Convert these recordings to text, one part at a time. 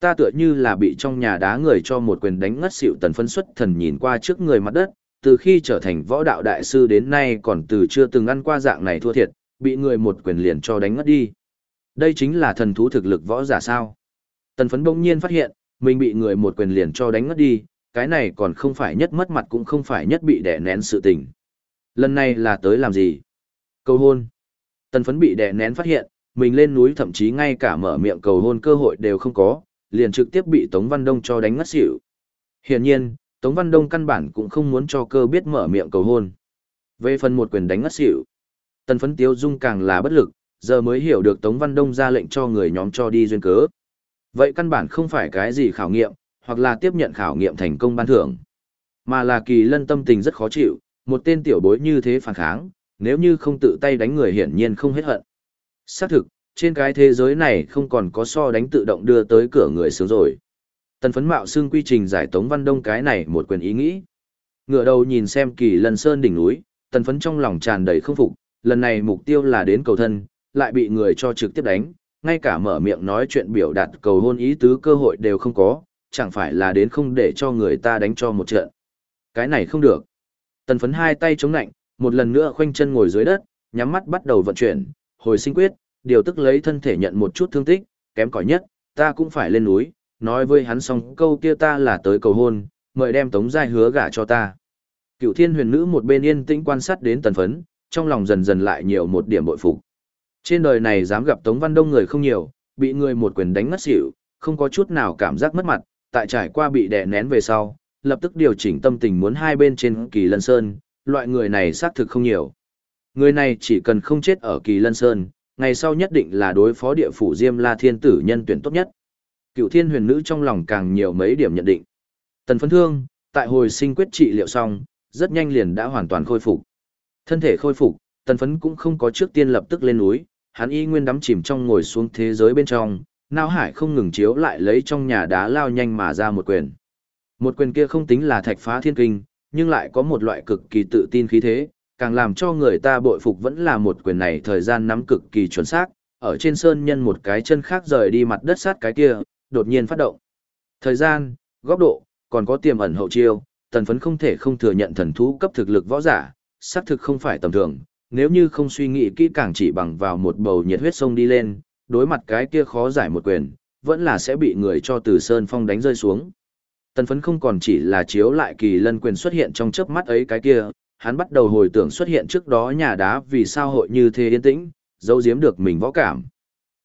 Ta tựa như là bị trong nhà đá người cho một quyền đánh ngất xịu tần phân xuất thần nhìn qua trước người mặt đất, từ khi trở thành võ đạo đại sư đến nay còn từ chưa từng ăn qua dạng này thua thiệt, bị người một quyền liền cho đánh ngất đi. Đây chính là thần thú thực lực võ giả sao. Tần phấn bỗng nhiên phát hiện, mình bị người một quyền liền cho đánh ngất đi, cái này còn không phải nhất mất mặt cũng không phải nhất bị đè nén sự tình. Lần này là tới làm gì? Cầu hôn. Tần phấn bị đè nén phát hiện, mình lên núi thậm chí ngay cả mở miệng cầu hôn cơ hội đều không có, liền trực tiếp bị Tống Văn Đông cho đánh ngất xỉu. Hiển nhiên, Tống Văn Đông căn bản cũng không muốn cho cơ biết mở miệng cầu hôn. Về phần một quyền đánh ngất xỉu, tần phấn tiêu dung càng là bất lực, giờ mới hiểu được Tống Văn Đông ra lệnh cho người nhóm cho đi duyên cớ. Vậy căn bản không phải cái gì khảo nghiệm, hoặc là tiếp nhận khảo nghiệm thành công ban thưởng, mà là kỳ lân tâm tình rất khó chịu, một tên tiểu bối như thế phản kháng, nếu như không tự tay đánh người hiển nhiên không hết hận. Xác thực, trên cái thế giới này không còn có so đánh tự động đưa tới cửa người sướng rồi. Tần phấn mạo xương quy trình giải tống văn đông cái này một quyền ý nghĩ. Ngựa đầu nhìn xem kỳ lần sơn đỉnh núi, tần phấn trong lòng tràn đầy không phục, lần này mục tiêu là đến cầu thân, lại bị người cho trực tiếp đánh, ngay cả mở miệng nói chuyện biểu đạt cầu hôn ý tứ cơ hội đều không có, chẳng phải là đến không để cho người ta đánh cho một trận. Cái này không được. Tần phấn hai tay chống nạnh, một lần nữa khoanh chân ngồi dưới đất, nhắm mắt bắt đầu vận chuyển, hồi sinh quyết, điều tức lấy thân thể nhận một chút thương tích, kém cỏi nhất, ta cũng phải lên núi, nói với hắn xong câu kia ta là tới cầu hôn, mời đem tống giai hứa gả cho ta. Cựu thiên huyền nữ một bên yên tĩnh quan sát đến tần phấn, trong lòng dần dần lại nhiều một điểm bội phục. Trên đời này dám gặp Tống Văn Đông người không nhiều, bị người một quyền đánh ngất xỉu, không có chút nào cảm giác mất mặt, tại trải qua bị đè nén về sau, lập tức điều chỉnh tâm tình muốn hai bên trên kỳ lân sơn, loại người này xác thực không nhiều. Người này chỉ cần không chết ở kỳ lân sơn, ngày sau nhất định là đối phó địa phủ Diêm La Thiên tử nhân tuyển tốt nhất. Cựu thiên huyền nữ trong lòng càng nhiều mấy điểm nhận định. Tần phấn thương, tại hồi sinh quyết trị liệu xong, rất nhanh liền đã hoàn toàn khôi phục. Thân thể khôi phục, tần phấn cũng không có trước tiên lập tức lên núi, hắn y nguyên đắm chìm trong ngồi xuống thế giới bên trong, Nao Hải không ngừng chiếu lại lấy trong nhà đá lao nhanh mà ra một quyền. Một quyền kia không tính là thạch phá thiên kinh, nhưng lại có một loại cực kỳ tự tin khí thế, càng làm cho người ta bội phục vẫn là một quyền này thời gian nắm cực kỳ chuẩn xác, ở trên sơn nhân một cái chân khác rời đi mặt đất sát cái kia, đột nhiên phát động. Thời gian, góc độ, còn có tiềm ẩn hậu chiêu, tần phấn không thể không thừa nhận thần thú cấp thực lực võ giả, xác thực không phải tầm thường, nếu như không suy nghĩ kỹ càng chỉ bằng vào một bầu nhiệt huyết sông đi lên, đối mặt cái kia khó giải một quyền, vẫn là sẽ bị người cho từ sơn phong đánh rơi xuống. Tần phấn không còn chỉ là chiếu lại kỳ lân quyền xuất hiện trong chớp mắt ấy cái kia, hắn bắt đầu hồi tưởng xuất hiện trước đó nhà đá vì sao hội như thế yên tĩnh, giấu giếm được mình võ cảm.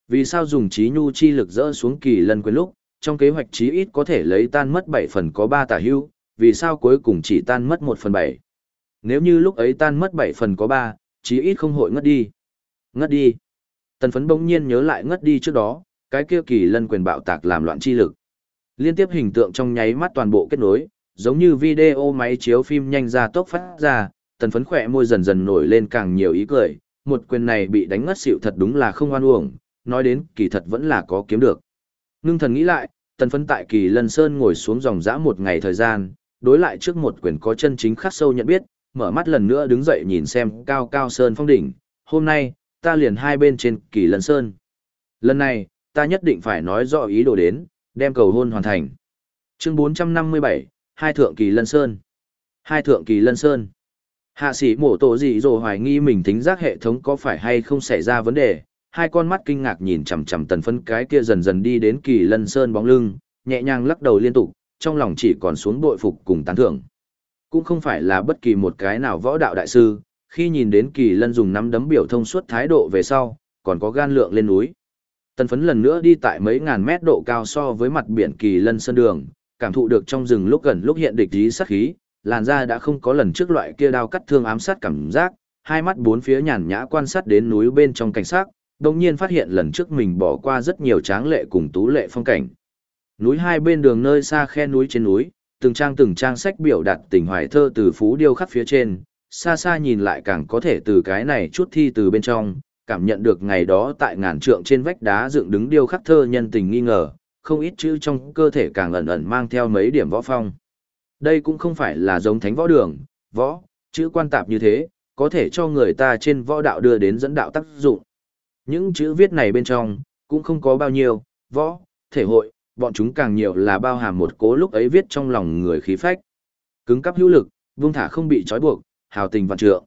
Vì sao dùng trí nhu chi lực dỡ xuống kỳ lân quyền lúc, trong kế hoạch chí ít có thể lấy tan mất 7 phần có 3 tả hưu, vì sao cuối cùng chỉ tan mất 1 phần 7. Nếu như lúc ấy tan mất 7 phần có 3, chí ít không hội ngất đi. Ngất đi. Tần phấn bỗng nhiên nhớ lại ngất đi trước đó, cái kia kỳ lân quyền bạo tạc làm loạn chi lực. Liên tiếp hình tượng trong nháy mắt toàn bộ kết nối, giống như video máy chiếu phim nhanh ra tốc phát ra, tần phấn khỏe môi dần dần nổi lên càng nhiều ý cười, một quyền này bị đánh ngất xỉu thật đúng là không oan uổng, nói đến kỳ thật vẫn là có kiếm được. Ngưng thần nghĩ lại, tần phấn tại kỳ lân sơn ngồi xuống dòng dã một ngày thời gian, đối lại trước một quyền có chân chính khắc sâu nhận biết, mở mắt lần nữa đứng dậy nhìn xem cao cao sơn phong đỉnh, hôm nay, ta liền hai bên trên kỳ lân sơn. Lần này, ta nhất định phải nói rõ ý đồ đến, đem cầu hôn hoàn thành. Chương 457, Hai Thượng Kỳ Lân Sơn. Hai Thượng Kỳ Lân Sơn. Hạ sĩ mổ tổ dị dỗ hoài nghi mình thính giác hệ thống có phải hay không xảy ra vấn đề, hai con mắt kinh ngạc nhìn chằm chằm tần phân cái kia dần dần đi đến Kỳ Lân Sơn bóng lưng, nhẹ nhàng lắc đầu liên tục, trong lòng chỉ còn xuống bội phục cùng tán thưởng. Cũng không phải là bất kỳ một cái nào võ đạo đại sư, khi nhìn đến Kỳ Lân dùng nắm đấm biểu thông suốt thái độ về sau, còn có gan lượng lên núi. Tần phấn lần nữa đi tại mấy ngàn mét độ cao so với mặt biển kỳ lân sơn đường, cảm thụ được trong rừng lúc gần lúc hiện địch ý sát khí, làn da đã không có lần trước loại kia đao cắt thương ám sát cảm giác, hai mắt bốn phía nhàn nhã quan sát đến núi bên trong cảnh sát, đồng nhiên phát hiện lần trước mình bỏ qua rất nhiều tráng lệ cùng tú lệ phong cảnh. Núi hai bên đường nơi xa khe núi trên núi, từng trang từng trang sách biểu đạt tình hoài thơ từ phú điêu khắc phía trên, xa xa nhìn lại càng có thể từ cái này chút thi từ bên trong, cảm nhận được ngày đó tại ngàn trượng trên vách đá dựng đứng điêu khắc thơ nhân tình nghi ngờ, không ít chữ trong cơ thể càng ẩn ẩn mang theo mấy điểm võ phong. Đây cũng không phải là giống thánh võ đường, võ, chữ quan tạp như thế, có thể cho người ta trên võ đạo đưa đến dẫn đạo tác dụng. Những chữ viết này bên trong, cũng không có bao nhiêu, võ, thể hội, bọn chúng càng nhiều là bao hàm một cố lúc ấy viết trong lòng người khí phách. Cứng cắp hữu lực, vung thả không bị trói buộc, hào tình vạn trượng.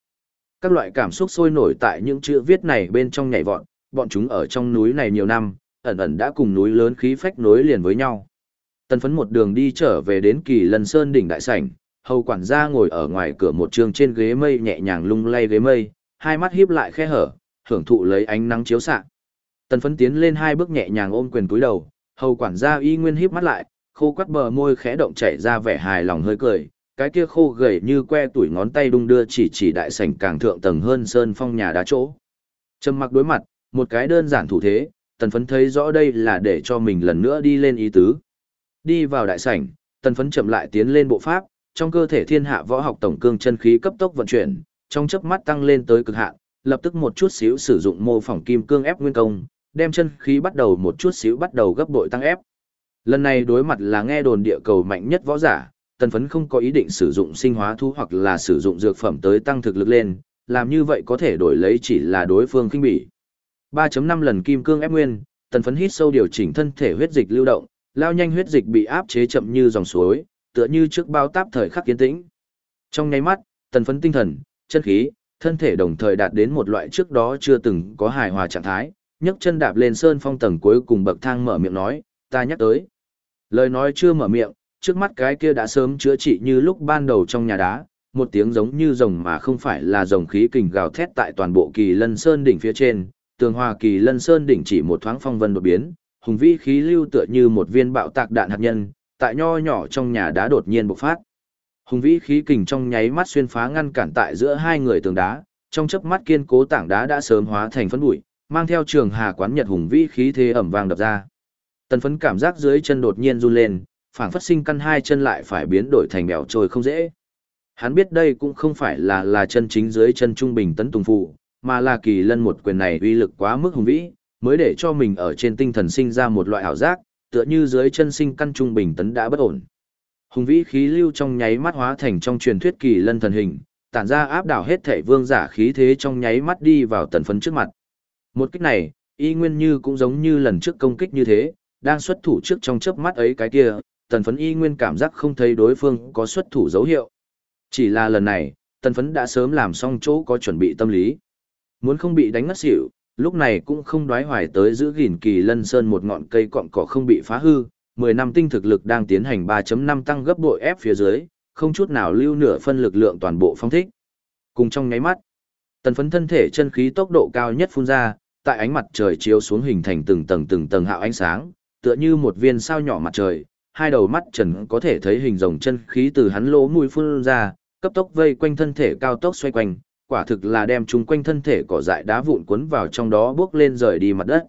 Các loại cảm xúc sôi nổi tại những chữ viết này bên trong nhảy vọt, bọn chúng ở trong núi này nhiều năm, ẩn ẩn đã cùng núi lớn khí phách nối liền với nhau. Tần phấn một đường đi trở về đến kỳ lần sơn đỉnh đại sảnh, hầu quản gia ngồi ở ngoài cửa một trường trên ghế mây nhẹ nhàng lung lay ghế mây, hai mắt híp lại khe hở, hưởng thụ lấy ánh nắng chiếu xạ. Tần phấn tiến lên hai bước nhẹ nhàng ôm quyền cúi đầu, hầu quản gia y nguyên híp mắt lại, khô quắt bờ môi khẽ động chảy ra vẻ hài lòng hơi cười, cái kia khô gầy như que tuổi ngón tay đung đưa chỉ chỉ đại sảnh càng thượng tầng hơn sơn phong nhà đá chỗ. Trầm mặc đối mặt, một cái đơn giản thủ thế, tần phấn thấy rõ đây là để cho mình lần nữa đi lên ý tứ. Đi vào đại sảnh, tần phấn chậm lại tiến lên bộ pháp, trong cơ thể thiên hạ võ học tổng cương chân khí cấp tốc vận chuyển, trong chớp mắt tăng lên tới cực hạn, lập tức một chút xíu sử dụng mô phỏng kim cương ép nguyên công, đem chân khí bắt đầu một chút xíu bắt đầu gấp bội tăng ép. Lần này đối mặt là nghe đồn địa cầu mạnh nhất võ giả, tần phấn không có ý định sử dụng sinh hóa thu hoặc là sử dụng dược phẩm tới tăng thực lực lên, làm như vậy có thể đổi lấy chỉ là đối phương kinh bỉ. 3.5 lần kim cương ép nguyên, tần phấn hít sâu điều chỉnh thân thể huyết dịch lưu động, lao nhanh huyết dịch bị áp chế chậm như dòng suối, tựa như trước bao táp thời khắc kiến tĩnh. Trong nháy mắt, tần phấn tinh thần, chân khí, thân thể đồng thời đạt đến một loại trước đó chưa từng có hài hòa trạng thái, nhấc chân đạp lên sơn phong tầng cuối cùng bậc thang mở miệng nói, ta nhắc tới. Lời nói chưa mở miệng, trước mắt cái kia đã sớm chữa trị như lúc ban đầu trong nhà đá, một tiếng giống như rồng mà không phải là rồng khí kình gào thét tại toàn bộ kỳ lân sơn đỉnh phía trên, tường hòa kỳ lân sơn đỉnh chỉ một thoáng phong vân đột biến, hùng vĩ khí lưu tựa như một viên bạo tạc đạn hạt nhân, tại nho nhỏ trong nhà đá đột nhiên bộc phát. Hùng vĩ khí kình trong nháy mắt xuyên phá ngăn cản tại giữa hai người tường đá, trong chớp mắt kiên cố tảng đá đã sớm hóa thành phấn bụi, mang theo trường hà quán nhật hùng vĩ khí thế ẩm vang đập ra. Tần phấn cảm giác dưới chân đột nhiên run lên, phảng phất sinh căn hai chân lại phải biến đổi thành bèo trôi không dễ. Hắn biết đây cũng không phải là là chân chính dưới chân trung bình tấn tùng phụ, mà là kỳ lân một quyền này uy lực quá mức hùng vĩ, mới để cho mình ở trên tinh thần sinh ra một loại ảo giác, tựa như dưới chân sinh căn trung bình tấn đã bất ổn. Hùng vĩ khí lưu trong nháy mắt hóa thành trong truyền thuyết kỳ lân thần hình, tản ra áp đảo hết thể vương giả khí thế trong nháy mắt đi vào tần phấn trước mặt. Một kích này, y nguyên như cũng giống như lần trước công kích như thế, đang xuất thủ trước trong chớp mắt ấy cái kia, tần phấn y nguyên cảm giác không thấy đối phương có xuất thủ dấu hiệu. Chỉ là lần này, tần phấn đã sớm làm xong chỗ có chuẩn bị tâm lý. Muốn không bị đánh ngất xỉu, lúc này cũng không đoái hoài tới giữ gìn kỳ lân sơn một ngọn cây cọn cỏ không bị phá hư, 10 năm tinh thực lực đang tiến hành 3.5 tăng gấp bội ép phía dưới, không chút nào lưu nửa phân lực lượng toàn bộ phong thích. Cùng trong nháy mắt, tần phấn thân thể chân khí tốc độ cao nhất phun ra, tại ánh mặt trời chiếu xuống hình thành từng tầng từng tầng hạo ánh sáng, tựa như một viên sao nhỏ mặt trời, hai đầu mắt trần có thể thấy hình rồng chân khí từ hắn lỗ mũi phun ra, cấp tốc vây quanh thân thể cao tốc xoay quanh, quả thực là đem chúng quanh thân thể cỏ dại đá vụn cuốn vào trong đó bước lên rời đi mặt đất.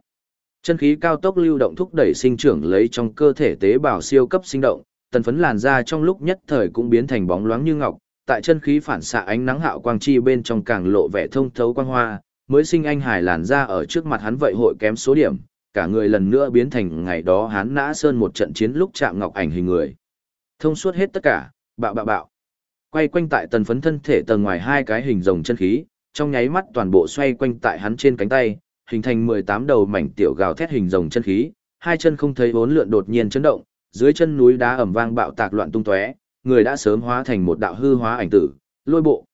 Chân khí cao tốc lưu động thúc đẩy sinh trưởng lấy trong cơ thể tế bào siêu cấp sinh động, tần phấn làn da trong lúc nhất thời cũng biến thành bóng loáng như ngọc, tại chân khí phản xạ ánh nắng hạo quang chi bên trong càng lộ vẻ thông thấu quang hoa, mới sinh anh hải làn da ở trước mặt hắn vậy hội kém số điểm, cả người lần nữa biến thành ngày đó hắn nã sơn một trận chiến lúc chạm ngọc ảnh hình người. Thông suốt hết tất cả, bạo bạo bạo. Quay quanh tại tần phấn thân thể tầng ngoài hai cái hình rồng chân khí, trong nháy mắt toàn bộ xoay quanh tại hắn trên cánh tay, hình thành 18 đầu mảnh tiểu gào thét hình rồng chân khí, hai chân không thấy bốn lượn đột nhiên chấn động, dưới chân núi đá ẩm vang bạo tạc loạn tung tóe, người đã sớm hóa thành một đạo hư hóa ảnh tử, lôi bộ.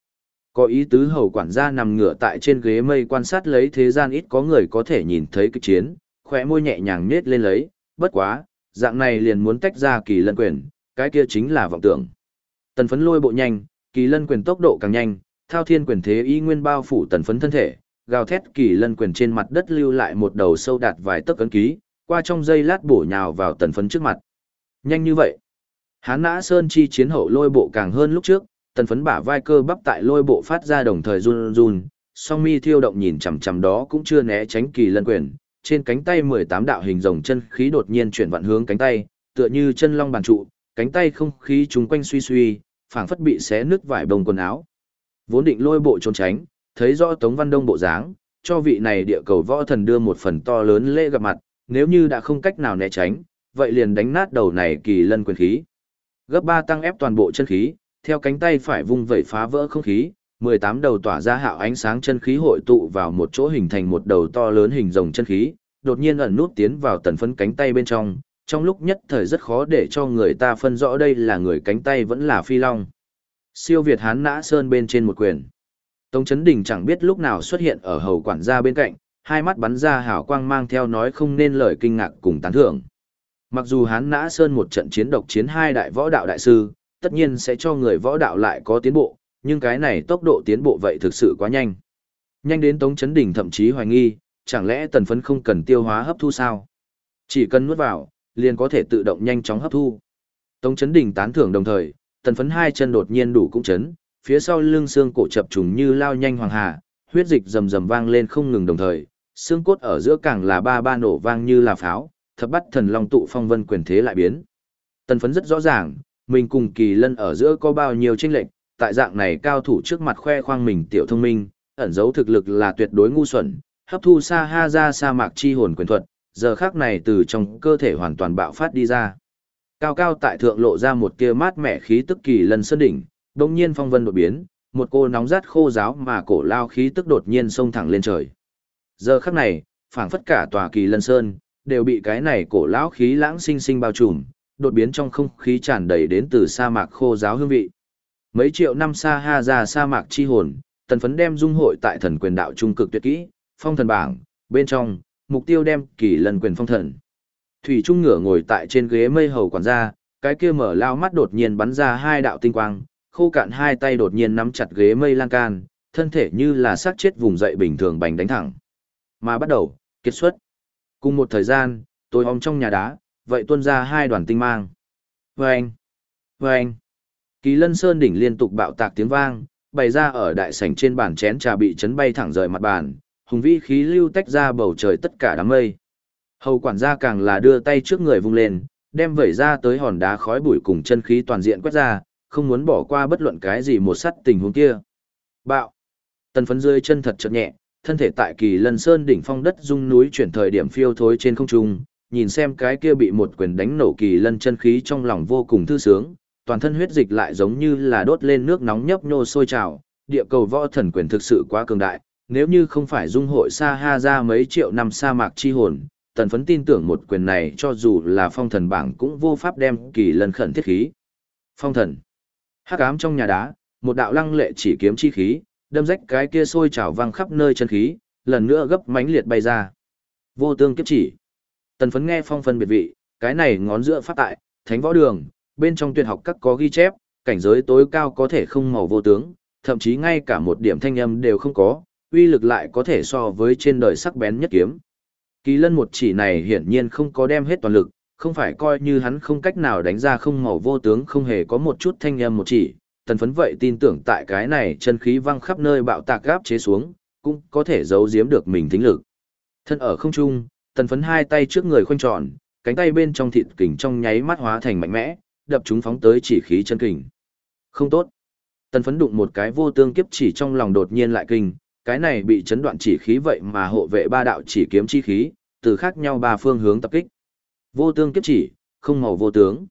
Có ý tứ hầu quản gia nằm ngửa tại trên ghế mây quan sát lấy thế gian ít có người có thể nhìn thấy kịch chiến, khỏe môi nhẹ nhàng nhếch lên lấy, bất quá, dạng này liền muốn tách ra kỳ lân quyền, cái kia chính là vọng tưởng. Tần phấn lôi bộ nhanh, kỳ lân quyền tốc độ càng nhanh, thao thiên quyền thế y nguyên bao phủ tần phấn thân thể, gào thét kỳ lân quyền trên mặt đất lưu lại một đầu sâu đạt vài tấc ấn ký, qua trong giây lát bổ nhào vào tần phấn trước mặt. Nhanh như vậy. Hán nã sơn chi chiến hậu lôi bộ càng hơn lúc trước, tần phấn bả vai cơ bắp tại lôi bộ phát ra đồng thời run run, song mi thiêu động nhìn chằm chằm đó cũng chưa né tránh kỳ lân quyền, trên cánh tay 18 đạo hình rồng chân khí đột nhiên chuyển vặn hướng cánh tay, tựa như chân long bàn trụ, cánh tay không khí chúng quanh suy suy, phảng phất bị xé nứt vải bông quần áo. Vốn định lôi bộ trốn tránh, thấy rõ Tống Văn Đông bộ dáng, cho vị này địa cầu võ thần đưa một phần to lớn lễ gặp mặt, nếu như đã không cách nào né tránh, vậy liền đánh nát đầu này kỳ lân quyền khí. Gấp 3 tăng ép toàn bộ chân khí, theo cánh tay phải vung vẩy phá vỡ không khí, 18 đầu tỏa ra hạo ánh sáng chân khí hội tụ vào một chỗ hình thành một đầu to lớn hình rồng chân khí, đột nhiên ẩn nút tiến vào tần phấn cánh tay bên trong, trong lúc nhất thời rất khó để cho người ta phân rõ đây là người cánh tay vẫn là phi long. Siêu Việt hán nã sơn bên trên một quyền. Tống Chấn Đình chẳng biết lúc nào xuất hiện ở hầu quản gia bên cạnh, hai mắt bắn ra hào quang mang theo nói không nên lời kinh ngạc cùng tán thưởng. Mặc dù hán nã sơn một trận chiến độc chiến hai đại võ đạo đại sư, tất nhiên sẽ cho người võ đạo lại có tiến bộ, nhưng cái này tốc độ tiến bộ vậy thực sự quá nhanh. Nhanh đến Tống Chấn Đình thậm chí hoài nghi, chẳng lẽ tần phấn không cần tiêu hóa hấp thu sao? Chỉ cần nuốt vào, liền có thể tự động nhanh chóng hấp thu. Tống Chấn Đình tán thưởng đồng thời, tần phấn hai chân đột nhiên đủ cũng chấn, phía sau lưng xương cổ chập trùng như lao nhanh hoàng hà, huyết dịch rầm rầm vang lên không ngừng đồng thời, xương cốt ở giữa càng là ba ba nổ vang như là pháo, thập bắt thần long tụ phong vân quyền thế lại biến. Tần phấn rất rõ ràng, mình cùng kỳ lân ở giữa có bao nhiêu chênh lệch, tại dạng này cao thủ trước mặt khoe khoang mình tiểu thông minh, ẩn giấu thực lực là tuyệt đối ngu xuẩn, hấp thu sa ha ra sa mạc chi hồn quyền thuật, giờ khác này từ trong cơ thể hoàn toàn bạo phát đi ra. Cao cao tại thượng lộ ra một tia mát mẻ khí tức kỳ lân sơn đỉnh, đồng nhiên phong vân đột biến, một cô nóng rát khô giáo mà cổ lao khí tức đột nhiên xông thẳng lên trời. Giờ khắc này, phảng phất cả tòa kỳ lân sơn, đều bị cái này cổ lão khí lãng sinh sinh bao trùm, đột biến trong không khí tràn đầy đến từ sa mạc khô giáo hương vị. Mấy triệu năm xa ha ra sa mạc chi hồn, tần phấn đem dung hội tại thần quyền đạo trung cực tuyệt kỹ, phong thần bảng, bên trong, mục tiêu đem kỳ lần quyền phong thần. Thủy Trung ngửa ngồi tại trên ghế mây hầu quản gia, cái kia mở lao mắt đột nhiên bắn ra hai đạo tinh quang, khô cạn hai tay đột nhiên nắm chặt ghế mây lan can, thân thể như là sát chết vùng dậy bình thường bành đánh thẳng. Mà bắt đầu, kết xuất. Cùng một thời gian, tôi om trong nhà đá, vậy tuôn ra hai đoàn tinh mang. Vâng! Vâng! Kỳ lân sơn đỉnh liên tục bạo tạc tiếng vang, bày ra ở đại sảnh trên bàn chén trà bị chấn bay thẳng rời mặt bàn, hùng vĩ khí lưu tách ra bầu trời tất cả đám mây. Hầu quản gia càng là đưa tay trước người vung lên, đem vẩy ra tới hòn đá khói bụi cùng chân khí toàn diện quét ra, không muốn bỏ qua bất luận cái gì một sắt tình huống kia. Bạo. Tần phấn rơi chân thật chợt nhẹ, thân thể tại kỳ lân sơn đỉnh phong đất dung núi chuyển thời điểm phiêu thối trên không trung, nhìn xem cái kia bị một quyền đánh nổ kỳ lân chân khí trong lòng vô cùng thư sướng, toàn thân huyết dịch lại giống như là đốt lên nước nóng nhấp nhô sôi trào, địa cầu võ thần quyền thực sự quá cường đại, nếu như không phải dung hội sa ha ra mấy triệu năm sa mạc chi hồn, tần phấn tin tưởng một quyền này cho dù là phong thần bảng cũng vô pháp đem kỳ lần khẩn thiết khí. Phong thần. Hắc ám trong nhà đá, một đạo lăng lệ chỉ kiếm chi khí, đâm rách cái kia sôi trào văng khắp nơi chân khí, lần nữa gấp mánh liệt bay ra. Vô tương kiếp chỉ. Tần phấn nghe phong phân biệt vị, cái này ngón giữa phát tại, thánh võ đường, bên trong tuyệt học các có ghi chép, cảnh giới tối cao có thể không màu vô tướng, thậm chí ngay cả một điểm thanh âm đều không có, uy lực lại có thể so với trên đời sắc bén nhất kiếm. Kỳ lân một chỉ này hiển nhiên không có đem hết toàn lực, không phải coi như hắn không cách nào đánh ra không màu vô tướng không hề có một chút thanh âm một chỉ, tần phấn vậy tin tưởng tại cái này chân khí văng khắp nơi bạo tạc gáp chế xuống, cũng có thể giấu giếm được mình thính lực. Thân ở không trung, tần phấn hai tay trước người khoanh tròn, cánh tay bên trong thịt kình trong nháy mắt hóa thành mạnh mẽ, đập chúng phóng tới chỉ khí chân kình. Không tốt. Tần phấn đụng một cái vô tương kiếp chỉ trong lòng đột nhiên lại kinh, cái này bị chấn đoạn chỉ khí vậy mà hộ vệ ba đạo chỉ kiếm chi khí, từ khác nhau ba phương hướng tập kích. Vô tương kiếp chỉ, không màu vô tướng.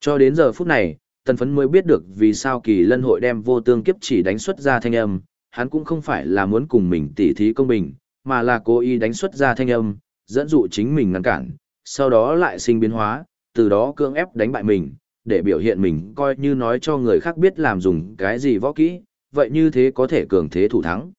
Cho đến giờ phút này, tần phấn mới biết được vì sao kỳ lân hội đem vô tương kiếp chỉ đánh xuất ra thanh âm, hắn cũng không phải là muốn cùng mình tỉ thí công bình, mà là cố ý đánh xuất ra thanh âm, dẫn dụ chính mình ngăn cản, sau đó lại sinh biến hóa, từ đó cưỡng ép đánh bại mình, để biểu hiện mình coi như nói cho người khác biết làm dùng cái gì võ kỹ, vậy như thế có thể cường thế thủ thắng.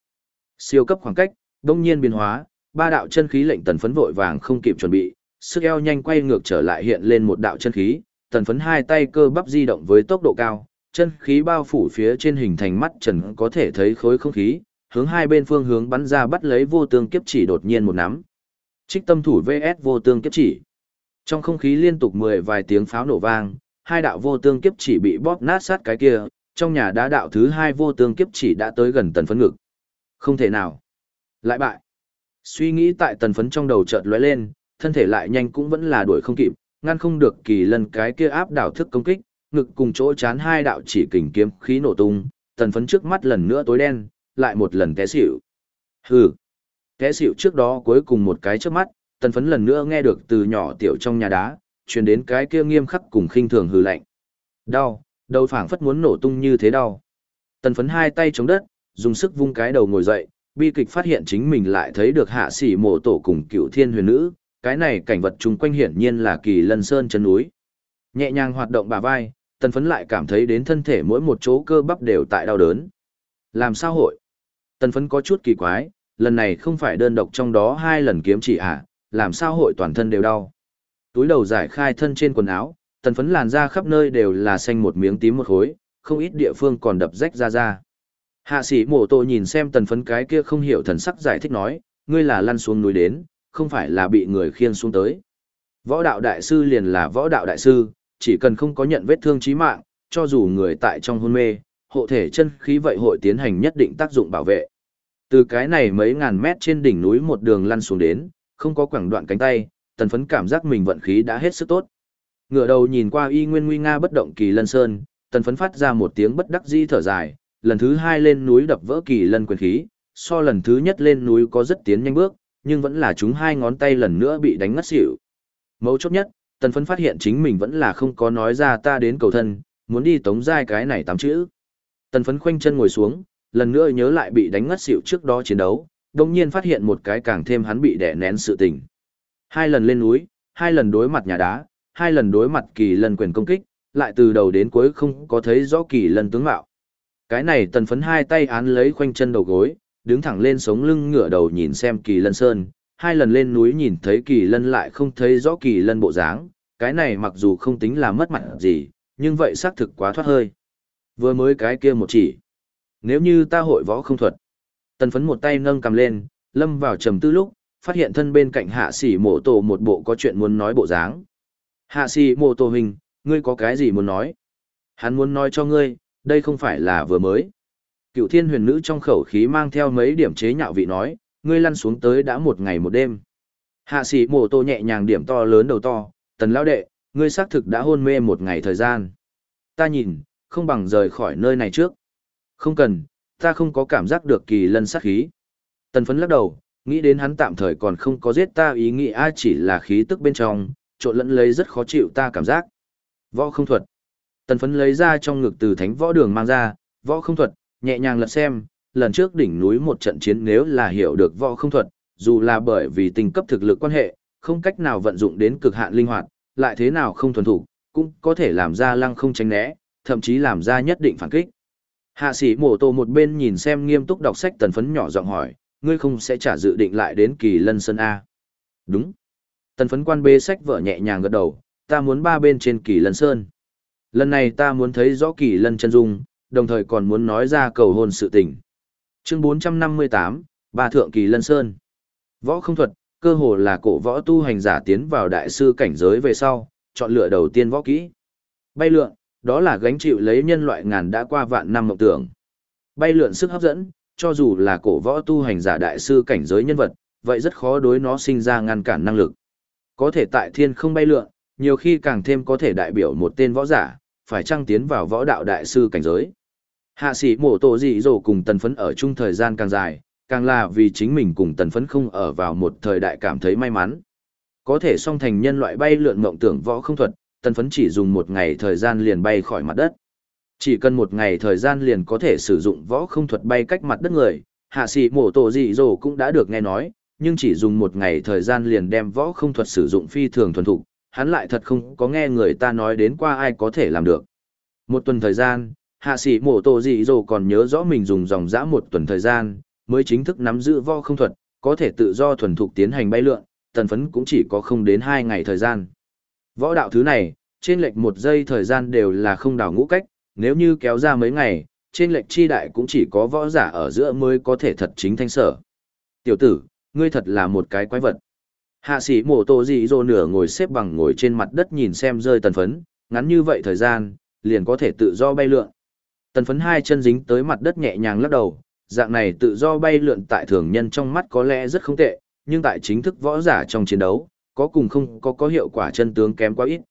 Siêu cấp khoảng cách, đông nhiên biến hóa, ba đạo chân khí lệnh tần phấn vội vàng không kịp chuẩn bị, sức eo nhanh quay ngược trở lại hiện lên một đạo chân khí, tần phấn hai tay cơ bắp di động với tốc độ cao, chân khí bao phủ phía trên hình thành mắt trần có thể thấy khối không khí, hướng hai bên phương hướng bắn ra bắt lấy vô tương kiếp chỉ đột nhiên một nắm. Trích tâm thủ VS vô tương kiếp chỉ. Trong không khí liên tục mười vài tiếng pháo nổ vang, hai đạo vô tương kiếp chỉ bị bóp nát sát cái kia, trong nhà đá đạo thứ hai vô tương kiếp chỉ đã tới gần tần phấn ngực. Không thể nào. Lại bại. Suy nghĩ tại tần phấn trong đầu chợt lóe lên, thân thể lại nhanh cũng vẫn là đuổi không kịp, ngăn không được kỳ lần cái kia áp đảo thức công kích, ngực cùng chỗ chán hai đạo chỉ kình kiếm khí nổ tung, tần phấn trước mắt lần nữa tối đen, lại một lần té xỉu. Hừ. Té xỉu trước đó cuối cùng một cái trước mắt, tần phấn lần nữa nghe được từ nhỏ tiểu trong nhà đá, truyền đến cái kia nghiêm khắc cùng khinh thường hừ lạnh. Đau, đầu phảng phất muốn nổ tung như thế đau. Tần phấn hai tay chống đất, dùng sức vung cái đầu ngồi dậy, bi kịch phát hiện chính mình lại thấy được hạ sĩ mộ tổ cùng cựu thiên huyền nữ, cái này cảnh vật chung quanh hiển nhiên là kỳ lân sơn chân núi. Nhẹ nhàng hoạt động bả vai, tần phấn lại cảm thấy đến thân thể mỗi một chỗ cơ bắp đều tại đau đớn. Làm sao hội? Tần phấn có chút kỳ quái, lần này không phải đơn độc trong đó hai lần kiếm chỉ à, làm sao hội toàn thân đều đau. Túi đầu giải khai thân trên quần áo, tần phấn làn ra khắp nơi đều là xanh một miếng tím một khối, không ít địa phương còn đập rách ra ra. Hạ sĩ mổ tổ nhìn xem tần phấn cái kia không hiểu thần sắc giải thích nói, ngươi là lăn xuống núi đến, không phải là bị người khiêng xuống tới. Võ đạo đại sư liền là võ đạo đại sư, chỉ cần không có nhận vết thương chí mạng, cho dù người tại trong hôn mê, hộ thể chân khí vậy hội tiến hành nhất định tác dụng bảo vệ. Từ cái này mấy ngàn mét trên đỉnh núi một đường lăn xuống đến, không có quảng đoạn cánh tay, tần phấn cảm giác mình vận khí đã hết sức tốt. Ngựa đầu nhìn qua y nguyên nguy nga bất động kỳ lân sơn, tần phấn phát ra một tiếng bất đắc dĩ thở dài, lần thứ hai lên núi đập vỡ kỳ lân quyền khí, so lần thứ nhất lên núi có rất tiến nhanh bước, nhưng vẫn là chúng hai ngón tay lần nữa bị đánh ngất xỉu. Mấu chốt nhất, tần phấn phát hiện chính mình vẫn là không có nói ra ta đến cầu thân, muốn đi tống giai cái này tám chữ. Tần phấn khoanh chân ngồi xuống, lần nữa nhớ lại bị đánh ngất xỉu trước đó chiến đấu, đồng nhiên phát hiện một cái càng thêm hắn bị đẻ nén sự tình. Hai lần lên núi, hai lần đối mặt nhà đá, hai lần đối mặt kỳ lần quyền công kích, lại từ đầu đến cuối không có thấy rõ kỳ lần tướng mạo. Cái này tần phấn hai tay án lấy khoanh chân đầu gối, đứng thẳng lên sống lưng ngửa đầu nhìn xem kỳ lân sơn, hai lần lên núi nhìn thấy kỳ lân lại không thấy rõ kỳ lân bộ dáng, cái này mặc dù không tính là mất mặt gì, nhưng vậy xác thực quá thoát hơi. Vừa mới cái kia một chỉ. Nếu như ta hội võ không thuật, tần phấn một tay nâng cầm lên, lâm vào trầm tư lúc, phát hiện thân bên cạnh hạ sĩ mộ tổ một bộ có chuyện muốn nói bộ dáng. Hạ sĩ mộ tổ hình, ngươi có cái gì muốn nói? Hắn muốn nói cho ngươi, đây không phải là vừa mới. Cựu thiên huyền nữ trong khẩu khí mang theo mấy điểm chế nhạo vị nói, ngươi lăn xuống tới đã một ngày một đêm. Hạ sĩ mộ tô nhẹ nhàng điểm to lớn đầu to, tần lao đệ, ngươi xác thực đã hôn mê một ngày thời gian. Ta nhìn, không bằng rời khỏi nơi này trước. Không cần, ta không có cảm giác được kỳ lân sát khí. Tần phấn lắc đầu, nghĩ đến hắn tạm thời còn không có giết ta ý nghĩ ai chỉ là khí tức bên trong, trộn lẫn lấy rất khó chịu ta cảm giác. Võ không thuật. Tần phấn lấy ra trong ngực từ thánh võ đường mang ra, võ không thuật, nhẹ nhàng lật xem, lần trước đỉnh núi một trận chiến nếu là hiểu được võ không thuật, dù là bởi vì tình cấp thực lực quan hệ, không cách nào vận dụng đến cực hạn linh hoạt, lại thế nào không thuần thủ, cũng có thể làm ra lăng không tránh né, thậm chí làm ra nhất định phản kích. Hạ sĩ mổ tổ một bên nhìn xem nghiêm túc đọc sách tần phấn nhỏ giọng hỏi, ngươi không sẽ trả dự định lại đến kỳ lân sơn A. Đúng. Tần phấn quan bê sách vở nhẹ nhàng gật đầu, ta muốn ba bên trên kỳ lân sơn. Lần này ta muốn thấy rõ kỳ lân chân dung, đồng thời còn muốn nói ra cầu hôn sự tình. Chương 458, Ba Thượng Kỳ Lân Sơn Võ không thuật, cơ hồ là cổ võ tu hành giả tiến vào đại sư cảnh giới về sau, chọn lựa đầu tiên võ kỹ. Bay lượn, đó là gánh chịu lấy nhân loại ngàn đã qua vạn năm mộng tưởng. Bay lượn sức hấp dẫn, cho dù là cổ võ tu hành giả đại sư cảnh giới nhân vật, vậy rất khó đối nó sinh ra ngăn cản năng lực. Có thể tại thiên không bay lượn, nhiều khi càng thêm có thể đại biểu một tên võ giả, phải trăng tiến vào võ đạo đại sư cảnh giới. Hạ sĩ mổ tổ dị dỗ cùng tần phấn ở chung thời gian càng dài, càng là vì chính mình cùng tần phấn không ở vào một thời đại cảm thấy may mắn. Có thể song thành nhân loại bay lượn mộng tưởng võ không thuật, tần phấn chỉ dùng một ngày thời gian liền bay khỏi mặt đất. Chỉ cần một ngày thời gian liền có thể sử dụng võ không thuật bay cách mặt đất người, hạ sĩ mổ tổ dị dỗ cũng đã được nghe nói, nhưng chỉ dùng một ngày thời gian liền đem võ không thuật sử dụng phi thường thuần thục, hắn lại thật không có nghe người ta nói đến qua ai có thể làm được. Một tuần thời gian, hạ sĩ mổ tổ dị dồ còn nhớ rõ mình dùng dòng dã một tuần thời gian, mới chính thức nắm giữ võ không thuật, có thể tự do thuần thục tiến hành bay lượn, tần phấn cũng chỉ có không đến hai ngày thời gian. Võ đạo thứ này, trên lệch một giây thời gian đều là không đảo ngũ cách, nếu như kéo ra mấy ngày, trên lệch chi đại cũng chỉ có võ giả ở giữa mới có thể thật chính thanh sở. Tiểu tử, ngươi thật là một cái quái vật. Hạ sĩ mổ tổ dị dô nửa ngồi xếp bằng ngồi trên mặt đất nhìn xem rơi tần phấn, ngắn như vậy thời gian, liền có thể tự do bay lượn. Tần phấn hai chân dính tới mặt đất nhẹ nhàng lắc đầu, dạng này tự do bay lượn tại thường nhân trong mắt có lẽ rất không tệ, nhưng tại chính thức võ giả trong chiến đấu, có cùng không có có hiệu quả chân tướng kém quá ít.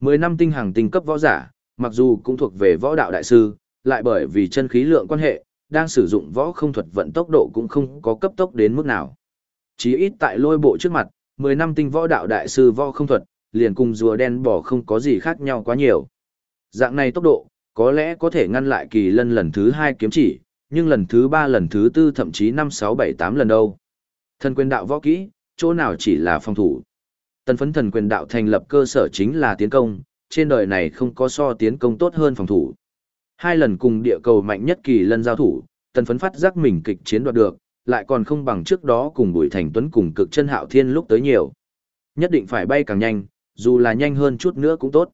Mười năm tinh hàng tinh cấp võ giả, mặc dù cũng thuộc về võ đạo đại sư, lại bởi vì chân khí lượng quan hệ, đang sử dụng võ không thuật vận tốc độ cũng không có cấp tốc đến mức nào. Chí ít tại lôi bộ trước mặt, 10 năm tinh võ đạo đại sư võ không thuật, liền cùng rùa đen bỏ không có gì khác nhau quá nhiều. Dạng này tốc độ, có lẽ có thể ngăn lại kỳ lân lần thứ 2 kiếm chỉ, nhưng lần thứ 3 lần thứ 4 thậm chí 5 6 7 8 lần đâu. Thân quyền đạo võ kỹ, chỗ nào chỉ là phòng thủ. Tần phấn thần quyền đạo thành lập cơ sở chính là tiến công, trên đời này không có so tiến công tốt hơn phòng thủ. Hai lần cùng địa cầu mạnh nhất kỳ lân giao thủ, tần phấn phát giác mình kịch chiến đoạt được, lại còn không bằng trước đó cùng Bùi Thành Tuấn cùng cực chân hạo thiên lúc tới nhiều. Nhất định phải bay càng nhanh, dù là nhanh hơn chút nữa cũng tốt.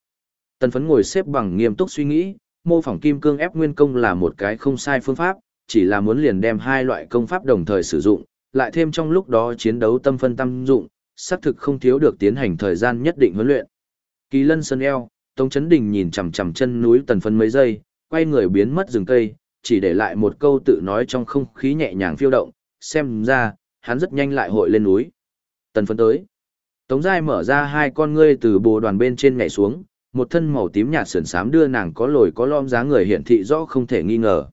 Tần phấn ngồi xếp bằng nghiêm túc suy nghĩ, mô phỏng kim cương ép nguyên công là một cái không sai phương pháp, chỉ là muốn liền đem hai loại công pháp đồng thời sử dụng, lại thêm trong lúc đó chiến đấu tâm phân tâm dụng, xác thực không thiếu được tiến hành thời gian nhất định huấn luyện. Kỳ lân sơn eo, Tống Chấn Đình nhìn chằm chằm chân núi tần phân mấy giây, quay người biến mất rừng cây, chỉ để lại một câu tự nói trong không khí nhẹ nhàng phiêu động, xem ra, hắn rất nhanh lại hội lên núi. Tần phân tới. Tống Giai mở ra hai con ngươi từ bồ đoàn bên trên nhảy xuống, một thân màu tím nhạt sườn xám đưa nàng có lồi có lõm dáng người hiển thị rõ không thể nghi ngờ.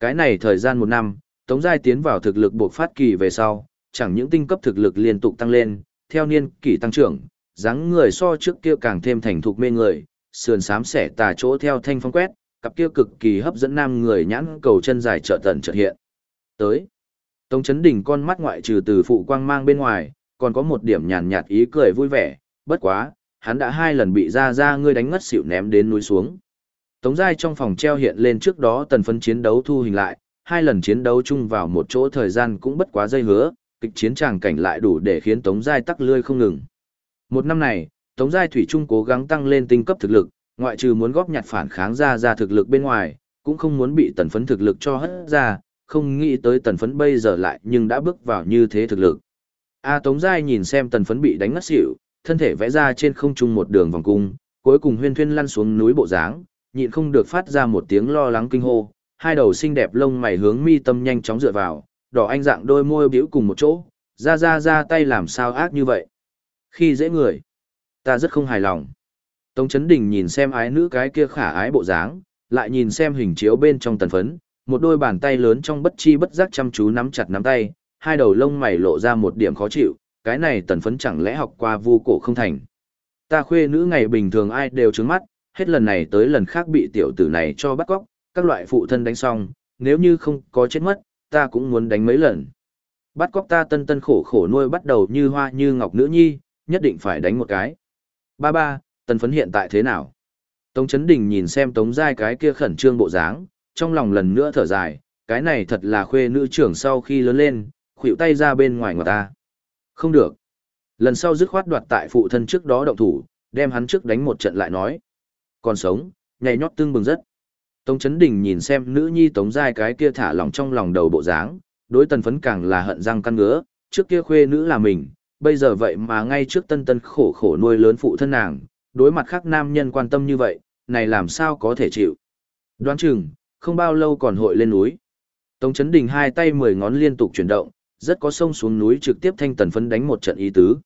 Cái này thời gian một năm, Tống Giai tiến vào thực lực buộc phát kỳ về sau, chẳng những tinh cấp thực lực liên tục tăng lên, theo niên kỷ tăng trưởng, dáng người so trước kia càng thêm thành thục mê người, sườn xám xẻ tà chỗ theo thanh phong quét, cặp kia cực kỳ hấp dẫn nam người nhãn cầu chân dài trợ tận trợ hiện. Tới, Tống Chấn Đình con mắt ngoại trừ từ phụ quang mang bên ngoài, còn có một điểm nhàn nhạt ý cười vui vẻ, bất quá, hắn đã hai lần bị ra ra ngươi đánh ngất xỉu ném đến núi xuống. Tống Giai trong phòng treo hiện lên trước đó tần phấn chiến đấu thu hình lại, hai lần chiến đấu chung vào một chỗ thời gian cũng bất quá dây hứa, kịch chiến tràng cảnh lại đủ để khiến Tống Giai tắc lươi không ngừng. Một năm này, Tống Giai Thủy Trung cố gắng tăng lên tinh cấp thực lực, ngoại trừ muốn góp nhặt phản kháng ra ra thực lực bên ngoài, cũng không muốn bị tần phấn thực lực cho hất ra, không nghĩ tới tần phấn bây giờ lại nhưng đã bước vào như thế thực lực. A Tống Giai nhìn xem tần phấn bị đánh ngất xỉu, thân thể vẽ ra trên không trung một đường vòng cung, cuối cùng huyên thuyên lăn xuống núi bộ dáng, nhịn không được phát ra một tiếng lo lắng kinh hô, hai đầu xinh đẹp lông mày hướng mi tâm nhanh chóng dựa vào, đỏ anh dạng đôi môi biểu cùng một chỗ, ra ra ra tay làm sao ác như vậy. Khi dễ người, ta rất không hài lòng. Tống Chấn Đình nhìn xem ái nữ cái kia khả ái bộ dáng, lại nhìn xem hình chiếu bên trong tần phấn, một đôi bàn tay lớn trong bất chi bất giác chăm chú nắm chặt nắm tay, hai đầu lông mày lộ ra một điểm khó chịu, cái này tần phấn chẳng lẽ học qua vu cổ không thành. Ta khuê nữ ngày bình thường ai đều trứng mắt, hết lần này tới lần khác bị tiểu tử này cho bắt cóc, các loại phụ thân đánh xong, nếu như không có chết mất, ta cũng muốn đánh mấy lần. Bắt cóc ta tân tân khổ khổ nuôi bắt đầu như hoa như ngọc nữ nhi, nhất định phải đánh một cái. Ba ba, tần phấn hiện tại thế nào? Tống Chấn Đình nhìn xem Tống Giai cái kia khẩn trương bộ dáng, trong lòng lần nữa thở dài, cái này thật là khuê nữ trưởng sau khi lớn lên, khuỵu tay ra bên ngoài ngoài ta. Không được. Lần sau dứt khoát đoạt tại phụ thân trước đó động thủ, đem hắn trước đánh một trận lại nói. Còn sống, nhảy nhót tương bừng rất. Tống Chấn Đình nhìn xem nữ nhi Tống Giai cái kia thả lòng trong lòng đầu bộ dáng, đối tần phấn càng là hận răng căn ngứa, trước kia khuê nữ là mình, bây giờ vậy mà ngay trước tân tân khổ khổ nuôi lớn phụ thân nàng, đối mặt khác nam nhân quan tâm như vậy, này làm sao có thể chịu. Đoán chừng, không bao lâu còn hội lên núi. Tống Chấn Đình hai tay mười ngón liên tục chuyển động, rất có sông xuống núi trực tiếp thanh tần phấn đánh một trận ý tứ.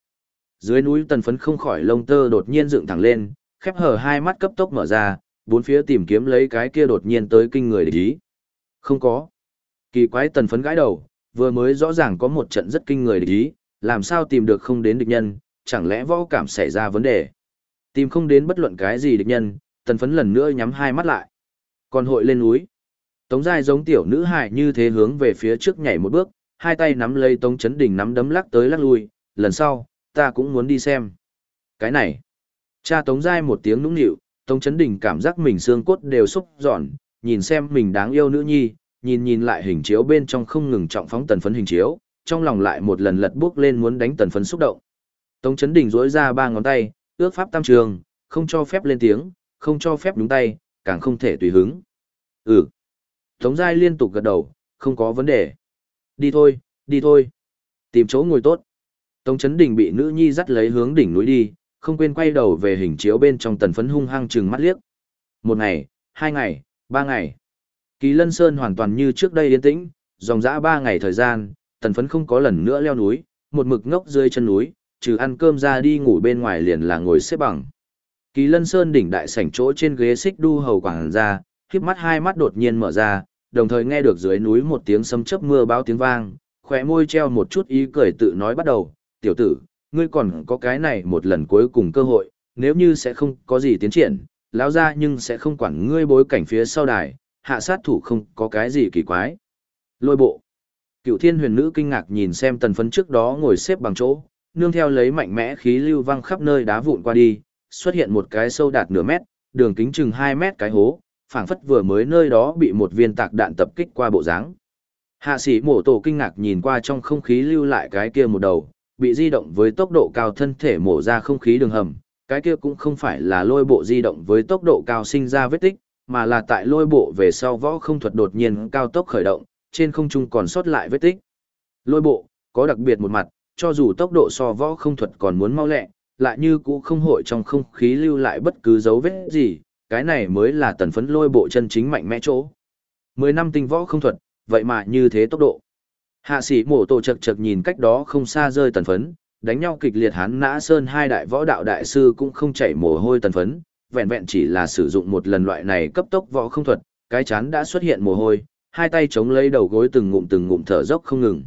Dưới núi tần phấn không khỏi lông tơ đột nhiên dựng thẳng lên, khép hở hai mắt cấp tốc mở ra, bốn phía tìm kiếm lấy cái kia đột nhiên tới kinh người địch ý. Không có. Kỳ quái tần phấn gãi đầu, vừa mới rõ ràng có một trận rất kinh người địch ý, làm sao tìm được không đến địch nhân, chẳng lẽ võ cảm xảy ra vấn đề. Tìm không đến bất luận cái gì địch nhân, tần phấn lần nữa nhắm hai mắt lại. Còn hội lên núi. Tống giai giống tiểu nữ hài như thế hướng về phía trước nhảy một bước, hai tay nắm lấy Tống Chấn Đình nắm đấm lắc tới lắc lui, lần sau, ta cũng muốn đi xem. Cái này, cha Tống Giai một tiếng nũng nịu, Tống Chấn Đình cảm giác mình xương cốt đều xúc giòn, nhìn xem mình đáng yêu nữ nhi, nhìn nhìn lại hình chiếu bên trong không ngừng trọng phóng tần phấn hình chiếu, trong lòng lại một lần lật bước lên muốn đánh tần phấn xúc động. Tống Chấn Đình duỗi ra ba ngón tay, ước pháp tam trường, không cho phép lên tiếng, không cho phép đúng tay, càng không thể tùy hứng. Ừ. Tống Giai liên tục gật đầu, không có vấn đề. Đi thôi, đi thôi. Tìm chỗ ngồi tốt. Tống Chấn Đình bị nữ nhi dắt lấy hướng đỉnh núi đi, không quên quay đầu về hình chiếu bên trong tần phấn hung hăng trừng mắt liếc. Một ngày, hai ngày, ba ngày. Kỳ Lân Sơn hoàn toàn như trước đây yên tĩnh, dòng dã ba ngày thời gian, tần phấn không có lần nữa leo núi, một mực ngốc dưới chân núi, trừ ăn cơm ra đi ngủ bên ngoài liền là ngồi xếp bằng. Kỳ Lân Sơn đỉnh đại sảnh chỗ trên ghế xích đu hầu quảng ra, khiếp mắt hai mắt đột nhiên mở ra, đồng thời nghe được dưới núi một tiếng sấm chớp mưa báo tiếng vang, khỏe môi treo một chút ý cười tự nói bắt đầu, tiểu tử, ngươi còn có cái này một lần cuối cùng cơ hội, nếu như sẽ không có gì tiến triển, lão ra nhưng sẽ không quản ngươi bối cảnh phía sau đài, hạ sát thủ không có cái gì kỳ quái. Lôi bộ. Cựu thiên huyền nữ kinh ngạc nhìn xem tần phấn trước đó ngồi xếp bằng chỗ, nương theo lấy mạnh mẽ khí lưu văng khắp nơi đá vụn qua đi, xuất hiện một cái sâu đạt nửa mét, đường kính chừng 2 mét cái hố, phảng phất vừa mới nơi đó bị một viên tạc đạn tập kích qua bộ dáng. Hạ sĩ mổ tổ kinh ngạc nhìn qua trong không khí lưu lại cái kia một đầu, bị di động với tốc độ cao thân thể mổ ra không khí đường hầm, cái kia cũng không phải là lôi bộ di động với tốc độ cao sinh ra vết tích, mà là tại lôi bộ về sau võ không thuật đột nhiên cao tốc khởi động, trên không trung còn sót lại vết tích. Lôi bộ, có đặc biệt một mặt, cho dù tốc độ so võ không thuật còn muốn mau lẹ, lại như cũ không hội trong không khí lưu lại bất cứ dấu vết gì, cái này mới là tần phấn lôi bộ chân chính mạnh mẽ chỗ. Mười năm tinh võ không thuật, vậy mà như thế tốc độ. Hạ sĩ mổ tổ chật chật nhìn cách đó không xa rơi tần phấn, đánh nhau kịch liệt hán nã sơn hai đại võ đạo đại sư cũng không chảy mồ hôi tần phấn, vẹn vẹn chỉ là sử dụng một lần loại này cấp tốc võ không thuật, cái chán đã xuất hiện mồ hôi, hai tay chống lấy đầu gối từng ngụm từng ngụm thở dốc không ngừng.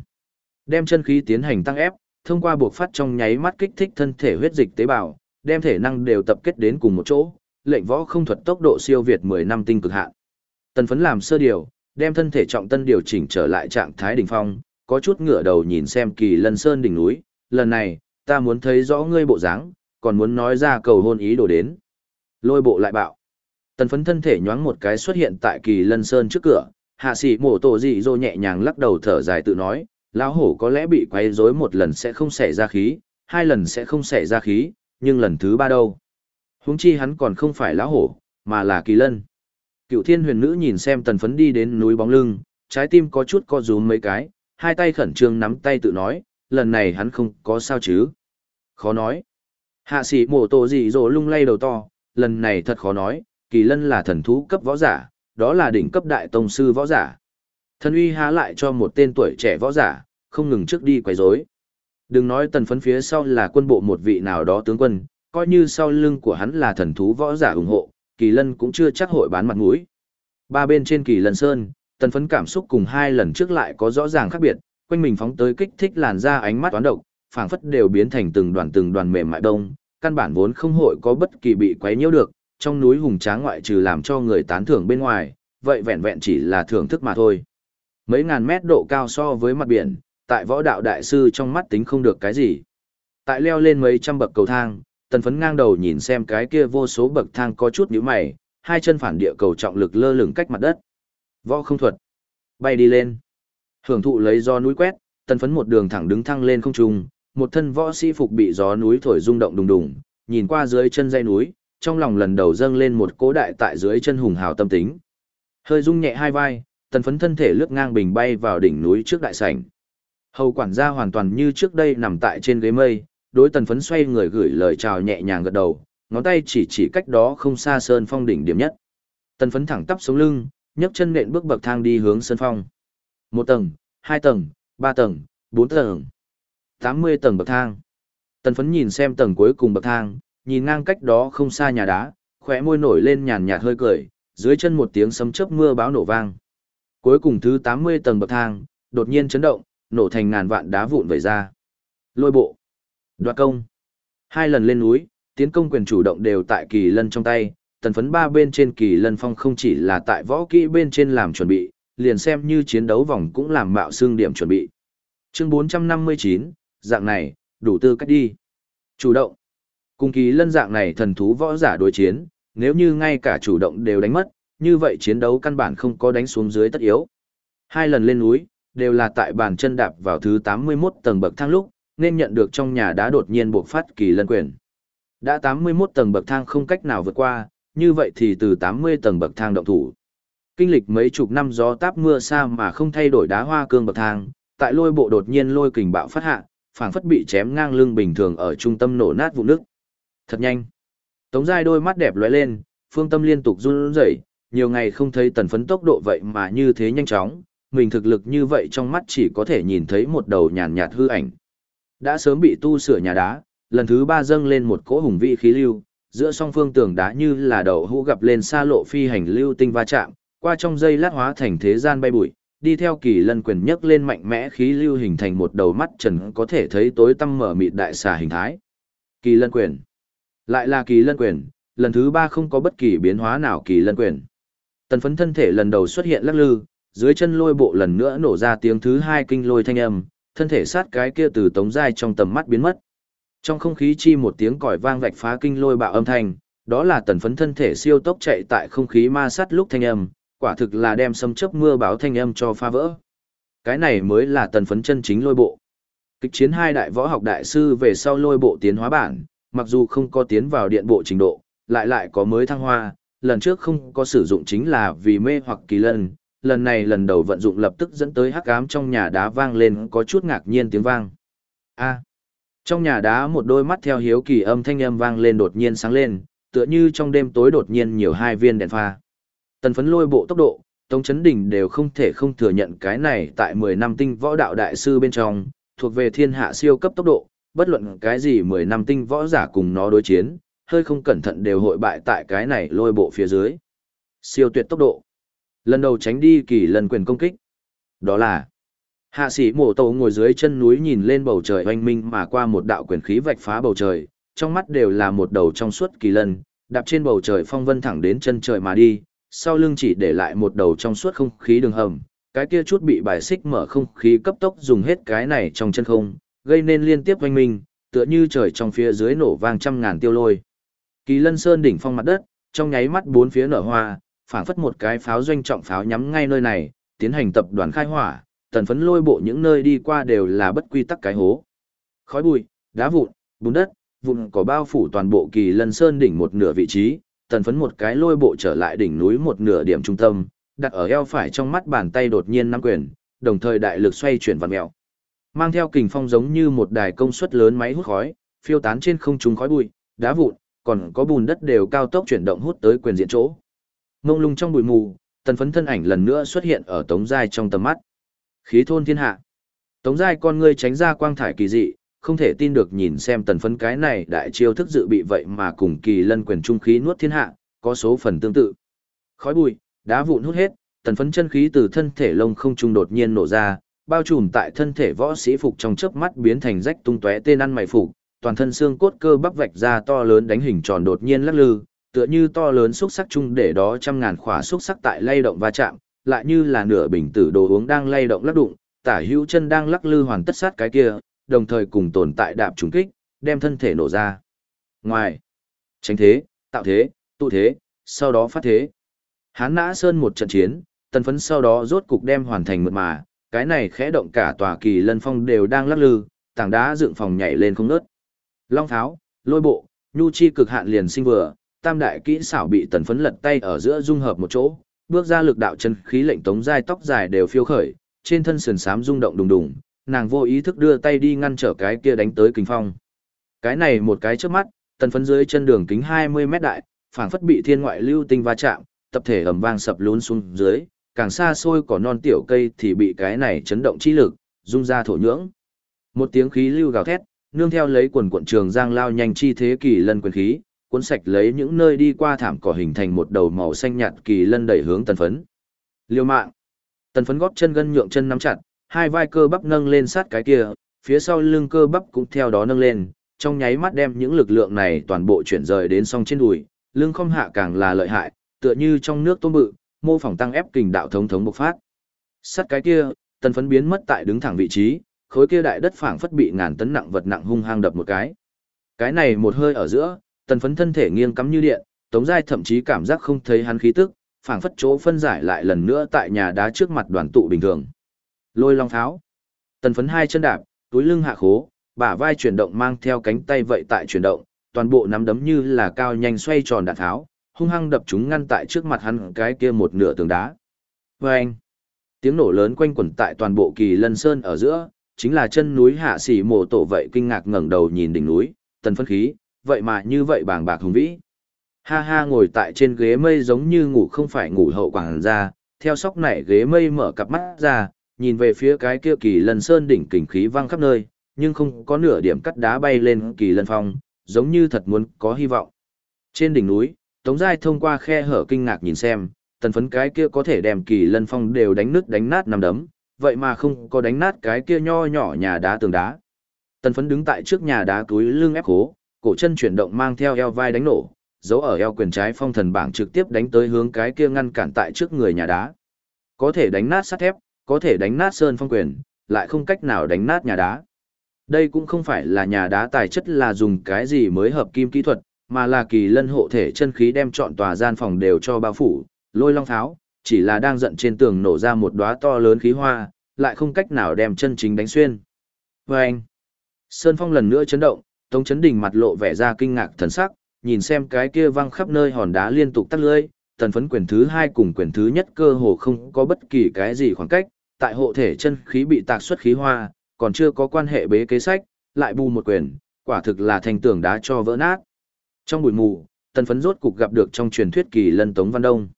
Đem chân khí tiến hành tăng ép, thông qua buộc phát trong nháy mắt kích thích thân thể huyết dịch tế bào, đem thể năng đều tập kết đến cùng một chỗ, lệnh võ không thuật tốc độ siêu việt 10 năm tinh cực hạn. Tần phấn làm sơ điều, đem thân thể trọng tân điều chỉnh trở lại trạng thái đỉnh phong, có chút ngửa đầu nhìn xem kỳ lân sơn đỉnh núi, lần này, ta muốn thấy rõ ngươi bộ dáng, còn muốn nói ra cầu hôn ý đồ đến. Lôi bộ lại bạo. Tần phấn thân thể nhoáng một cái xuất hiện tại kỳ lân sơn trước cửa, hạ sĩ mổ tổ dị dô nhẹ nhàng lắc đầu thở dài tự nói, lão hổ có lẽ bị quấy rối một lần sẽ không xảy ra khí, hai lần sẽ không xảy ra khí, nhưng lần thứ ba đâu. Huống chi hắn còn không phải lão hổ, mà là kỳ lân. Cựu thiên huyền nữ nhìn xem tần phấn đi đến núi bóng lưng, trái tim có chút co rúm mấy cái, hai tay khẩn trương nắm tay tự nói, lần này hắn không có sao chứ. Khó nói. Hạ sĩ mổ tổ gì rồi lung lay đầu to, lần này thật khó nói, kỳ lân là thần thú cấp võ giả, đó là đỉnh cấp đại tông sư võ giả. Thần uy há lại cho một tên tuổi trẻ võ giả, không ngừng trước đi quấy rối. Đừng nói tần phấn phía sau là quân bộ một vị nào đó tướng quân, coi như sau lưng của hắn là thần thú võ giả ủng hộ, kỳ lân cũng chưa chắc hội bán mặt mũi. Ba bên trên kỳ lân sơn, tần phấn cảm xúc cùng hai lần trước lại có rõ ràng khác biệt, quanh mình phóng tới kích thích làn ra ánh mắt toán độc, phảng phất đều biến thành từng đoàn từng đoàn mềm mại đông, căn bản vốn không hội có bất kỳ bị quấy nhiễu được, trong núi hùng tráng ngoại trừ làm cho người tán thưởng bên ngoài, vậy vẹn vẹn chỉ là thưởng thức mà thôi. Mấy ngàn mét độ cao so với mặt biển, tại võ đạo đại sư trong mắt tính không được cái gì. Tại leo lên mấy trăm bậc cầu thang, tần phấn ngang đầu nhìn xem cái kia vô số bậc thang có chút nhíu mày, hai chân phản địa cầu trọng lực lơ lửng cách mặt đất. Võ không thuật. Bay đi lên. Hưởng thụ lấy gió núi quét, tần phấn một đường thẳng đứng thăng lên không trung, một thân võ sĩ phục bị gió núi thổi rung động đùng đùng, nhìn qua dưới chân dây núi, trong lòng lần đầu dâng lên một cố đại tại dưới chân hùng hào tâm tính. Hơi rung nhẹ hai vai, tần phấn thân thể lướt ngang bình bay vào đỉnh núi trước đại sảnh. Hầu quản gia hoàn toàn như trước đây nằm tại trên ghế mây, đối tần phấn xoay người gửi lời chào nhẹ nhàng gật đầu, ngón tay chỉ chỉ cách đó không xa sơn phong đỉnh điểm nhất. Tần phấn thẳng tắp sống lưng, nhấc chân nện bước bậc thang đi hướng sơn phong. Một tầng, hai tầng, ba tầng, bốn tầng, tám mươi tầng bậc thang. Tần phấn nhìn xem tầng cuối cùng bậc thang, nhìn ngang cách đó không xa nhà đá, khỏe môi nổi lên nhàn nhạt hơi cười, dưới chân một tiếng sấm chớp mưa báo nổ vang. Cuối cùng thứ tám mươi tầng bậc thang, đột nhiên chấn động, nổ thành ngàn vạn đá vụn vẩy ra. Lôi bộ, đoạt công. Hai lần lên núi, tiến công quyền chủ động đều tại kỳ lân trong tay, tần phấn ba bên trên kỳ lân phong không chỉ là tại võ kỹ bên trên làm chuẩn bị, liền xem như chiến đấu vòng cũng làm mạo xương điểm chuẩn bị. Chương 459, dạng này, đủ tư cách đi. Chủ động. Cùng kỳ lân dạng này thần thú võ giả đối chiến, nếu như ngay cả chủ động đều đánh mất, như vậy chiến đấu căn bản không có đánh xuống dưới tất yếu. Hai lần lên núi, đều là tại bàn chân đạp vào thứ 81 tầng bậc thang lúc, nên nhận được trong nhà đá đột nhiên buộc phát kỳ lân quyền. Đã 81 tầng bậc thang không cách nào vượt qua, như vậy thì từ 80 tầng bậc thang động thủ. Kinh lịch mấy chục năm gió táp mưa xa mà không thay đổi đá hoa cương bậc thang, tại lôi bộ đột nhiên lôi kình bạo phát hạ, phảng phất bị chém ngang lưng bình thường ở trung tâm nổ nát vụ nước. Thật nhanh. Tống Giai đôi mắt đẹp lóe lên, phương tâm liên tục run rẩy, nhiều ngày không thấy tần phấn tốc độ vậy mà như thế nhanh chóng, mình thực lực như vậy trong mắt chỉ có thể nhìn thấy một đầu nhàn nhạt hư ảnh. Đã sớm bị tu sửa nhà đá, lần thứ ba dâng lên một cỗ hùng vị khí lưu, giữa song phương tường đá như là đầu hũ gặp lên xa lộ phi hành lưu tinh va chạm, qua trong dây lát hóa thành thế gian bay bụi, đi theo kỳ lân quyền nhấc lên mạnh mẽ khí lưu hình thành một đầu mắt trần có thể thấy tối tăm mở mịt đại xà hình thái. Kỳ lân quyền. Lại là kỳ lân quyền, lần thứ ba không có bất kỳ biến hóa nào kỳ lân quyền. Tần phấn thân thể lần đầu xuất hiện lắc lư, dưới chân lôi bộ lần nữa nổ ra tiếng thứ hai kinh lôi thanh âm, thân thể sát cái kia từ tống dai trong tầm mắt biến mất. Trong không khí chi một tiếng còi vang vạch phá kinh lôi bạo âm thanh, đó là tần phấn thân thể siêu tốc chạy tại không khí ma sát lúc thanh âm, quả thực là đem sấm chớp mưa báo thanh âm cho phá vỡ. Cái này mới là tần phấn chân chính lôi bộ. Kịch chiến hai đại võ học đại sư về sau lôi bộ tiến hóa bản, mặc dù không có tiến vào điện bộ trình độ, lại lại có mới thăng hoa, lần trước không có sử dụng chính là vì mê hoặc kỳ lân, lần này lần đầu vận dụng lập tức dẫn tới hắc ám trong nhà đá vang lên có chút ngạc nhiên tiếng vang. A. trong nhà đá một đôi mắt theo hiếu kỳ âm thanh âm vang lên đột nhiên sáng lên, tựa như trong đêm tối đột nhiên nhiều hai viên đèn pha. Tần phấn lôi bộ tốc độ, Tống Chấn Đình đều không thể không thừa nhận cái này tại 10 năm tinh võ đạo đại sư bên trong, thuộc về thiên hạ siêu cấp tốc độ, bất luận cái gì 10 năm tinh võ giả cùng nó đối chiến, hơi không cẩn thận đều hội bại tại cái này lôi bộ phía dưới. Siêu tuyệt tốc độ. Lần đầu tránh đi kỳ lần quyền công kích. Đó là Hạ sĩ mổ tổ ngồi dưới chân núi nhìn lên bầu trời oanh minh mà qua một đạo quyền khí vạch phá bầu trời, trong mắt đều là một đầu trong suốt kỳ lân, đạp trên bầu trời phong vân thẳng đến chân trời mà đi, sau lưng chỉ để lại một đầu trong suốt không khí đường hầm, cái kia chút bị bài xích mở không khí cấp tốc dùng hết cái này trong chân không, gây nên liên tiếp oanh minh, tựa như trời trong phía dưới nổ vang trăm ngàn tiêu lôi. Kỳ lân sơn đỉnh phong mặt đất, trong nháy mắt bốn phía nở hoa, phảng phất một cái pháo doanh trọng pháo nhắm ngay nơi này, tiến hành tập đoàn khai hỏa, tần phấn lôi bộ những nơi đi qua đều là bất quy tắc cái hố. Khói bụi, đá vụn, bùn đất, vụn có bao phủ toàn bộ kỳ lân sơn đỉnh một nửa vị trí, tần phấn một cái lôi bộ trở lại đỉnh núi một nửa điểm trung tâm, đặt ở eo phải trong mắt bàn tay đột nhiên nắm quyền, đồng thời đại lực xoay chuyển vặn mèo. Mang theo kình phong giống như một đài công suất lớn máy hút khói, phiêu tán trên không trung khói bụi, đá vụn, còn có bùn đất đều cao tốc chuyển động hút tới quyền diện chỗ. Mông lung trong bụi mù, tần phấn thân ảnh lần nữa xuất hiện ở Tống Giai trong tầm mắt. Khí thôn thiên hạ. Tống Giai con ngươi tránh ra quang thải kỳ dị, không thể tin được nhìn xem tần phấn cái này đại chiêu thức dự bị vậy mà cùng kỳ lân quyền trung khí nuốt thiên hạ, có số phần tương tự. Khói bụi, đá vụn hút hết, tần phấn chân khí từ thân thể lông không trung đột nhiên nổ ra, bao trùm tại thân thể võ sĩ phục trong chớp mắt biến thành rách tung tóe tên ăn mày phục, toàn thân xương cốt cơ bắp vạch ra to lớn đánh hình tròn đột nhiên lắc lư, tựa như to lớn xúc sắc chung để đó trăm ngàn khỏa xúc sắc tại lay động va chạm, lại như là nửa bình tử đồ uống đang lay động lắc đụng, tả hữu chân đang lắc lư hoàn tất sát cái kia, đồng thời cùng tồn tại đạp trùng kích, đem thân thể nổ ra. Ngoài, tránh thế, tạo thế, tụ thế, sau đó phát thế. Hán nã sơn một trận chiến, tần phấn sau đó rốt cục đem hoàn thành mượt mà, cái này khẽ động cả tòa kỳ lân phong đều đang lắc lư, tảng đá dựng phòng nhảy lên không ngớt. Long tháo, lôi bộ, nhu chi cực hạn liền sinh vừa, tam đại kỹ xảo bị tần phấn lật tay ở giữa dung hợp một chỗ, bước ra lực đạo chân khí lệnh tống dai tóc dài đều phiêu khởi, trên thân sườn sám rung động đùng đùng, nàng vô ý thức đưa tay đi ngăn trở cái kia đánh tới kinh phong. Cái này một cái trước mắt, tần phấn dưới chân đường kính 20 mét đại, phảng phất bị thiên ngoại lưu tinh va chạm, tập thể ầm vang sập lún xuống dưới, càng xa xôi cỏ non tiểu cây thì bị cái này chấn động chi lực, rung ra thổ nhưỡng. Một tiếng khí lưu gào thét, nương theo lấy quần quận trường giang lao nhanh chi thế kỳ lân quyền khí, cuốn sạch lấy những nơi đi qua thảm cỏ hình thành một đầu màu xanh nhạt kỳ lân đẩy hướng tần phấn. Liêu mạng. Tần phấn góp chân gân nhượng chân nắm chặt, hai vai cơ bắp nâng lên sát cái kia, phía sau lưng cơ bắp cũng theo đó nâng lên, trong nháy mắt đem những lực lượng này toàn bộ chuyển rời đến song trên đùi, lưng không hạ càng là lợi hại, tựa như trong nước tôm bự, mô phỏng tăng ép kình đạo thống thống bộc phát. Sát cái kia, tần phấn biến mất tại đứng thẳng vị trí, khối kia đại đất phảng phất bị ngàn tấn nặng vật nặng hung hăng đập một cái. Cái này một hơi ở giữa, tần phấn thân thể nghiêng cắm như điện, Tống Giai thậm chí cảm giác không thấy hắn khí tức, phảng phất chỗ phân giải lại lần nữa tại nhà đá trước mặt đoàn tụ bình thường. Lôi long pháo. Tần phấn hai chân đạp, túi lưng hạ khố, bả vai chuyển động mang theo cánh tay vậy tại chuyển động, toàn bộ nắm đấm như là cao nhanh xoay tròn đạn tháo, hung hăng đập chúng ngăn tại trước mặt hắn cái kia một nửa tường đá. Và anh, tiếng nổ lớn quanh quẩn tại toàn bộ kỳ lân sơn ở giữa, chính là chân núi hạ sĩ mộ tổ vậy kinh ngạc ngẩng đầu nhìn đỉnh núi, tần phân khí, vậy mà như vậy bàng bạc hùng vĩ. Ha ha ngồi tại trên ghế mây giống như ngủ không phải ngủ hậu quảng ra, theo sóc nảy ghế mây mở cặp mắt ra, nhìn về phía cái kia kỳ lân sơn đỉnh kình khí vang khắp nơi, nhưng không có nửa điểm cắt đá bay lên kỳ lân phong, giống như thật muốn có hy vọng. Trên đỉnh núi, Tống Giai thông qua khe hở kinh ngạc nhìn xem, tần phấn cái kia có thể đem kỳ lân phong đều đánh nứt đánh nát nằm đấm, vậy mà không có đánh nát cái kia nho nhỏ nhà đá tường đá. Tần phấn đứng tại trước nhà đá túi lưng ép khố, cổ chân chuyển động mang theo eo vai đánh nổ, giấu ở eo quyền trái phong thần bảng trực tiếp đánh tới hướng cái kia ngăn cản tại trước người nhà đá. Có thể đánh nát sắt thép, có thể đánh nát sơn phong quyền, lại không cách nào đánh nát nhà đá. Đây cũng không phải là nhà đá tài chất là dùng cái gì mới hợp kim kỹ thuật, mà là kỳ lân hộ thể chân khí đem trọn tòa gian phòng đều cho bao phủ, lôi long tháo, chỉ là đang giận trên tường nổ ra một đóa to lớn khí hoa, lại không cách nào đem chân chính đánh xuyên. Và anh, Sơn Phong lần nữa chấn động, Tống Chấn Đình mặt lộ vẻ ra kinh ngạc thần sắc, nhìn xem cái kia văng khắp nơi hòn đá liên tục tắt lưỡi, tần phấn quyền thứ hai cùng quyền thứ nhất cơ hồ không có bất kỳ cái gì khoảng cách, tại hộ thể chân khí bị tạc xuất khí hoa, còn chưa có quan hệ bế kế sách, lại bù một quyền, quả thực là thành tường đá cho vỡ nát. Trong buổi mù, tần phấn rốt cục gặp được trong truyền thuyết kỳ lân Tống Văn Đông.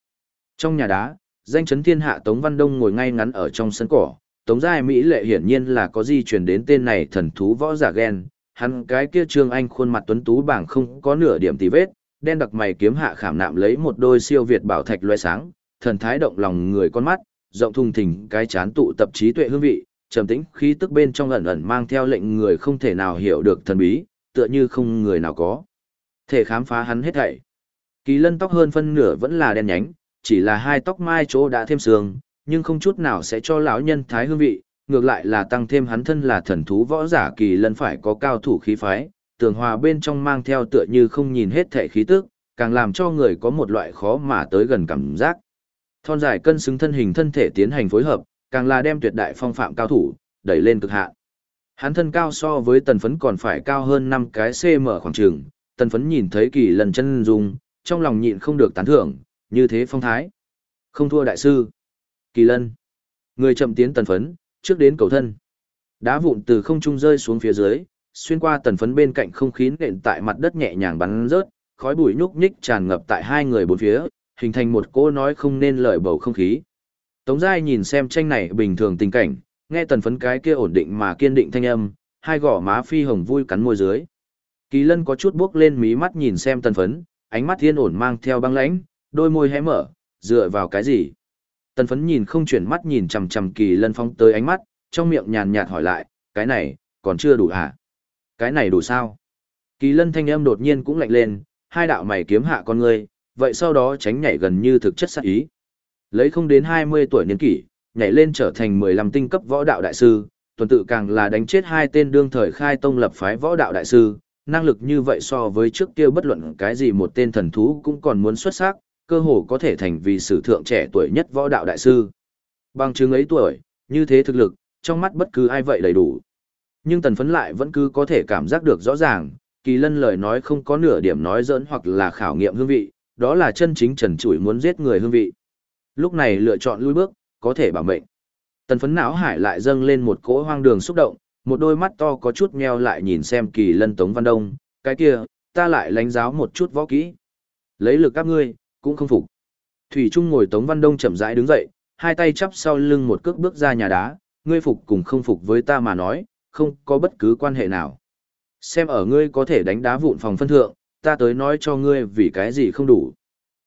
Trong nhà đá, danh chấn thiên hạ Tống Văn Đông ngồi ngay ngắn ở trong sân cỏ, Tống Giai Mỹ lệ hiển nhiên là có di truyền đến tên này thần thú võ giả ghen, hắn cái kia trương anh khuôn mặt tuấn tú bảng không có nửa điểm tì vết, đen đặc mày kiếm hạ khảm nạm lấy một đôi siêu việt bảo thạch loe sáng, thần thái động lòng người con mắt, rộng thùng thình cái chán tụ tập trí tuệ hương vị, trầm tĩnh khí tức bên trong ẩn ẩn mang theo lệnh người không thể nào hiểu được thần bí, tựa như không người nào có thể khám phá hắn hết thảy. Kỳ lân tóc hơn phân nửa vẫn là đen nhánh, chỉ là hai tóc mai chỗ đã thêm sương, nhưng không chút nào sẽ cho lão nhân thái hương vị, ngược lại là tăng thêm hắn thân là thần thú võ giả kỳ lân phải có cao thủ khí phái, tường hòa bên trong mang theo tựa như không nhìn hết thể khí tức, càng làm cho người có một loại khó mà tới gần cảm giác. Thon dài cân xứng thân hình thân thể tiến hành phối hợp, càng là đem tuyệt đại phong phạm cao thủ, đẩy lên cực hạn. Hắn thân cao so với tần phấn còn phải cao hơn 5 cái cm khoảng trường, tần phấn nhìn thấy kỳ lần chân dung, trong lòng nhịn không được tán thưởng, như thế phong thái. Không thua đại sư. Kỳ lân. Người chậm tiến tần phấn, trước đến cầu thân. Đá vụn từ không trung rơi xuống phía dưới, xuyên qua tần phấn bên cạnh không khí nện tại mặt đất nhẹ nhàng bắn rớt, khói bụi nhúc nhích tràn ngập tại hai người bốn phía, hình thành một cô nói không nên lời bầu không khí. Tống Giai nhìn xem tranh này bình thường tình cảnh, nghe tần phấn cái kia ổn định mà kiên định thanh âm, hai gò má phi hồng vui cắn môi dưới. Kỳ lân có chút bước lên mí mắt nhìn xem tần phấn, ánh mắt thiên ổn mang theo băng lãnh, đôi môi hé mở, dựa vào cái gì? Tần phấn nhìn không chuyển mắt nhìn chầm chầm kỳ lân phong tới ánh mắt, trong miệng nhàn nhạt hỏi lại, cái này, còn chưa đủ hả? Cái này đủ sao? Kỳ lân thanh âm đột nhiên cũng lạnh lên, hai đạo mày kiếm hạ con ngươi, vậy sau đó tránh nhảy gần như thực chất sát ý. Lấy không đến 20 tuổi niên kỷ, nhảy lên trở thành 15 tinh cấp võ đạo đại sư, tuần tự càng là đánh chết hai tên đương thời khai tông lập phái võ đạo đại sư, năng lực như vậy so với trước kia bất luận cái gì một tên thần thú cũng còn muốn xuất sắc, cơ hồ có thể thành vì sử thượng trẻ tuổi nhất võ đạo đại sư. Bằng chứng ấy tuổi, như thế thực lực, trong mắt bất cứ ai vậy đầy đủ. Nhưng tần phấn lại vẫn cứ có thể cảm giác được rõ ràng, kỳ lân lời nói không có nửa điểm nói giỡn hoặc là khảo nghiệm hương vị, đó là chân chính trần chủi muốn giết người hương vị. Lúc này lựa chọn lui bước, có thể bảo mệnh. Tần phấn não hải lại dâng lên một cỗ hoang đường xúc động, một đôi mắt to có chút meo lại nhìn xem kỳ lân tống văn đông, cái kia, ta lại lánh giáo một chút võ kỹ. Lấy lực các ngươi, cũng không phục. Thủy Trung ngồi Tống Văn Đông chậm rãi đứng dậy, hai tay chắp sau lưng một cước bước ra nhà đá, ngươi phục cùng không phục với ta mà nói, không có bất cứ quan hệ nào. Xem ở ngươi có thể đánh đá vụn phòng phân thượng, ta tới nói cho ngươi vì cái gì không đủ.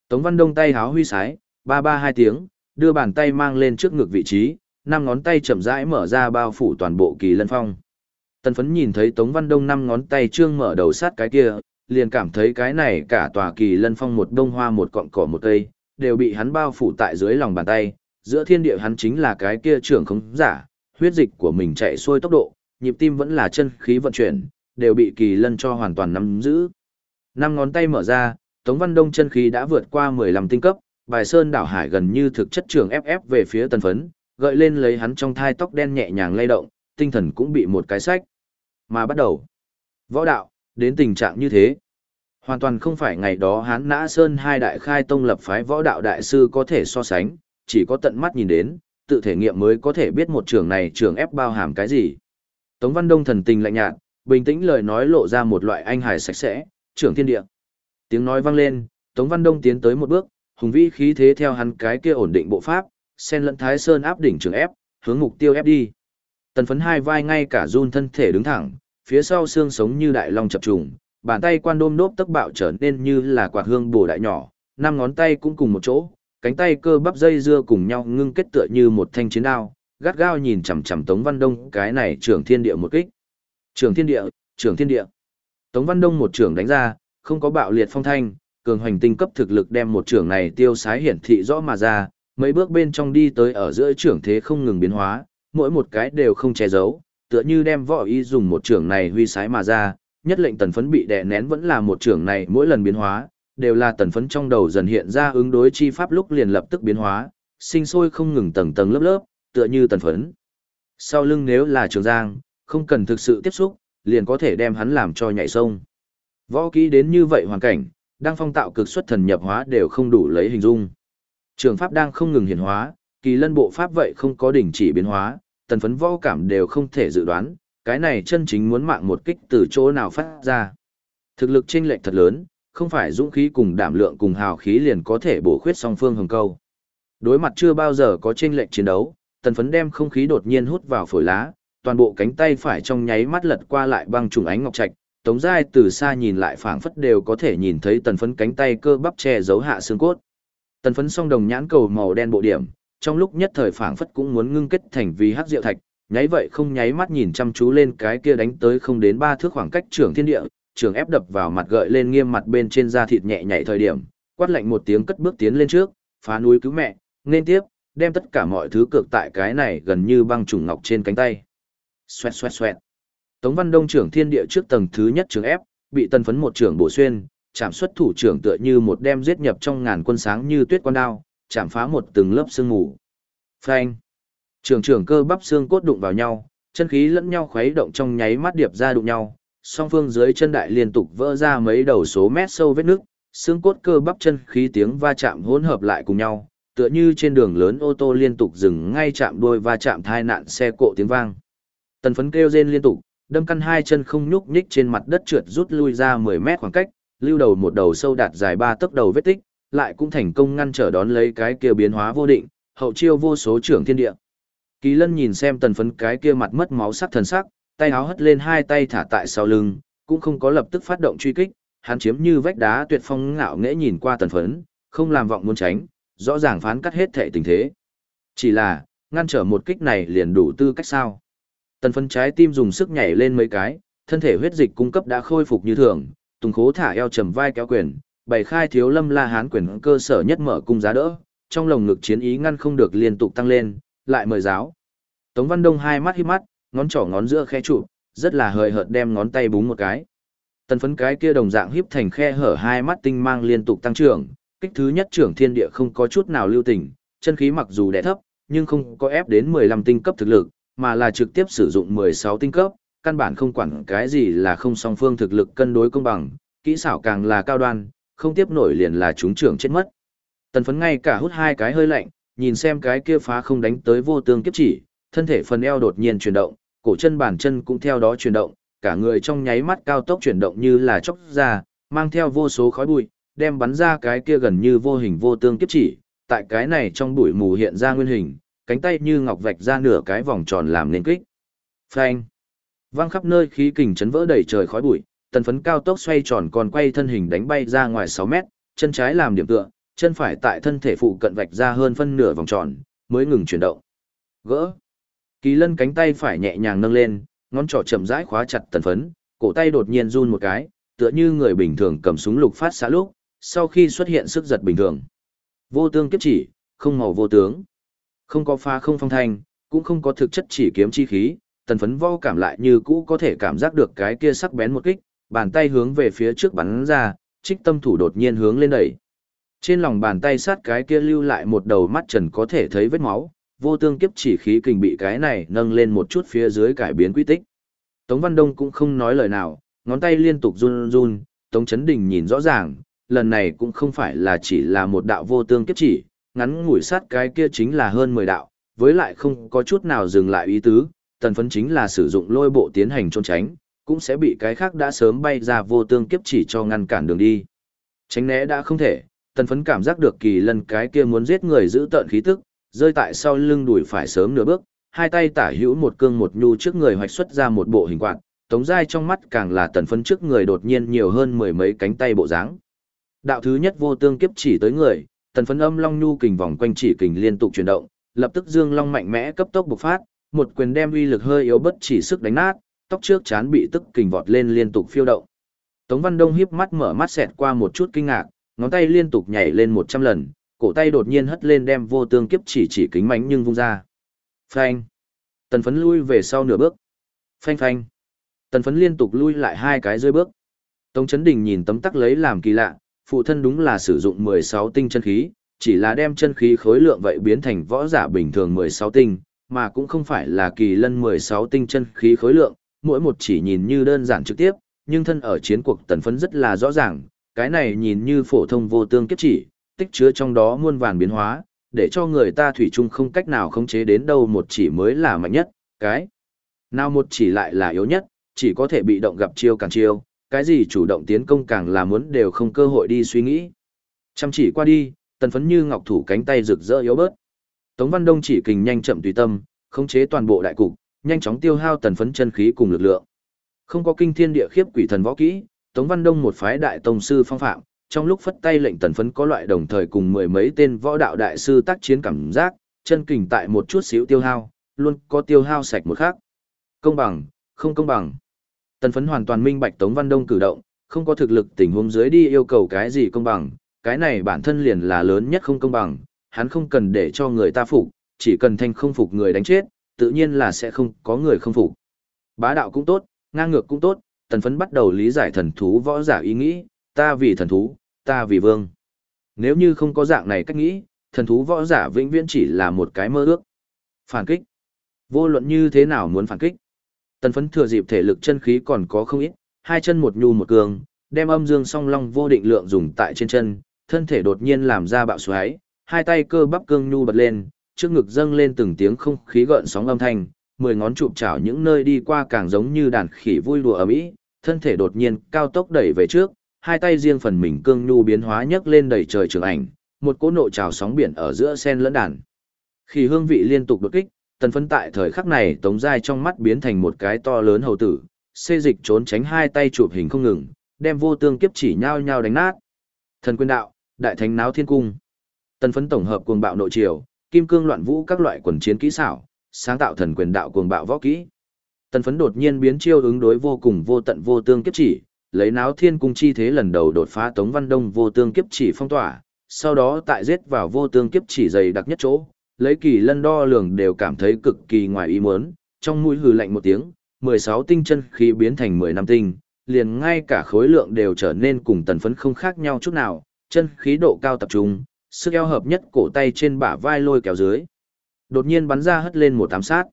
Tống Văn Đông tay háo huy sái, ba ba hai tiếng, đưa bàn tay mang lên trước ngực vị trí, năm ngón tay chậm rãi mở ra bao phủ toàn bộ kỳ lân phong. Tần phấn nhìn thấy Tống Văn Đông năm ngón tay trương mở đầu sát cái kia, liền cảm thấy cái này cả tòa kỳ lân phong một đông hoa một cọng cỏ một cây, đều bị hắn bao phủ tại dưới lòng bàn tay, giữa thiên địa hắn chính là cái kia trưởng không giả, huyết dịch của mình chạy xuôi tốc độ, nhịp tim vẫn là chân khí vận chuyển, đều bị kỳ lân cho hoàn toàn nắm giữ. Năm ngón tay mở ra, Tống Văn Đông chân khí đã vượt qua 15 tinh cấp, bài sơn đảo hải gần như thực chất trường ép ép về phía tần phấn, gợi lên lấy hắn trong thai tóc đen nhẹ nhàng lay động, tinh thần cũng bị một cái sách. Mà bắt đầu. Võ đạo, đến tình trạng như thế. Hoàn toàn không phải ngày đó hán nã sơn hai đại khai tông lập phái võ đạo đại sư có thể so sánh, chỉ có tận mắt nhìn đến, tự thể nghiệm mới có thể biết một trường này trường ép bao hàm cái gì. Tống Văn Đông thần tình lạnh nhạt, bình tĩnh lời nói lộ ra một loại anh hài sạch sẽ, trưởng thiên địa. Tiếng nói vang lên, Tống Văn Đông tiến tới một bước, hùng vĩ khí thế theo hắn cái kia ổn định bộ pháp, sen lẫn thái sơn áp đỉnh trường ép, hướng mục tiêu ép đi. Tần phấn hai vai ngay cả run thân thể đứng thẳng, phía sau xương sống như đại long chập trùng, bàn tay quan đôm nốt tấc bạo trở nên như là quạt hương bổ đại nhỏ, năm ngón tay cũng cùng một chỗ, cánh tay cơ bắp dây dưa cùng nhau ngưng kết tựa như một thanh chiến đao, gắt gao nhìn chằm chằm Tống Văn Đông, cái này trưởng thiên địa một kích. Trưởng thiên địa, trưởng thiên địa. Tống Văn Đông một trưởng đánh ra, không có bạo liệt phong thanh, cường hoành tinh cấp thực lực đem một trưởng này tiêu sái hiển thị rõ mà ra, mấy bước bên trong đi tới ở giữa trưởng thế không ngừng biến hóa, mỗi một cái đều không che giấu, tựa như đem võ y dùng một trưởng này huy sái mà ra, nhất lệnh tần phấn bị đè nén vẫn là một trưởng này mỗi lần biến hóa, đều là tần phấn trong đầu dần hiện ra ứng đối chi pháp lúc liền lập tức biến hóa, sinh sôi không ngừng tầng tầng lớp lớp, tựa như tần phấn. Sau lưng nếu là trường giang, không cần thực sự tiếp xúc, liền có thể đem hắn làm cho nhảy sông. Võ kỹ đến như vậy hoàn cảnh, đang phong tạo cực xuất thần nhập hóa đều không đủ lấy hình dung. Trường pháp đang không ngừng hiển hóa, kỳ lân bộ pháp vậy không có đỉnh chỉ biến hóa, tần phấn võ cảm đều không thể dự đoán, cái này chân chính muốn mạng một kích từ chỗ nào phát ra. Thực lực chênh lệch thật lớn, không phải dũng khí cùng đảm lượng cùng hào khí liền có thể bổ khuyết song phương hồng câu. Đối mặt chưa bao giờ có chênh lệch chiến đấu, tần phấn đem không khí đột nhiên hút vào phổi lá, toàn bộ cánh tay phải trong nháy mắt lật qua lại băng trùng ánh ngọc trạch, Tống Giai từ xa nhìn lại phảng phất đều có thể nhìn thấy tần phấn cánh tay cơ bắp che giấu hạ xương cốt. Tần phấn song đồng nhãn cầu màu đen bộ điểm, trong lúc nhất thời phảng phất cũng muốn ngưng kết thành vì hắc diệu thạch, nháy vậy không nháy mắt nhìn chăm chú lên cái kia đánh tới không đến ba thước khoảng cách trường thiên địa, trường ép đập vào mặt gợi lên nghiêm mặt bên trên da thịt nhẹ nhảy thời điểm, quát lạnh một tiếng cất bước tiến lên trước, phá núi cứu mẹ, nên tiếp, đem tất cả mọi thứ cược tại cái này gần như băng trùng ngọc trên cánh tay. Xoẹt xoẹt xoẹt. Tống Văn Đông trưởng thiên địa trước tầng thứ nhất trường ép, bị tân phấn một trưởng bổ xuyên, chạm xuất thủ trưởng tựa như một đem giết nhập trong ngàn quân sáng như tuyết quan đao, chạm phá một từng lớp sương mù. Phanh. Trường trưởng cơ bắp xương cốt đụng vào nhau, chân khí lẫn nhau khuấy động trong nháy mắt điệp ra đụng nhau, song phương dưới chân đại liên tục vỡ ra mấy đầu số mét sâu vết nước, xương cốt cơ bắp chân khí tiếng va chạm hỗn hợp lại cùng nhau, tựa như trên đường lớn ô tô liên tục dừng ngay chạm đuôi va chạm thai nạn xe cộ tiếng vang. Tần phấn kêu rên liên tục, đâm căn hai chân không nhúc nhích trên mặt đất trượt rút lui ra 10 mét khoảng cách, lưu đầu một đầu sâu đạt dài ba tấc đầu vết tích, lại cũng thành công ngăn trở đón lấy cái kia biến hóa vô định, hậu chiêu vô số trưởng thiên địa. Kỳ lân nhìn xem tần phấn cái kia mặt mất máu sắc thần sắc, tay áo hất lên hai tay thả tại sau lưng, cũng không có lập tức phát động truy kích, hắn chiếm như vách đá tuyệt phong ngạo nghễ nhìn qua tần phấn, không làm vọng muốn tránh, rõ ràng phán cắt hết thệ tình thế. Chỉ là, ngăn trở một kích này liền đủ tư cách sao. Tần phấn trái tim dùng sức nhảy lên mấy cái, thân thể huyết dịch cung cấp đã khôi phục như thường, tùng khố thả eo trầm vai kéo quyền, bày khai thiếu lâm la hán quyền cơ sở nhất mở cung giá đỡ, trong lồng ngực chiến ý ngăn không được liên tục tăng lên, lại mời giáo. Tống Văn Đông hai mắt híp mắt, ngón trỏ ngón giữa khẽ trụ, rất là hời hợt đem ngón tay búng một cái. Tần phấn cái kia đồng dạng híp thành khe hở hai mắt tinh mang liên tục tăng trưởng, kích thứ nhất trưởng thiên địa không có chút nào lưu tình, chân khí mặc dù đè thấp, nhưng không có ép đến 15 tinh cấp thực lực, mà là trực tiếp sử dụng 16 tinh cấp, căn bản không quản cái gì là không song phương thực lực cân đối công bằng, kỹ xảo càng là cao đoan, không tiếp nổi liền là chúng trưởng chết mất. Tần phấn ngay cả hút hai cái hơi lạnh, nhìn xem cái kia phá không đánh tới vô tương kiếp chỉ, thân thể phần eo đột nhiên chuyển động, cổ chân bàn chân cũng theo đó chuyển động, cả người trong nháy mắt cao tốc chuyển động như là chốc ra, mang theo vô số khói bụi, đem bắn ra cái kia gần như vô hình vô tương kiếp chỉ, tại cái này trong bụi mù hiện ra nguyên hình, cánh tay như ngọc vạch ra nửa cái vòng tròn làm nên kích. Phanh! Vang khắp nơi khí kình chấn vỡ đầy trời khói bụi, tần phấn cao tốc xoay tròn còn quay thân hình đánh bay ra ngoài 6 mét, chân trái làm điểm tựa, chân phải tại thân thể phụ cận vạch ra hơn phân nửa vòng tròn, mới ngừng chuyển động. Gỡ! Kỳ lân cánh tay phải nhẹ nhàng nâng lên, ngón trỏ chậm rãi khóa chặt tần phấn, cổ tay đột nhiên run một cái, tựa như người bình thường cầm súng lục phát xạ lúc, sau khi xuất hiện sức giật bình thường. Vô tương kiếp chỉ, không màu vô tướng. Không có pha không phong thanh, cũng không có thực chất chỉ kiếm chi khí, tần phấn vo cảm lại như cũ có thể cảm giác được cái kia sắc bén một kích, bàn tay hướng về phía trước bắn ra, trích tâm thủ đột nhiên hướng lên đẩy. Trên lòng bàn tay sát cái kia lưu lại một đầu mắt trần có thể thấy vết máu, vô tương kiếp chỉ khí kình bị cái này nâng lên một chút phía dưới cải biến quy tích. Tống Văn Đông cũng không nói lời nào, ngón tay liên tục run run, Tống Chấn Đình nhìn rõ ràng, lần này cũng không phải là chỉ là một đạo vô tương kiếp chỉ, ngắn ngủi sát cái kia chính là hơn 10 đạo, với lại không có chút nào dừng lại ý tứ, tần phấn chính là sử dụng lôi bộ tiến hành trốn tránh, cũng sẽ bị cái khác đã sớm bay ra vô tương kiếp chỉ cho ngăn cản đường đi. Tránh né đã không thể, tần phấn cảm giác được kỳ lần cái kia muốn giết người giữ tợn khí tức, rơi tại sau lưng đùi phải sớm nửa bước, hai tay tả hữu một cương một nhu trước người hoạch xuất ra một bộ hình quạt, tống dai trong mắt càng là tần phấn trước người đột nhiên nhiều hơn mười mấy cánh tay bộ dáng. Đạo thứ nhất vô tương kiếp chỉ tới người, tần phấn âm long nhu kình vòng quanh chỉ kình liên tục chuyển động, lập tức dương long mạnh mẽ cấp tốc bộc phát, một quyền đem uy lực hơi yếu bất chỉ sức đánh nát, tóc trước chán bị tức kình vọt lên liên tục phiêu động. Tống Văn Đông hiếp mắt mở mắt xẹt qua một chút kinh ngạc, ngón tay liên tục nhảy lên 100 lần, cổ tay đột nhiên hất lên đem vô tương kiếp chỉ chỉ kính mánh nhưng vung ra. Phanh. Tần phấn lui về sau nửa bước. Phanh phanh. Tần phấn liên tục lui lại hai cái rơi bước. Tống Chấn Đình nhìn tấm tắc lấy làm kỳ lạ, phụ thân đúng là sử dụng 16 tinh chân khí, chỉ là đem chân khí khối lượng vậy biến thành võ giả bình thường 16 tinh, mà cũng không phải là kỳ lân 16 tinh chân khí khối lượng, mỗi một chỉ nhìn như đơn giản trực tiếp, nhưng thân ở chiến cuộc tần phấn rất là rõ ràng, cái này nhìn như phổ thông vô tương kiếp chỉ, tích chứa trong đó muôn vàn biến hóa, để cho người ta thủy chung không cách nào khống chế đến đâu một chỉ mới là mạnh nhất, cái nào một chỉ lại là yếu nhất, chỉ có thể bị động gặp chiêu càng chiêu, cái gì chủ động tiến công càng là muốn đều không cơ hội đi suy nghĩ. Chăm chỉ qua đi, tần phấn như ngọc thủ cánh tay rực rỡ yếu bớt. Tống Văn Đông chỉ kình nhanh chậm tùy tâm, khống chế toàn bộ đại cục, nhanh chóng tiêu hao tần phấn chân khí cùng lực lượng. Không có kinh thiên địa khiếp quỷ thần võ kỹ, Tống Văn Đông một phái đại tông sư phong phạm, trong lúc phất tay lệnh tần phấn có loại đồng thời cùng mười mấy tên võ đạo đại sư tác chiến cảm giác, chân kình tại một chút xíu tiêu hao, luôn có tiêu hao sạch một khác. Công bằng, không công bằng. Tần phấn hoàn toàn minh bạch Tống Văn Đông cử động, không có thực lực tình huống dưới đi yêu cầu cái gì công bằng, cái này bản thân liền là lớn nhất không công bằng, hắn không cần để cho người ta phục, chỉ cần thanh không phục người đánh chết, tự nhiên là sẽ không có người không phục. Bá đạo cũng tốt, ngang ngược cũng tốt, tần phấn bắt đầu lý giải thần thú võ giả ý nghĩ, ta vì thần thú, ta vì vương. Nếu như không có dạng này cách nghĩ, thần thú võ giả vĩnh viễn chỉ là một cái mơ ước. Phản kích. Vô luận như thế nào muốn phản kích. Tần phấn thừa dịp thể lực chân khí còn có không ít, hai chân một nhu một cường, đem âm dương song long vô định lượng dùng tại trên chân, thân thể đột nhiên làm ra bạo xoáy, hai tay cơ bắp cương nhu bật lên, trước ngực dâng lên từng tiếng không khí gợn sóng âm thanh, mười ngón chụp chảo những nơi đi qua càng giống như đàn khỉ vui đùa ở mỹ, thân thể đột nhiên cao tốc đẩy về trước, hai tay riêng phần mình cương nhu biến hóa nhấc lên đầy trời trường ảnh, một cỗ nộ trào sóng biển ở giữa sen lẫn đàn. Khi hương vị liên tục đột kích, tần phân tại thời khắc này tống dai trong mắt biến thành một cái to lớn hầu tử, xê dịch trốn tránh hai tay chụp hình không ngừng, đem vô tương kiếp chỉ nhau nhau đánh nát. Thần quyền đạo, đại thánh náo thiên cung. Tần phấn tổng hợp cuồng bạo nội triều, kim cương loạn vũ các loại quần chiến kỹ xảo, sáng tạo thần quyền đạo cuồng bạo võ kỹ. Tần phấn đột nhiên biến chiêu ứng đối vô cùng vô tận vô tương kiếp chỉ, lấy náo thiên cung chi thế lần đầu đột phá Tống Văn Đông vô tương kiếp chỉ phong tỏa, sau đó tại giết vào vô tương kiếp chỉ dày đặc nhất chỗ, lấy kỳ lân đo lường đều cảm thấy cực kỳ ngoài ý muốn, trong mũi hừ lạnh một tiếng, 16 tinh chân khí biến thành 10 năm tinh, liền ngay cả khối lượng đều trở nên cùng tần phấn không khác nhau chút nào, chân khí độ cao tập trung, sức eo hợp nhất cổ tay trên bả vai lôi kéo dưới. Đột nhiên bắn ra hất lên một ám sát.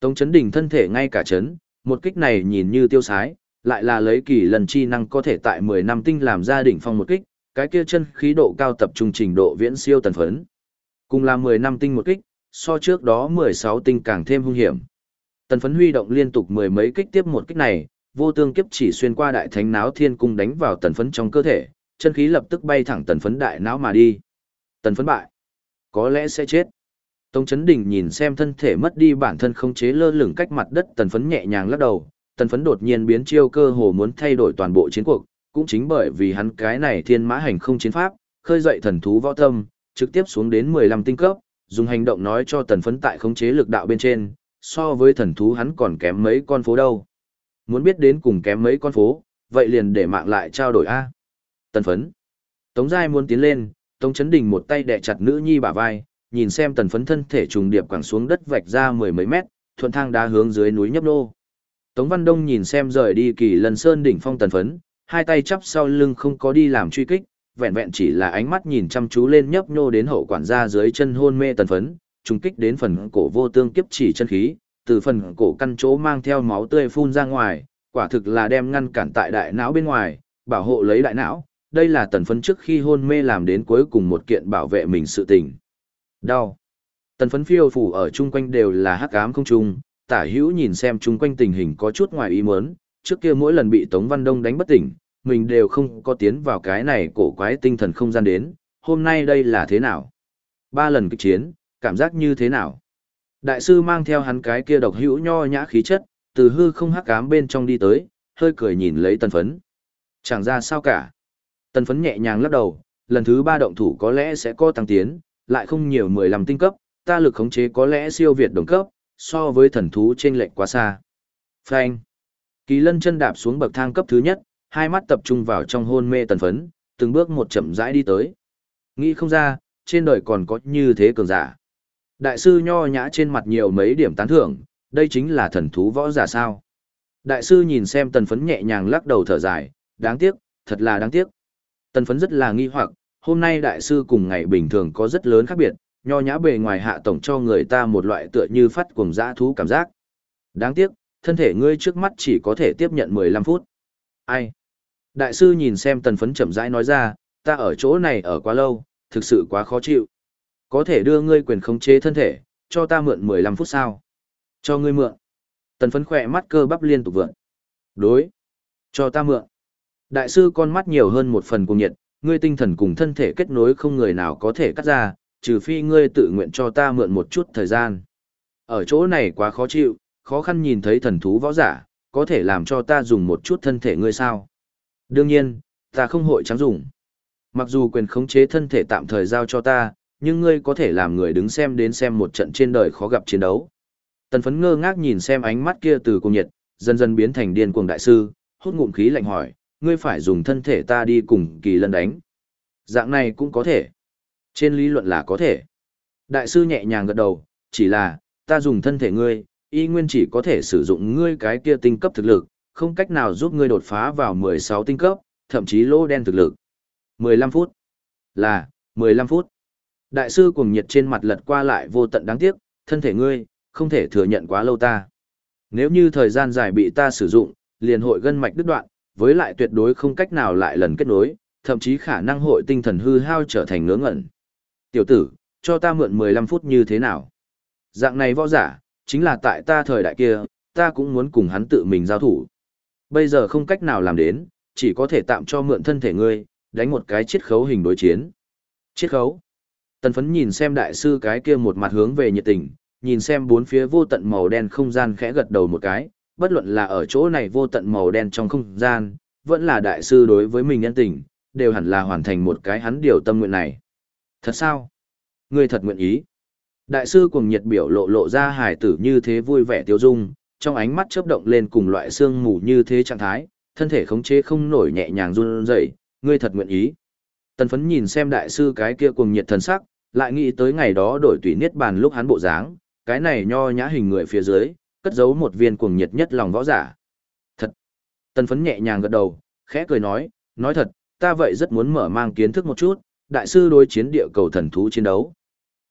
Tống chấn đỉnh thân thể ngay cả chấn, một kích này nhìn như tiêu sái, lại là lấy kỳ lần chi năng có thể tại 10 năm tinh làm ra đỉnh phong một kích, cái kia chân khí độ cao tập trung trình độ viễn siêu tần phấn. Cùng là 10 năm tinh một kích, so trước đó 16 tinh càng thêm hung hiểm. Tần phấn huy động liên tục mười mấy kích tiếp một kích này, vô tương kiếp chỉ xuyên qua đại thánh náo thiên cung đánh vào tần phấn trong cơ thể, chân khí lập tức bay thẳng tần phấn đại não mà đi. Tần phấn bại. Có lẽ sẽ chết. Tống Chấn Đình nhìn xem thân thể mất đi bản thân không chế lơ lửng cách mặt đất tần phấn nhẹ nhàng lắc đầu, tần phấn đột nhiên biến chiêu cơ hồ muốn thay đổi toàn bộ chiến cuộc, cũng chính bởi vì hắn cái này thiên mã hành không chiến pháp, khơi dậy thần thú võ tâm, trực tiếp xuống đến 15 tinh cấp, dùng hành động nói cho tần phấn tại khống chế lực đạo bên trên, so với thần thú hắn còn kém mấy con phố đâu. Muốn biết đến cùng kém mấy con phố, vậy liền để mạng lại trao đổi A. Tần phấn. Tống Giai muốn tiến lên, Tống Chấn Đình một tay đè chặt nữ nhi bả vai, nhìn xem tần phấn thân thể trùng điệp quẳng xuống đất vạch ra mười mấy mét, thuận thang đá hướng dưới núi nhấp nô. Tống Văn Đông nhìn xem rời đi kỳ lần sơn đỉnh phong tần phấn, hai tay chắp sau lưng không có đi làm truy kích, vẹn vẹn chỉ là ánh mắt nhìn chăm chú lên nhấp nhô đến hậu quản gia dưới chân hôn mê tần phấn, trùng kích đến phần cổ vô tương kiếp chỉ chân khí, từ phần cổ căn chỗ mang theo máu tươi phun ra ngoài, quả thực là đem ngăn cản tại đại não bên ngoài, bảo hộ lấy đại não, đây là tần phấn trước khi hôn mê làm đến cuối cùng một kiện bảo vệ mình sự tình. Đau. Tần phấn phiêu phủ ở chung quanh đều là hắc ám không trung, tả hữu nhìn xem chung quanh tình hình có chút ngoài ý muốn, trước kia mỗi lần bị Tống Văn Đông đánh bất tỉnh, mình đều không có tiến vào cái này cổ quái tinh thần không gian đến, hôm nay đây là thế nào? Ba lần kịch chiến, cảm giác như thế nào? Đại sư mang theo hắn cái kia độc hữu nho nhã khí chất, từ hư không hắc ám bên trong đi tới, hơi cười nhìn lấy tần phấn. Chẳng ra sao cả. Tần phấn nhẹ nhàng lắc đầu, lần thứ ba động thủ có lẽ sẽ có tăng tiến, lại không nhiều 15 tinh cấp, ta lực khống chế có lẽ siêu việt đồng cấp, so với thần thú trên lệnh quá xa. Phanh. Kỳ lân chân đạp xuống bậc thang cấp thứ nhất, hai mắt tập trung vào trong hôn mê tần phấn, từng bước một chậm rãi đi tới. Nghĩ không ra, trên đời còn có như thế cường giả. Đại sư nho nhã trên mặt nhiều mấy điểm tán thưởng, đây chính là thần thú võ giả sao. Đại sư nhìn xem tần phấn nhẹ nhàng lắc đầu thở dài, đáng tiếc, thật là đáng tiếc. Tần phấn rất là nghi hoặc, hôm nay đại sư cùng ngày bình thường có rất lớn khác biệt, nho nhã bề ngoài hạ tổng cho người ta một loại tựa như phát cuồng dã thú cảm giác. Đáng tiếc, thân thể ngươi trước mắt chỉ có thể tiếp nhận 15 phút. Ai? Đại sư nhìn xem tần phấn chậm rãi nói ra, ta ở chỗ này ở quá lâu, thực sự quá khó chịu. Có thể đưa ngươi quyền khống chế thân thể, cho ta mượn 15 phút sao? Cho ngươi mượn. Tần phấn khỏe mắt cơ bắp liên tục vượn. Đối. Cho ta mượn. Đại sư con mắt nhiều hơn một phần cùng nhiệt, ngươi tinh thần cùng thân thể kết nối không người nào có thể cắt ra, trừ phi ngươi tự nguyện cho ta mượn một chút thời gian. Ở chỗ này quá khó chịu, khó khăn nhìn thấy thần thú võ giả, có thể làm cho ta dùng một chút thân thể ngươi sao? Đương nhiên, ta không hội trắng dùng. Mặc dù quyền khống chế thân thể tạm thời giao cho ta, nhưng ngươi có thể làm người đứng xem đến xem một trận trên đời khó gặp chiến đấu. Tần phấn ngơ ngác nhìn xem ánh mắt kia từ cùng nhiệt, dần dần biến thành điên cuồng đại sư, hút ngụm khí lạnh hỏi, ngươi phải dùng thân thể ta đi cùng kỳ lân đánh. Dạng này cũng có thể. Trên lý luận là có thể. Đại sư nhẹ nhàng gật đầu, chỉ là, ta dùng thân thể ngươi, y nguyên chỉ có thể sử dụng ngươi cái kia tinh cấp thực lực, không cách nào giúp ngươi đột phá vào 16 tinh cấp, thậm chí lô đen thực lực. 15 phút. Là, 15 phút. Đại sư cùng nhiệt trên mặt lật qua lại vô tận đáng tiếc, thân thể ngươi, không thể thừa nhận quá lâu ta. Nếu như thời gian dài bị ta sử dụng, liền hội gân mạch đứt đoạn, với lại tuyệt đối không cách nào lại lần kết nối, thậm chí khả năng hội tinh thần hư hao trở thành ngớ ngẩn. Tiểu tử, cho ta mượn 15 phút như thế nào? Dạng này võ giả, chính là tại ta thời đại kia, ta cũng muốn cùng hắn tự mình giao thủ. Bây giờ không cách nào làm đến, chỉ có thể tạm cho mượn thân thể ngươi, đánh một cái chiết khấu hình đối chiến. Chiết khấu. Tần phấn nhìn xem đại sư cái kia một mặt hướng về nhiệt tình, nhìn xem bốn phía vô tận màu đen không gian khẽ gật đầu một cái, bất luận là ở chỗ này vô tận màu đen trong không gian, vẫn là đại sư đối với mình nhân tình, đều hẳn là hoàn thành một cái hắn điều tâm nguyện này. Thật sao? Ngươi thật nguyện ý. Đại sư cùng nhiệt biểu lộ lộ ra hài tử như thế vui vẻ tiêu dung, trong ánh mắt chớp động lên cùng loại xương mù như thế trạng thái, thân thể khống chế không nổi nhẹ nhàng run rẩy, ngươi thật nguyện ý. Tần phấn nhìn xem đại sư cái kia cùng nhiệt thần sắc, lại nghĩ tới ngày đó đổi tùy niết bàn lúc hắn bộ dáng, cái này nho nhã hình người phía dưới, cất giấu một viên cuồng nhiệt nhất lòng võ giả. Thật. Tần phấn nhẹ nhàng gật đầu, khẽ cười nói, nói thật, ta vậy rất muốn mở mang kiến thức một chút, đại sư đối chiến địa cầu thần thú chiến đấu.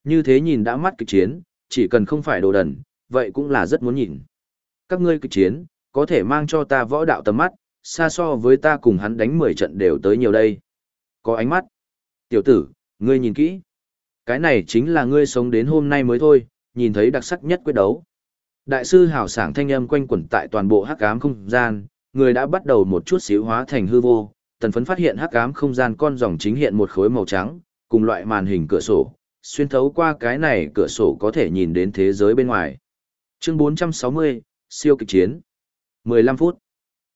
Như thế nhìn đã mắt kịch chiến, chỉ cần không phải đồ đần, vậy cũng là rất muốn nhìn. Các ngươi kịch chiến, có thể mang cho ta võ đạo tầm mắt, xa so với ta cùng hắn đánh 10 trận đều tới nhiều đây. Có ánh mắt. Tiểu tử, ngươi nhìn kỹ. Cái này chính là ngươi sống đến hôm nay mới thôi, nhìn thấy đặc sắc nhất quyết đấu. Đại sư hào sảng thanh âm quanh quẩn tại toàn bộ hắc ám không gian, người đã bắt đầu một chút xíu hóa thành hư vô, tần phấn phát hiện hắc ám không gian con dòng chính hiện một khối màu trắng, cùng loại màn hình cửa sổ, xuyên thấu qua cái này cửa sổ có thể nhìn đến thế giới bên ngoài. Chương 460, siêu kịch chiến. 15 phút.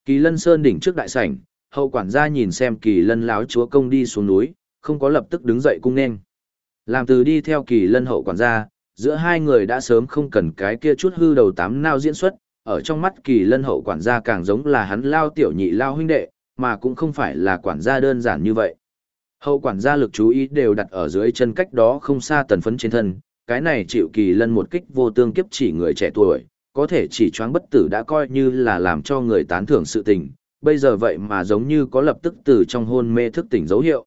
Kỳ Lân Sơn đỉnh trước đại sảnh, hậu quản gia nhìn xem Kỳ Lân láo chúa công đi xuống núi, không có lập tức đứng dậy cung nên. Làm từ đi theo Kỳ Lân hậu quản gia, giữa hai người đã sớm không cần cái kia chút hư đầu tám nao diễn xuất, ở trong mắt Kỳ Lân hậu quản gia càng giống là hắn lao tiểu nhị lao huynh đệ, mà cũng không phải là quản gia đơn giản như vậy. Hậu quản gia lực chú ý đều đặt ở dưới chân cách đó không xa tần phấn trên thân, cái này chịu kỳ lân một kích vô tương kiếp chỉ người trẻ tuổi, có thể chỉ choáng bất tử đã coi như là làm cho người tán thưởng sự tình, bây giờ vậy mà giống như có lập tức từ trong hôn mê thức tỉnh dấu hiệu.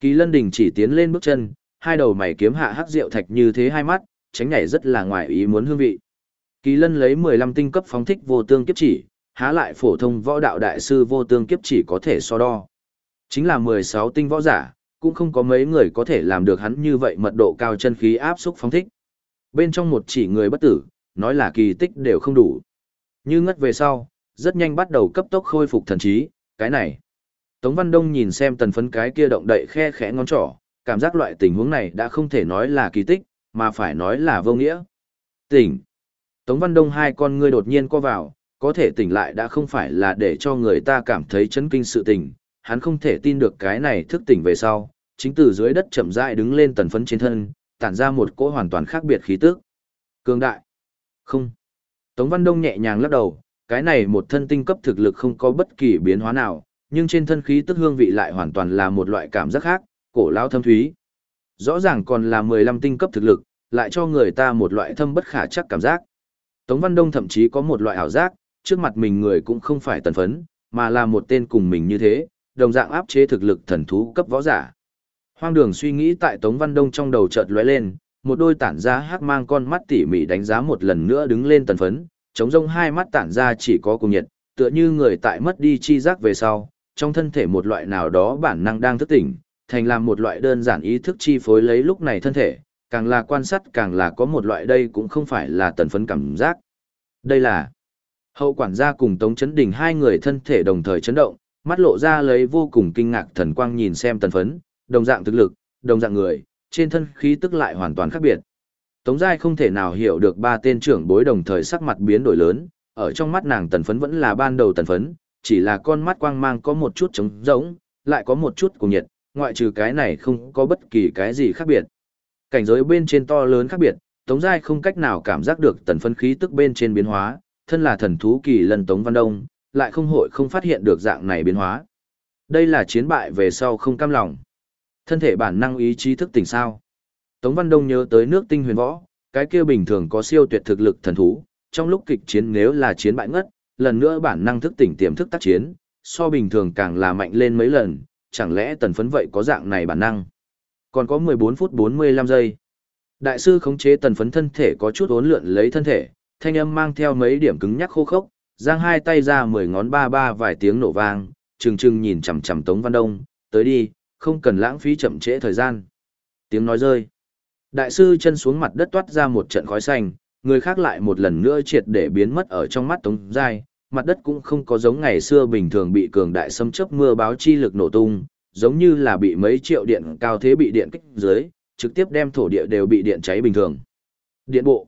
Kỳ lân đình chỉ tiến lên bước chân, hai đầu mày kiếm hạ hắc rượu thạch như thế hai mắt, tránh nhảy rất là ngoài ý muốn hương vị. Kỳ lân lấy 15 tinh cấp phóng thích vô tương kiếp chỉ, há lại phổ thông võ đạo đại sư vô tương kiếp chỉ có thể so đo. Chính là 16 tinh võ giả, cũng không có mấy người có thể làm được hắn như vậy mật độ cao chân khí áp xúc phóng thích. Bên trong một chỉ người bất tử, nói là kỳ tích đều không đủ. Như ngất về sau, rất nhanh bắt đầu cấp tốc khôi phục thần trí, cái này. Tống Văn Đông nhìn xem tần phấn cái kia động đậy khe khẽ ngón trỏ, cảm giác loại tình huống này đã không thể nói là kỳ tích, mà phải nói là vô nghĩa. Tỉnh. Tống Văn Đông hai con ngươi đột nhiên co vào, có thể tỉnh lại đã không phải là để cho người ta cảm thấy chấn kinh sự tình, hắn không thể tin được cái này thức tỉnh về sau, chính từ dưới đất chậm rãi đứng lên tần phấn trên thân, tản ra một cỗ hoàn toàn khác biệt khí tức. Cường đại. Không. Tống Văn Đông nhẹ nhàng lắc đầu, cái này một thân tinh cấp thực lực không có bất kỳ biến hóa nào, nhưng trên thân khí tức hương vị lại hoàn toàn là một loại cảm giác khác, cổ lao thâm thúy. Rõ ràng còn là 15 tinh cấp thực lực, lại cho người ta một loại thâm bất khả chắc cảm giác. Tống Văn Đông thậm chí có một loại ảo giác, trước mặt mình người cũng không phải tần phấn, mà là một tên cùng mình như thế, đồng dạng áp chế thực lực thần thú cấp võ giả. Hoang đường suy nghĩ tại Tống Văn Đông trong đầu chợt lóe lên, một đôi tản ra hắc mang con mắt tỉ mỉ đánh giá một lần nữa đứng lên tần phấn, chống rông hai mắt tản ra chỉ có cùng nhiệt, tựa như người tại mất đi chi giác về sau, trong thân thể một loại nào đó bản năng đang thức tỉnh, thành làm một loại đơn giản ý thức chi phối lấy lúc này thân thể, càng là quan sát càng là có một loại đây cũng không phải là tần phấn cảm giác. Đây là hậu quản gia cùng Tống Chấn Đình hai người thân thể đồng thời chấn động, mắt lộ ra lấy vô cùng kinh ngạc thần quang nhìn xem tần phấn, đồng dạng thực lực, đồng dạng người, trên thân khí tức lại hoàn toàn khác biệt. Tống Giai không thể nào hiểu được ba tên trưởng bối đồng thời sắc mặt biến đổi lớn, ở trong mắt nàng tần phấn vẫn là ban đầu tần phấn, chỉ là con mắt quang mang có một chút trống rỗng, lại có một chút cùng nhiệt, ngoại trừ cái này không có bất kỳ cái gì khác biệt. Cảnh giới bên trên to lớn khác biệt, Tống Giai không cách nào cảm giác được tần phân khí tức bên trên biến hóa, thân là thần thú kỳ lần Tống Văn Đông, lại không hội không phát hiện được dạng này biến hóa. Đây là chiến bại về sau không cam lòng. Thân thể bản năng ý chí thức tỉnh sao. Tống Văn Đông nhớ tới nước tinh huyền võ, cái kia bình thường có siêu tuyệt thực lực thần thú, trong lúc kịch chiến nếu là chiến bại ngất, lần nữa bản năng thức tỉnh tiềm thức tác chiến, so bình thường càng là mạnh lên mấy lần, chẳng lẽ tần phấn vậy có dạng này bản năng. Còn có 14 phút 45 giây. Đại sư khống chế tần phấn thân thể có chút ốn lượn lấy thân thể, thanh âm mang theo mấy điểm cứng nhắc khô khốc, giang hai tay ra mười ngón ba ba vài tiếng nổ vang, trừng trừng nhìn chằm chằm Tống Văn Đông, tới đi, không cần lãng phí chậm trễ thời gian. Tiếng nói rơi. Đại sư chân xuống mặt đất toát ra một trận khói xanh, người khác lại một lần nữa triệt để biến mất ở trong mắt Tống Giai, mặt đất cũng không có giống ngày xưa bình thường bị cường đại xâm chấp mưa báo chi lực nổ tung, giống như là bị mấy triệu điện cao thế bị điện kích dưới, trực tiếp đem thổ địa đều bị điện cháy bình thường. Điện bộ.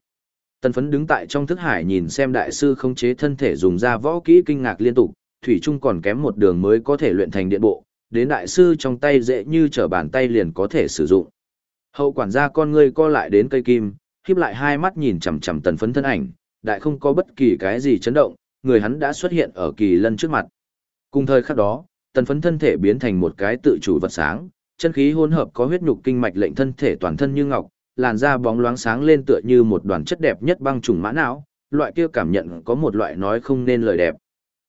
Tần phấn đứng tại trong thức hải nhìn xem đại sư không chế thân thể dùng ra võ kỹ kinh ngạc liên tục, thủy chung còn kém một đường mới có thể luyện thành điện bộ, đến đại sư trong tay dễ như trở bàn tay liền có thể sử dụng. Hậu quản gia con ngươi co lại đến cây kim, khiếp lại hai mắt nhìn chằm chằm tần phấn thân ảnh, đại không có bất kỳ cái gì chấn động, người hắn đã xuất hiện ở kỳ lân trước mặt. Cùng thời khắc đó, tần phấn thân thể biến thành một cái tự chủ vật sáng, chân khí hỗn hợp có huyết nhục kinh mạch lệnh thân thể toàn thân như ngọc, làn da bóng loáng sáng lên tựa như một đoàn chất đẹp nhất băng trùng mã não, loại kia cảm nhận có một loại nói không nên lời đẹp.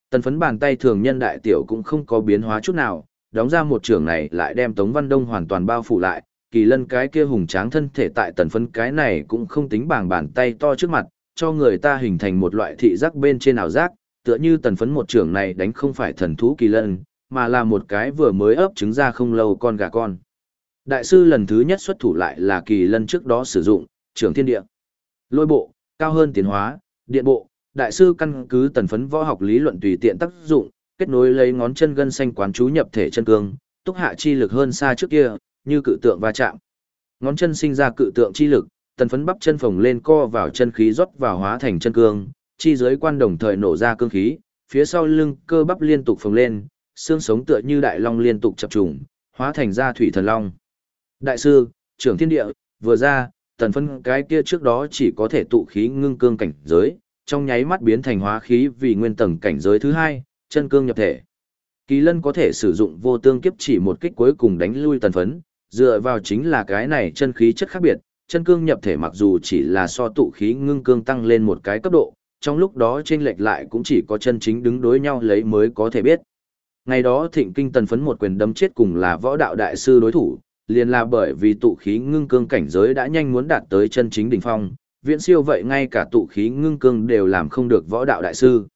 Tần phấn bàn tay thường nhân đại tiểu cũng không có biến hóa chút nào, đóng ra một trường này lại đem Tống Văn Đông hoàn toàn bao phủ lại, kỳ lân cái kia hùng tráng thân thể tại tần phấn cái này cũng không tính bằng bàn tay to trước mặt, cho người ta hình thành một loại thị giác bên trên ảo giác, tựa như tần phấn một trưởng này đánh không phải thần thú kỳ lân, mà là một cái vừa mới ấp trứng ra không lâu con gà con. Đại sư lần thứ nhất xuất thủ lại là kỳ lân trước đó sử dụng, trưởng thiên địa. Lôi bộ, cao hơn tiến hóa, điện bộ, đại sư căn cứ tần phấn võ học lý luận tùy tiện tác dụng, kết nối lấy ngón chân gân xanh quán chú nhập thể chân cương, túc hạ chi lực hơn xa trước kia, như cự tượng va chạm. Ngón chân sinh ra cự tượng chi lực, tần phấn bắp chân phồng lên co vào chân khí rót vào hóa thành chân cương, chi dưới quan đồng thời nổ ra cương khí, phía sau lưng cơ bắp liên tục phồng lên, xương sống tựa như đại long liên tục chập trùng, hóa thành ra thủy thần long. Đại sư, trưởng thiên địa, vừa ra, tần phấn cái kia trước đó chỉ có thể tụ khí ngưng cương cảnh giới, trong nháy mắt biến thành hóa khí vì nguyên tầng cảnh giới thứ hai, chân cương nhập thể. Kỳ lân có thể sử dụng vô tương kiếp chỉ một kích cuối cùng đánh lui tần phấn, dựa vào chính là cái này chân khí chất khác biệt, chân cương nhập thể mặc dù chỉ là so tụ khí ngưng cương tăng lên một cái cấp độ, trong lúc đó trên lệch lại cũng chỉ có chân chính đứng đối nhau lấy mới có thể biết. Ngày đó thịnh kinh tần phấn một quyền đấm chết cùng là võ đạo đại sư đối thủ, liền là bởi vì tụ khí ngưng cương cảnh giới đã nhanh muốn đạt tới chân chính đỉnh phong, viễn siêu vậy ngay cả tụ khí ngưng cương đều làm không được võ đạo đại sư.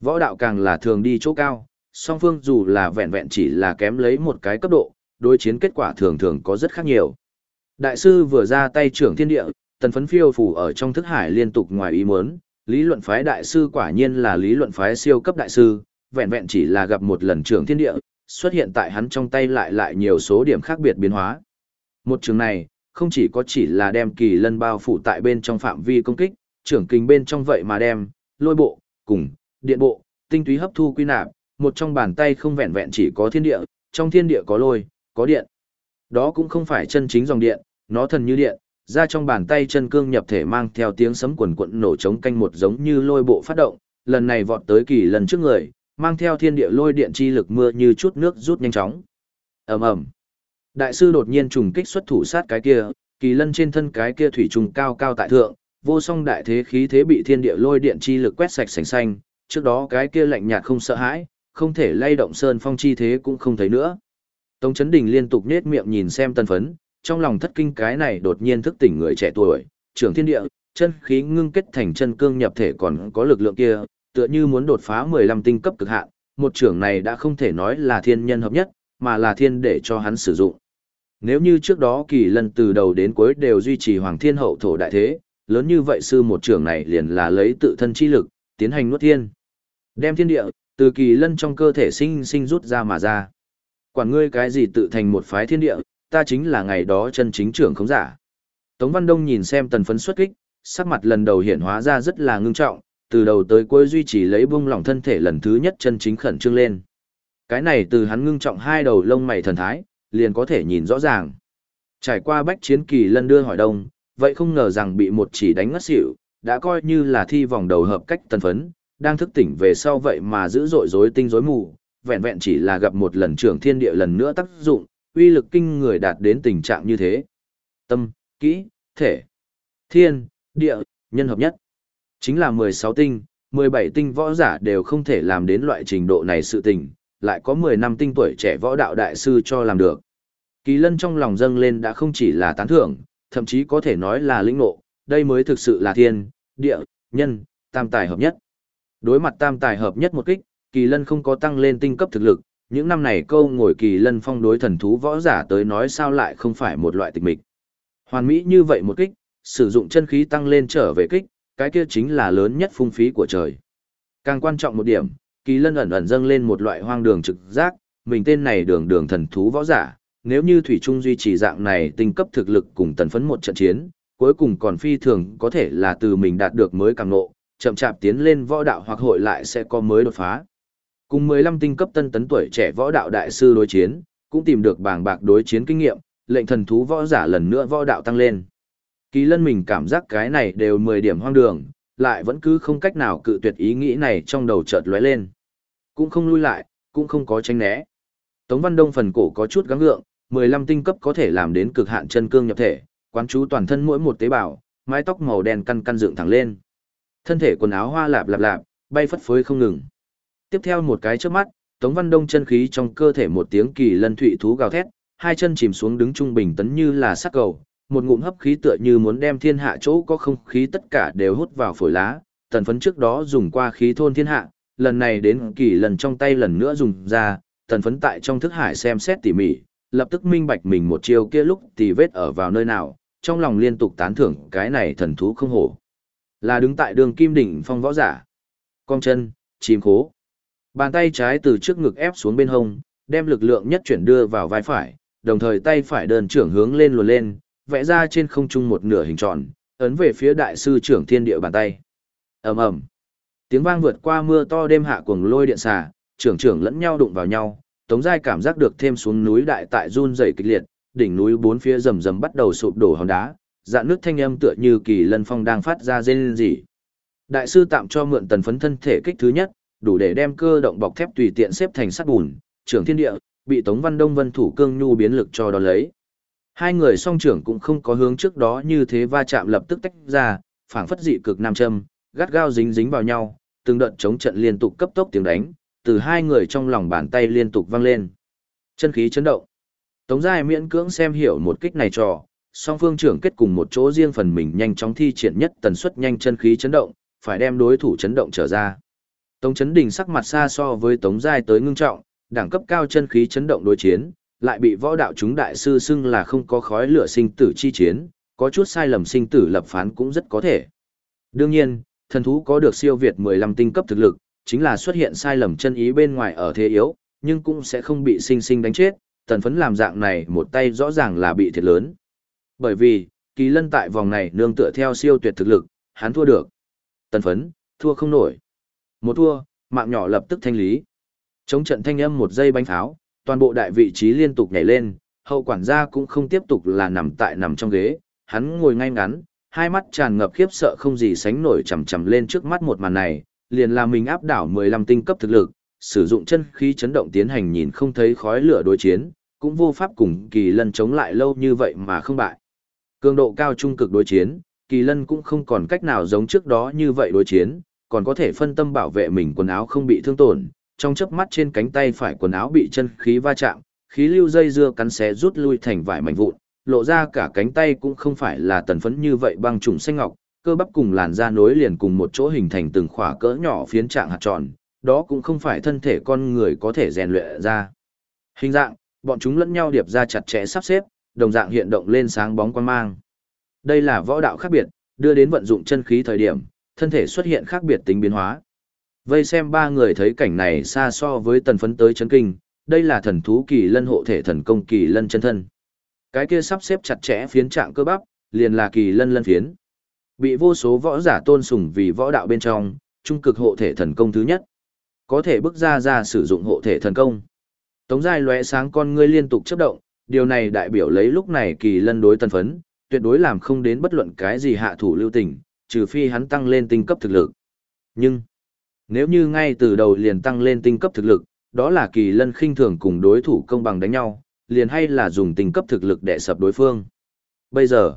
Võ đạo càng là thường đi chỗ cao, song phương dù là vẹn vẹn chỉ là kém lấy một cái cấp độ, đối chiến kết quả thường thường có rất khác nhiều. Đại sư vừa ra tay trưởng thiên địa, tần phấn phiêu phủ ở trong thức hải liên tục ngoài ý muốn, lý luận phái đại sư quả nhiên là lý luận phái siêu cấp đại sư, vẹn vẹn chỉ là gặp một lần trưởng thiên địa, xuất hiện tại hắn trong tay lại lại nhiều số điểm khác biệt biến hóa. Một trường này, không chỉ có chỉ là đem kỳ lân bao phủ tại bên trong phạm vi công kích, trưởng kinh bên trong vậy mà đem, lôi bộ, cùng, điện bộ, tinh túy hấp thu quy nạp, một trong bàn tay không vẹn vẹn chỉ có thiên địa, trong thiên địa có lôi, có điện. Đó cũng không phải chân chính dòng điện, nó thần như điện, ra trong bàn tay chân cương nhập thể mang theo tiếng sấm quần quận nổ trống canh một giống như lôi bộ phát động, lần này vọt tới kỳ lần trước người, mang theo thiên địa lôi điện chi lực mưa như chút nước rút nhanh chóng. Ầm ầm. Đại sư đột nhiên trùng kích xuất thủ sát cái kia, kỳ lân trên thân cái kia thủy trùng cao cao tại thượng, vô song đại thế khí thế bị thiên địa lôi điện chi lực quét sạch sành xanh, trước đó cái kia lạnh nhạt không sợ hãi, không thể lay động sơn phong chi thế cũng không thấy nữa. Tống Chấn Đình liên tục nết miệng nhìn xem tân phấn, trong lòng thất kinh cái này đột nhiên thức tỉnh người trẻ tuổi, trưởng thiên địa, chân khí ngưng kết thành chân cương nhập thể còn có lực lượng kia, tựa như muốn đột phá 15 tinh cấp cực hạn, một trưởng này đã không thể nói là thiên nhân hợp nhất, mà là thiên để cho hắn sử dụng. Nếu như trước đó kỳ lần từ đầu đến cuối đều duy trì hoàng thiên hậu thổ đại thế, lớn như vậy sư một trưởng này liền là lấy tự thân chi lực, tiến hành nuốt thiên. Đem thiên địa, từ kỳ lân trong cơ thể sinh sinh rút ra mà ra. Quản ngươi cái gì tự thành một phái thiên địa, ta chính là ngày đó chân chính trưởng không giả. Tống Văn Đông nhìn xem tần phấn xuất kích, sắc mặt lần đầu hiện hóa ra rất là ngưng trọng, từ đầu tới cuối duy trì lấy bung lỏng thân thể lần thứ nhất chân chính khẩn trương lên. Cái này từ hắn ngưng trọng hai đầu lông mày thần thái, liền có thể nhìn rõ ràng. Trải qua bách chiến kỳ lân đưa hỏi đông, vậy không ngờ rằng bị một chỉ đánh ngất xỉu, đã coi như là thi vòng đầu hợp cách tần phấn, đang thức tỉnh về sau vậy mà giữ dội rối tinh rối mù, vẹn vẹn chỉ là gặp một lần trưởng thiên địa lần nữa tác dụng, uy lực kinh người đạt đến tình trạng như thế. Tâm, kỹ, thể, thiên, địa, nhân hợp nhất. Chính là 16 tinh, 17 tinh võ giả đều không thể làm đến loại trình độ này sự tình, lại có 10 năm tinh tuổi trẻ võ đạo đại sư cho làm được. Kỳ lân trong lòng dâng lên đã không chỉ là tán thưởng, thậm chí có thể nói là lĩnh ngộ, đây mới thực sự là thiên, địa, nhân, tam tài hợp nhất. Đối mặt tam tài hợp nhất một kích, kỳ lân không có tăng lên tinh cấp thực lực, những năm này câu ngồi kỳ lân phong đối thần thú võ giả tới nói sao lại không phải một loại tịch mịch. Hoàn mỹ như vậy một kích, sử dụng chân khí tăng lên trở về kích, cái kia chính là lớn nhất phung phí của trời. Càng quan trọng một điểm, kỳ lân ẩn ẩn dâng lên một loại hoang đường trực giác, mình tên này đường đường thần thú võ giả, nếu như Thủy Trung duy trì dạng này tinh cấp thực lực cùng tần phấn một trận chiến, cuối cùng còn phi thường có thể là từ mình đạt được mới càng nộ, chậm chạp tiến lên võ đạo hoặc hội lại sẽ có mới đột phá. Cùng 15 tinh cấp tân tấn tuổi trẻ võ đạo đại sư đối chiến, cũng tìm được bảng bạc đối chiến kinh nghiệm, lệnh thần thú võ giả lần nữa võ đạo tăng lên. Kỳ lân mình cảm giác cái này đều 10 điểm hoang đường, lại vẫn cứ không cách nào cự tuyệt ý nghĩ này trong đầu chợt lóe lên. Cũng không lui lại, cũng không có tránh né. Tống Văn Đông phần cổ có chút gắng gượng, 15 tinh cấp có thể làm đến cực hạn chân cương nhập thể, quán chú toàn thân mỗi một tế bào, mái tóc màu đen căn căn dựng thẳng lên. Thân thể quần áo hoa lạp lạp lạp, bay phất phới không ngừng. Tiếp theo một cái trước mắt, Tống Văn Đông chân khí trong cơ thể một tiếng kỳ lân thụy thú gào thét, hai chân chìm xuống đứng trung bình tấn như là sắc cầu, một ngụm hấp khí tựa như muốn đem thiên hạ chỗ có không khí tất cả đều hút vào phổi lá, tần phấn trước đó dùng qua khí thôn thiên hạ, lần này đến kỳ lần trong tay lần nữa dùng ra, tần phấn tại trong thức hải xem xét tỉ mỉ, lập tức minh bạch mình một chiêu kia lúc thì vết ở vào nơi nào, trong lòng liên tục tán thưởng cái này thần thú không hổ. Là đứng tại đường kim đỉnh phong võ giả. Cong chân, chìm khố. Bàn tay trái từ trước ngực ép xuống bên hông, đem lực lượng nhất chuyển đưa vào vai phải, đồng thời tay phải đơn trưởng hướng lên luồn lên, vẽ ra trên không trung một nửa hình tròn, ấn về phía đại sư trưởng thiên địa bàn tay. ầm ầm, tiếng vang vượt qua mưa to đêm hạ cuồng lôi điện xà, trưởng trưởng lẫn nhau đụng vào nhau, Tống Giai cảm giác được thêm xuống núi đại tại run rẩy kịch liệt, đỉnh núi bốn phía rầm rầm bắt đầu sụp đổ hòn đá, dạn nước thanh âm tựa như kỳ lân phong đang phát ra rên rỉ. Đại sư tạm cho mượn tần phấn thân thể kích thứ nhất, đủ để đem cơ động bọc thép tùy tiện xếp thành sắt bùn, trưởng thiên địa, bị Tống Văn Đông Vân thủ cương nhu biến lực cho đón lấy. Hai người song trưởng cũng không có hướng trước đó như thế va chạm lập tức tách ra, phảng phất dị cực nam châm, gắt gao dính dính vào nhau, từng đợt chống trận liên tục cấp tốc tiếng đánh, từ hai người trong lòng bàn tay liên tục vang lên. Chân khí chấn động. Tống Giai miễn cưỡng xem hiểu một kích này trò, song phương trưởng kết cùng một chỗ riêng phần mình nhanh chóng thi triển nhất tần suất nhanh chân khí chấn động, phải đem đối thủ chấn động trở ra. Tống Chấn Đình sắc mặt xa so với Tống Giai tới ngưng trọng, đẳng cấp cao chân khí chấn động đối chiến, lại bị võ đạo chúng đại sư xưng là không có khói lửa sinh tử chi chiến, có chút sai lầm sinh tử lập phán cũng rất có thể. Đương nhiên, thần thú có được siêu việt 15 tinh cấp thực lực, chính là xuất hiện sai lầm chân ý bên ngoài ở thế yếu, nhưng cũng sẽ không bị sinh sinh đánh chết, tần phấn làm dạng này một tay rõ ràng là bị thiệt lớn. Bởi vì, kỳ lân tại vòng này nương tựa theo siêu tuyệt thực lực, hắn thua được. Tần phấn, thua không nổi. Một thua, mạng nhỏ lập tức thanh lý. Chống trận thanh âm một giây bánh pháo, toàn bộ đại vị trí liên tục nhảy lên, hậu quản gia cũng không tiếp tục là nằm tại nằm trong ghế, hắn ngồi ngay ngắn, hai mắt tràn ngập khiếp sợ không gì sánh nổi chầm chầm lên trước mắt một màn này, liền là mình áp đảo 15 tinh cấp thực lực, sử dụng chân khí chấn động tiến hành nhìn không thấy khói lửa đối chiến, cũng vô pháp cùng kỳ lân chống lại lâu như vậy mà không bại. Cường độ cao trung cực đối chiến, kỳ lân cũng không còn cách nào giống trước đó như vậy đối chiến, còn có thể phân tâm bảo vệ mình quần áo không bị thương tổn, trong chớp mắt trên cánh tay phải quần áo bị chân khí va chạm, khí lưu dây dưa cắn xé rút lui thành vải mảnh vụn, lộ ra cả cánh tay cũng không phải là tần phấn như vậy băng trùng xanh ngọc, cơ bắp cùng làn da nối liền cùng một chỗ hình thành từng khỏa cỡ nhỏ phiến trạng hạt tròn, đó cũng không phải thân thể con người có thể rèn luyện ra. Hình dạng, bọn chúng lẫn nhau điệp ra chặt chẽ sắp xếp, đồng dạng hiện động lên sáng bóng quan mang. Đây là võ đạo khác biệt, đưa đến vận dụng chân khí thời điểm, thân thể xuất hiện khác biệt tính biến hóa. Vây xem ba người thấy cảnh này xa so với tần phấn tới chấn kinh, đây là thần thú kỳ lân hộ thể thần công kỳ lân chân thân. Cái kia sắp xếp chặt chẽ phiến trạng cơ bắp, liền là kỳ lân lân phiến. Bị vô số võ giả tôn sùng vì võ đạo bên trong, trung cực hộ thể thần công thứ nhất. Có thể bước ra ra sử dụng hộ thể thần công. Tống giai lóe sáng con ngươi liên tục chấp động, điều này đại biểu lấy lúc này kỳ lân đối tần phấn, tuyệt đối làm không đến bất luận cái gì hạ thủ lưu tình, trừ phi hắn tăng lên tinh cấp thực lực. Nhưng, nếu như ngay từ đầu liền tăng lên tinh cấp thực lực, đó là kỳ lân khinh thường cùng đối thủ công bằng đánh nhau, liền hay là dùng tinh cấp thực lực để sập đối phương. Bây giờ,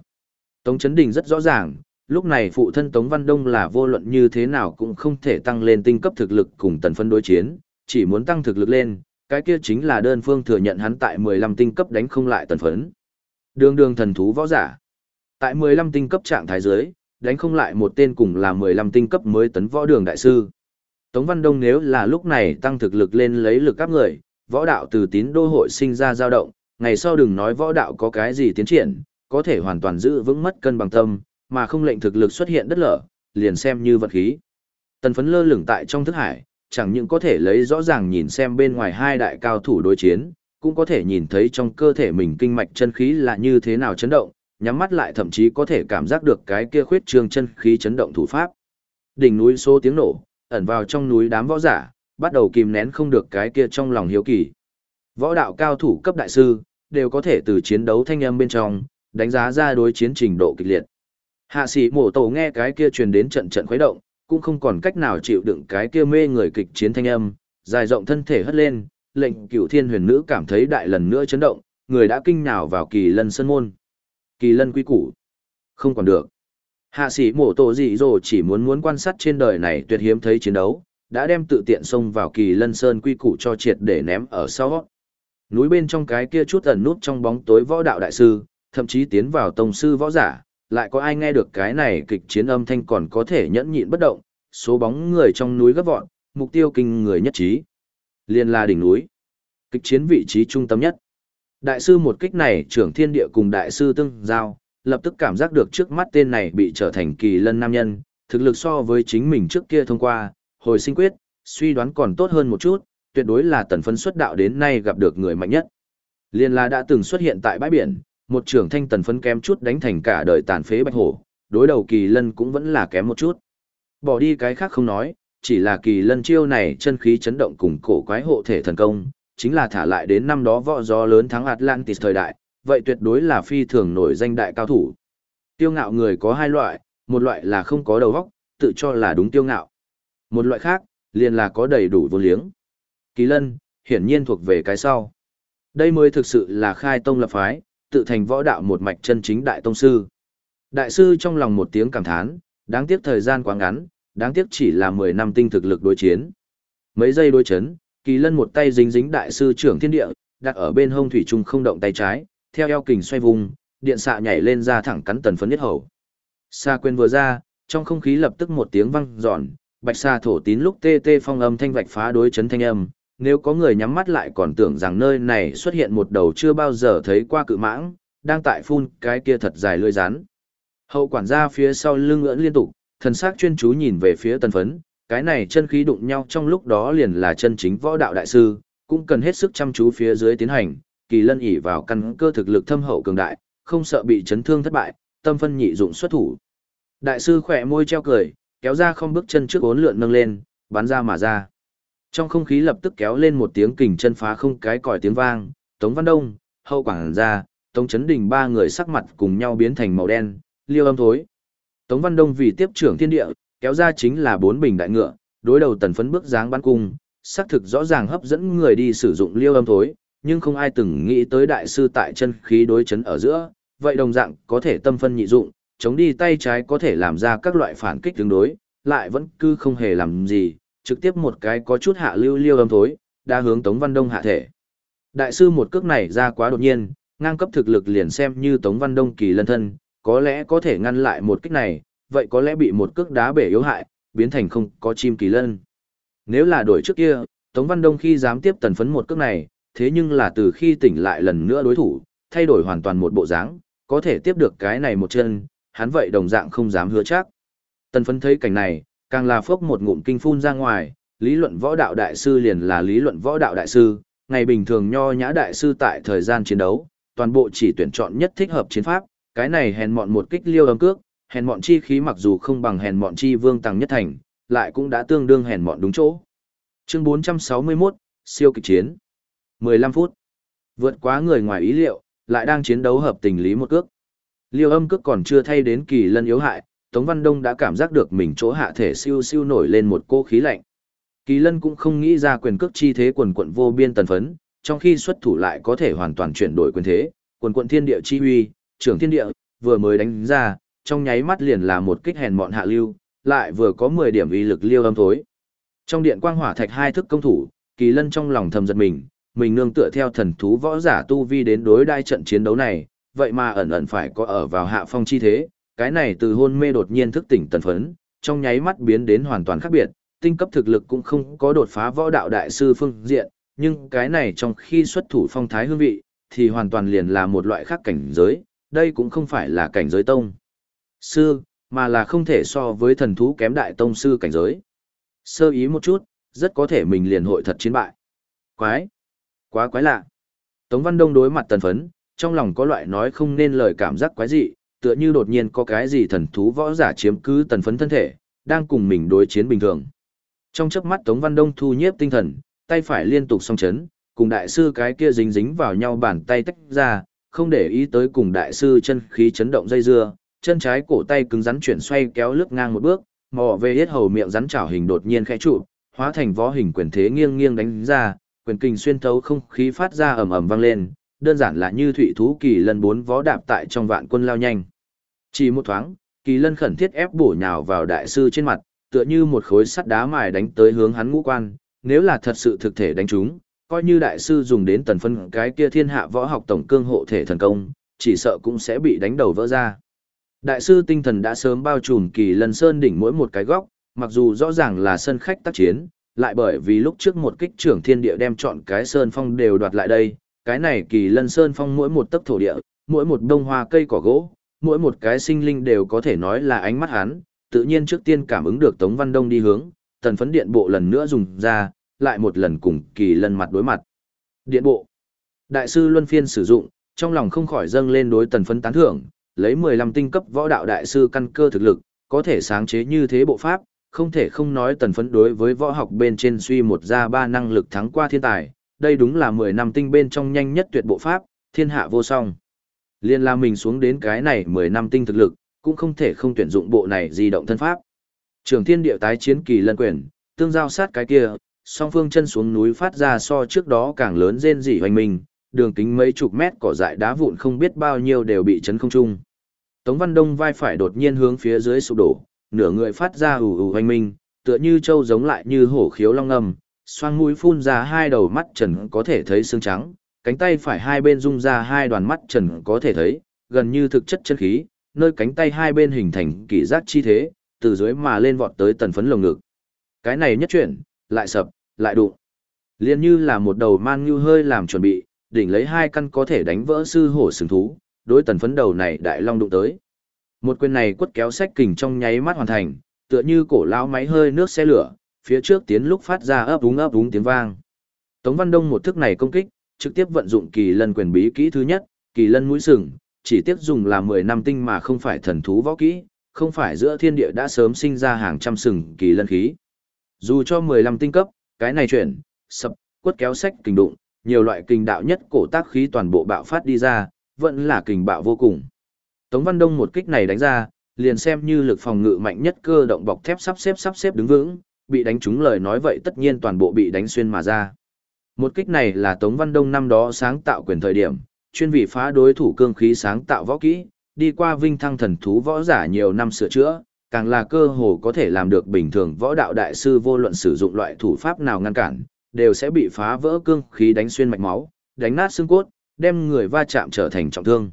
Tống Chấn Đình rất rõ ràng, lúc này phụ thân Tống Văn Đông là vô luận như thế nào cũng không thể tăng lên tinh cấp thực lực cùng tần phân đối chiến, chỉ muốn tăng thực lực lên, cái kia chính là đơn phương thừa nhận hắn tại 15 tinh cấp đánh không lại tần phấn. Đường đường thần thú võ giả. Tại 15 tinh cấp trạng thái giới, đánh không lại một tên cùng là 15 tinh cấp mới tấn võ đường đại sư. Tống Văn Đông nếu là lúc này tăng thực lực lên lấy lực các người, võ đạo từ tín đô hội sinh ra dao động, ngày sau đừng nói võ đạo có cái gì tiến triển, có thể hoàn toàn giữ vững mất cân bằng tâm, mà không lệnh thực lực xuất hiện đất lở, liền xem như vật khí. Tần phấn lơ lửng tại trong thức hải, chẳng những có thể lấy rõ ràng nhìn xem bên ngoài hai đại cao thủ đối chiến, cũng có thể nhìn thấy trong cơ thể mình kinh mạch chân khí là như thế nào chấn động, nhắm mắt lại thậm chí có thể cảm giác được cái kia khuyết trương chân khí chấn động thủ pháp. Đỉnh núi số tiếng nổ, ẩn vào trong núi đám võ giả, bắt đầu kìm nén không được cái kia trong lòng hiếu kỳ. Võ đạo cao thủ cấp đại sư, đều có thể từ chiến đấu thanh âm bên trong, đánh giá ra đối chiến trình độ kịch liệt. Hạ sĩ mổ tổ nghe cái kia truyền đến trận trận khuấy động, cũng không còn cách nào chịu đựng cái kia mê người kịch chiến thanh âm, dài rộng thân thể hất lên, lệnh cửu thiên huyền nữ cảm thấy đại lần nữa chấn động, người đã kinh nào vào kỳ lân sân môn. Kỳ lân quy củ. Không còn được. Hạ sĩ mổ tổ dị dồ chỉ muốn muốn quan sát trên đời này tuyệt hiếm thấy chiến đấu, đã đem tự tiện xông vào kỳ lân sơn quy củ cho triệt để ném ở sau. Núi bên trong cái kia chút ẩn nút trong bóng tối võ đạo đại sư, thậm chí tiến vào tông sư võ giả, lại có ai nghe được cái này kịch chiến âm thanh còn có thể nhẫn nhịn bất động, số bóng người trong núi gấp vọn, mục tiêu kinh người nhất trí. Liên la đỉnh núi. Kịch chiến vị trí trung tâm nhất. Đại sư một kích này trưởng thiên địa cùng đại sư tương giao, lập tức cảm giác được trước mắt tên này bị trở thành kỳ lân nam nhân, thực lực so với chính mình trước kia thông qua, hồi sinh quyết, suy đoán còn tốt hơn một chút, tuyệt đối là tần phấn xuất đạo đến nay gặp được người mạnh nhất. Liên la đã từng xuất hiện tại bãi biển, một trưởng thanh tần phấn kém chút đánh thành cả đời tàn phế bạch hổ, đối đầu kỳ lân cũng vẫn là kém một chút. Bỏ đi cái khác không nói, chỉ là kỳ lân chiêu này chân khí chấn động cùng cổ quái hộ thể thần công, chính là thả lại đến năm đó võ gió lớn thắng Atlantis thời đại, vậy tuyệt đối là phi thường nổi danh đại cao thủ. Tiêu ngạo người có hai loại, một loại là không có đầu óc, tự cho là đúng tiêu ngạo. Một loại khác, liền là có đầy đủ vô liếng. Kỳ lân, hiển nhiên thuộc về cái sau. Đây mới thực sự là khai tông lập phái, tự thành võ đạo một mạch chân chính đại tông sư. Đại sư trong lòng một tiếng cảm thán, đáng tiếc thời gian quá ngắn, đáng tiếc chỉ là 10 năm tinh thực lực đối chiến. Mấy giây đối chấn, kỳ lân một tay dính dính đại sư trưởng thiên địa, đặt ở bên hông thủy trung không động tay trái, theo eo kình xoay vùng, điện xạ nhảy lên ra thẳng cắn tần phấn nhất hầu. xa quên vừa ra, trong không khí lập tức một tiếng vang giòn, bạch xa thổ tín lúc tê tê phong âm thanh vạch phá đối chấn thanh âm, nếu có người nhắm mắt lại còn tưởng rằng nơi này xuất hiện một đầu chưa bao giờ thấy qua cự mãng, đang tại phun cái kia thật dài lưỡi rắn. Hậu quản gia phía sau lưng ưỡn liên tục, thần sắc chuyên chú nhìn về phía tần phấn, cái này chân khí đụng nhau trong lúc đó liền là chân chính võ đạo đại sư, cũng cần hết sức chăm chú phía dưới tiến hành, kỳ lân ỉ vào căn cơ thực lực thâm hậu cường đại, không sợ bị chấn thương thất bại, tâm phân nhị dụng xuất thủ. Đại sư khỏe môi treo cười, kéo ra không bước chân trước bốn lượn nâng lên, bắn ra mà ra. Trong không khí lập tức kéo lên một tiếng kình chân phá không cái còi tiếng vang, Tống Văn Đông, hậu quảng ra, Tống Chấn Đình ba người sắc mặt cùng nhau biến thành màu đen, liêu âm thối. Tống Văn Đông vì tiếp trưởng thiên địa, kéo ra chính là bốn bình đại ngựa, đối đầu tần phấn bước dáng bắn cung, xác thực rõ ràng hấp dẫn người đi sử dụng liêu âm thối, nhưng không ai từng nghĩ tới đại sư tại chân khí đối chấn ở giữa, vậy đồng dạng có thể tâm phân nhị dụng, chống đi tay trái có thể làm ra các loại phản kích tương đối, lại vẫn cứ không hề làm gì, trực tiếp một cái có chút hạ lưu liêu âm thối, đã hướng Tống Văn Đông hạ thể. Đại sư một cước này ra quá đột nhiên, ngang cấp thực lực liền xem như Tống Văn Đông kỳ lân thân, có lẽ có thể ngăn lại một kích này, vậy có lẽ bị một cước đá bể yếu hại, biến thành không có chim kỳ lân. Nếu là đổi trước kia, Tống Văn Đông khi dám tiếp tần phấn một cước này, thế nhưng là từ khi tỉnh lại lần nữa đối thủ, thay đổi hoàn toàn một bộ dáng, có thể tiếp được cái này một chân, hắn vậy đồng dạng không dám hứa chắc. Tần phấn thấy cảnh này, càng là phốc một ngụm kinh phun ra ngoài, lý luận võ đạo đại sư liền là lý luận võ đạo đại sư, ngày bình thường nho nhã đại sư tại thời gian chiến đấu, toàn bộ chỉ tuyển chọn nhất thích hợp chiến pháp, cái này hèn mọn một kích liêu âm cước, hèn mọn chi khí mặc dù không bằng hèn mọn chi vương tăng nhất thành, lại cũng đã tương đương hèn mọn đúng chỗ. Chương 461, siêu kịch chiến. 15 phút. Vượt quá người ngoài ý liệu, lại đang chiến đấu hợp tình lý một cước. Liêu âm cước còn chưa thay đến kỳ lân yếu hại, Tống Văn Đông đã cảm giác được mình chỗ hạ thể siêu siêu nổi lên một cô khí lạnh. Kỳ lân cũng không nghĩ ra quyền cước chi thế quần quận vô biên tần phấn, trong khi xuất thủ lại có thể hoàn toàn chuyển đổi quyền thế, quần quận thiên địa chi huy, trưởng thiên địa, vừa mới đánh ra, trong nháy mắt liền là một kích hèn mọn hạ lưu, lại vừa có 10 điểm uy lực liêu âm thối. Trong điện quang hỏa thạch hai thức công thủ, Kỳ Lân trong lòng thầm giật mình, mình nương tựa theo thần thú võ giả tu vi đến đối đai trận chiến đấu này, vậy mà ẩn ẩn phải có ở vào hạ phong chi thế, cái này từ hôn mê đột nhiên thức tỉnh tần phấn, trong nháy mắt biến đến hoàn toàn khác biệt, tinh cấp thực lực cũng không có đột phá võ đạo đại sư phương diện, nhưng cái này trong khi xuất thủ phong thái hương vị, thì hoàn toàn liền là một loại khác cảnh giới, đây cũng không phải là cảnh giới tông. Sư, mà là không thể so với thần thú kém đại tông sư cảnh giới. Sơ ý một chút, rất có thể mình liền hội thật chiến bại. Quái! Quá quái lạ! Tống Văn Đông đối mặt tần phấn, trong lòng có loại nói không nên lời cảm giác quái dị, tựa như đột nhiên có cái gì thần thú võ giả chiếm cứ tần phấn thân thể, đang cùng mình đối chiến bình thường. Trong chớp mắt Tống Văn Đông thu nhiếp tinh thần, tay phải liên tục song chấn, cùng đại sư cái kia dính dính vào nhau bàn tay tách ra, không để ý tới cùng đại sư chân khí chấn động dây dưa, chân trái cổ tay cứng rắn chuyển xoay kéo lướt ngang một bước, mò về hết hầu miệng rắn chảo hình đột nhiên khẽ trụ, hóa thành võ hình quyền thế nghiêng nghiêng đánh ra, quyền kinh xuyên thấu không khí phát ra ầm ầm vang lên, đơn giản là như thủy thú kỳ lân bốn võ đạp tại trong vạn quân lao nhanh. Chỉ một thoáng, kỳ lân khẩn thiết ép bổ nhào vào đại sư trên mặt, tựa như một khối sắt đá mài đánh tới hướng hắn ngũ quan, nếu là thật sự thực thể đánh chúng, coi như đại sư dùng đến tần phân cái kia thiên hạ võ học tổng cương hộ thể thần công, chỉ sợ cũng sẽ bị đánh đầu vỡ ra. Đại sư tinh thần đã sớm bao trùm kỳ lân sơn đỉnh mỗi một cái góc, mặc dù rõ ràng là sân khách tác chiến, lại bởi vì lúc trước một kích trưởng thiên địa đem chọn cái sơn phong đều đoạt lại đây, cái này kỳ lân sơn phong mỗi một tấc thổ địa, mỗi một đông hoa cây cỏ gỗ, mỗi một cái sinh linh đều có thể nói là ánh mắt hắn, tự nhiên trước tiên cảm ứng được Tống Văn Đông đi hướng, tần phấn điện bộ lần nữa dùng ra, lại một lần cùng kỳ lân mặt đối mặt. Điện bộ. Đại sư Luân Phiên sử dụng, trong lòng không khỏi dâng lên đối tần phấn tán thưởng, lấy 15 tinh cấp võ đạo đại sư căn cơ thực lực, có thể sáng chế như thế bộ pháp, không thể không nói tần phấn đối với võ học bên trên suy một ra ba năng lực thắng qua thiên tài, đây đúng là 10 năm tinh bên trong nhanh nhất tuyệt bộ pháp, thiên hạ vô song. Liên la mình xuống đến cái này 10 năm tinh thực lực, cũng không thể không tuyển dụng bộ này di động thân pháp. Trường thiên địa tái chiến kỳ lân quyền, tương giao sát cái kia, song phương chân xuống núi phát ra so trước đó càng lớn rên rỉ hoành mình, đường kính mấy chục mét cỏ dại đá vụn không biết bao nhiêu đều bị chấn không trung. Tống Văn Đông vai phải đột nhiên hướng phía dưới sụp đổ, nửa người phát ra ù ù hoành minh, tựa như trâu giống lại như hổ khiếu long ngầm, xoang mũi phun ra hai đầu mắt trần có thể thấy xương trắng, cánh tay phải hai bên rung ra hai đoàn mắt trần có thể thấy, gần như thực chất chân khí, nơi cánh tay hai bên hình thành kỳ giác chi thế, từ dưới mà lên vọt tới tần phấn lồng ngực. Cái này nhất chuyển, lại sập, lại đụng. Liên như là một đầu man như hơi làm chuẩn bị, đỉnh lấy hai căn có thể đánh vỡ sư hổ sừng thú, đối tần phấn đầu này đại long đụng tới. Một quyền này quất kéo sách kình trong nháy mắt hoàn thành, tựa như cổ lão máy hơi nước xe lửa, phía trước tiến lúc phát ra ấp úng ấp úng tiếng vang. Tống Văn Đông một thức này công kích, trực tiếp vận dụng kỳ lân quyền bí kỹ thứ nhất, kỳ lân mũi sừng, chỉ tiếp dùng là 10 năm tinh mà không phải thần thú võ kỹ, không phải giữa thiên địa đã sớm sinh ra hàng trăm sừng kỳ lân khí. Dù cho 15 tinh cấp, cái này chuyển, sập, quất kéo sách kình đụng, nhiều loại kình đạo nhất cổ tác khí toàn bộ bạo phát đi ra, vẫn là kình bạo vô cùng. Tống Văn Đông một kích này đánh ra, liền xem như lực phòng ngự mạnh nhất cơ động bọc thép sắp xếp sắp xếp đứng vững, bị đánh trúng lời nói vậy tất nhiên toàn bộ bị đánh xuyên mà ra. Một kích này là Tống Văn Đông năm đó sáng tạo quyền thời điểm, chuyên vị phá đối thủ cương khí sáng tạo võ kỹ, đi qua vinh thăng thần thú võ giả nhiều năm sửa chữa, càng là cơ hồ có thể làm được bình thường võ đạo đại sư vô luận sử dụng loại thủ pháp nào ngăn cản, đều sẽ bị phá vỡ cương khí đánh xuyên mạch máu, đánh nát xương cốt, đem người va chạm trở thành trọng thương.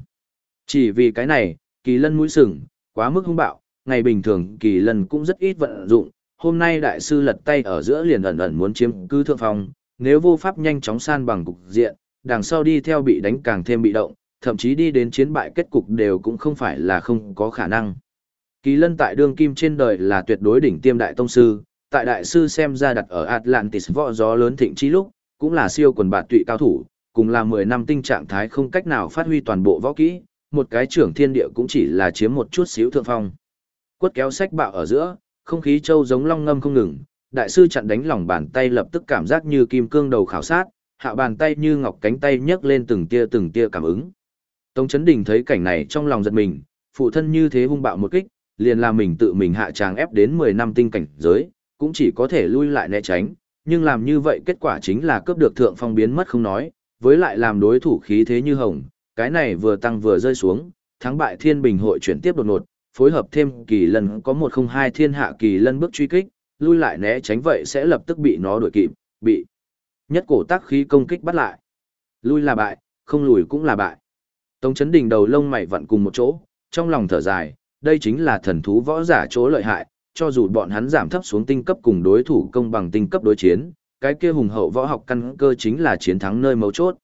Chỉ vì cái này, kỳ lân mũi sừng, quá mức hung bạo, ngày bình thường kỳ lân cũng rất ít vận dụng, hôm nay đại sư lật tay ở giữa liền ẩn ẩn muốn chiếm cứ thượng phong, nếu vô pháp nhanh chóng san bằng cục diện, đằng sau đi theo bị đánh càng thêm bị động, thậm chí đi đến chiến bại kết cục đều cũng không phải là không có khả năng. Kỳ lân tại đương kim trên đời là tuyệt đối đỉnh tiêm đại tông sư, tại đại sư xem ra đặt ở Atlantis võ gió lớn thịnh chi lúc, cũng là siêu quần bạt tụy cao thủ, cùng là 10 năm tinh trạng thái không cách nào phát huy toàn bộ võ kỹ, một cái trưởng thiên địa cũng chỉ là chiếm một chút xíu thượng phong. Quất kéo sách bạo ở giữa, không khí châu giống long ngâm không ngừng, đại sư chặn đánh lòng bàn tay lập tức cảm giác như kim cương đầu khảo sát, hạ bàn tay như ngọc cánh tay nhấc lên từng tia từng tia cảm ứng. Tống Chấn Đình thấy cảnh này trong lòng giật mình, phụ thân như thế hung bạo một kích, liền làm mình tự mình hạ tràng ép đến 10 năm tinh cảnh giới, cũng chỉ có thể lui lại né tránh, nhưng làm như vậy kết quả chính là cướp được thượng phong biến mất không nói, với lại làm đối thủ khí thế như hồng, cái này vừa tăng vừa rơi xuống, thắng bại thiên bình hội chuyển tiếp đột ngột, phối hợp thêm kỳ lần có một không hai thiên hạ kỳ lân bước truy kích, lui lại né tránh vậy sẽ lập tức bị nó đuổi kịp, bị nhất cổ tác khí công kích bắt lại. Lui là bại, không lùi cũng là bại. Tống chấn đỉnh đầu lông mày vặn cùng một chỗ, trong lòng thở dài, đây chính là thần thú võ giả chỗ lợi hại, cho dù bọn hắn giảm thấp xuống tinh cấp cùng đối thủ công bằng tinh cấp đối chiến, cái kia hùng hậu võ học căn cơ chính là chiến thắng nơi mấu chốt.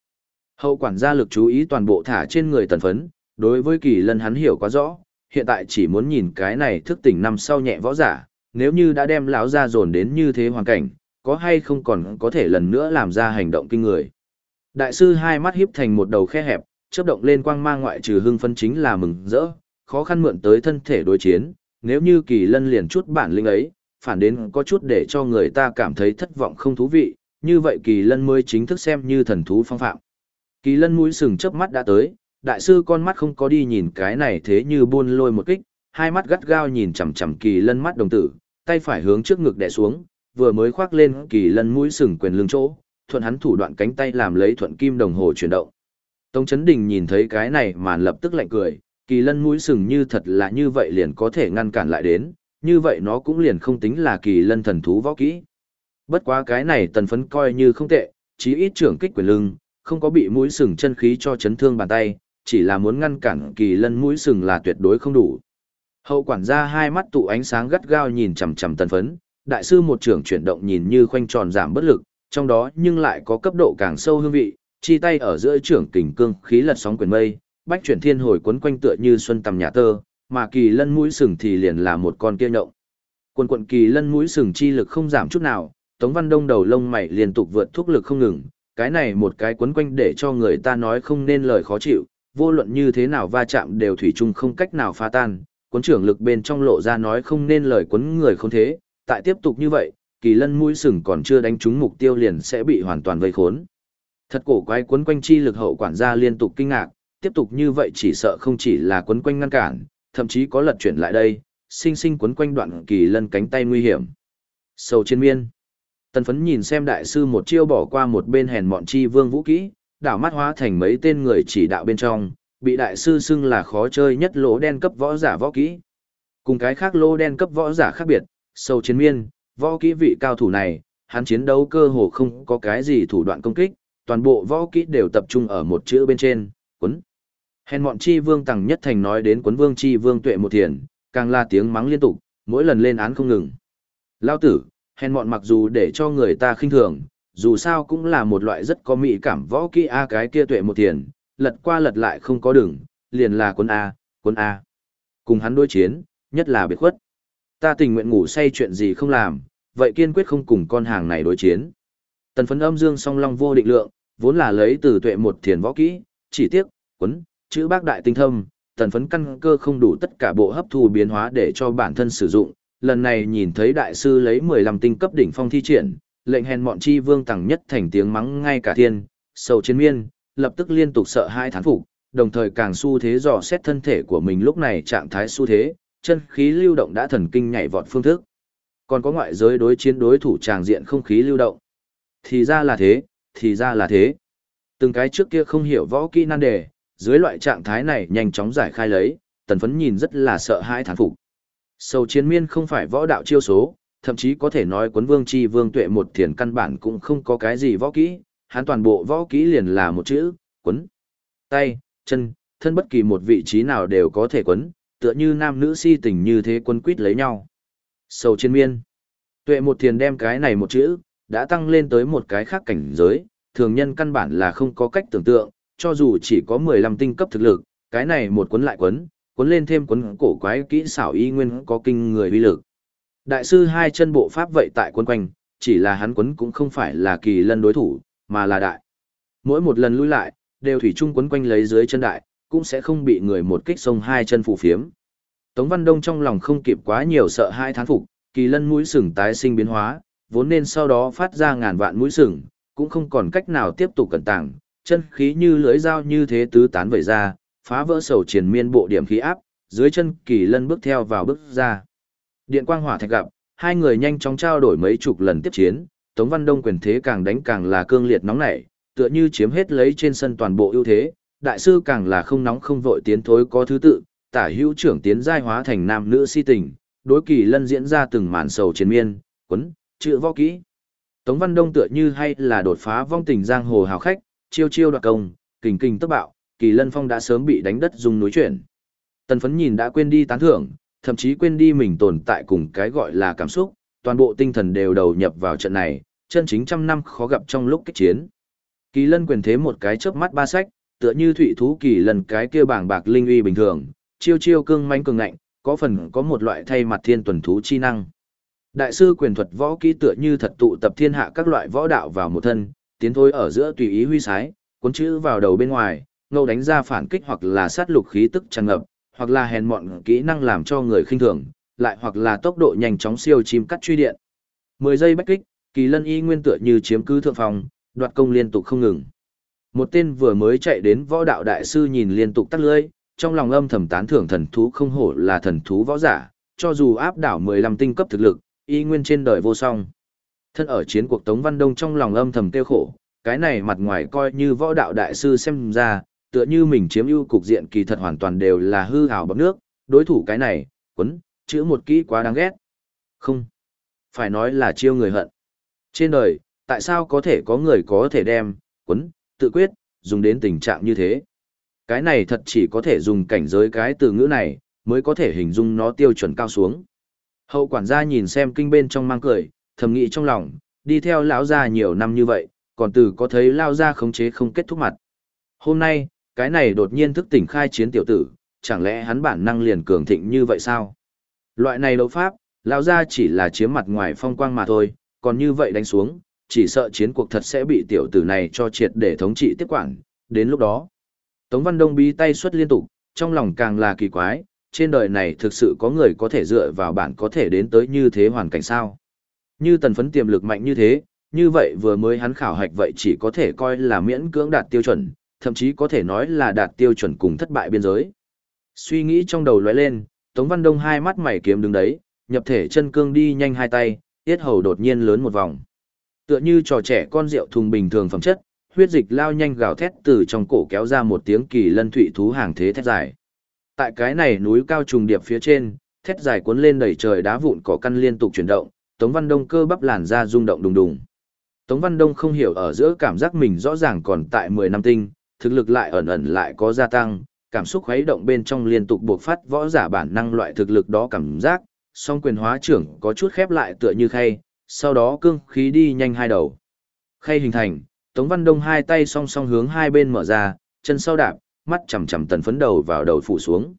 Hậu quản gia lực chú ý toàn bộ thả trên người tần phấn, đối với kỳ lân hắn hiểu quá rõ, hiện tại chỉ muốn nhìn cái này thức tỉnh năm sau nhẹ võ giả, nếu như đã đem lão ra dồn đến như thế hoàn cảnh, có hay không còn có thể lần nữa làm ra hành động kinh người. Đại sư hai mắt híp thành một đầu khe hẹp, chớp động lên quang mang ngoại trừ hưng phấn chính là mừng rỡ, khó khăn mượn tới thân thể đối chiến, nếu như kỳ lân liền chút bản lĩnh ấy, phản đến có chút để cho người ta cảm thấy thất vọng không thú vị, như vậy kỳ lân mới chính thức xem như thần thú phong phạm. Kỳ lân mũi sừng chớp mắt đã tới, đại sư con mắt không có đi nhìn cái này thế như buôn lôi một kích, hai mắt gắt gao nhìn chằm chằm kỳ lân mắt đồng tử, tay phải hướng trước ngực đè xuống, vừa mới khoác lên kỳ lân mũi sừng quyền lưng chỗ, thuận hắn thủ đoạn cánh tay làm lấy thuận kim đồng hồ chuyển động. Tống Chấn Đình nhìn thấy cái này mà lập tức lạnh cười, kỳ lân mũi sừng như thật là như vậy liền có thể ngăn cản lại đến, như vậy nó cũng liền không tính là kỳ lân thần thú võ kỹ. Bất quá cái này tần phấn coi như không tệ, chí ít trưởng kích quyền lưng, không có bị mũi sừng chân khí cho chấn thương bàn tay, chỉ là muốn ngăn cản kỳ lân mũi sừng là tuyệt đối không đủ. Hậu quản gia hai mắt tụ ánh sáng gắt gao nhìn chằm chằm tần phấn, đại sư một trưởng chuyển động nhìn như khoanh tròn giảm bất lực, trong đó nhưng lại có cấp độ càng sâu hương vị, chi tay ở giữa trưởng kình cương khí lật sóng quyền mây, bách chuyển thiên hồi quấn quanh tựa như xuân tầm nhà tơ, mà kỳ lân mũi sừng thì liền là một con kia nhộng. Quần quận kỳ lân mũi sừng chi lực không giảm chút nào, Tống Văn Đông đầu lông mày liên tục vượt thuốc lực không ngừng, cái này một cái quấn quanh để cho người ta nói không nên lời khó chịu, vô luận như thế nào va chạm đều thủy chung không cách nào phá tan, quấn trưởng lực bên trong lộ ra nói không nên lời quấn người không thế, tại tiếp tục như vậy, kỳ lân mũi sừng còn chưa đánh trúng mục tiêu liền sẽ bị hoàn toàn vây khốn. Thật cổ quái quấn quanh chi lực hậu quản gia liên tục kinh ngạc, tiếp tục như vậy chỉ sợ không chỉ là quấn quanh ngăn cản, thậm chí có lật chuyển lại đây, sinh sinh quấn quanh đoạn kỳ lân cánh tay nguy hiểm. Sầu trên miên. Tần phấn nhìn xem đại sư một chiêu bỏ qua một bên hèn mọn chi vương vũ kỹ, đảo mắt hóa thành mấy tên người chỉ đạo bên trong, bị đại sư xưng là khó chơi nhất lỗ đen cấp võ giả võ kỹ. Cùng cái khác lỗ đen cấp võ giả khác biệt, sâu chiến miên, võ kỹ vị cao thủ này, hắn chiến đấu cơ hồ không có cái gì thủ đoạn công kích, toàn bộ võ kỹ đều tập trung ở một chữ bên trên, quấn. Hèn mọn chi vương tầng nhất thành nói đến quấn vương chi vương tuệ một thiền, càng là tiếng mắng liên tục, mỗi lần lên án không ngừng. Lao tử, hèn mọn mặc dù để cho người ta khinh thường, dù sao cũng là một loại rất có mỹ cảm võ kỹ A cái kia tuệ một thiền, lật qua lật lại không có đường, liền là quấn A, quấn A. Cùng hắn đối chiến, nhất là biệt khuất. Ta tình nguyện ngủ say chuyện gì không làm, vậy kiên quyết không cùng con hàng này đối chiến. Tần phấn âm dương song long vô định lượng, vốn là lấy từ tuệ một thiền võ kỹ, chỉ tiếc, quấn, chữ bác đại tinh thâm, tần phấn căn cơ không đủ tất cả bộ hấp thu biến hóa để cho bản thân sử dụng. Lần này nhìn thấy đại sư lấy 15 tinh cấp đỉnh phong thi triển, lệnh hèn mọn chi vương tẳng nhất thành tiếng mắng ngay cả thiên, sầu chiến miên, lập tức liên tục sợ hai thán phục, đồng thời càng xu thế dò xét thân thể của mình lúc này trạng thái xu thế, chân khí lưu động đã thần kinh nhảy vọt phương thức. Còn có ngoại giới đối chiến đối thủ tràng diện không khí lưu động. Thì ra là thế, thì ra là thế. Từng cái trước kia không hiểu võ kỹ nan đề, dưới loại trạng thái này nhanh chóng giải khai lấy, tần phấn nhìn rất là sợ hãi thán phục. Sầu chiến miên không phải võ đạo chiêu số, thậm chí có thể nói quấn vương chi vương tuệ một thiền căn bản cũng không có cái gì võ kỹ, hắn toàn bộ võ kỹ liền là một chữ, quấn. Tay, chân, thân bất kỳ một vị trí nào đều có thể quấn, tựa như nam nữ si tình như thế quấn quýt lấy nhau. Sầu chiến miên. Tuệ một thiền đem cái này một chữ, đã tăng lên tới một cái khác cảnh giới, thường nhân căn bản là không có cách tưởng tượng, cho dù chỉ có 15 tinh cấp thực lực, cái này một cuốn lại cuốn, cuốn lên thêm cuốn cổ quái kỹ xảo y nguyên có kinh người uy lực. Đại sư hai chân bộ pháp vậy tại cuốn quanh, chỉ là hắn quấn cũng không phải là kỳ lân đối thủ, mà là đại. Mỗi một lần lui lại, đều thủy chung quấn quanh lấy dưới chân đại, cũng sẽ không bị người một kích sông hai chân phù phiếm. Tống Văn Đông trong lòng không kịp quá nhiều sợ hai thán phục, kỳ lân mũi sừng tái sinh biến hóa, vốn nên sau đó phát ra ngàn vạn mũi sừng, cũng không còn cách nào tiếp tục cẩn tàng, chân khí như lưỡi dao như thế tứ tán vẩy ra, phá vỡ sầu triền miên bộ điểm khí áp, dưới chân kỳ lân bước theo vào bước ra. Điện quang hỏa thạch gặp, hai người nhanh chóng trao đổi mấy chục lần tiếp chiến, Tống Văn Đông quyền thế càng đánh càng là cương liệt nóng nảy, tựa như chiếm hết lấy trên sân toàn bộ ưu thế, đại sư càng là không nóng không vội tiến thối có thứ tự, tả hữu trưởng tiến giai hóa thành nam nữ si tình, đối kỳ lân diễn ra từng màn sầu chiến miên, quấn, chữ võ kỹ. Tống Văn Đông tựa như hay là đột phá vong tình giang hồ hào khách, chiêu chiêu đoạt công, kình kình tức bạo, kỳ lân phong đã sớm bị đánh đất dùng núi chuyển. Tần phấn nhìn đã quên đi tán thưởng, thậm chí quên đi mình tồn tại cùng cái gọi là cảm xúc, toàn bộ tinh thần đều đầu nhập vào trận này, chân chính trăm năm khó gặp trong lúc kích chiến. Kỳ lân quyền thế một cái chớp mắt ba sách, tựa như thủy thú kỳ lân cái kia bảng bạc linh uy bình thường, chiêu chiêu cương mãnh cường ngạnh, có phần có một loại thay mặt thiên tuần thú chi năng. Đại sư quyền thuật võ kỹ tựa như thật tụ tập thiên hạ các loại võ đạo vào một thân, tiến thôi ở giữa tùy ý huy sái, cuốn chữ vào đầu bên ngoài, ngâu đánh ra phản kích hoặc là sát lục khí tức tràn ngập, hoặc là hèn mọn kỹ năng làm cho người khinh thường, lại hoặc là tốc độ nhanh chóng siêu chim cắt truy điện. 10 giây bách kích, Kỳ Lân Y nguyên tựa như chiếm cứ thượng phòng, đoạt công liên tục không ngừng. Một tên vừa mới chạy đến võ đạo đại sư nhìn liên tục tắt lưỡi, trong lòng âm thầm tán thưởng thần thú không hổ là thần thú võ giả, cho dù áp đảo 15 tinh cấp thực lực, y nguyên trên đời vô song. Thân ở chiến cuộc Tống Văn Đông trong lòng âm thầm tiêu khổ, cái này mặt ngoài coi như võ đạo đại sư xem ra, tựa như mình chiếm ưu cục diện kỳ thật hoàn toàn đều là hư hào bọc nước, đối thủ cái này, quấn, chữ một kỹ quá đáng ghét. Không, phải nói là chiêu người hận. Trên đời, tại sao có thể có người có thể đem, quấn, tự quyết, dùng đến tình trạng như thế. Cái này thật chỉ có thể dùng cảnh giới cái từ ngữ này, mới có thể hình dung nó tiêu chuẩn cao xuống. Hậu quản gia nhìn xem kinh bên trong mang cười, thầm nghĩ trong lòng, đi theo lão gia nhiều năm như vậy, còn từ có thấy lao gia khống chế không kết thúc mặt. Hôm nay, cái này đột nhiên thức tỉnh khai chiến tiểu tử, chẳng lẽ hắn bản năng liền cường thịnh như vậy sao? Loại này đấu pháp, lão gia chỉ là chiếm mặt ngoài phong quang mà thôi, còn như vậy đánh xuống, chỉ sợ chiến cuộc thật sẽ bị tiểu tử này cho triệt để thống trị tiếp quản, đến lúc đó. Tống Văn Đông bí tay xuất liên tục, trong lòng càng là kỳ quái, trên đời này thực sự có người có thể dựa vào bản có thể đến tới như thế hoàn cảnh sao. Như tần phấn tiềm lực mạnh như thế, như vậy vừa mới hắn khảo hạch vậy chỉ có thể coi là miễn cưỡng đạt tiêu chuẩn, thậm chí có thể nói là đạt tiêu chuẩn cùng thất bại biên giới. Suy nghĩ trong đầu lóe lên, Tống Văn Đông hai mắt mày kiếm đứng đấy, nhập thể chân cương đi nhanh hai tay, tiết hầu đột nhiên lớn một vòng. Tựa như trò trẻ con rượu thùng bình thường phẩm chất, huyết dịch lao nhanh gào thét từ trong cổ kéo ra một tiếng kỳ lân thụy thú hàng thế thét dài. Tại cái này núi cao trùng điệp phía trên, thét dài cuốn lên đầy trời đá vụn cỏ căn liên tục chuyển động, Tống Văn Đông cơ bắp làn ra rung động đùng đùng. Tống Văn Đông không hiểu ở giữa cảm giác mình rõ ràng còn tại 10 năm tinh, thực lực lại ẩn ẩn lại có gia tăng, cảm xúc khuấy động bên trong liên tục buộc phát võ giả bản năng loại thực lực đó cảm giác, song quyền hóa trưởng có chút khép lại tựa như khay, sau đó cương khí đi nhanh hai đầu. Khay hình thành, Tống Văn Đông hai tay song song hướng hai bên mở ra, chân sau đạp, mắt chằm chằm tần phấn đầu vào đầu phủ xuống.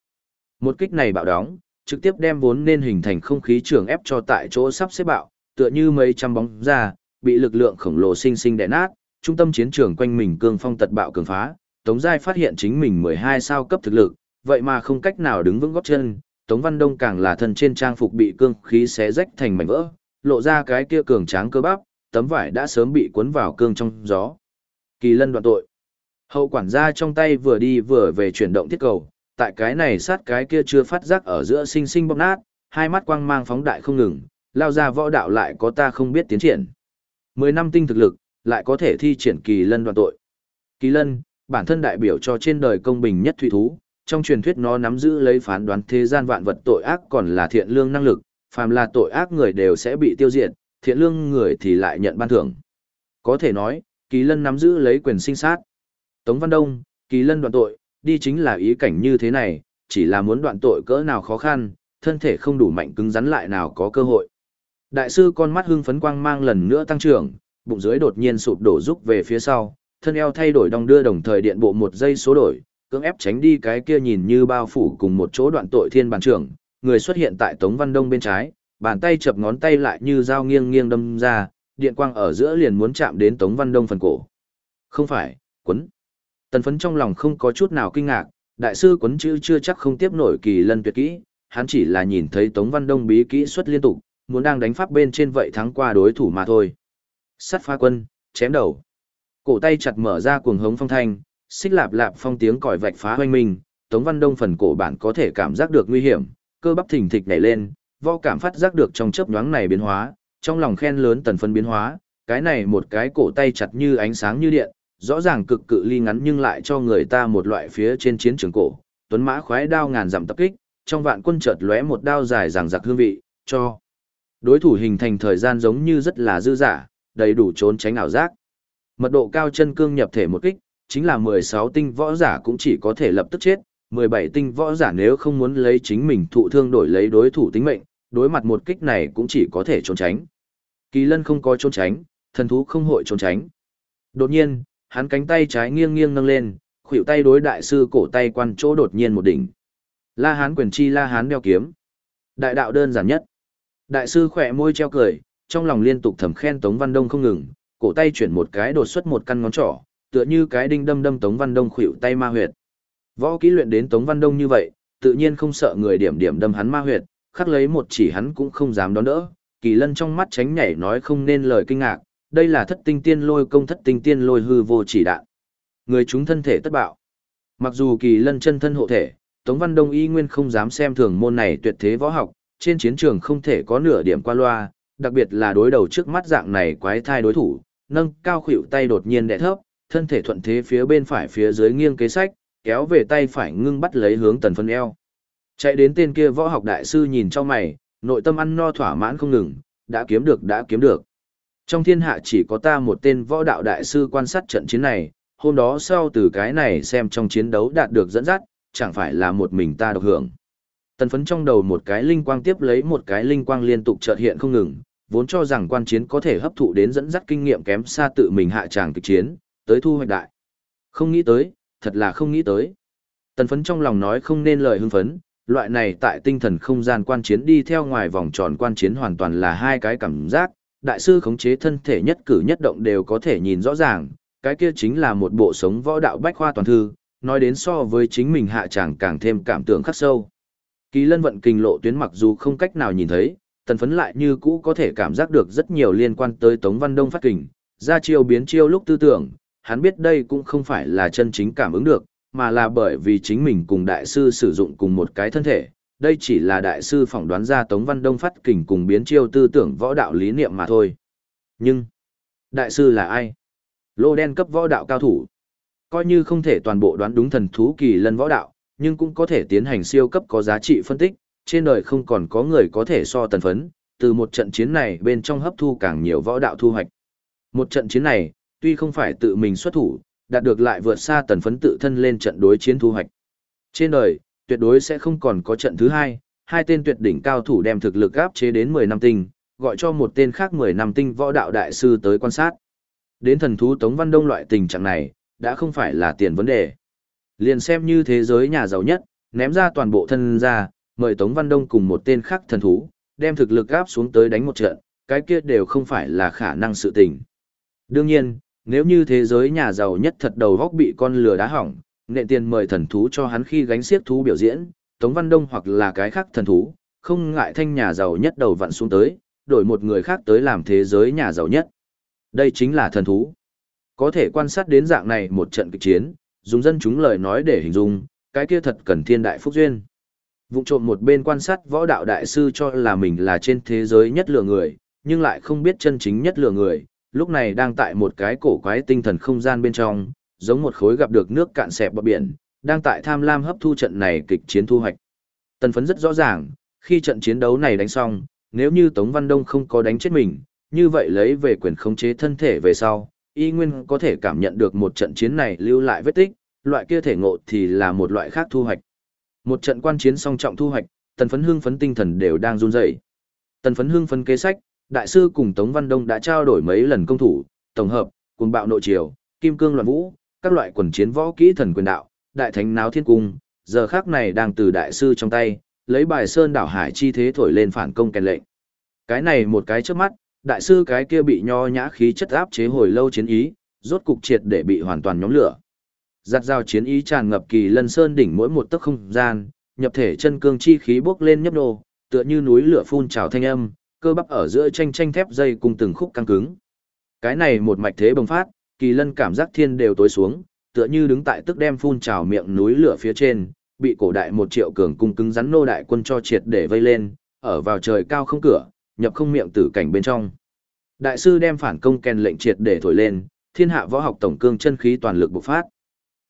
Một kích này bạo đóng, trực tiếp đem vốn nên hình thành không khí trường ép cho tại chỗ sắp xếp bạo, tựa như mấy trăm bóng ra, bị lực lượng khổng lồ sinh sinh đè nát, trung tâm chiến trường quanh mình cương phong tật bạo cường phá, Tống Giai phát hiện chính mình 12 sao cấp thực lực, vậy mà không cách nào đứng vững gót chân, Tống Văn Đông càng là thân trên trang phục bị cương khí xé rách thành mảnh vỡ, lộ ra cái kia cường tráng cơ bắp, tấm vải đã sớm bị cuốn vào cương trong gió. Kỳ lân đoạn tội. Hậu quản gia trong tay vừa đi vừa về chuyển động thiết cầu, tại cái này sát cái kia chưa phát giác ở giữa sinh sinh bóp nát, hai mắt quang mang phóng đại không ngừng, lao ra võ đạo lại có ta không biết tiến triển. Mười năm tinh thực lực, lại có thể thi triển kỳ lân đoàn tội. Kỳ lân, bản thân đại biểu cho trên đời công bình nhất thủy thú, trong truyền thuyết nó nắm giữ lấy phán đoán thế gian vạn vật tội ác còn là thiện lương năng lực, phàm là tội ác người đều sẽ bị tiêu diệt, thiện lương người thì lại nhận ban thưởng. Có thể nói, Kỳ Lân nắm giữ lấy quyền sinh sát. Tống Văn Đông, Kỳ Lân đoạn tội, đi chính là ý cảnh như thế này, chỉ là muốn đoạn tội cỡ nào khó khăn, thân thể không đủ mạnh cứng rắn lại nào có cơ hội. Đại sư con mắt hưng phấn quang mang lần nữa tăng trưởng, bụng dưới đột nhiên sụp đổ rúc về phía sau, thân eo thay đổi đong đưa đồng thời điện bộ một giây số đổi, cưỡng ép tránh đi cái kia nhìn như bao phủ cùng một chỗ đoạn tội thiên bản trưởng, người xuất hiện tại Tống Văn Đông bên trái, bàn tay chập ngón tay lại như dao nghiêng nghiêng đâm ra, điện quang ở giữa liền muốn chạm đến Tống Văn Đông phần cổ. Không phải, quấn. Tần phấn trong lòng không có chút nào kinh ngạc, đại sư quấn chữ chưa chắc không tiếp nổi kỳ lân tuyệt kỹ, hắn chỉ là nhìn thấy Tống Văn Đông bí kỹ xuất liên tục, muốn đang đánh pháp bên trên vậy thắng qua đối thủ mà thôi. Sắt phá quân, chém đầu. Cổ tay chặt mở ra cuồng hống phong thanh, xích lạp lạp phong tiếng còi vạch phá hoanh minh, Tống Văn Đông phần cổ bản có thể cảm giác được nguy hiểm, cơ bắp thình thịch nhảy lên, vo cảm phát giác được trong chớp nhoáng này biến hóa, trong lòng khen lớn tần phân biến hóa, cái này một cái cổ tay chặt như ánh sáng như điện, rõ ràng cực cự ly ngắn nhưng lại cho người ta một loại phía trên chiến trường cổ, tuấn mã khoái đao ngàn dặm tập kích, trong vạn quân chợt lóe một đao dài ràng giặc hương vị, cho đối thủ hình thành thời gian giống như rất là dư giả, đầy đủ trốn tránh ảo giác. Mật độ cao chân cương nhập thể một kích, chính là 16 tinh võ giả cũng chỉ có thể lập tức chết, 17 tinh võ giả nếu không muốn lấy chính mình thụ thương đổi lấy đối thủ tính mệnh, đối mặt một kích này cũng chỉ có thể trốn tránh. Kỳ lân không có trốn tránh, thần thú không hội trốn tránh. Đột nhiên, hắn cánh tay trái nghiêng nghiêng nâng lên, khuỷu tay đối đại sư cổ tay quan chỗ đột nhiên một đỉnh. La Hán quyền chi La Hán đeo kiếm. Đại đạo đơn giản nhất. Đại sư khỏe môi treo cười, trong lòng liên tục thầm khen Tống Văn Đông không ngừng, cổ tay chuyển một cái đột xuất một căn ngón trỏ, tựa như cái đinh đâm đâm Tống Văn Đông khuỷu tay ma huyệt. Võ kỹ luyện đến Tống Văn Đông như vậy, tự nhiên không sợ người điểm điểm đâm hắn ma huyệt, khắc lấy một chỉ hắn cũng không dám đón đỡ. Kỳ Lân trong mắt tránh nhảy nói không nên lời kinh ngạc, đây là thất tinh tiên lôi công thất tinh tiên lôi hư vô chỉ đạn. Người chúng thân thể tất bạo. Mặc dù Kỳ Lân chân thân hộ thể, Tống Văn Đông y nguyên không dám xem thường môn này tuyệt thế võ học, trên chiến trường không thể có nửa điểm qua loa, đặc biệt là đối đầu trước mắt dạng này quái thai đối thủ, nâng cao khuỷu tay đột nhiên đè thấp, thân thể thuận thế phía bên phải phía dưới nghiêng kế sách, kéo về tay phải ngưng bắt lấy hướng tần phân eo. Chạy đến tên kia võ học đại sư nhìn cho mày, nội tâm ăn no thỏa mãn không ngừng, đã kiếm được đã kiếm được. Trong thiên hạ chỉ có ta một tên võ đạo đại sư quan sát trận chiến này, hôm đó sau từ cái này xem trong chiến đấu đạt được dẫn dắt, chẳng phải là một mình ta độc hưởng. Tần phấn trong đầu một cái linh quang tiếp lấy một cái linh quang liên tục chợt hiện không ngừng, vốn cho rằng quan chiến có thể hấp thụ đến dẫn dắt kinh nghiệm kém xa tự mình hạ tràng kịch chiến, tới thu hoạch đại. Không nghĩ tới, thật là không nghĩ tới. Tần phấn trong lòng nói không nên lời hưng phấn, loại này tại tinh thần không gian quan chiến đi theo ngoài vòng tròn quan chiến hoàn toàn là hai cái cảm giác, đại sư khống chế thân thể nhất cử nhất động đều có thể nhìn rõ ràng, cái kia chính là một bộ sống võ đạo bách khoa toàn thư, nói đến so với chính mình hạ tràng càng thêm cảm tưởng khắc sâu. Kỳ lân vận kinh lộ tuyến mặc dù không cách nào nhìn thấy, tần phấn lại như cũ có thể cảm giác được rất nhiều liên quan tới Tống Văn Đông phát kình, ra chiêu biến chiêu lúc tư tưởng, hắn biết đây cũng không phải là chân chính cảm ứng được, mà là bởi vì chính mình cùng đại sư sử dụng cùng một cái thân thể. Đây chỉ là đại sư phỏng đoán ra Tống Văn Đông phát kình cùng biến chiêu tư tưởng võ đạo lý niệm mà thôi. Nhưng, đại sư là ai? Lô đen cấp võ đạo cao thủ. Coi như không thể toàn bộ đoán đúng thần thú kỳ lân võ đạo, nhưng cũng có thể tiến hành siêu cấp có giá trị phân tích, trên đời không còn có người có thể so tần phấn, từ một trận chiến này bên trong hấp thu càng nhiều võ đạo thu hoạch. Một trận chiến này, tuy không phải tự mình xuất thủ, đạt được lại vượt xa tần phấn tự thân lên trận đối chiến thu hoạch. Trên đời, tuyệt đối sẽ không còn có trận thứ hai, hai tên tuyệt đỉnh cao thủ đem thực lực áp chế đến 10 năm tinh, gọi cho một tên khác 10 năm tinh võ đạo đại sư tới quan sát. Đến thần thú Tống Văn Đông loại tình trạng này, đã không phải là tiền vấn đề. Liền xem như thế giới nhà giàu nhất, ném ra toàn bộ thân ra, mời Tống Văn Đông cùng một tên khác thần thú, đem thực lực áp xuống tới đánh một trận, cái kia đều không phải là khả năng sự tình. Đương nhiên, nếu như thế giới nhà giàu nhất thật đầu góc bị con lừa đá hỏng, nện tiền mời thần thú cho hắn khi gánh xiếc thú biểu diễn, Tống Văn Đông hoặc là cái khác thần thú, không ngại thanh nhà giàu nhất đầu vặn xuống tới, đổi một người khác tới làm thế giới nhà giàu nhất. Đây chính là thần thú. Có thể quan sát đến dạng này một trận kịch chiến, dùng dân chúng lời nói để hình dung, cái kia thật cần thiên đại phúc duyên. Vụ trộm một bên quan sát võ đạo đại sư cho là mình là trên thế giới nhất lừa người, nhưng lại không biết chân chính nhất lừa người, lúc này đang tại một cái cổ quái tinh thần không gian bên trong, giống một khối gặp được nước cạn xẹp bờ biển, đang tại tham lam hấp thu trận này kịch chiến thu hoạch. Tần phấn rất rõ ràng, khi trận chiến đấu này đánh xong, nếu như Tống Văn Đông không có đánh chết mình, như vậy lấy về quyền khống chế thân thể về sau, y nguyên có thể cảm nhận được một trận chiến này lưu lại vết tích, loại kia thể ngộ thì là một loại khác thu hoạch. Một trận quan chiến song trọng thu hoạch, tần phấn hương phấn tinh thần đều đang run dậy. Tần phấn hương phấn kế sách, đại sư cùng Tống Văn Đông đã trao đổi mấy lần công thủ, tổng hợp, cùng bạo nội triều, kim cương loạn vũ, các loại quần chiến võ kỹ thần quyền đạo, đại thánh náo thiên cung, giờ khác này đang từ đại sư trong tay, lấy bài sơn đảo hải chi thế thổi lên phản công kèn lệnh. Cái này một cái trước mắt, đại sư cái kia bị nho nhã khí chất áp chế hồi lâu chiến ý, rốt cục triệt để bị hoàn toàn nhóm lửa. Giặt dao chiến ý tràn ngập kỳ lân sơn đỉnh mỗi một tấc không gian, nhập thể chân cương chi khí bốc lên nhấp nô, tựa như núi lửa phun trào thanh âm, cơ bắp ở giữa tranh tranh thép dây cùng từng khúc căng cứng. Cái này một mạch thế bùng phát, kỳ lân cảm giác thiên đều tối xuống, tựa như đứng tại tức đem phun trào miệng núi lửa phía trên, bị cổ đại một triệu cường cung cứng rắn nô đại quân cho triệt để vây lên, ở vào trời cao không cửa, nhập không miệng tử cảnh bên trong. Đại sư đem phản công kèn lệnh triệt để thổi lên, thiên hạ võ học tổng cương chân khí toàn lực bộc phát.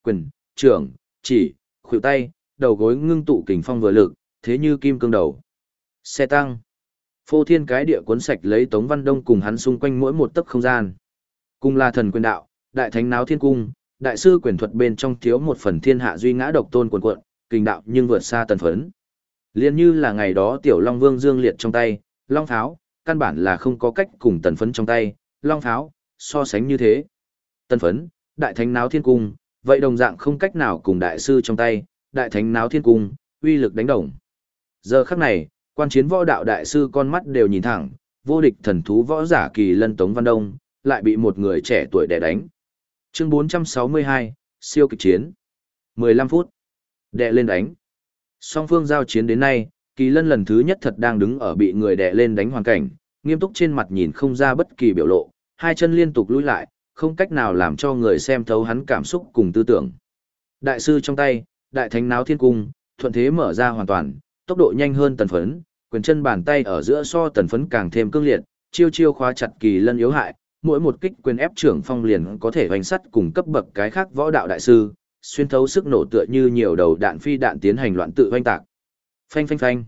Quyền, trưởng, chỉ, khuỷu tay, đầu gối ngưng tụ kình phong vừa lực, thế như kim cương đầu. Xe tăng. Phô thiên cái địa cuốn sạch lấy Tống Văn Đông cùng hắn xung quanh mỗi một tấc không gian. Cùng là thần quyền đạo, đại thánh náo thiên cung, đại sư quyền thuật bên trong thiếu một phần thiên hạ duy ngã độc tôn quần quận, kinh đạo nhưng vượt xa tần phấn. Liên như là ngày đó tiểu Long Vương dương liệt trong tay, Long Pháo, căn bản là không có cách cùng tần phấn trong tay, Long Pháo, so sánh như thế. Tần phấn, đại thánh náo thiên cung, vậy đồng dạng không cách nào cùng đại sư trong tay, đại thánh náo thiên cung, uy lực đánh đồng. Giờ khắc này, quan chiến võ đạo đại sư con mắt đều nhìn thẳng, vô địch thần thú võ giả kỳ lân tống văn đông, lại bị một người trẻ tuổi đè đánh. Chương 462, siêu kịch chiến. 15 phút. Đè lên đánh. Song phương giao chiến đến nay, kỳ lân lần thứ nhất thật đang đứng ở bị người đè lên đánh hoàn cảnh, nghiêm túc trên mặt nhìn không ra bất kỳ biểu lộ, hai chân liên tục lùi lại, không cách nào làm cho người xem thấu hắn cảm xúc cùng tư tưởng. Đại sư trong tay, đại thánh náo thiên cung, thuận thế mở ra hoàn toàn, tốc độ nhanh hơn tần phấn, quyền chân bàn tay ở giữa so tần phấn càng thêm cương liệt, chiêu chiêu khóa chặt kỳ lân yếu hại, mỗi một kích quyền ép trưởng phong liền có thể hoành sắt cùng cấp bậc cái khác võ đạo đại sư, xuyên thấu sức nổ tựa như nhiều đầu đạn phi đạn tiến hành loạn tự hoành tạc. Phanh phanh phanh.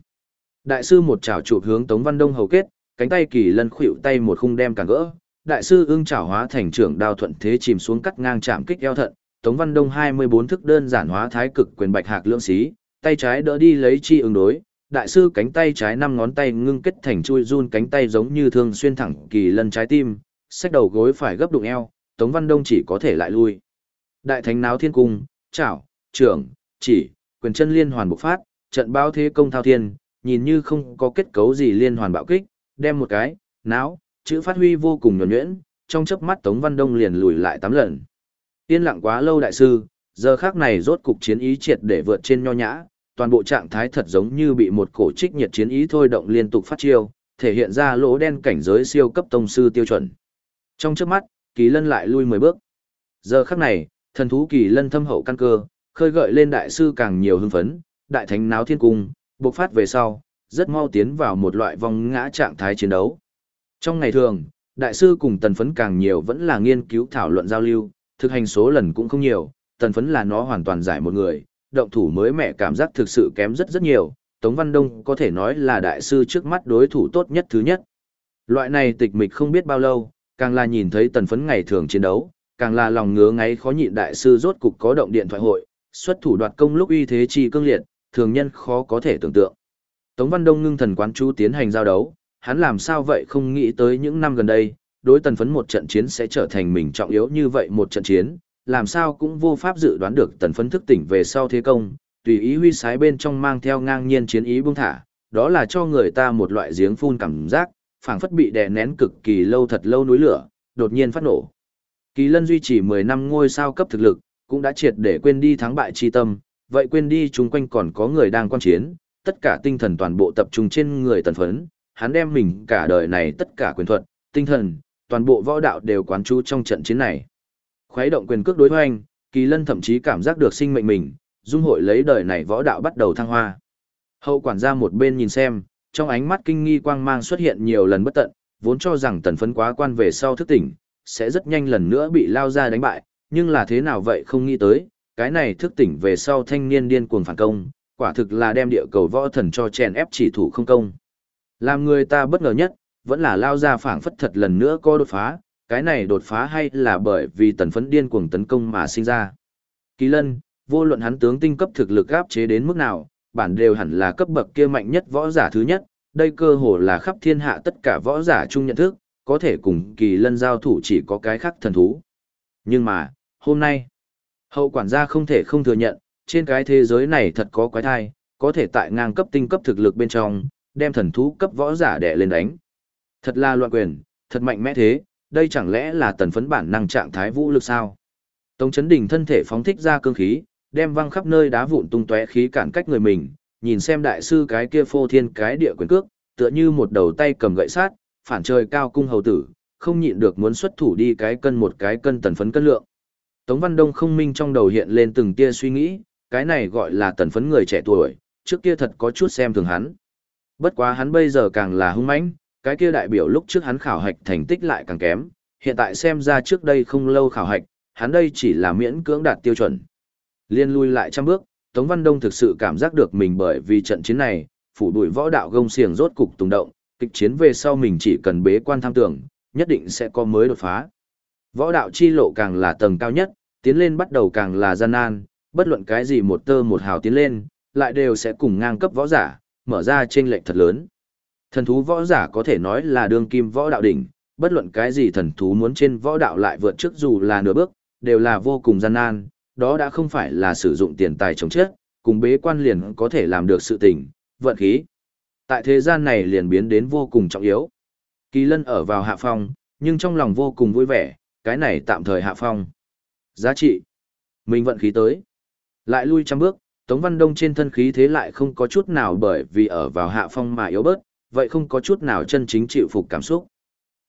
Đại sư một chảo chụp hướng Tống Văn Đông hầu kết, cánh tay kỳ lân khuỵu tay một khung đem càng gỡ. Đại sư ưng chảo hóa thành trưởng đao thuận thế chìm xuống cắt ngang chạm kích eo thận. Tống Văn Đông 24 thức đơn giản hóa thái cực quyền bạch hạc lưỡng xí, tay trái đỡ đi lấy chi ứng đối. Đại sư cánh tay trái năm ngón tay ngưng kết thành chui run cánh tay giống như thương xuyên thẳng kỳ lân trái tim, sách đầu gối phải gấp đụng eo, Tống Văn Đông chỉ có thể lại lui. Đại thánh náo thiên cung, chảo, trưởng, chỉ, quyền chân liên hoàn bộc phát, trận bao thế công thao thiên, nhìn như không có kết cấu gì liên hoàn bạo kích, đem một cái, náo, chữ phát huy vô cùng nhuẩn nhuyễn, trong chớp mắt Tống Văn Đông liền lùi lại tám lần. Yên lặng quá lâu đại sư, giờ khác này rốt cục chiến ý triệt để vượt trên nho nhã, toàn bộ trạng thái thật giống như bị một cổ trích nhiệt chiến ý thôi động liên tục phát chiêu, thể hiện ra lỗ đen cảnh giới siêu cấp tông sư tiêu chuẩn. Trong trước mắt, kỳ lân lại lui 10 bước. Giờ khắc này, thần thú kỳ lân thâm hậu căn cơ, khơi gợi lên đại sư càng nhiều hưng phấn, đại thánh náo thiên cung, bộc phát về sau, rất mau tiến vào một loại vòng ngã trạng thái chiến đấu. Trong ngày thường, đại sư cùng tần phấn càng nhiều vẫn là nghiên cứu thảo luận giao lưu, thực hành số lần cũng không nhiều, tần phấn là nó hoàn toàn giải một người, động thủ mới mẹ cảm giác thực sự kém rất rất nhiều, Tống Văn Đông có thể nói là đại sư trước mắt đối thủ tốt nhất thứ nhất. Loại này tịch mịch không biết bao lâu, càng là nhìn thấy tần phấn ngày thường chiến đấu, càng là lòng ngứa ngáy khó nhịn đại sư rốt cục có động điện thoại hội, xuất thủ đoạt công lúc uy thế chi cương liệt, thường nhân khó có thể tưởng tượng. Tống Văn Đông ngưng thần quán chú tiến hành giao đấu, hắn làm sao vậy không nghĩ tới những năm gần đây, đối tần phấn một trận chiến sẽ trở thành mình trọng yếu như vậy một trận chiến, làm sao cũng vô pháp dự đoán được tần phấn thức tỉnh về sau thế công, tùy ý huy sái bên trong mang theo ngang nhiên chiến ý buông thả, đó là cho người ta một loại giếng phun cảm giác, phảng phất bị đè nén cực kỳ lâu thật lâu núi lửa, đột nhiên phát nổ. Kỳ Lân duy trì 10 năm ngôi sao cấp thực lực, cũng đã triệt để quên đi thắng bại chi tâm, vậy quên đi chúng quanh còn có người đang quan chiến, tất cả tinh thần toàn bộ tập trung trên người tần phấn, hắn đem mình cả đời này tất cả quyền thuật, tinh thần, toàn bộ võ đạo đều quán chú trong trận chiến này. Khuấy động quyền cước đối hoành, Kỳ Lân thậm chí cảm giác được sinh mệnh mình, dung hội lấy đời này võ đạo bắt đầu thăng hoa. Hậu quản gia một bên nhìn xem, trong ánh mắt kinh nghi quang mang xuất hiện nhiều lần bất tận, vốn cho rằng tần phấn quá quan về sau thức tỉnh, sẽ rất nhanh lần nữa bị lao ra đánh bại, nhưng là thế nào vậy không nghĩ tới, cái này thức tỉnh về sau thanh niên điên cuồng phản công, quả thực là đem địa cầu võ thần cho chèn ép chỉ thủ không công. Làm người ta bất ngờ nhất, vẫn là lao ra phảng phất thật lần nữa có đột phá, cái này đột phá hay là bởi vì tần phấn điên cuồng tấn công mà sinh ra. Kỳ lân, vô luận hắn tướng tinh cấp thực lực áp chế đến mức nào, bản đều hẳn là cấp bậc kia mạnh nhất võ giả thứ nhất, đây cơ hồ là khắp thiên hạ tất cả võ giả chung nhận thức, có thể cùng kỳ lân giao thủ chỉ có cái khác thần thú. Nhưng mà, hôm nay, hậu quản gia không thể không thừa nhận, trên cái thế giới này thật có quái thai, có thể tại ngang cấp tinh cấp thực lực bên trong, đem thần thú cấp võ giả đẻ lên đánh. Thật là loạn quyền, thật mạnh mẽ thế, đây chẳng lẽ là tần phấn bản năng trạng thái vũ lực sao? Tống chấn đỉnh thân thể phóng thích ra cương khí, đem văng khắp nơi đá vụn tung tóe khí cản cách người mình, nhìn xem đại sư cái kia phô thiên cái địa quyền cước, tựa như một đầu tay cầm gậy sát, phản trời cao cung hầu tử, không nhịn được muốn xuất thủ đi cái cân một cái cân tần phấn cân lượng. Tống Văn Đông không minh trong đầu hiện lên từng tia suy nghĩ, cái này gọi là tần phấn người trẻ tuổi, trước kia thật có chút xem thường hắn. Bất quá hắn bây giờ càng là hung mãnh, cái kia đại biểu lúc trước hắn khảo hạch thành tích lại càng kém, hiện tại xem ra trước đây không lâu khảo hạch, hắn đây chỉ là miễn cưỡng đạt tiêu chuẩn. Liên lui lại trăm bước, Tống Văn Đông thực sự cảm giác được mình bởi vì trận chiến này, phủ đuổi võ đạo gông xiềng rốt cục tùng động, kịch chiến về sau mình chỉ cần bế quan tham tưởng, nhất định sẽ có mới đột phá. Võ đạo chi lộ càng là tầng cao nhất, tiến lên bắt đầu càng là gian nan, bất luận cái gì một tơ một hào tiến lên, lại đều sẽ cùng ngang cấp võ giả, mở ra chênh lệch thật lớn. Thần thú võ giả có thể nói là đương kim võ đạo đỉnh, bất luận cái gì thần thú muốn trên võ đạo lại vượt trước dù là nửa bước, đều là vô cùng gian nan, đó đã không phải là sử dụng tiền tài chống chết, cùng bế quan liền có thể làm được sự tình, vận khí. Tại thế gian này liền biến đến vô cùng trọng yếu. Kỳ lân ở vào hạ phong, nhưng trong lòng vô cùng vui vẻ, cái này tạm thời hạ phong. Giá trị. Mình vận khí tới. Lại lui trăm bước, Tống Văn Đông trên thân khí thế lại không có chút nào bởi vì ở vào hạ phong mà yếu bớt, vậy không có chút nào chân chính chịu phục cảm xúc.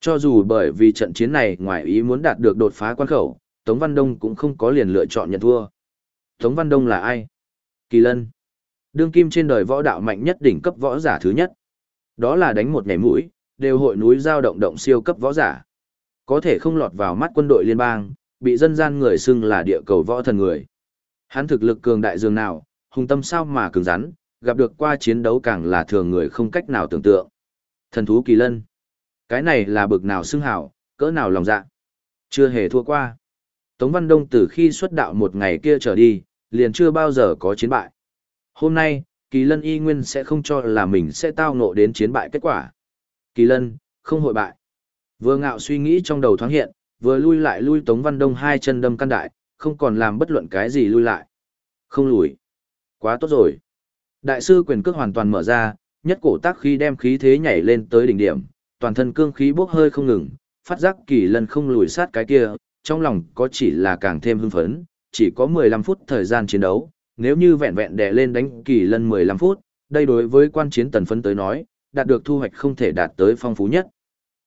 Cho dù bởi vì trận chiến này ngoài ý muốn đạt được đột phá quan khẩu, Tống Văn Đông cũng không có liền lựa chọn nhận thua. Tống Văn Đông là ai? Kỳ Lân. Đương kim trên đời võ đạo mạnh nhất đỉnh cấp võ giả thứ nhất. Đó là đánh một nhảy mũi, đều hội núi giao động động siêu cấp võ giả. Có thể không lọt vào mắt quân đội liên bang, bị dân gian người xưng là địa cầu võ thần người. Hắn thực lực cường đại dường nào, hùng tâm sao mà cứng rắn, gặp được qua chiến đấu càng là thường người không cách nào tưởng tượng. Thần thú kỳ lân. Cái này là bực nào xưng hảo, cỡ nào lòng dạ. Chưa hề thua qua. Tống Văn Đông từ khi xuất đạo một ngày kia trở đi, liền chưa bao giờ có chiến bại. Hôm nay, Kỳ Lân y nguyên sẽ không cho là mình sẽ tao ngộ đến chiến bại kết quả. Kỳ Lân, không hội bại. Vừa ngạo suy nghĩ trong đầu thoáng hiện, vừa lui lại lui Tống Văn Đông hai chân đâm căn đại, không còn làm bất luận cái gì lui lại. Không lùi. Quá tốt rồi. Đại sư quyền cước hoàn toàn mở ra, nhất cổ tác khi đem khí thế nhảy lên tới đỉnh điểm, toàn thân cương khí bốc hơi không ngừng, phát giác kỳ lân không lùi sát cái kia, trong lòng có chỉ là càng thêm hưng phấn, chỉ có 15 phút thời gian chiến đấu, nếu như vẹn vẹn đè lên đánh kỳ lân 15 phút, đây đối với quan chiến tần phấn tới nói, đạt được thu hoạch không thể đạt tới phong phú nhất.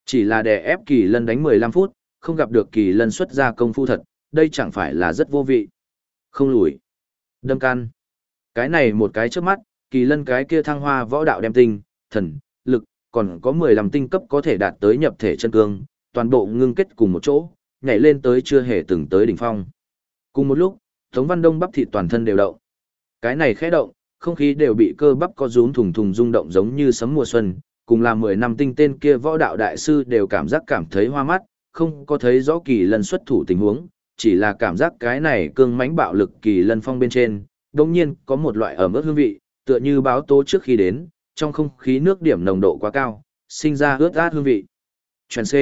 Chỉ là đè ép kỳ lân đánh 15 phút, không gặp được kỳ lân xuất ra công phu thật, đây chẳng phải là rất vô vị. Không lùi. Đâm can. Cái này một cái trước mắt, kỳ lân cái kia thăng hoa võ đạo đem tinh, thần, lực, còn có 15 tinh cấp có thể đạt tới nhập thể chân cương, toàn bộ ngưng kết cùng một chỗ, nhảy lên tới chưa hề từng tới đỉnh phong. Cùng một lúc, Tống Văn Đông bắp thịt toàn thân đều động. Cái này khẽ động, không khí đều bị cơ bắp có rúm thùng thùng rung động giống như sấm mùa xuân, cùng là 10 năm tinh tên kia võ đạo đại sư đều cảm giác cảm thấy hoa mắt, không có thấy rõ kỳ lần xuất thủ tình huống, chỉ là cảm giác cái này cương mãnh bạo lực kỳ lân phong bên trên, đồng nhiên có một loại ẩm ướt hương vị, tựa như báo tố trước khi đến, trong không khí nước điểm nồng độ quá cao, sinh ra ướt át hương vị. Chuyển C.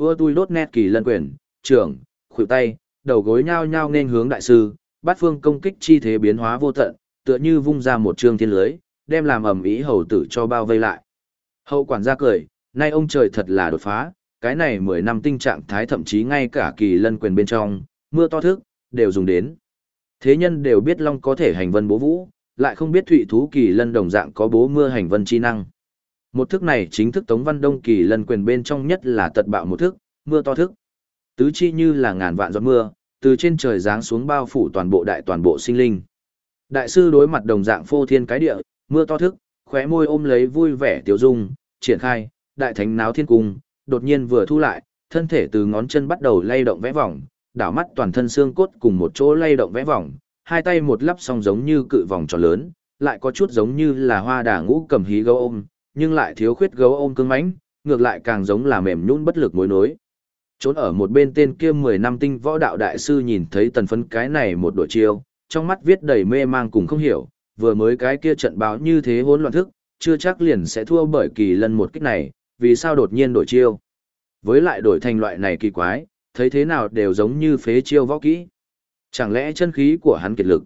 Ưa tui đốt nét kỳ lân quyền, trưởng, khuỷu tay, đầu gối nhao nhao nên hướng đại sư, bát phương công kích chi thế biến hóa vô tận, tựa như vung ra một trương thiên lưới, đem làm ẩm ý hầu tử cho bao vây lại. Hậu quản gia cười, nay ông trời thật là đột phá, cái này 10 năm tinh trạng thái thậm chí ngay cả kỳ lân quyền bên trong, mưa to thức, đều dùng đến. Thế nhân đều biết Long có thể hành vân bố vũ, lại không biết thụy thú kỳ lân đồng dạng có bố mưa hành vân chi năng. Một thức này chính thức Tống Văn Đông kỳ lân quyền bên trong nhất là tật bạo một thức, mưa to thức. Tứ chi như là ngàn vạn giọt mưa, từ trên trời giáng xuống bao phủ toàn bộ đại toàn bộ sinh linh. Đại sư đối mặt đồng dạng phô thiên cái địa, mưa to thức, khóe môi ôm lấy vui vẻ tiểu dung, triển khai, đại thánh náo thiên cung, đột nhiên vừa thu lại, thân thể từ ngón chân bắt đầu lay động vẽ vòng, đảo mắt toàn thân xương cốt cùng một chỗ lay động vẽ vòng, hai tay một lắp song giống như cự vòng tròn lớn, lại có chút giống như là hoa đà ngũ cầm hí gấu ôm, nhưng lại thiếu khuyết gấu ôm cứng mãnh, ngược lại càng giống là mềm nhũn bất lực mối nối. Trốn ở một bên tên kia 10 năm tinh võ đạo đại sư nhìn thấy tần phấn cái này một đội chiêu, trong mắt viết đầy mê mang cùng không hiểu, vừa mới cái kia trận báo như thế hỗn loạn thức, chưa chắc liền sẽ thua bởi kỳ lân một kích này, vì sao đột nhiên đổi chiêu. Với lại đổi thành loại này kỳ quái, thấy thế nào đều giống như phế chiêu võ kỹ. Chẳng lẽ chân khí của hắn kiệt lực?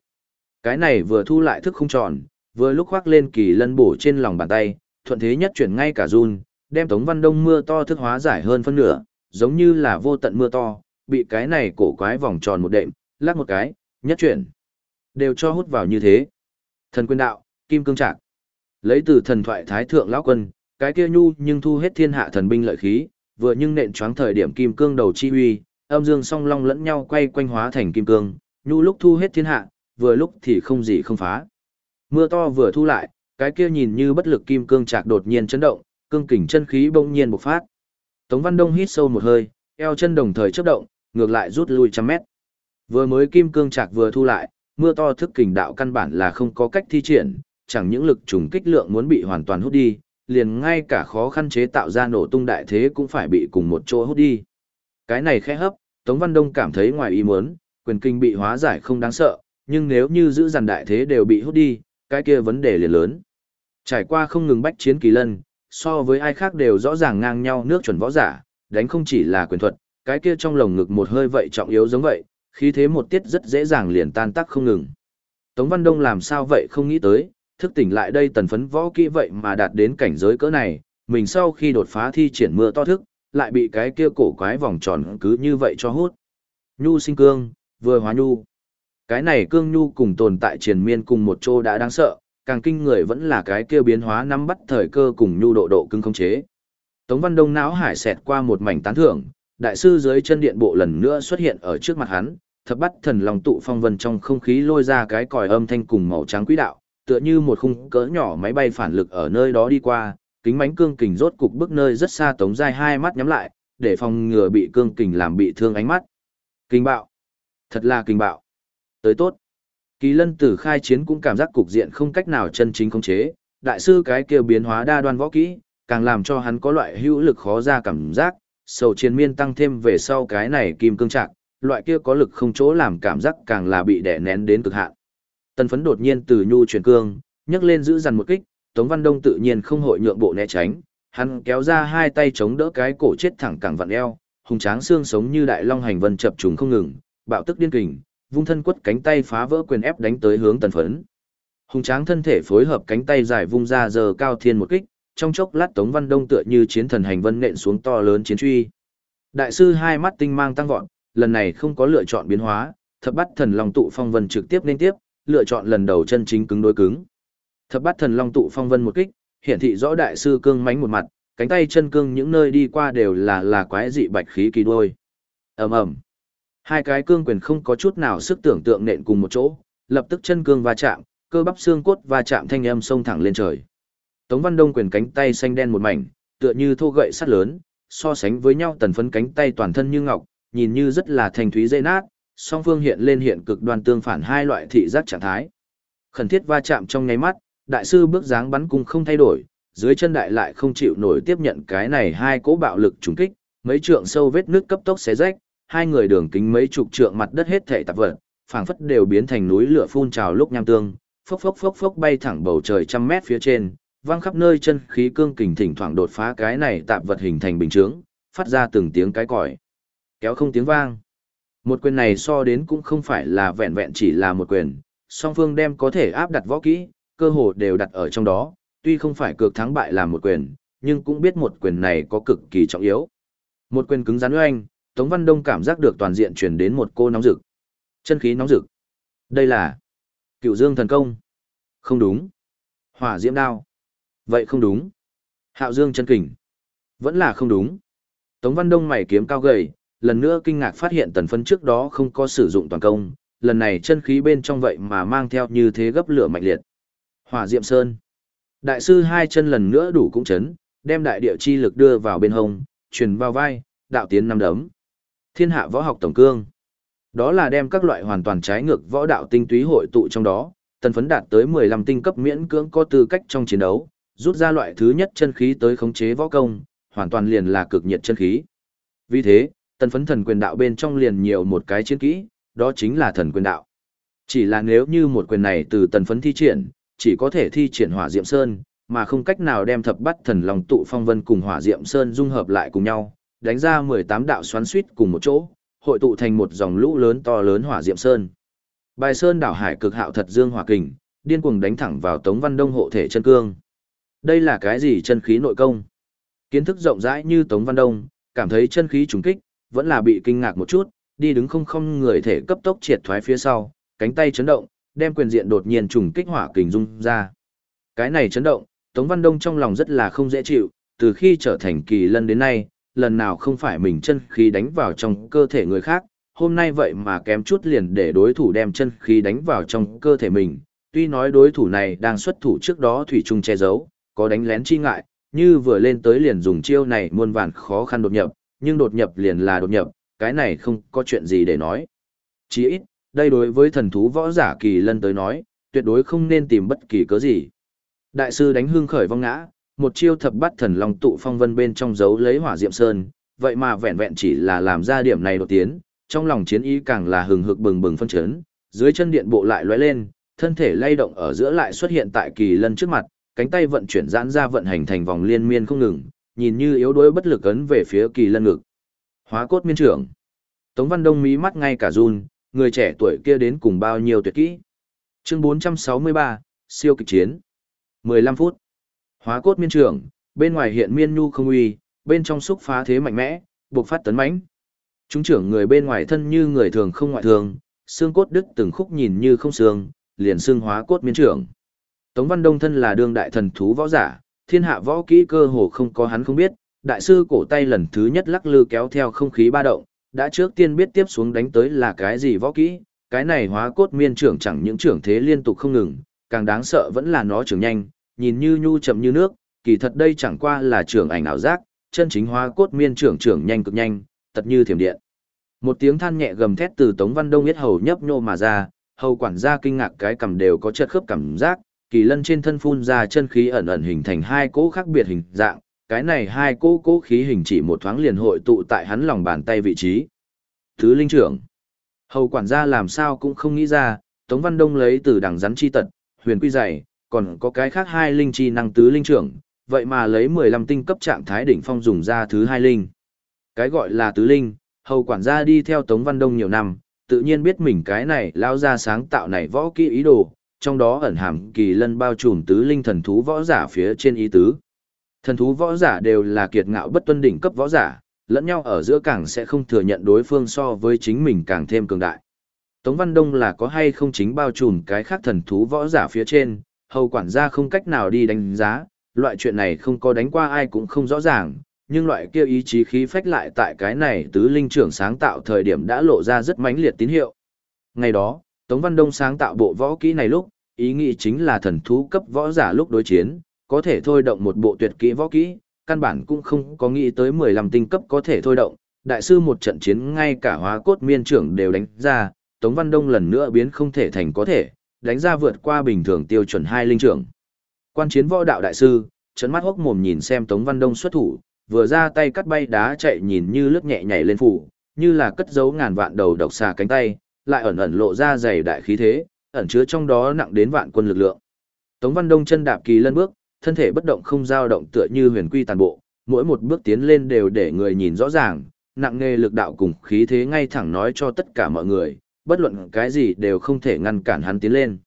Cái này vừa thu lại thức không tròn, vừa lúc khoác lên kỳ lân bổ trên lòng bàn tay, thuận thế nhất chuyển ngay cả run, đem Tống Văn Đông mưa to thức hóa giải hơn phân nửa, giống như là vô tận mưa to, bị cái này cổ quái vòng tròn một đệm, lắc một cái, nhất chuyển. Đều cho hút vào như thế. Thần quyền đạo, kim cương trạc. Lấy từ thần thoại thái thượng lão quân, cái kia nhu nhưng thu hết thiên hạ thần binh lợi khí, vừa nhưng nện choáng thời điểm kim cương đầu chi huy, âm dương song long lẫn nhau quay quanh hóa thành kim cương, nhu lúc thu hết thiên hạ, vừa lúc thì không gì không phá. Mưa to vừa thu lại, cái kia nhìn như bất lực kim cương trạc đột nhiên chấn động, cương kình chân khí bỗng nhiên bộc phát. Tống Văn Đông hít sâu một hơi, eo chân đồng thời chớp động, ngược lại rút lui trăm mét. Vừa mới kim cương trạc vừa thu lại, mưa to thức kình đạo căn bản là không có cách thi triển, chẳng những lực trùng kích lượng muốn bị hoàn toàn hút đi, liền ngay cả khó khăn chế tạo ra nổ tung đại thế cũng phải bị cùng một chỗ hút đi. Cái này khẽ hấp, Tống Văn Đông cảm thấy ngoài ý muốn, quyền kinh bị hóa giải không đáng sợ, nhưng nếu như giữ dàn đại thế đều bị hút đi, cái kia vấn đề liền lớn. Trải qua không ngừng bách chiến kỳ lân, so với ai khác đều rõ ràng ngang nhau nước chuẩn võ giả, đánh không chỉ là quyền thuật, cái kia trong lồng ngực một hơi vậy trọng yếu giống vậy, khí thế một tiết rất dễ dàng liền tan tác không ngừng. Tống Văn Đông làm sao vậy không nghĩ tới, thức tỉnh lại đây tần phấn võ kỹ vậy mà đạt đến cảnh giới cỡ này, mình sau khi đột phá thi triển mưa to thức, lại bị cái kia cổ quái vòng tròn cứ như vậy cho hút. Nhu sinh cương, vừa hóa nhu. Cái này cương nhu cùng tồn tại triền miên cùng một chỗ đã đáng sợ, càng kinh người vẫn là cái kia biến hóa nắm bắt thời cơ cùng nhu độ độ cưng khống chế. Tống Văn Đông não hải xẹt qua một mảnh tán thưởng, đại sư dưới chân điện bộ lần nữa xuất hiện ở trước mặt hắn, thập bắt thần lòng tụ phong vân trong không khí lôi ra cái còi âm thanh cùng màu trắng quỹ đạo, tựa như một khung cỡ nhỏ máy bay phản lực ở nơi đó đi qua, kính mánh cương kình rốt cục bước nơi rất xa tống dài hai mắt nhắm lại, để phòng ngừa bị cương kình làm bị thương ánh mắt. Kinh bạo. Thật là kinh bạo. Tới tốt. Kỳ lân tử khai chiến cũng cảm giác cục diện không cách nào chân chính khống chế, đại sư cái kia biến hóa đa đoan võ kỹ, càng làm cho hắn có loại hữu lực khó ra cảm giác, sầu chiến miên tăng thêm về sau cái này kim cương trạng, loại kia có lực không chỗ làm cảm giác càng là bị đè nén đến cực hạn. Tần phấn đột nhiên từ nhu chuyển cương, nhấc lên giữ dằn một kích, Tống Văn Đông tự nhiên không hội nhượng bộ né tránh, hắn kéo ra hai tay chống đỡ cái cổ chết thẳng cẳng vặn eo, hùng tráng xương sống như đại long hành vân chập trùng không ngừng, bạo tức điên kình, vung thân quất cánh tay phá vỡ quyền ép đánh tới hướng tần phấn. Hùng tráng thân thể phối hợp cánh tay dài vung ra giờ cao thiên một kích, trong chốc lát Tống Văn Đông tựa như chiến thần hành vân nện xuống to lớn chiến truy. Đại sư hai mắt tinh mang tăng vọt, lần này không có lựa chọn biến hóa, thập bắt thần long tụ phong vân trực tiếp lên tiếp, lựa chọn lần đầu chân chính cứng đối cứng. Thập bắt thần long tụ phong vân một kích, hiển thị rõ đại sư cương mãnh một mặt, cánh tay chân cương những nơi đi qua đều là là quái dị bạch khí kỳ đuôi. Ầm ầm. Hai cái cương quyền không có chút nào sức tưởng tượng nện cùng một chỗ, lập tức chân cương va chạm, cơ bắp xương cốt va chạm thanh âm sông thẳng lên trời. Tống Văn Đông quyền cánh tay xanh đen một mảnh, tựa như thô gậy sắt lớn, so sánh với nhau tần phấn cánh tay toàn thân như ngọc, nhìn như rất là thanh thúy dây nát, song phương hiện lên hiện cực đoan tương phản hai loại thị giác trạng thái. Khẩn thiết va chạm trong nháy mắt, đại sư bước dáng bắn cung không thay đổi, dưới chân đại lại không chịu nổi tiếp nhận cái này hai cỗ bạo lực trùng kích, mấy trượng sâu vết nước cấp tốc xé rách, hai người đường kính mấy chục trượng mặt đất hết thảy tạp vật, phảng phất đều biến thành núi lửa phun trào lúc nham tương, phốc phốc phốc phốc bay thẳng bầu trời trăm mét phía trên, vang khắp nơi chân khí cương kình thỉnh thoảng đột phá cái này tạp vật hình thành bình chướng, phát ra từng tiếng cái còi. Kéo không tiếng vang. Một quyền này so đến cũng không phải là vẹn vẹn chỉ là một quyền, song phương đem có thể áp đặt võ kỹ, cơ hồ đều đặt ở trong đó, tuy không phải cược thắng bại là một quyền, nhưng cũng biết một quyền này có cực kỳ trọng yếu. Một quyền cứng rắn oanh, Tống Văn Đông cảm giác được toàn diện truyền đến một cô nóng rực. Chân khí nóng rực. Đây là Cựu Dương thần công. Không đúng. Hỏa diễm đao. Vậy không đúng. Hạo Dương chân kình. Vẫn là không đúng. Tống Văn Đông mày kiếm cao gầy, lần nữa kinh ngạc phát hiện tần phân trước đó không có sử dụng toàn công, lần này chân khí bên trong vậy mà mang theo như thế gấp lửa mạnh liệt. Hỏa Diệm Sơn. Đại sư hai chân lần nữa đủ cũng chấn, đem đại địa chi lực đưa vào bên hông, truyền vào vai, đạo tiến năm đấm. Thiên hạ võ học tổng cương. Đó là đem các loại hoàn toàn trái ngược võ đạo tinh túy hội tụ trong đó, tần phấn đạt tới 15 tinh cấp miễn cưỡng có tư cách trong chiến đấu, rút ra loại thứ nhất chân khí tới khống chế võ công, hoàn toàn liền là cực nhiệt chân khí. Vì thế, tần phấn thần quyền đạo bên trong liền nhiều một cái chiến kỹ, đó chính là thần quyền đạo. Chỉ là nếu như một quyền này từ tần phấn thi triển, chỉ có thể thi triển hỏa diệm sơn, mà không cách nào đem thập bắt thần lòng tụ phong vân cùng hỏa diệm sơn dung hợp lại cùng nhau, đánh ra 18 đạo xoắn suýt cùng một chỗ, hội tụ thành một dòng lũ lớn to lớn hỏa diệm sơn. Bài sơn đảo hải cực hạo thật dương hỏa kình, điên cuồng đánh thẳng vào Tống Văn Đông hộ thể chân cương. Đây là cái gì chân khí nội công? Kiến thức rộng rãi như Tống Văn Đông, cảm thấy chân khí trùng kích, vẫn là bị kinh ngạc một chút, đi đứng không không người thể cấp tốc triệt thoái phía sau, cánh tay chấn động, đem quyền diện đột nhiên trùng kích hỏa kình dung ra. Cái này chấn động, Tống Văn Đông trong lòng rất là không dễ chịu, từ khi trở thành kỳ lân đến nay, lần nào không phải mình chân khí đánh vào trong cơ thể người khác, hôm nay vậy mà kém chút liền để đối thủ đem chân khí đánh vào trong cơ thể mình. Tuy nói đối thủ này đang xuất thủ trước đó thủy chung che giấu, có đánh lén chi ngại, như vừa lên tới liền dùng chiêu này muôn vàn khó khăn đột nhập, nhưng đột nhập liền là đột nhập, cái này không có chuyện gì để nói. Chỉ ít, đây đối với thần thú võ giả kỳ lân tới nói, tuyệt đối không nên tìm bất kỳ cớ gì. Đại sư đánh hương khởi vong ngã, một chiêu thập bắt thần long tụ phong vân bên trong dấu lấy hỏa diệm sơn, vậy mà vẹn vẹn chỉ là làm ra điểm này đột tiến, trong lòng chiến ý càng là hừng hực bừng bừng phân chấn, dưới chân điện bộ lại lóe lên, thân thể lay động ở giữa lại xuất hiện tại kỳ lân trước mặt, cánh tay vận chuyển giãn ra vận hành thành vòng liên miên không ngừng, nhìn như yếu đuối bất lực ấn về phía kỳ lân ngực. Hóa cốt miên trưởng. Tống Văn Đông mí mắt ngay cả run, người trẻ tuổi kia đến cùng bao nhiêu tuyệt kỹ. Chương 463, siêu kịch chiến. 15 phút. Hóa cốt miên trưởng, bên ngoài hiện miên nhu không uy, bên trong xúc phá thế mạnh mẽ, buộc phát tấn mãnh. Chúng trưởng người bên ngoài thân như người thường không ngoại thường, xương cốt đứt từng khúc nhìn như không xương, liền xương hóa cốt miên trưởng. Tống Văn Đông thân là đương đại thần thú võ giả, thiên hạ võ kỹ cơ hồ không có hắn không biết, đại sư cổ tay lần thứ nhất lắc lư kéo theo không khí ba động, đã trước tiên biết tiếp xuống đánh tới là cái gì võ kỹ, cái này hóa cốt miên trưởng chẳng những trưởng thế liên tục không ngừng, càng đáng sợ vẫn là nó trưởng nhanh, nhìn như nhu chậm như nước, kỳ thật đây chẳng qua là trưởng ảnh ảo giác, chân chính hóa cốt miên trưởng trưởng nhanh cực nhanh, tật như thiểm điện. Một tiếng than nhẹ gầm thét từ Tống Văn Đông biết hầu nhấp nhô mà ra, hầu quản gia kinh ngạc cái cầm đều có chật khớp cảm giác, kỳ lân trên thân phun ra chân khí ẩn ẩn hình thành hai cỗ khác biệt hình dạng, cái này hai cỗ cỗ khí hình chỉ một thoáng liền hội tụ tại hắn lòng bàn tay vị trí. Thứ linh trưởng. Hầu quản gia làm sao cũng không nghĩ ra, Tống Văn Đông lấy từ đằng rắn chi tật, huyền quy dày, còn có cái khác hai linh chi năng tứ linh trưởng, vậy mà lấy 15 tinh cấp trạng thái đỉnh phong dùng ra thứ hai linh. Cái gọi là tứ linh, hầu quản gia đi theo Tống Văn Đông nhiều năm, tự nhiên biết mình cái này lao ra sáng tạo này võ kỹ ý đồ, trong đó ẩn hàm kỳ lân bao trùm tứ linh thần thú võ giả phía trên ý tứ. Thần thú võ giả đều là kiệt ngạo bất tuân đỉnh cấp võ giả, lẫn nhau ở giữa càng sẽ không thừa nhận đối phương so với chính mình càng thêm cường đại. Tống Văn Đông là có hay không chính bao trùm cái khác thần thú võ giả phía trên, hầu quản gia không cách nào đi đánh giá, loại chuyện này không có đánh qua ai cũng không rõ ràng, nhưng loại kia ý chí khí phách lại tại cái này tứ linh trưởng sáng tạo thời điểm đã lộ ra rất mãnh liệt tín hiệu. Ngày đó, Tống Văn Đông sáng tạo bộ võ kỹ này lúc, ý nghĩ chính là thần thú cấp võ giả lúc đối chiến, có thể thôi động một bộ tuyệt kỹ võ kỹ, căn bản cũng không có nghĩ tới 15 tinh cấp có thể thôi động. Đại sư một trận chiến ngay cả hóa cốt miên trưởng đều đánh ra, Tống Văn Đông lần nữa biến không thể thành có thể, đánh ra vượt qua bình thường tiêu chuẩn hai linh trưởng. Quan chiến võ đạo đại sư, trấn mắt hốc mồm nhìn xem Tống Văn Đông xuất thủ, vừa ra tay cắt bay đá chạy nhìn như lướt nhẹ nhảy lên phủ, như là cất giấu ngàn vạn đầu độc xà cánh tay, lại ẩn ẩn lộ ra dày đại khí thế, ẩn chứa trong đó nặng đến vạn quân lực lượng. Tống Văn Đông chân đạp kỳ lân bước, thân thể bất động không dao động tựa như huyền quy tàn bộ, mỗi một bước tiến lên đều để người nhìn rõ ràng, nặng nghề lực đạo cùng khí thế ngay thẳng nói cho tất cả mọi người, bất luận cái gì đều không thể ngăn cản hắn tiến lên.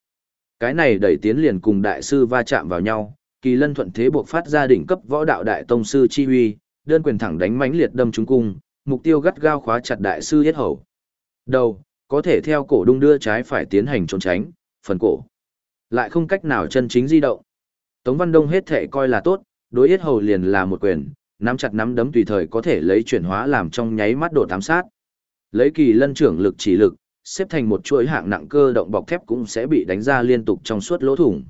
Cái này đẩy tiến liền cùng đại sư va chạm vào nhau, kỳ lân thuận thế buộc phát ra đỉnh cấp võ đạo đại tông sư chi huy, đơn quyền thẳng đánh mãnh liệt đâm trúng cung, mục tiêu gắt gao khóa chặt đại sư yết hầu. Đầu, có thể theo cổ đung đưa trái phải tiến hành trốn tránh, phần cổ. Lại không cách nào chân chính di động. Tống Văn Đông hết thể coi là tốt, đối yết hầu liền là một quyền, nắm chặt nắm đấm tùy thời có thể lấy chuyển hóa làm trong nháy mắt độ tám sát. Lấy kỳ lân trưởng lực chỉ lực, xếp thành một chuỗi hạng nặng cơ động bọc thép cũng sẽ bị đánh ra liên tục trong suốt lỗ thủng.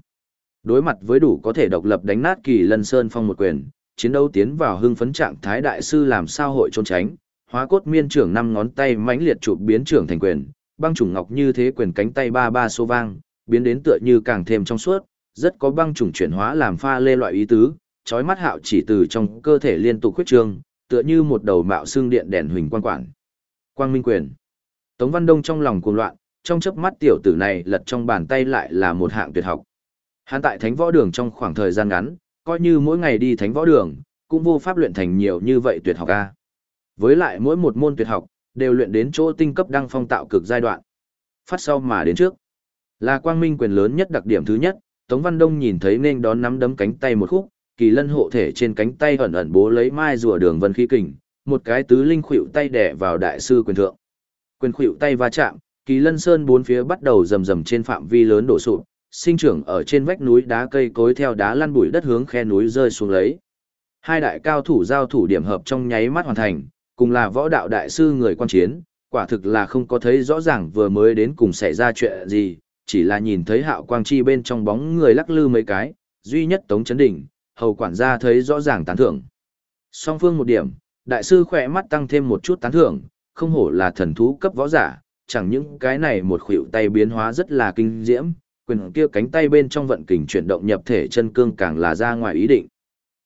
Đối mặt với đủ có thể độc lập đánh nát kỳ lân sơn phong một quyền, chiến đấu tiến vào hưng phấn trạng thái đại sư làm sao hội trốn tránh, hóa cốt miên trưởng năm ngón tay mãnh liệt chụp biến trưởng thành quyền, băng trùng ngọc như thế quyền cánh tay ba ba số vang, biến đến tựa như càng thêm trong suốt, rất có băng trùng chuyển hóa làm pha lê loại ý tứ, chói mắt hạo chỉ từ trong cơ thể liên tục khuyết trương, tựa như một đầu mạo xương điện đèn huỳnh quang quản. Quang Minh quyền. Tống Văn Đông trong lòng cuồng loạn, trong chớp mắt tiểu tử này lật trong bàn tay lại là một hạng tuyệt học. Hắn tại Thánh Võ Đường trong khoảng thời gian ngắn, coi như mỗi ngày đi Thánh Võ Đường, cũng vô pháp luyện thành nhiều như vậy tuyệt học a. Với lại mỗi một môn tuyệt học đều luyện đến chỗ tinh cấp đăng phong tạo cực giai đoạn. Phát sau mà đến trước. Là quang minh quyền lớn nhất đặc điểm thứ nhất, Tống Văn Đông nhìn thấy nên đón nắm đấm cánh tay một khúc, kỳ lân hộ thể trên cánh tay ẩn ẩn bố lấy mai rùa đường vân khí kình, một cái tứ linh khuỷu tay đè vào đại sư quyền thượng. Quyền khuỵu tay va chạm, kỳ lân sơn bốn phía bắt đầu rầm rầm trên phạm vi lớn đổ sụp, sinh trưởng ở trên vách núi đá cây cối theo đá lăn bụi đất hướng khe núi rơi xuống lấy. Hai đại cao thủ giao thủ điểm hợp trong nháy mắt hoàn thành, cùng là võ đạo đại sư người quan chiến, quả thực là không có thấy rõ ràng vừa mới đến cùng xảy ra chuyện gì, chỉ là nhìn thấy hạo quang chi bên trong bóng người lắc lư mấy cái, duy nhất Tống Chấn Đỉnh, hầu quản gia thấy rõ ràng tán thưởng. Song phương một điểm, đại sư khỏe mắt tăng thêm một chút tán thưởng, không hổ là thần thú cấp võ giả, chẳng những cái này một khuỷu tay biến hóa rất là kinh diễm, quyền kia cánh tay bên trong vận kình chuyển động nhập thể chân cương càng là ra ngoài ý định.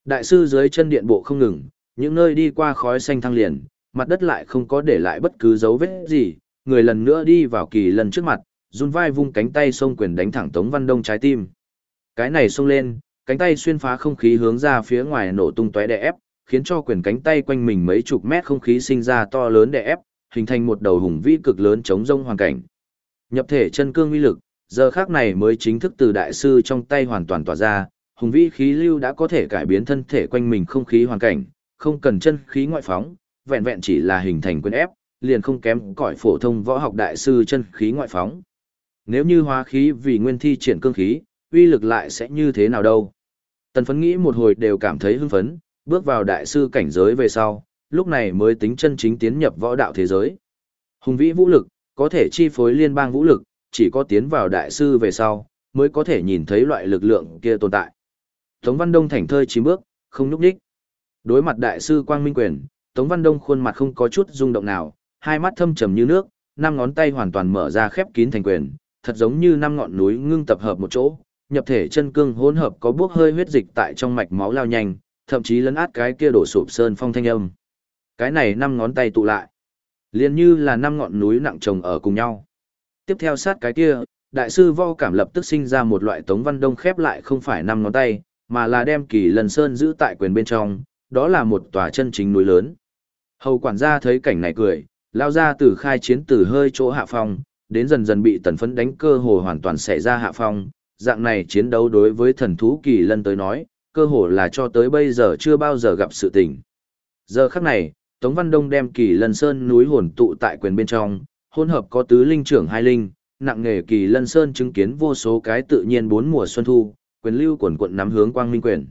Đại sư dưới chân điện bộ không ngừng, những nơi đi qua khói xanh thăng liền, mặt đất lại không có để lại bất cứ dấu vết gì, người lần nữa đi vào kỳ lần trước mặt, run vai vung cánh tay xông quyền đánh thẳng Tống Văn Đông trái tim. Cái này xông lên, cánh tay xuyên phá không khí hướng ra phía ngoài nổ tung tóe đè ép, khiến cho quyền cánh tay quanh mình mấy chục mét không khí sinh ra to lớn đè ép, hình thành một đầu hùng vĩ cực lớn chống rông hoàn cảnh. Nhập thể chân cương uy lực, giờ khác này mới chính thức từ đại sư trong tay hoàn toàn tỏa ra, hùng vĩ khí lưu đã có thể cải biến thân thể quanh mình không khí hoàn cảnh, không cần chân khí ngoại phóng, vẹn vẹn chỉ là hình thành quyền ép, liền không kém cỏi phổ thông võ học đại sư chân khí ngoại phóng. Nếu như hóa khí vì nguyên thi triển cương khí, uy lực lại sẽ như thế nào đâu? Tần phấn nghĩ một hồi đều cảm thấy hưng phấn, bước vào đại sư cảnh giới về sau, lúc này mới tính chân chính tiến nhập võ đạo thế giới. Hùng vĩ vũ lực, có thể chi phối liên bang vũ lực, chỉ có tiến vào đại sư về sau, mới có thể nhìn thấy loại lực lượng kia tồn tại. Tống Văn Đông thảnh thơi chín bước, không núp đích. Đối mặt đại sư Quang Minh Quyền, Tống Văn Đông khuôn mặt không có chút rung động nào, hai mắt thâm trầm như nước, năm ngón tay hoàn toàn mở ra khép kín thành quyền, thật giống như năm ngọn núi ngưng tập hợp một chỗ, nhập thể chân cương hỗn hợp có bước hơi huyết dịch tại trong mạch máu lao nhanh, thậm chí lấn át cái kia đổ sụp sơn phong thanh âm. Cái này năm ngón tay tụ lại, liền như là năm ngọn núi nặng chồng ở cùng nhau. Tiếp theo sát cái kia, đại sư vo cảm lập tức sinh ra một loại tống văn đông khép lại không phải năm ngón tay, mà là đem kỳ lần sơn giữ tại quyền bên trong, đó là một tòa chân chính núi lớn. Hầu quản gia thấy cảnh này cười, lao ra từ khai chiến từ hơi chỗ hạ phong, đến dần dần bị tần phấn đánh cơ hồ hoàn toàn xảy ra hạ phong, dạng này chiến đấu đối với thần thú kỳ lân tới nói, cơ hồ là cho tới bây giờ chưa bao giờ gặp sự tình. Giờ khắc này, Tống Văn Đông đem kỳ lân sơn núi hồn tụ tại quyền bên trong, hỗn hợp có tứ linh trưởng hai linh, nặng nghề kỳ lân sơn chứng kiến vô số cái tự nhiên bốn mùa xuân thu, quyền lưu quần quận nắm hướng quang minh quyền.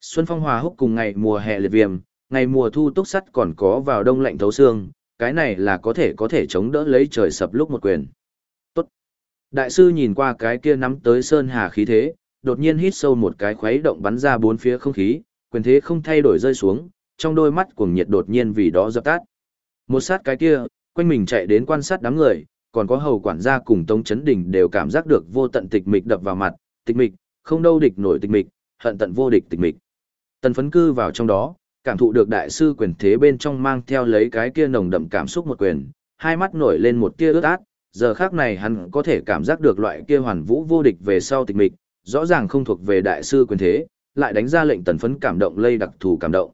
Xuân phong hòa húc cùng ngày mùa hè liệt viêm, ngày mùa thu túc sắt còn có vào đông lạnh thấu xương, cái này là có thể có thể chống đỡ lấy trời sập lúc một quyền. Tốt. Đại sư nhìn qua cái kia nắm tới sơn hà khí thế, đột nhiên hít sâu một cái khuấy động bắn ra bốn phía không khí, quyền thế không thay đổi rơi xuống, trong đôi mắt cuồng nhiệt đột nhiên vì đó dập tắt. Một sát cái kia, quanh mình chạy đến quan sát đám người, còn có hầu quản gia cùng Tống Chấn Đình đều cảm giác được vô tận tịch mịch đập vào mặt, tịch mịch, không đâu địch nổi tịch mịch, hận tận vô địch tịch mịch. Tần phấn cư vào trong đó, cảm thụ được đại sư quyền thế bên trong mang theo lấy cái kia nồng đậm cảm xúc một quyền, hai mắt nổi lên một tia ướt át, giờ khác này hắn có thể cảm giác được loại kia hoàn vũ vô địch về sau tịch mịch, rõ ràng không thuộc về đại sư quyền thế, lại đánh ra lệnh tần phấn cảm động lây đặc thù cảm động.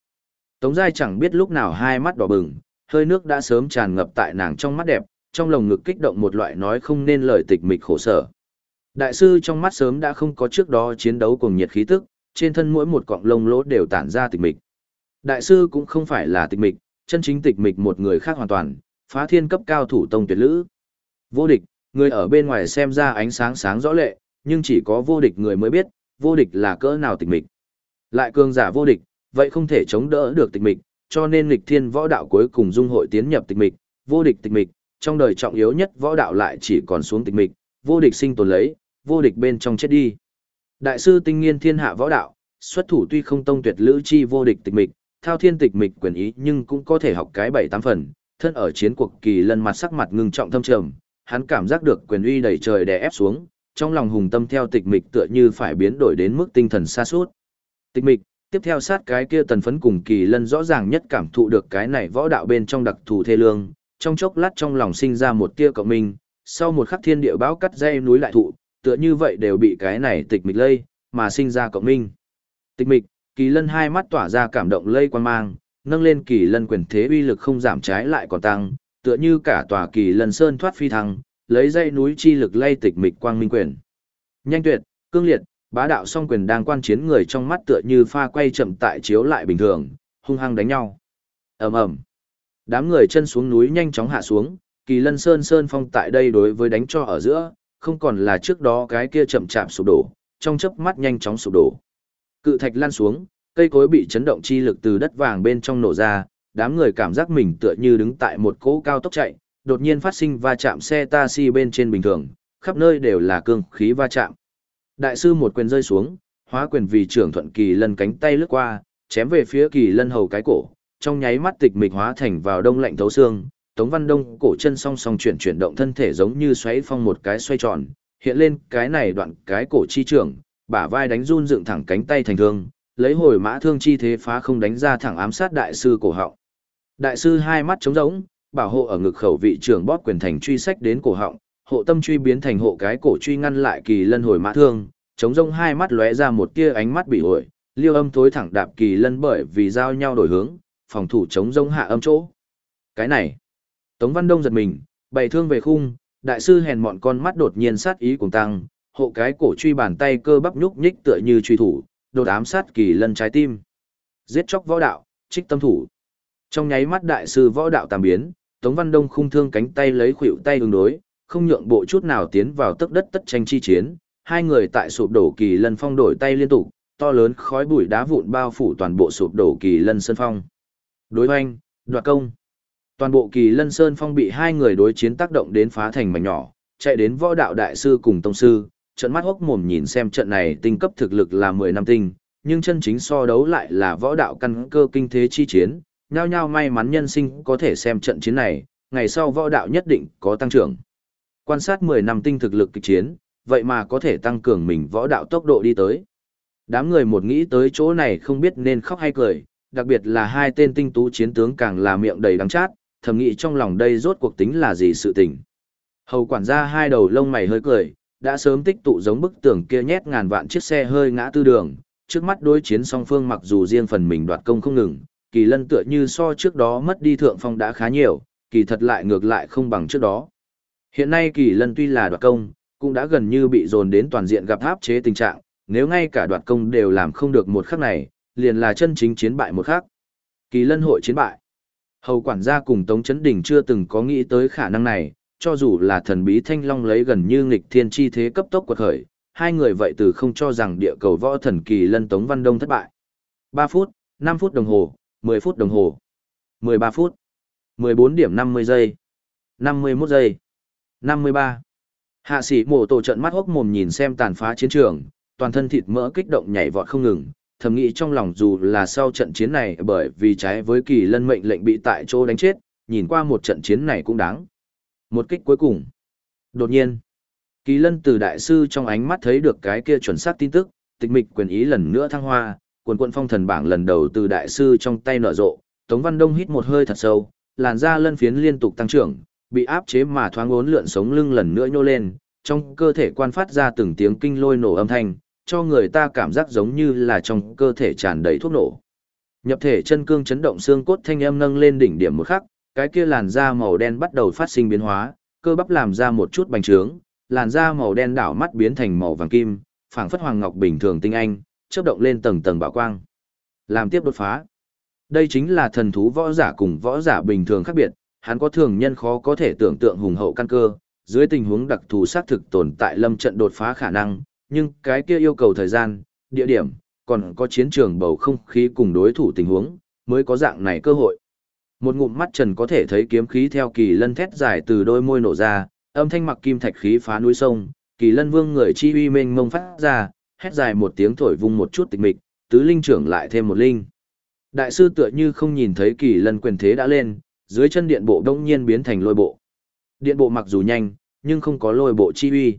Tống Giai chẳng biết lúc nào hai mắt đỏ bừng, hơi nước đã sớm tràn ngập tại nàng trong mắt đẹp, trong lồng ngực kích động một loại nói không nên lời tịch mịch khổ sở. Đại sư trong mắt sớm đã không có trước đó chiến đấu cùng nhiệt khí tức, trên thân mỗi một cọng lông lỗ đều tản ra tịch mịch. Đại sư cũng không phải là tịch mịch, chân chính tịch mịch một người khác hoàn toàn, phá thiên cấp cao thủ tông tuyệt lữ. Vô địch, người ở bên ngoài xem ra ánh sáng sáng rõ lệ, nhưng chỉ có vô địch người mới biết, vô địch là cỡ nào tịch mịch. Lại cường giả vô địch, vậy không thể chống đỡ được tịch mịch, cho nên lịch thiên võ đạo cuối cùng dung hội tiến nhập tịch mịch, vô địch tịch mịch, trong đời trọng yếu nhất võ đạo lại chỉ còn xuống tịch mịch, vô địch sinh tồn lấy, vô địch bên trong chết đi. Đại sư tinh nghiên thiên hạ võ đạo, xuất thủ tuy không tông tuyệt lữ chi vô địch tịch mịch, thao thiên tịch mịch quyền ý nhưng cũng có thể học cái bảy tám phần, thân ở chiến cuộc kỳ lân mặt sắc mặt ngưng trọng thâm trầm, hắn cảm giác được quyền uy đầy trời đè ép xuống, trong lòng hùng tâm theo tịch mịch tựa như phải biến đổi đến mức tinh thần xa suốt. Tịch mịch, tiếp theo sát cái kia tần phấn cùng kỳ lân rõ ràng nhất cảm thụ được cái này võ đạo bên trong đặc thù thê lương, trong chốc lát trong lòng sinh ra một tia cộng minh, sau một khắc thiên địa báo cắt dây núi lại thụ, tựa như vậy đều bị cái này tịch mịch lây, mà sinh ra cộng minh. Tịch mịch, kỳ lân hai mắt tỏa ra cảm động lây quan mang, nâng lên kỳ lân quyền thế uy lực không giảm trái lại còn tăng, tựa như cả tòa kỳ lân sơn thoát phi thăng, lấy dây núi chi lực lay tịch mịch quang minh quyền. Nhanh tuyệt, cương liệt, bá đạo song quyền đang quan chiến người trong mắt tựa như pha quay chậm tại chiếu lại bình thường, hung hăng đánh nhau. Ầm ầm. Đám người chân xuống núi nhanh chóng hạ xuống, Kỳ Lân Sơn Sơn Phong tại đây đối với đánh cho ở giữa, không còn là trước đó cái kia chậm chạp sụp đổ, trong chớp mắt nhanh chóng sụp đổ. Cự thạch lăn xuống, cây cối bị chấn động chi lực từ đất vàng bên trong nổ ra, đám người cảm giác mình tựa như đứng tại một cỗ cao tốc chạy, đột nhiên phát sinh va chạm xe taxi bên trên bình thường, khắp nơi đều là cương khí va chạm. Đại sư một quyền rơi xuống, hóa quyền vì trưởng thuận kỳ lân cánh tay lướt qua, chém về phía kỳ lân hầu cái cổ, trong nháy mắt tịch mịch hóa thành vào đông lạnh thấu xương, Tống Văn Đông cổ chân song song chuyển chuyển động thân thể giống như xoáy phong một cái xoay tròn, hiện lên cái này đoạn cái cổ chi trưởng, bả vai đánh run dựng thẳng cánh tay thành thương, lấy hồi mã thương chi thế phá không đánh ra thẳng ám sát đại sư cổ họng. Đại sư hai mắt trống rỗng, bảo hộ ở ngực khẩu vị trưởng bóp quyền thành truy sách đến cổ họng, hộ tâm truy biến thành hộ cái cổ truy ngăn lại kỳ lân hồi mã thương, chống rông hai mắt lóe ra một tia ánh mắt bị ổi, liêu âm thối thẳng đạp kỳ lân bởi vì giao nhau đổi hướng, phòng thủ chống rông hạ âm chỗ. Cái này, Tống Văn Đông giật mình, bày thương về khung, đại sư hèn mọn con mắt đột nhiên sát ý cùng tăng, hộ cái cổ truy bàn tay cơ bắp nhúc nhích tựa như truy thủ, đột ám sát kỳ lân trái tim. Giết chóc võ đạo, trích tâm thủ. Trong nháy mắt đại sư võ đạo tạm biến, Tống Văn Đông khung thương cánh tay lấy khuỷu tay ứng đối, không nhượng bộ chút nào tiến vào tấc đất tất tranh chi chiến, hai người tại sụp đổ kỳ lân phong đổi tay liên tục, to lớn khói bụi đá vụn bao phủ toàn bộ sụp đổ kỳ lân sơn phong. Đối hoanh, đoạt công. Toàn bộ kỳ lân sơn phong bị hai người đối chiến tác động đến phá thành mảnh nhỏ, chạy đến võ đạo đại sư cùng tông sư, trận mắt hốc mồm nhìn xem trận này tinh cấp thực lực là 10 năm tinh, nhưng chân chính so đấu lại là võ đạo căn cơ kinh thế chi chiến, nhao nhao may mắn nhân sinh có thể xem trận chiến này, ngày sau võ đạo nhất định có tăng trưởng. Quan sát 10 năm tinh thực lực kịch chiến, vậy mà có thể tăng cường mình võ đạo tốc độ đi tới. Đám người một nghĩ tới chỗ này không biết nên khóc hay cười, đặc biệt là hai tên tinh tú chiến tướng càng là miệng đầy đắng chát, thầm nghĩ trong lòng đây rốt cuộc tính là gì sự tình. Hầu quản gia hai đầu lông mày hơi cười, đã sớm tích tụ giống bức tường kia nhét ngàn vạn chiếc xe hơi ngã tư đường, trước mắt đối chiến song phương mặc dù riêng phần mình đoạt công không ngừng, kỳ lân tựa như so trước đó mất đi thượng phong đã khá nhiều, kỳ thật lại ngược lại không bằng trước đó. Hiện nay kỳ lân tuy là đoạt công, cũng đã gần như bị dồn đến toàn diện gặp áp chế tình trạng, nếu ngay cả đoạt công đều làm không được một khắc này, liền là chân chính chiến bại một khắc. Kỳ lân hội chiến bại. Hầu quản gia cùng Tống Chấn Đình chưa từng có nghĩ tới khả năng này, cho dù là thần bí thanh long lấy gần như nghịch thiên chi thế cấp tốc quật khởi, hai người vậy từ không cho rằng địa cầu võ thần kỳ lân Tống Văn Đông thất bại. 3 phút, 5 phút đồng hồ, 10 phút đồng hồ, 13 phút, 14 điểm 50 giây, 51 giây, 53. Hạ sĩ mổ tổ trận mắt hốc mồm nhìn xem tàn phá chiến trường, toàn thân thịt mỡ kích động nhảy vọt không ngừng, thầm nghĩ trong lòng dù là sau trận chiến này bởi vì trái với kỳ lân mệnh lệnh bị tại chỗ đánh chết, nhìn qua một trận chiến này cũng đáng. Một kích cuối cùng. Đột nhiên, kỳ lân từ đại sư trong ánh mắt thấy được cái kia chuẩn xác tin tức, tịch mịch quyền ý lần nữa thăng hoa, quần quận phong thần bảng lần đầu từ đại sư trong tay nở rộ, Tống Văn Đông hít một hơi thật sâu, làn da lân phiến liên tục tăng trưởng, bị áp chế mà thoáng ốn lượn sống lưng lần nữa nhô lên, trong cơ thể quan phát ra từng tiếng kinh lôi nổ âm thanh, cho người ta cảm giác giống như là trong cơ thể tràn đầy thuốc nổ. Nhập thể chân cương chấn động xương cốt thanh âm nâng lên đỉnh điểm một khắc, cái kia làn da màu đen bắt đầu phát sinh biến hóa, cơ bắp làm ra một chút bành trướng, làn da màu đen đảo mắt biến thành màu vàng kim, phảng phất hoàng ngọc bình thường tinh anh, chớp động lên tầng tầng bảo quang. Làm tiếp đột phá. Đây chính là thần thú võ giả cùng võ giả bình thường khác biệt, hắn có thường nhân khó có thể tưởng tượng hùng hậu căn cơ, dưới tình huống đặc thù xác thực tồn tại lâm trận đột phá khả năng, nhưng cái kia yêu cầu thời gian, địa điểm, còn có chiến trường bầu không khí cùng đối thủ tình huống, mới có dạng này cơ hội. Một ngụm mắt trần có thể thấy kiếm khí theo kỳ lân thét dài từ đôi môi nổ ra, âm thanh mặc kim thạch khí phá núi sông, kỳ lân vương người chi uy mênh mông phát ra, hét dài một tiếng thổi vung một chút tịch mịch, tứ linh trưởng lại thêm một linh. Đại sư tựa như không nhìn thấy kỳ lân quyền thế đã lên, dưới chân điện bộ đông nhiên biến thành lôi bộ. Điện bộ mặc dù nhanh, nhưng không có lôi bộ chi uy.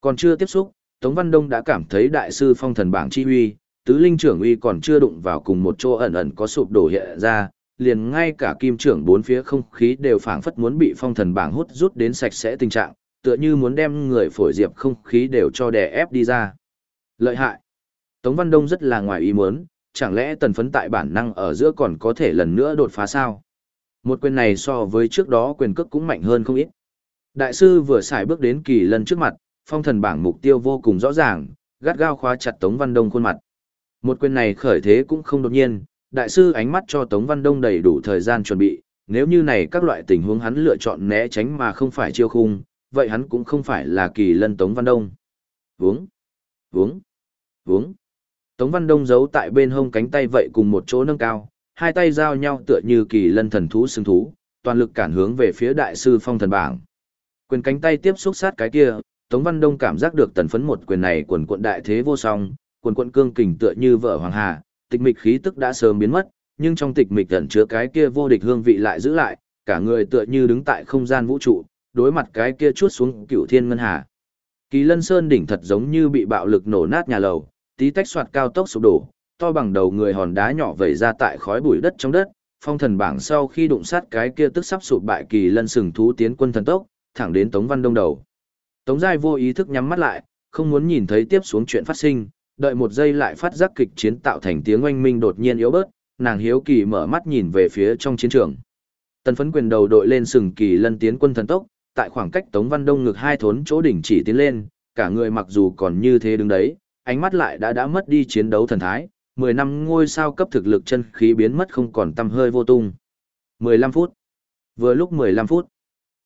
Còn chưa tiếp xúc, Tống Văn Đông đã cảm thấy đại sư phong thần bảng chi uy, tứ linh trưởng uy còn chưa đụng vào cùng một chỗ ẩn ẩn có sụp đổ hiện ra, liền ngay cả kim trưởng bốn phía không khí đều phảng phất muốn bị phong thần bảng hút rút đến sạch sẽ tình trạng, tựa như muốn đem người phổi diệp không khí đều cho đè ép đi ra. Lợi hại. Tống Văn Đông rất là ngoài ý muốn, chẳng lẽ tần phấn tại bản năng ở giữa còn có thể lần nữa đột phá sao? Một quyền này so với trước đó quyền cước cũng mạnh hơn không ít. Đại sư vừa xài bước đến kỳ lần trước mặt, phong thần bảng mục tiêu vô cùng rõ ràng, gắt gao khóa chặt Tống Văn Đông khuôn mặt. Một quyền này khởi thế cũng không đột nhiên, đại sư ánh mắt cho Tống Văn Đông đầy đủ thời gian chuẩn bị, nếu như này các loại tình huống hắn lựa chọn né tránh mà không phải chiêu khung, vậy hắn cũng không phải là kỳ lân Tống Văn Đông. Vướng, vướng, vướng. Tống Văn Đông giấu tại bên hông cánh tay vậy cùng một chỗ nâng cao, hai tay giao nhau tựa như kỳ lân thần thú xứng thú, toàn lực cản hướng về phía đại sư phong thần bảng. Quyền cánh tay tiếp xúc sát cái kia, Tống Văn Đông cảm giác được tần phấn một quyền này quần quận đại thế vô song, quần quận cương kình tựa như vợ hoàng hà, tịch mịch khí tức đã sớm biến mất, nhưng trong tịch mịch ẩn chứa cái kia vô địch hương vị lại giữ lại, cả người tựa như đứng tại không gian vũ trụ, đối mặt cái kia chuốt xuống cửu thiên ngân hà. Kỳ Lân Sơn đỉnh thật giống như bị bạo lực nổ nát nhà lầu, tí tách soạt cao tốc sụp đổ, to bằng đầu người hòn đá nhỏ vẩy ra tại khói bụi đất trong đất, phong thần bảng sau khi đụng sát cái kia tức sắp sụp bại Kỳ Lân sừng thú tiến quân thần tốc, thẳng đến Tống Văn Đông đầu. Tống Giai vô ý thức nhắm mắt lại, không muốn nhìn thấy tiếp xuống chuyện phát sinh, đợi một giây lại phát giác kịch chiến tạo thành tiếng oanh minh đột nhiên yếu bớt, nàng hiếu kỳ mở mắt nhìn về phía trong chiến trường. Tần phấn quyền đầu đội lên sừng kỳ lân tiến quân thần tốc, tại khoảng cách Tống Văn Đông ngực hai thốn chỗ đỉnh chỉ tiến lên, cả người mặc dù còn như thế đứng đấy, ánh mắt lại đã đã mất đi chiến đấu thần thái, 10 năm ngôi sao cấp thực lực chân khí biến mất không còn tăm hơi vô tung. 15 phút. Vừa lúc 15 phút.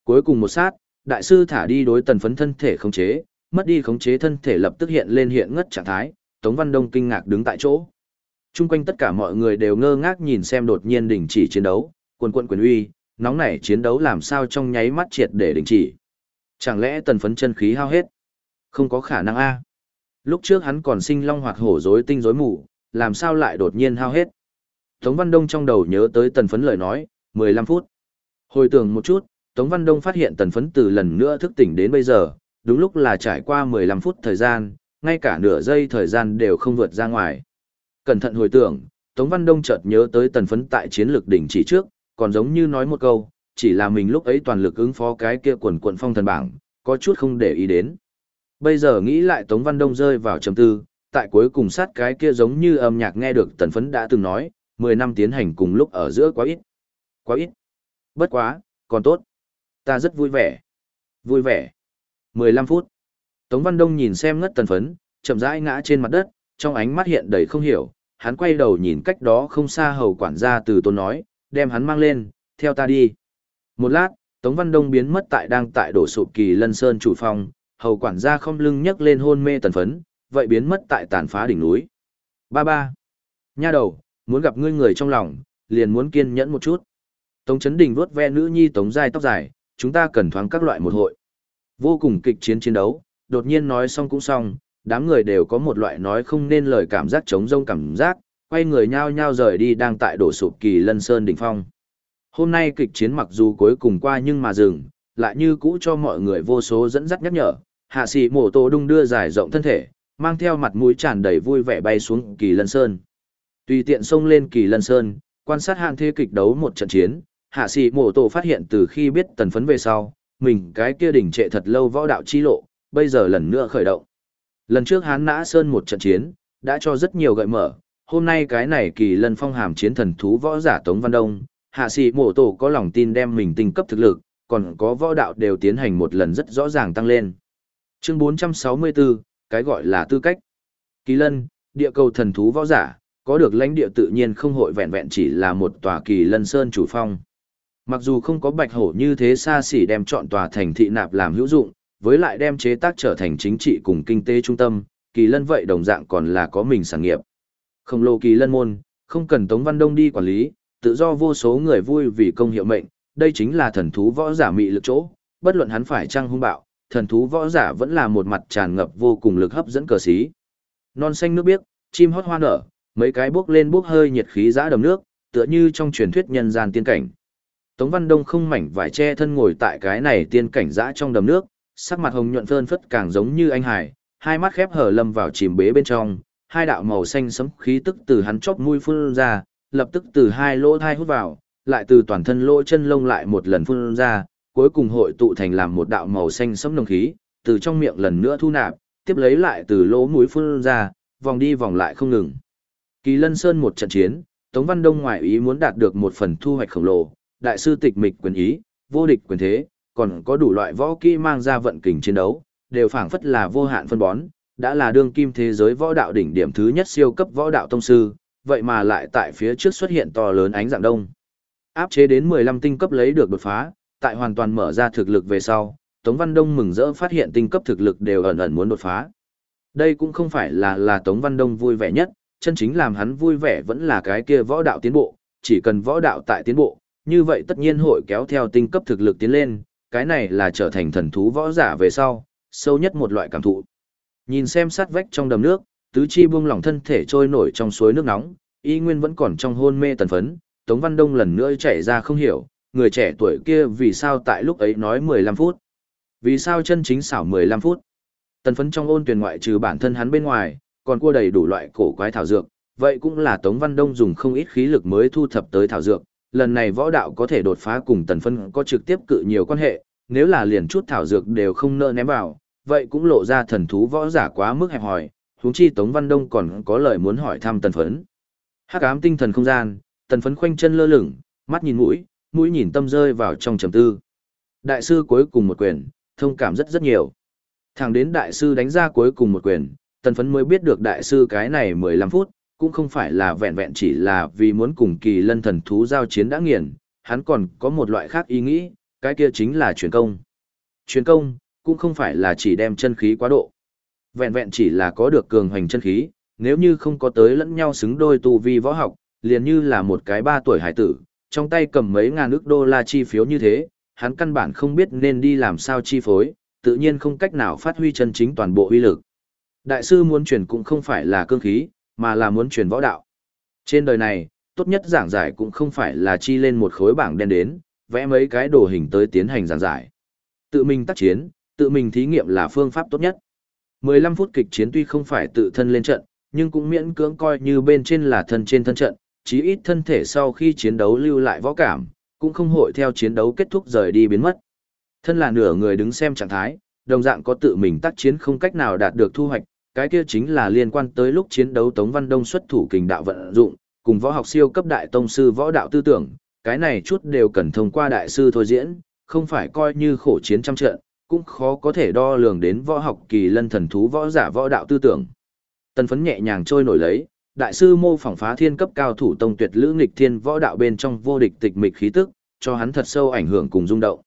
Cuối cùng một sát, đại sư thả đi đối tần phấn thân thể khống chế, mất đi khống chế thân thể lập tức hiện lên hiện ngất trạng thái, Tống Văn Đông kinh ngạc đứng tại chỗ. Trung quanh tất cả mọi người đều ngơ ngác nhìn xem đột nhiên đình chỉ chiến đấu, quần quân quyền uy, nóng nảy chiến đấu làm sao trong nháy mắt triệt để đình chỉ. Chẳng lẽ tần phấn chân khí hao hết? Không có khả năng a. Lúc trước hắn còn sinh long hoạt hổ rối tinh rối mù, làm sao lại đột nhiên hao hết? Tống Văn Đông trong đầu nhớ tới tần phấn lời nói, 15 phút. Hồi tưởng một chút, Tống Văn Đông phát hiện tần phấn từ lần nữa thức tỉnh đến bây giờ, đúng lúc là trải qua 15 phút thời gian, ngay cả nửa giây thời gian đều không vượt ra ngoài. Cẩn thận hồi tưởng, Tống Văn Đông chợt nhớ tới tần phấn tại chiến lược đỉnh chỉ trước, còn giống như nói một câu, chỉ là mình lúc ấy toàn lực ứng phó cái kia quần quần phong thần bảng, có chút không để ý đến. Bây giờ nghĩ lại Tống Văn Đông rơi vào trầm tư, tại cuối cùng sát cái kia giống như âm nhạc nghe được tần phấn đã từng nói, 10 năm tiến hành cùng lúc ở giữa quá ít. Quá ít. Bất quá, còn tốt. Ta rất vui vẻ. Vui vẻ. 15 phút. Tống Văn Đông nhìn xem ngất tần phấn, chậm rãi ngã trên mặt đất, trong ánh mắt hiện đầy không hiểu, hắn quay đầu nhìn cách đó không xa hầu quản gia từ tôn nói, đem hắn mang lên, theo ta đi. Một lát, Tống Văn Đông biến mất tại đang tại đổ sụp kỳ lân sơn chủ phòng, hầu quản gia không lưng nhấc lên hôn mê tần phấn, vậy biến mất tại tàn phá đỉnh núi. Ba ba. Nha đầu, muốn gặp ngươi người trong lòng, liền muốn kiên nhẫn một chút. Tống Chấn Đình vuốt ve nữ nhi Tống dài tóc dài, chúng ta cần thoáng các loại một hội. Vô cùng kịch chiến chiến đấu, đột nhiên nói xong cũng xong, đám người đều có một loại nói không nên lời cảm giác trống rông cảm giác, quay người nhao nhao rời đi đang tại đổ sụp kỳ lân sơn đỉnh phong. Hôm nay kịch chiến mặc dù cuối cùng qua nhưng mà dừng, lại như cũ cho mọi người vô số dẫn dắt nhắc nhở, hạ sĩ mổ tổ đung đưa dài rộng thân thể, mang theo mặt mũi tràn đầy vui vẻ bay xuống kỳ lân sơn. Tùy tiện xông lên kỳ lân sơn, quan sát hạng thế kịch đấu một trận chiến, hạ sĩ mổ tổ phát hiện từ khi biết tần phấn về sau, mình cái kia đỉnh trệ thật lâu võ đạo chi lộ, bây giờ lần nữa khởi động. Lần trước hán nã sơn một trận chiến, đã cho rất nhiều gợi mở, hôm nay cái này kỳ lân phong hàm chiến thần thú võ giả Tống Văn Đông, hạ sĩ mổ tổ có lòng tin đem mình tinh cấp thực lực, còn có võ đạo đều tiến hành một lần rất rõ ràng tăng lên. Chương 464, cái gọi là tư cách. Kỳ lân, địa cầu thần thú võ giả, có được lãnh địa tự nhiên không hội vẹn vẹn chỉ là một tòa kỳ lân sơn chủ phong. Mặc dù không có bạch hổ như thế xa xỉ đem chọn tòa thành thị nạp làm hữu dụng, với lại đem chế tác trở thành chính trị cùng kinh tế trung tâm, kỳ lân vậy đồng dạng còn là có mình sản nghiệp. Khổng lồ kỳ lân môn, không cần Tống Văn Đông đi quản lý, tự do vô số người vui vì công hiệu mệnh, đây chính là thần thú võ giả mị lực chỗ, bất luận hắn phải trăng hung bạo, thần thú võ giả vẫn là một mặt tràn ngập vô cùng lực hấp dẫn cờ xí. Non xanh nước biếc, chim hót hoa nở, Mấy cái bước lên bước hơi nhiệt khí giã đầm nước, tựa như trong truyền thuyết nhân gian tiên cảnh. Tống Văn Đông không mảnh vải che thân ngồi tại cái này tiên cảnh dã trong đầm nước, sắc mặt hồng nhuận phơn phất càng giống như anh hải, hai mắt khép hở lâm vào chìm bế bên trong, hai đạo màu xanh sấm khí tức từ hắn chóp mũi phun ra, lập tức từ hai lỗ thai hút vào, lại từ toàn thân lỗ chân lông lại một lần phun ra, cuối cùng hội tụ thành làm một đạo màu xanh sấm nồng khí, từ trong miệng lần nữa thu nạp, tiếp lấy lại từ lỗ mũi phun ra, vòng đi vòng lại không ngừng. Kỳ Lân Sơn một trận chiến, Tống Văn Đông ngoại ý muốn đạt được một phần thu hoạch khổng lồ, đại sư tịch mịch quyền ý, vô địch quyền thế, còn có đủ loại võ kỹ mang ra vận kình chiến đấu, đều phảng phất là vô hạn phân bón, đã là đương kim thế giới võ đạo đỉnh điểm thứ nhất siêu cấp võ đạo tông sư, vậy mà lại tại phía trước xuất hiện to lớn ánh dạng đông. Áp chế đến 15 tinh cấp lấy được đột phá, tại hoàn toàn mở ra thực lực về sau, Tống Văn Đông mừng rỡ phát hiện tinh cấp thực lực đều ẩn ẩn muốn đột phá. Đây cũng không phải là là Tống Văn Đông vui vẻ nhất, chân chính làm hắn vui vẻ vẫn là cái kia võ đạo tiến bộ, chỉ cần võ đạo tại tiến bộ, như vậy tất nhiên hội kéo theo tinh cấp thực lực tiến lên, cái này là trở thành thần thú võ giả về sau, sâu nhất một loại cảm thụ. Nhìn xem sát vách trong đầm nước, tứ chi buông lỏng thân thể trôi nổi trong suối nước nóng, y nguyên vẫn còn trong hôn mê tần phấn, Tống Văn Đông lần nữa chạy ra không hiểu, người trẻ tuổi kia vì sao tại lúc ấy nói 15 phút. Vì sao chân chính xảo 15 phút. Tần phấn trong ôn tuyển ngoại trừ bản thân hắn bên ngoài, còn cua đầy đủ loại cổ quái thảo dược, vậy cũng là Tống Văn Đông dùng không ít khí lực mới thu thập tới thảo dược, lần này võ đạo có thể đột phá cùng tần phân có trực tiếp cự nhiều quan hệ, nếu là liền chút thảo dược đều không nỡ ném vào, vậy cũng lộ ra thần thú võ giả quá mức hẹp hòi, huống chi Tống Văn Đông còn có lời muốn hỏi thăm tần phấn. Hắc ám tinh thần không gian, tần phấn khoanh chân lơ lửng, mắt nhìn mũi, mũi nhìn tâm rơi vào trong trầm tư. Đại sư cuối cùng một quyền, thông cảm rất rất nhiều. Thẳng đến đại sư đánh ra cuối cùng một quyền, tần phấn mới biết được đại sư cái này 15 phút, cũng không phải là vẹn vẹn chỉ là vì muốn cùng kỳ lân thần thú giao chiến đã nghiền, hắn còn có một loại khác ý nghĩ, cái kia chính là truyền công. Truyền công, cũng không phải là chỉ đem chân khí quá độ. Vẹn vẹn chỉ là có được cường hoành chân khí, nếu như không có tới lẫn nhau xứng đôi tu vi võ học, liền như là một cái ba tuổi hải tử, trong tay cầm mấy ngàn ức đô la chi phiếu như thế, hắn căn bản không biết nên đi làm sao chi phối, tự nhiên không cách nào phát huy chân chính toàn bộ uy lực. Đại sư muốn truyền cũng không phải là cương khí, mà là muốn truyền võ đạo. Trên đời này, tốt nhất giảng giải cũng không phải là chi lên một khối bảng đen đến, vẽ mấy cái đồ hình tới tiến hành giảng giải. Tự mình tác chiến, tự mình thí nghiệm là phương pháp tốt nhất. 15 phút kịch chiến tuy không phải tự thân lên trận, nhưng cũng miễn cưỡng coi như bên trên là thân trên thân trận, chí ít thân thể sau khi chiến đấu lưu lại võ cảm, cũng không hội theo chiến đấu kết thúc rời đi biến mất. Thân là nửa người đứng xem trạng thái, đồng dạng có tự mình tác chiến không cách nào đạt được thu hoạch, cái kia chính là liên quan tới lúc chiến đấu Tống Văn Đông xuất thủ kình đạo vận dụng, cùng võ học siêu cấp đại tông sư võ đạo tư tưởng, cái này chút đều cần thông qua đại sư thôi diễn, không phải coi như khổ chiến trăm trận, cũng khó có thể đo lường đến võ học kỳ lân thần thú võ giả võ đạo tư tưởng. Tần phấn nhẹ nhàng trôi nổi lấy, đại sư mô phỏng phá thiên cấp cao thủ tông tuyệt lữ nghịch thiên võ đạo bên trong vô địch tịch mịch khí tức, cho hắn thật sâu ảnh hưởng cùng rung động.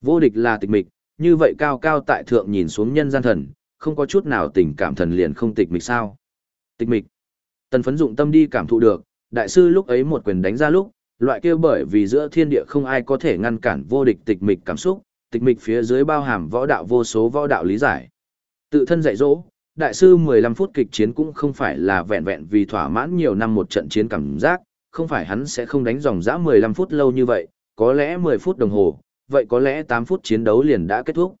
Vô địch là tịch mịch, như vậy cao cao tại thượng nhìn xuống nhân gian thần, không có chút nào tình cảm thần liền không tịch mịch sao. Tịch mịch. Tần phấn dụng tâm đi cảm thụ được, đại sư lúc ấy một quyền đánh ra lúc, loại kia bởi vì giữa thiên địa không ai có thể ngăn cản vô địch tịch mịch cảm xúc, tịch mịch phía dưới bao hàm võ đạo vô số võ đạo lý giải. Tự thân dạy dỗ, đại sư 15 phút kịch chiến cũng không phải là vẹn vẹn vì thỏa mãn nhiều năm một trận chiến cảm giác, không phải hắn sẽ không đánh dòng dã 15 phút lâu như vậy, có lẽ 10 phút đồng hồ, vậy có lẽ 8 phút chiến đấu liền đã kết thúc.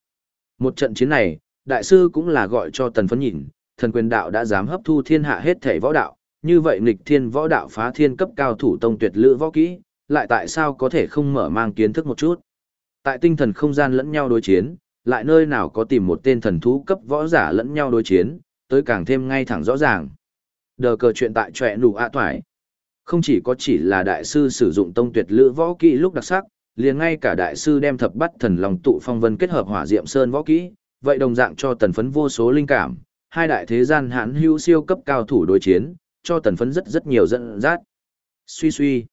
Một trận chiến này, đại sư cũng là gọi cho tần phấn nhìn, thần quyền đạo đã dám hấp thu thiên hạ hết thể võ đạo, như vậy nghịch thiên võ đạo phá thiên cấp cao thủ tông tuyệt lữ võ kỹ, lại tại sao có thể không mở mang kiến thức một chút. Tại tinh thần không gian lẫn nhau đối chiến, lại nơi nào có tìm một tên thần thú cấp võ giả lẫn nhau đối chiến, tới càng thêm ngay thẳng rõ ràng. Đờ cờ chuyện tại trẻ nụ ạ toải. Không chỉ có chỉ là đại sư sử dụng tông tuyệt lữ võ kỹ lúc đặc sắc, liền ngay cả đại sư đem thập bắt thần lòng tụ phong vân kết hợp hỏa diệm sơn võ kỹ, vậy đồng dạng cho tần phấn vô số linh cảm, hai đại thế gian hãn hữu siêu cấp cao thủ đối chiến, cho tần phấn rất rất nhiều dẫn dắt. Suy suy.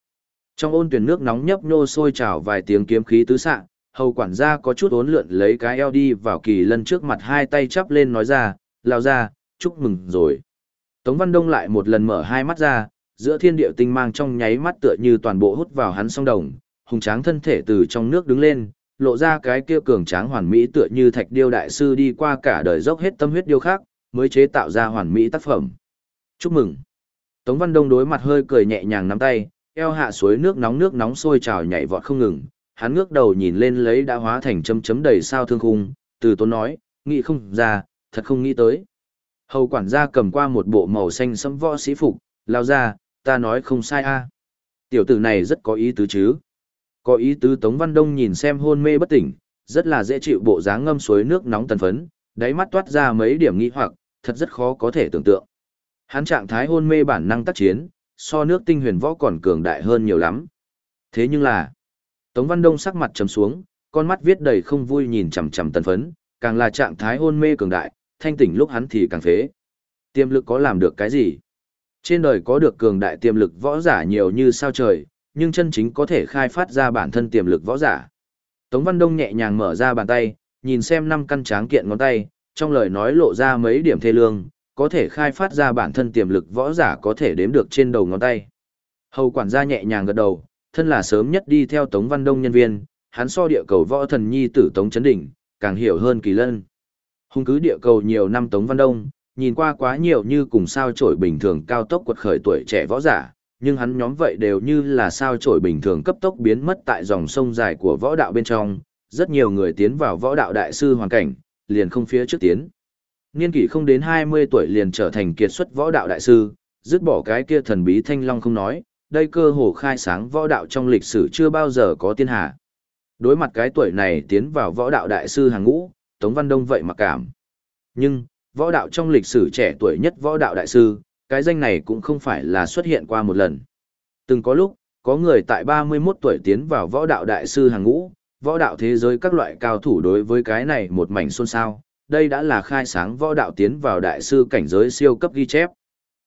Trong ôn tuyển nước nóng nhấp nhô sôi trào vài tiếng kiếm khí tứ xạ, hầu quản gia có chút ốn lượn lấy cái eo đi vào kỳ lân trước mặt hai tay chắp lên nói ra, lao ra, chúc mừng rồi. Tống Văn Đông lại một lần mở hai mắt ra, giữa thiên địa tinh mang trong nháy mắt tựa như toàn bộ hút vào hắn song đồng, hùng tráng thân thể từ trong nước đứng lên, lộ ra cái kia cường tráng hoàn mỹ tựa như thạch điêu đại sư đi qua cả đời dốc hết tâm huyết điêu khác, mới chế tạo ra hoàn mỹ tác phẩm. Chúc mừng. Tống Văn Đông đối mặt hơi cười nhẹ nhàng nắm tay, eo hạ suối nước nóng nước nóng sôi trào nhảy vọt không ngừng, hắn ngước đầu nhìn lên lấy đã hóa thành chấm chấm đầy sao thương khung, từ tốn nói, nghĩ không ra, thật không nghĩ tới. Hầu quản gia cầm qua một bộ màu xanh sẫm võ sĩ phục, lao ra, ta nói không sai a. Tiểu tử này rất có ý tứ chứ. Có ý tứ Tống Văn Đông nhìn xem hôn mê bất tỉnh, rất là dễ chịu bộ dáng ngâm suối nước nóng tần phấn, đáy mắt toát ra mấy điểm nghi hoặc, thật rất khó có thể tưởng tượng. Hắn trạng thái hôn mê bản năng tác chiến, so nước tinh huyền võ còn cường đại hơn nhiều lắm. Thế nhưng là, Tống Văn Đông sắc mặt trầm xuống, con mắt viết đầy không vui nhìn chằm chằm tần phấn, càng là trạng thái hôn mê cường đại, thanh tỉnh lúc hắn thì càng phế. Tiềm lực có làm được cái gì? Trên đời có được cường đại tiềm lực võ giả nhiều như sao trời, nhưng chân chính có thể khai phát ra bản thân tiềm lực võ giả. Tống Văn Đông nhẹ nhàng mở ra bàn tay, nhìn xem năm căn tráng kiện ngón tay, trong lời nói lộ ra mấy điểm thê lương, có thể khai phát ra bản thân tiềm lực võ giả có thể đếm được trên đầu ngón tay. Hầu quản gia nhẹ nhàng gật đầu, thân là sớm nhất đi theo Tống Văn Đông nhân viên, hắn so địa cầu võ thần nhi tử Tống Chấn Đỉnh, càng hiểu hơn kỳ lân. Hùng cứ địa cầu nhiều năm Tống Văn Đông, nhìn qua quá nhiều như cùng sao trổi bình thường cao tốc quật khởi tuổi trẻ võ giả, nhưng hắn nhóm vậy đều như là sao trổi bình thường cấp tốc biến mất tại dòng sông dài của võ đạo bên trong, rất nhiều người tiến vào võ đạo đại sư hoàn cảnh, liền không phía trước tiến. Niên kỷ không đến 20 tuổi liền trở thành kiệt xuất võ đạo đại sư, dứt bỏ cái kia thần bí thanh long không nói, đây cơ hồ khai sáng võ đạo trong lịch sử chưa bao giờ có tiên hạ. Đối mặt cái tuổi này tiến vào võ đạo đại sư hàng ngũ, Tống Văn Đông vậy mà cảm. Nhưng, võ đạo trong lịch sử trẻ tuổi nhất võ đạo đại sư, cái danh này cũng không phải là xuất hiện qua một lần. Từng có lúc, có người tại 31 tuổi tiến vào võ đạo đại sư hàng ngũ, võ đạo thế giới các loại cao thủ đối với cái này một mảnh xôn xao, đây đã là khai sáng võ đạo tiến vào đại sư cảnh giới siêu cấp ghi chép.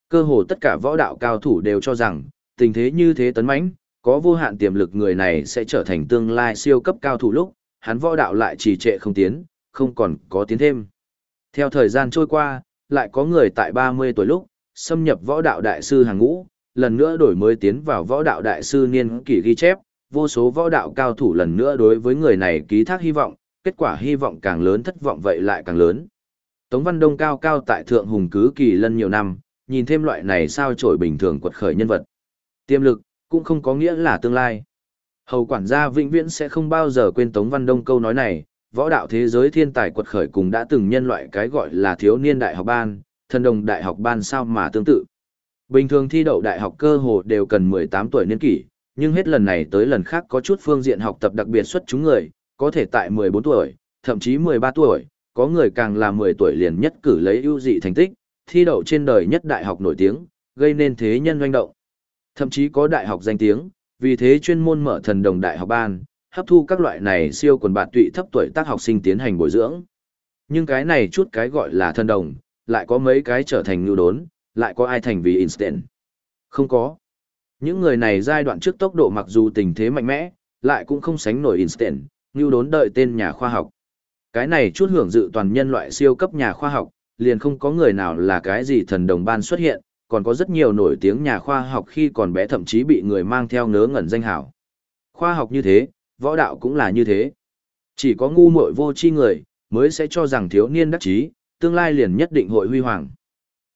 Cơ hồ tất cả võ đạo cao thủ đều cho rằng, tình thế như thế tấn mãnh, có vô hạn tiềm lực người này sẽ trở thành tương lai siêu cấp cao thủ lúc, hắn võ đạo lại trì trệ không tiến, không còn có tiến thêm. Theo thời gian trôi qua, lại có người tại 30 tuổi lúc, xâm nhập võ đạo đại sư hàng ngũ, lần nữa đổi mới tiến vào võ đạo đại sư niên kỷ ghi chép, vô số võ đạo cao thủ lần nữa đối với người này ký thác hy vọng, kết quả hy vọng càng lớn thất vọng vậy lại càng lớn. Tống Văn Đông cao cao tại thượng hùng cứ kỳ lân nhiều năm, nhìn thêm loại này sao trổi bình thường quật khởi nhân vật. Tiềm lực, cũng không có nghĩa là tương lai. Hầu quản gia vĩnh viễn sẽ không bao giờ quên Tống Văn Đông câu nói này, võ đạo thế giới thiên tài quật khởi cùng đã từng nhân loại cái gọi là thiếu niên đại học ban, thần đồng đại học ban sao mà tương tự. Bình thường thi đậu đại học cơ hồ đều cần 18 tuổi niên kỷ, nhưng hết lần này tới lần khác có chút phương diện học tập đặc biệt xuất chúng người, có thể tại 14 tuổi, thậm chí 13 tuổi, có người càng là 10 tuổi liền nhất cử lấy ưu dị thành tích, thi đậu trên đời nhất đại học nổi tiếng, gây nên thế nhân doanh động. Thậm chí có đại học danh tiếng, vì thế chuyên môn mở thần đồng đại học ban, hấp thu các loại này siêu quần bạt tụy thấp tuổi tác học sinh tiến hành bồi dưỡng. Nhưng cái này chút cái gọi là thần đồng, lại có mấy cái trở thành nhu đốn, lại có ai thành vì instant. Không có. Những người này giai đoạn trước tốc độ mặc dù tình thế mạnh mẽ, lại cũng không sánh nổi instant, nhu đốn đợi tên nhà khoa học. Cái này chút hưởng dự toàn nhân loại siêu cấp nhà khoa học, liền không có người nào là cái gì thần đồng ban xuất hiện, còn có rất nhiều nổi tiếng nhà khoa học khi còn bé thậm chí bị người mang theo ngớ ngẩn danh hảo. Khoa học như thế, võ đạo cũng là như thế. Chỉ có ngu muội vô tri người, mới sẽ cho rằng thiếu niên đắc chí, tương lai liền nhất định hội huy hoàng.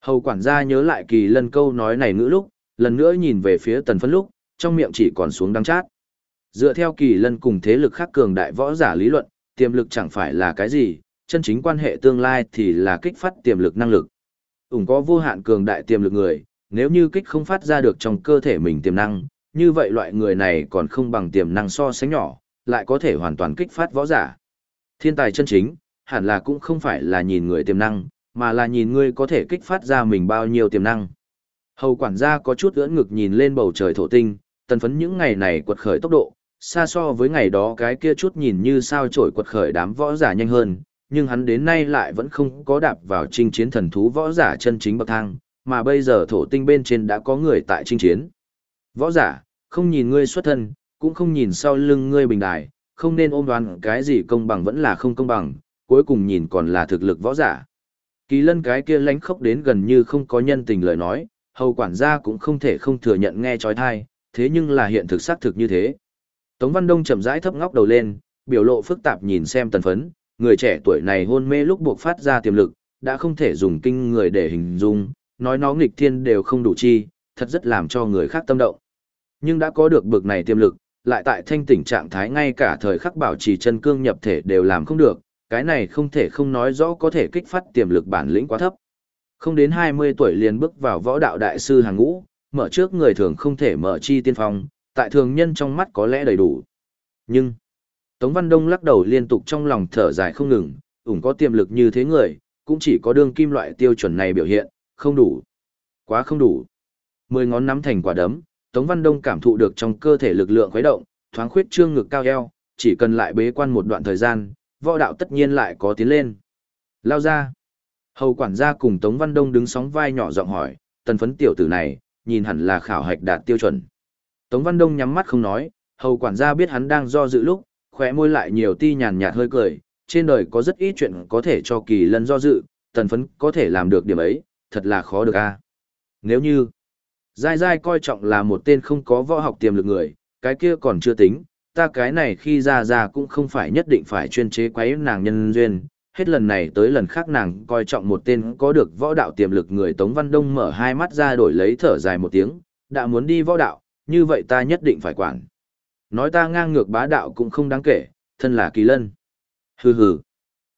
Hầu quản gia nhớ lại kỳ lân câu nói này ngữ lúc, lần nữa nhìn về phía tần phân lúc, trong miệng chỉ còn xuống đắng chát. Dựa theo kỳ lân cùng thế lực khác cường đại võ giả lý luận, tiềm lực chẳng phải là cái gì, chân chính quan hệ tương lai thì là kích phát tiềm lực năng lực. Ủng có vô hạn cường đại tiềm lực người, nếu như kích không phát ra được trong cơ thể mình tiềm năng, như vậy loại người này còn không bằng tiềm năng so sánh nhỏ, lại có thể hoàn toàn kích phát võ giả. Thiên tài chân chính, hẳn là cũng không phải là nhìn người tiềm năng, mà là nhìn ngươi có thể kích phát ra mình bao nhiêu tiềm năng. Hầu quản gia có chút ưỡn ngực nhìn lên bầu trời thổ tinh, tần phấn những ngày này quật khởi tốc độ, xa so với ngày đó cái kia chút nhìn như sao trổi quật khởi đám võ giả nhanh hơn, nhưng hắn đến nay lại vẫn không có đạp vào chinh chiến thần thú võ giả chân chính bậc thang, mà bây giờ thổ tinh bên trên đã có người tại chinh chiến. Võ giả, không nhìn ngươi xuất thân, cũng không nhìn sau lưng ngươi bình đài, không nên ôm đoán cái gì công bằng vẫn là không công bằng, cuối cùng nhìn còn là thực lực võ giả. Kỳ lân cái kia lánh khóc đến gần như không có nhân tình lời nói, hầu quản gia cũng không thể không thừa nhận nghe trói thai, thế nhưng là hiện thực xác thực như thế. Tống Văn Đông chậm rãi thấp ngóc đầu lên, biểu lộ phức tạp nhìn xem tần phấn, người trẻ tuổi này hôn mê lúc buộc phát ra tiềm lực, đã không thể dùng kinh người để hình dung, nói nó nghịch thiên đều không đủ chi, thật rất làm cho người khác tâm động. Nhưng đã có được bực này tiềm lực, lại tại thanh tỉnh trạng thái ngay cả thời khắc bảo trì chân cương nhập thể đều làm không được, cái này không thể không nói rõ có thể kích phát tiềm lực bản lĩnh quá thấp. Không đến 20 tuổi liền bước vào võ đạo đại sư hàng ngũ, mở trước người thường không thể mở chi tiên phong, tại thường nhân trong mắt có lẽ đầy đủ. Nhưng, Tống Văn Đông lắc đầu liên tục trong lòng thở dài không ngừng, ủng có tiềm lực như thế người, cũng chỉ có đương kim loại tiêu chuẩn này biểu hiện, không đủ. Quá không đủ. Mười ngón nắm thành quả đấm, Tống Văn Đông cảm thụ được trong cơ thể lực lượng khuấy động, thoáng khuyết trương ngực cao eo, chỉ cần lại bế quan một đoạn thời gian, võ đạo tất nhiên lại có tiến lên. Lao ra. Hầu quản gia cùng Tống Văn Đông đứng sóng vai nhỏ giọng hỏi, tần phấn tiểu tử này, nhìn hẳn là khảo hạch đạt tiêu chuẩn. Tống Văn Đông nhắm mắt không nói, hầu quản gia biết hắn đang do dự lúc, khóe môi lại nhiều ti nhàn nhạt hơi cười, trên đời có rất ít chuyện có thể cho kỳ lân do dự, tần phấn có thể làm được điểm ấy, thật là khó được a Nếu như, dai dai coi trọng là một tên không có võ học tiềm lực người, cái kia còn chưa tính, ta cái này khi ra ra cũng không phải nhất định phải chuyên chế quấy nàng nhân duyên, hết lần này tới lần khác nàng coi trọng một tên có được võ đạo tiềm lực người Tống Văn Đông mở hai mắt ra đổi lấy thở dài một tiếng, đã muốn đi võ đạo, như vậy ta nhất định phải quản. Nói ta ngang ngược bá đạo cũng không đáng kể, thân là kỳ lân. Hừ hừ.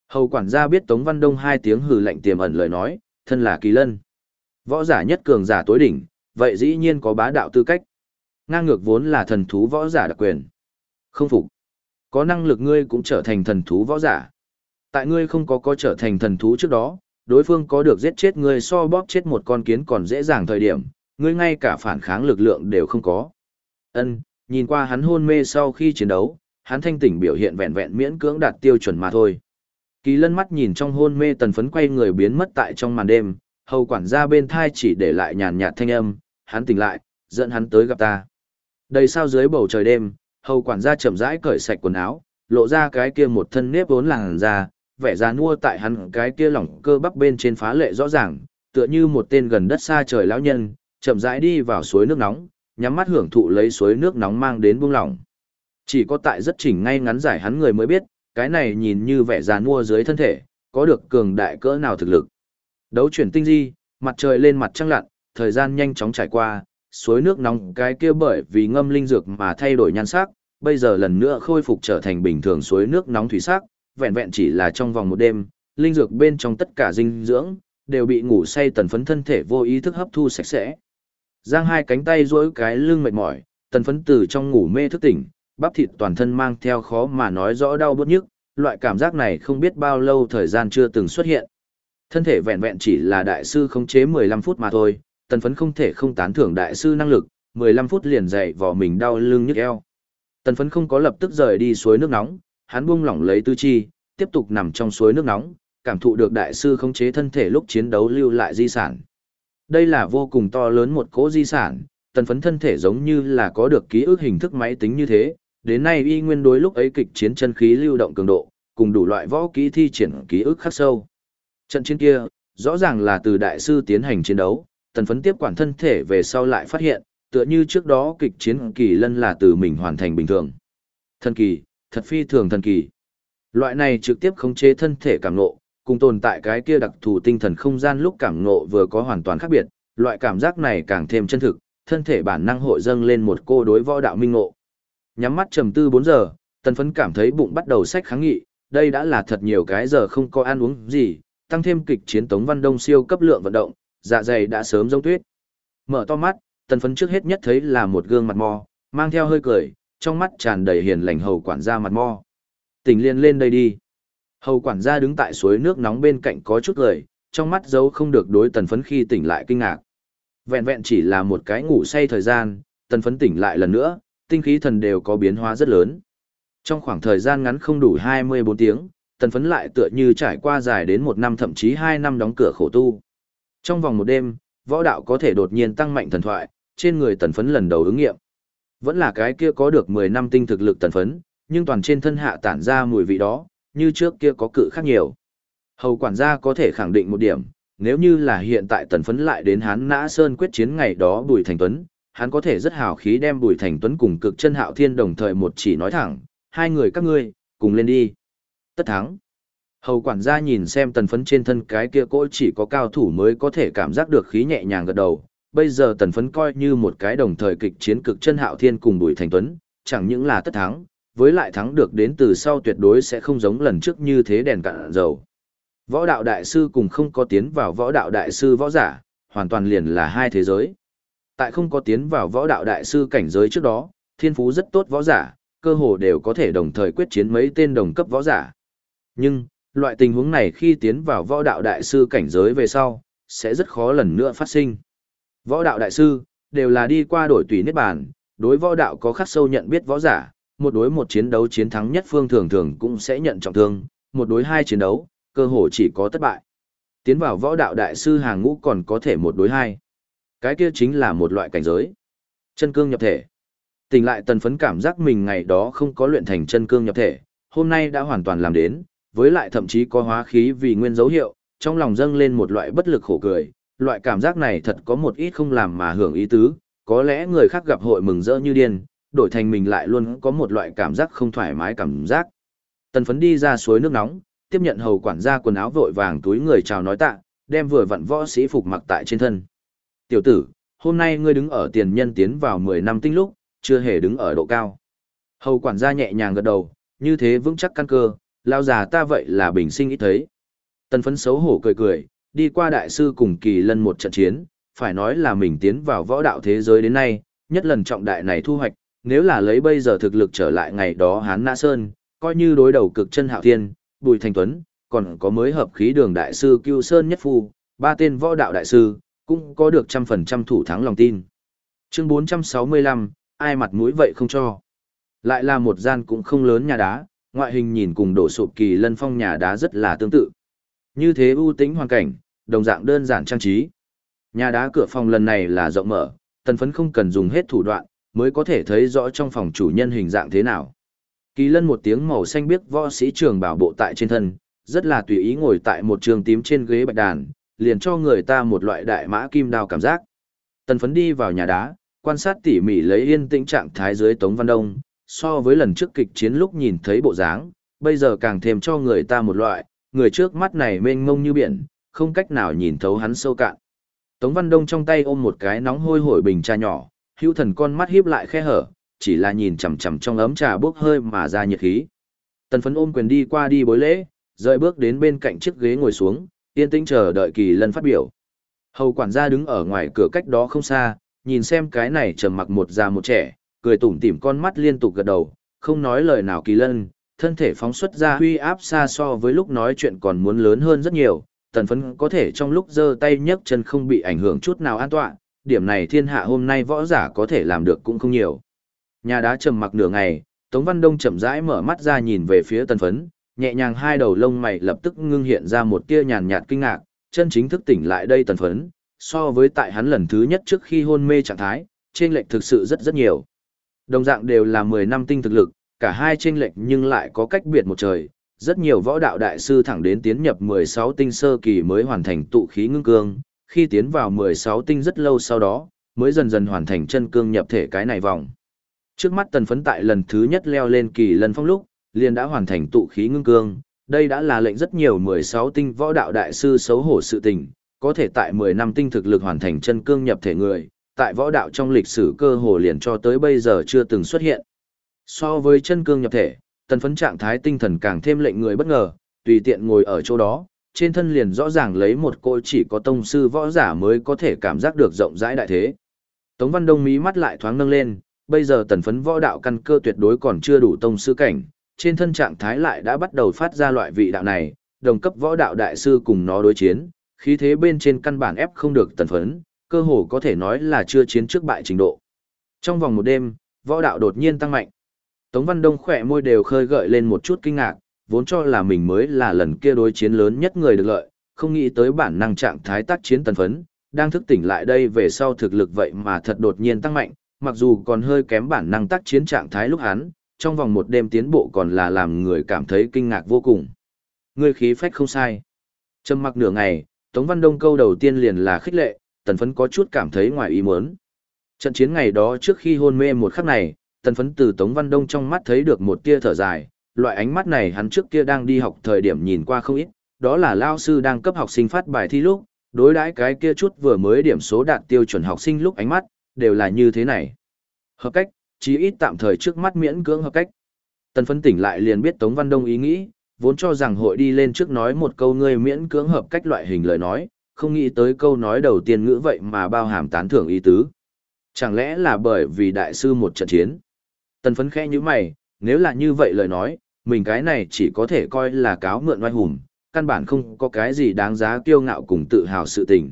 Hầu quản gia biết Tống Văn Đông hai tiếng hừ lạnh tiềm ẩn lời nói, thân là kỳ lân. Võ giả nhất cường giả tối đỉnh, vậy dĩ nhiên có bá đạo tư cách. Ngang ngược vốn là thần thú võ giả đặc quyền. Không phục. Có năng lực ngươi cũng trở thành thần thú võ giả. Tại ngươi không có có trở thành thần thú trước đó, đối phương có được giết chết ngươi so bóp chết một con kiến còn dễ dàng thời điểm, ngươi ngay cả phản kháng lực lượng đều không có. Ân, nhìn qua hắn hôn mê sau khi chiến đấu, hắn thanh tỉnh biểu hiện vẹn vẹn miễn cưỡng đạt tiêu chuẩn mà thôi. Kỳ lân mắt nhìn trong hôn mê tần phấn quay người biến mất tại trong màn đêm, hầu quản gia bên thai chỉ để lại nhàn nhạt thanh âm, hắn tỉnh lại, dẫn hắn tới gặp ta. Đầy sao dưới bầu trời đêm, hầu quản gia chậm rãi cởi sạch quần áo, lộ ra cái kia một thân nếp vốn làng ra, vẻ ra nua tại hắn cái kia lỏng cơ bắp bên trên phá lệ rõ ràng, tựa như một tên gần đất xa trời lão nhân, chậm rãi đi vào suối nước nóng, nhắm mắt hưởng thụ lấy suối nước nóng mang đến buông lỏng. Chỉ có tại rất chỉnh ngay ngắn giải hắn người mới biết, cái này nhìn như vẻ già mua dưới thân thể, có được cường đại cỡ nào thực lực. Đấu chuyển tinh di, mặt trời lên mặt trăng lặn, thời gian nhanh chóng trải qua, suối nước nóng cái kia bởi vì ngâm linh dược mà thay đổi nhan sắc, bây giờ lần nữa khôi phục trở thành bình thường suối nước nóng thủy sắc, vẹn vẹn chỉ là trong vòng một đêm, linh dược bên trong tất cả dinh dưỡng đều bị ngủ say tần phấn thân thể vô ý thức hấp thu sạch sẽ. Giang hai cánh tay duỗi cái lưng mệt mỏi, tần phấn từ trong ngủ mê thức tỉnh, bắp thịt toàn thân mang theo khó mà nói rõ đau bớt nhức, loại cảm giác này không biết bao lâu thời gian chưa từng xuất hiện. Thân thể vẹn vẹn chỉ là đại sư khống chế 15 phút mà thôi, tần phấn không thể không tán thưởng đại sư năng lực, 15 phút liền dậy vỏ mình đau lưng nhức eo. Tần phấn không có lập tức rời đi suối nước nóng, hắn buông lỏng lấy tư chi, tiếp tục nằm trong suối nước nóng, cảm thụ được đại sư khống chế thân thể lúc chiến đấu lưu lại di sản. Đây là vô cùng to lớn một cỗ di sản, tần phấn thân thể giống như là có được ký ức hình thức máy tính như thế, đến nay y nguyên đối lúc ấy kịch chiến chân khí lưu động cường độ, cùng đủ loại võ kỹ thi triển ký ức khắc sâu. Trận chiến kia, rõ ràng là từ đại sư tiến hành chiến đấu, tần phấn tiếp quản thân thể về sau lại phát hiện, tựa như trước đó kịch chiến kỳ lân là từ mình hoàn thành bình thường. Thần kỳ, thật phi thường thần kỳ. Loại này trực tiếp khống chế thân thể cảm ngộ, cùng tồn tại cái kia đặc thù tinh thần không gian lúc cảm ngộ vừa có hoàn toàn khác biệt, loại cảm giác này càng thêm chân thực, thân thể bản năng hội dâng lên một cô đối võ đạo minh ngộ. Nhắm mắt trầm tư 4 giờ, tần phấn cảm thấy bụng bắt đầu sách kháng nghị, đây đã là thật nhiều cái giờ không có ăn uống gì, tăng thêm kịch chiến Tống Văn Đông siêu cấp lượng vận động, dạ dày đã sớm giống tuyết. Mở to mắt, tần phấn trước hết nhất thấy là một gương mặt mò, mang theo hơi cười, trong mắt tràn đầy hiền lành hầu quản gia mặt mò. Tỉnh liên lên đây đi. Hầu quản gia đứng tại suối nước nóng bên cạnh có chút lời, trong mắt dấu không được đối tần phấn khi tỉnh lại kinh ngạc. Vẹn vẹn chỉ là một cái ngủ say thời gian, tần phấn tỉnh lại lần nữa, tinh khí thần đều có biến hóa rất lớn. Trong khoảng thời gian ngắn không đủ 24 tiếng, tần phấn lại tựa như trải qua dài đến một năm thậm chí hai năm đóng cửa khổ tu. Trong vòng một đêm, võ đạo có thể đột nhiên tăng mạnh thần thoại, trên người tần phấn lần đầu ứng nghiệm. Vẫn là cái kia có được 10 năm tinh thực lực tần phấn, nhưng toàn trên thân hạ tản ra mùi vị đó, như trước kia có cự khác nhiều. Hầu quản gia có thể khẳng định một điểm, nếu như là hiện tại tần phấn lại đến hán nã sơn quyết chiến ngày đó Bùi Thành Tuấn, hắn có thể rất hào khí đem Bùi Thành Tuấn cùng cực chân hạo thiên đồng thời một chỉ nói thẳng, hai người các ngươi, cùng lên đi. Tất thắng. Hầu quản gia nhìn xem tần phấn trên thân cái kia cỗ chỉ có cao thủ mới có thể cảm giác được khí nhẹ nhàng gật đầu, bây giờ tần phấn coi như một cái đồng thời kịch chiến cực chân hạo thiên cùng Bùi Thành Tuấn, chẳng những là tất thắng, với lại thắng được đến từ sau tuyệt đối sẽ không giống lần trước như thế đèn cạn dầu. Võ đạo đại sư cùng không có tiến vào võ đạo đại sư võ giả, hoàn toàn liền là hai thế giới. Tại không có tiến vào võ đạo đại sư cảnh giới trước đó, thiên phú rất tốt võ giả, cơ hồ đều có thể đồng thời quyết chiến mấy tên đồng cấp võ giả. Nhưng, loại tình huống này khi tiến vào võ đạo đại sư cảnh giới về sau, sẽ rất khó lần nữa phát sinh. Võ đạo đại sư, đều là đi qua đổi tùy niết bàn, đối võ đạo có khắc sâu nhận biết võ giả, một đối một chiến đấu chiến thắng nhất phương thường thường cũng sẽ nhận trọng thương, một đối hai chiến đấu, cơ hội chỉ có thất bại. Tiến vào võ đạo đại sư hàng ngũ còn có thể một đối hai. Cái kia chính là một loại cảnh giới. Chân cương nhập thể. Tỉnh lại tần phấn cảm giác mình ngày đó không có luyện thành chân cương nhập thể, hôm nay đã hoàn toàn làm đến, với lại thậm chí có hóa khí vì nguyên dấu hiệu, trong lòng dâng lên một loại bất lực khổ cười, loại cảm giác này thật có một ít không làm mà hưởng ý tứ, có lẽ người khác gặp hội mừng rỡ như điên, đổi thành mình lại luôn có một loại cảm giác không thoải mái cảm giác. Tần phấn đi ra suối nước nóng, tiếp nhận hầu quản gia quần áo vội vàng túi người chào nói tạ, đem vừa vặn võ sĩ phục mặc tại trên thân. Tiểu tử, hôm nay ngươi đứng ở tiền nhân tiến vào 10 năm tinh lúc, chưa hề đứng ở độ cao. Hầu quản gia nhẹ nhàng gật đầu, như thế vững chắc căn cơ, lao già ta vậy là bình sinh ít thấy. Tần phấn xấu hổ cười cười, đi qua đại sư cùng kỳ lân một trận chiến, phải nói là mình tiến vào võ đạo thế giới đến nay, nhất lần trọng đại này thu hoạch, nếu là lấy bây giờ thực lực trở lại ngày đó hán nã sơn, coi như đối đầu cực chân hạo thiên, bùi thành tuấn, còn có mới hợp khí đường đại sư Cưu Sơn Nhất Phu, ba tên võ đạo đại sư, cũng có được trăm phần trăm thủ thắng lòng tin. Chương 465, ai mặt mũi vậy không cho. Lại là một gian cũng không lớn nhà đá, ngoại hình nhìn cùng đổ sụp kỳ lân phong nhà đá rất là tương tự. Như thế ưu tính hoàn cảnh, đồng dạng đơn giản trang trí. Nhà đá cửa phòng lần này là rộng mở, tần phấn không cần dùng hết thủ đoạn, mới có thể thấy rõ trong phòng chủ nhân hình dạng thế nào. Kỳ lân một tiếng màu xanh biếc võ sĩ trường bảo bộ tại trên thân, rất là tùy ý ngồi tại một trường tím trên ghế bạch đàn, liền cho người ta một loại đại mã kim đao cảm giác. Tần phấn đi vào nhà đá, quan sát tỉ mỉ lấy yên tĩnh trạng thái dưới Tống Văn Đông, so với lần trước kịch chiến lúc nhìn thấy bộ dáng, bây giờ càng thêm cho người ta một loại, người trước mắt này mênh mông như biển, không cách nào nhìn thấu hắn sâu cạn. Tống Văn Đông trong tay ôm một cái nóng hôi hổi bình trà nhỏ, hữu thần con mắt híp lại khe hở, chỉ là nhìn chằm chằm trong ấm trà bốc hơi mà ra nhiệt khí. Tần phấn ôm quyền đi qua đi bối lễ, rời bước đến bên cạnh chiếc ghế ngồi xuống, yên tĩnh chờ đợi kỳ lân phát biểu. Hầu quản gia đứng ở ngoài cửa cách đó không xa, nhìn xem cái này trầm mặc một già một trẻ, cười tủm tỉm con mắt liên tục gật đầu, không nói lời nào kỳ lân, thân thể phóng xuất ra huy áp xa so với lúc nói chuyện còn muốn lớn hơn rất nhiều, tần phấn có thể trong lúc giơ tay nhấc chân không bị ảnh hưởng chút nào an toàn, điểm này thiên hạ hôm nay võ giả có thể làm được cũng không nhiều. Nhà đá trầm mặc nửa ngày, Tống Văn Đông chậm rãi mở mắt ra nhìn về phía tần phấn, nhẹ nhàng hai đầu lông mày lập tức ngưng hiện ra một tia nhàn nhạt kinh ngạc, chân chính thức tỉnh lại đây tần phấn, so với tại hắn lần thứ nhất trước khi hôn mê trạng thái, chênh lệch thực sự rất rất nhiều. Đồng dạng đều là 10 năm tinh thực lực, cả hai chênh lệch nhưng lại có cách biệt một trời, rất nhiều võ đạo đại sư thẳng đến tiến nhập 16 tinh sơ kỳ mới hoàn thành tụ khí ngưng cương, khi tiến vào 16 tinh rất lâu sau đó, mới dần dần hoàn thành chân cương nhập thể cái này vòng. Trước mắt tần phấn tại lần thứ nhất leo lên kỳ lân phong lúc, liền đã hoàn thành tụ khí ngưng cương, đây đã là lệnh rất nhiều 16 tinh võ đạo đại sư xấu hổ sự tình, có thể tại 10 năm tinh thực lực hoàn thành chân cương nhập thể người, tại võ đạo trong lịch sử cơ hồ liền cho tới bây giờ chưa từng xuất hiện. So với chân cương nhập thể, tần phấn trạng thái tinh thần càng thêm lệnh người bất ngờ, tùy tiện ngồi ở chỗ đó, trên thân liền rõ ràng lấy một cô chỉ có tông sư võ giả mới có thể cảm giác được rộng rãi đại thế. Tống Văn Đông mí mắt lại thoáng nâng lên, bây giờ tần phấn võ đạo căn cơ tuyệt đối còn chưa đủ tông sư cảnh, trên thân trạng thái lại đã bắt đầu phát ra loại vị đạo này, đồng cấp võ đạo đại sư cùng nó đối chiến, khí thế bên trên căn bản ép không được tần phấn, cơ hồ có thể nói là chưa chiến trước bại trình độ. Trong vòng một đêm, võ đạo đột nhiên tăng mạnh. Tống Văn Đông khỏe môi đều khơi gợi lên một chút kinh ngạc, vốn cho là mình mới là lần kia đối chiến lớn nhất người được lợi, không nghĩ tới bản năng trạng thái tác chiến tần phấn, đang thức tỉnh lại đây về sau thực lực vậy mà thật đột nhiên tăng mạnh, mặc dù còn hơi kém bản năng tác chiến trạng thái lúc hắn, trong vòng một đêm tiến bộ còn là làm người cảm thấy kinh ngạc vô cùng. Người khí phách không sai. Trầm mặc nửa ngày, Tống Văn Đông câu đầu tiên liền là khích lệ, tần phấn có chút cảm thấy ngoài ý muốn. Trận chiến ngày đó trước khi hôn mê một khắc này, tần phấn từ Tống Văn Đông trong mắt thấy được một tia thở dài, loại ánh mắt này hắn trước kia đang đi học thời điểm nhìn qua không ít, đó là lao sư đang cấp học sinh phát bài thi lúc, đối đãi cái kia chút vừa mới điểm số đạt tiêu chuẩn học sinh lúc ánh mắt, đều là như thế này. Hợp cách, chí ít tạm thời trước mắt miễn cưỡng hợp cách. Tần phấn tỉnh lại liền biết Tống Văn Đông ý nghĩ, vốn cho rằng hội đi lên trước nói một câu ngươi miễn cưỡng hợp cách loại hình lời nói, không nghĩ tới câu nói đầu tiên ngữ vậy mà bao hàm tán thưởng ý tứ. Chẳng lẽ là bởi vì đại sư một trận chiến? Tần phấn khẽ như mày, nếu là như vậy lời nói, mình cái này chỉ có thể coi là cáo mượn oai hùng, căn bản không có cái gì đáng giá kiêu ngạo cùng tự hào sự tình.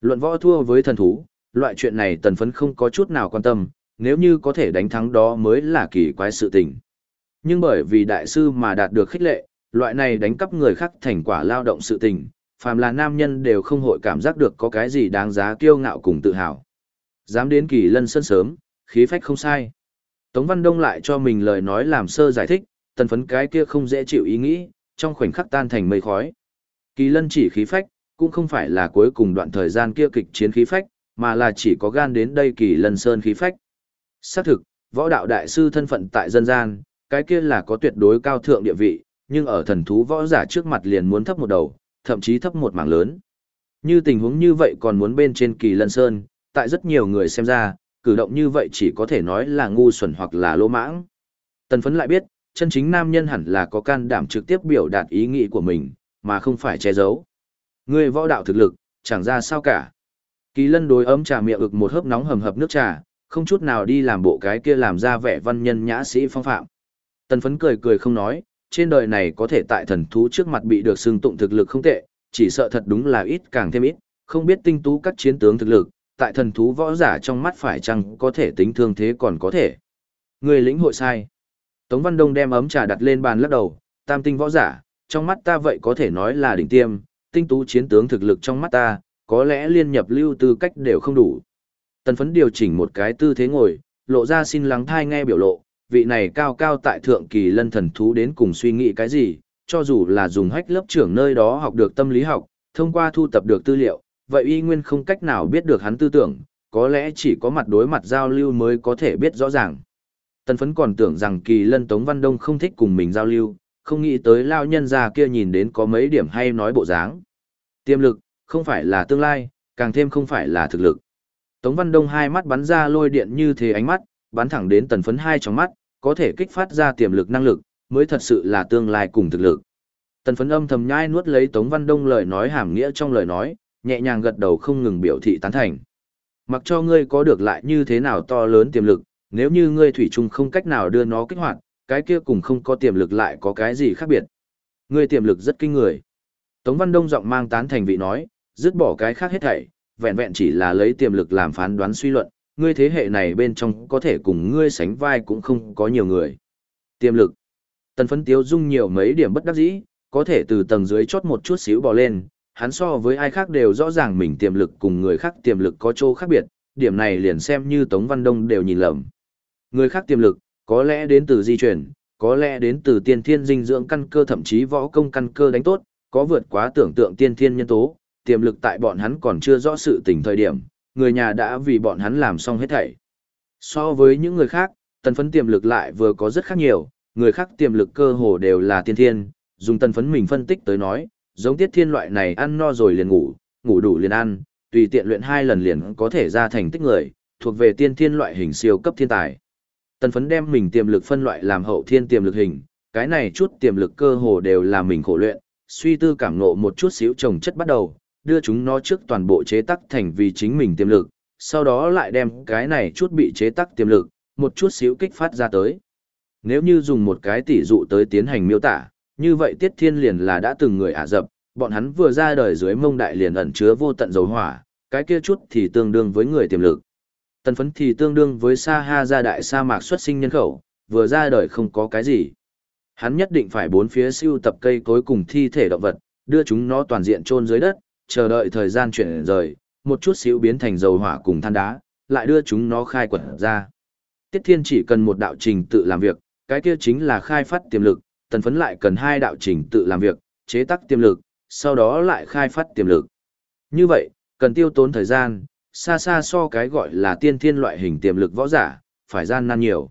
Luận võ thua với thần thú, loại chuyện này tần phấn không có chút nào quan tâm, nếu như có thể đánh thắng đó mới là kỳ quái sự tình. Nhưng bởi vì đại sư mà đạt được khích lệ, loại này đánh cắp người khác thành quả lao động sự tình, phàm là nam nhân đều không hội cảm giác được có cái gì đáng giá kiêu ngạo cùng tự hào. Dám đến kỳ lân sân sớm, khí phách không sai. Tống Văn Đông lại cho mình lời nói làm sơ giải thích, tần phấn cái kia không dễ chịu ý nghĩ, trong khoảnh khắc tan thành mây khói. Kỳ lân chỉ khí phách, cũng không phải là cuối cùng đoạn thời gian kia kịch chiến khí phách, mà là chỉ có gan đến đây kỳ lân sơn khí phách. Xác thực, võ đạo đại sư thân phận tại dân gian, cái kia là có tuyệt đối cao thượng địa vị, nhưng ở thần thú võ giả trước mặt liền muốn thấp một đầu, thậm chí thấp một mảng lớn. Như tình huống như vậy còn muốn bên trên kỳ lân sơn, tại rất nhiều người xem ra, cử động như vậy chỉ có thể nói là ngu xuẩn hoặc là lỗ mãng. Tần phấn lại biết, chân chính nam nhân hẳn là có can đảm trực tiếp biểu đạt ý nghĩ của mình, mà không phải che giấu. Người võ đạo thực lực, chẳng ra sao cả. Kỳ lân đối ấm trà miệng ực một hớp nóng hầm hập nước trà, không chút nào đi làm bộ cái kia làm ra vẻ văn nhân nhã sĩ phong phạm. Tần phấn cười cười không nói, trên đời này có thể tại thần thú trước mặt bị được xưng tụng thực lực không tệ, chỉ sợ thật đúng là ít càng thêm ít, không biết tinh tú các chiến tướng thực lực, tại thần thú võ giả trong mắt phải chăng có thể tính thương thế còn có thể. Người lĩnh hội sai. Tống Văn Đông đem ấm trà đặt lên bàn lắc đầu, tam tinh võ giả, trong mắt ta vậy có thể nói là đỉnh tiêm, tinh tú chiến tướng thực lực trong mắt ta, có lẽ liên nhập lưu tư cách đều không đủ. Tần phấn điều chỉnh một cái tư thế ngồi, lộ ra xin lắng thai nghe biểu lộ, vị này cao cao tại thượng kỳ lân thần thú đến cùng suy nghĩ cái gì, cho dù là dùng hách lớp trưởng nơi đó học được tâm lý học, thông qua thu tập được tư liệu, vậy y nguyên không cách nào biết được hắn tư tưởng, có lẽ chỉ có mặt đối mặt giao lưu mới có thể biết rõ ràng. Tần phấn còn tưởng rằng kỳ lân Tống Văn Đông không thích cùng mình giao lưu, không nghĩ tới lao nhân già kia nhìn đến có mấy điểm hay nói bộ dáng. Tiềm lực, không phải là tương lai, càng thêm không phải là thực lực. Tống Văn Đông hai mắt bắn ra lôi điện như thế ánh mắt, bắn thẳng đến tần phấn hai trong mắt, có thể kích phát ra tiềm lực năng lực, mới thật sự là tương lai cùng thực lực. Tần phấn âm thầm nhai nuốt lấy Tống Văn Đông lời nói hàm nghĩa trong lời nói, nhẹ nhàng gật đầu không ngừng biểu thị tán thành. Mặc cho ngươi có được lại như thế nào to lớn tiềm lực, nếu như ngươi thủy chung không cách nào đưa nó kích hoạt, cái kia cùng không có tiềm lực lại có cái gì khác biệt. Ngươi tiềm lực rất kinh người. Tống Văn Đông giọng mang tán thành vị nói, dứt bỏ cái khác hết thảy, vẹn vẹn chỉ là lấy tiềm lực làm phán đoán suy luận, ngươi thế hệ này bên trong có thể cùng ngươi sánh vai cũng không có nhiều người. Tiềm lực. Tần phấn tiếu dung nhiều mấy điểm bất đắc dĩ, có thể từ tầng dưới chốt một chút xíu bò lên, hắn so với ai khác đều rõ ràng mình tiềm lực cùng người khác tiềm lực có chỗ khác biệt, điểm này liền xem như Tống Văn Đông đều nhìn lầm. Người khác tiềm lực, có lẽ đến từ di chuyển, có lẽ đến từ tiên thiên dinh dưỡng căn cơ thậm chí võ công căn cơ đánh tốt, có vượt quá tưởng tượng tiên thiên nhân tố, tiềm lực tại bọn hắn còn chưa rõ sự tình thời điểm, người nhà đã vì bọn hắn làm xong hết thảy. So với những người khác, tần phấn tiềm lực lại vừa có rất khác nhiều, người khác tiềm lực cơ hồ đều là tiên thiên, dùng tần phấn mình phân tích tới nói, giống tiết thiên loại này ăn no rồi liền ngủ, ngủ đủ liền ăn, tùy tiện luyện hai lần liền có thể ra thành tích người, thuộc về tiên thiên loại hình siêu cấp thiên tài. Tần phấn đem mình tiềm lực phân loại làm hậu thiên tiềm lực hình, cái này chút tiềm lực cơ hồ đều là mình khổ luyện, suy tư cảm ngộ một chút xíu trồng chất bắt đầu, đưa chúng nó trước toàn bộ chế tắc thành vì chính mình tiềm lực, sau đó lại đem cái này chút bị chế tắc tiềm lực, một chút xíu kích phát ra tới. Nếu như dùng một cái tỷ dụ tới tiến hành miêu tả, như vậy Tiết Thiên liền là đã từng người ả dập, bọn hắn vừa ra đời dưới mông đại liền ẩn chứa vô tận dầu hỏa, cái kia chút thì tương đương với người tiềm lực. Tần phấn thì tương đương với Sa Ha gia đại sa mạc xuất sinh nhân khẩu, vừa ra đời không có cái gì. Hắn nhất định phải bốn phía siêu tập cây cối cùng thi thể động vật, đưa chúng nó toàn diện chôn dưới đất, chờ đợi thời gian chuyển rời, một chút xíu biến thành dầu hỏa cùng than đá, lại đưa chúng nó khai quật ra. Tiết Thiên chỉ cần một đạo trình tự làm việc, cái kia chính là khai phát tiềm lực, tần phấn lại cần hai đạo trình tự làm việc, chế tác tiềm lực, sau đó lại khai phát tiềm lực. Như vậy, cần tiêu tốn thời gian, xa xa so cái gọi là tiên thiên loại hình tiềm lực võ giả, phải gian nan nhiều.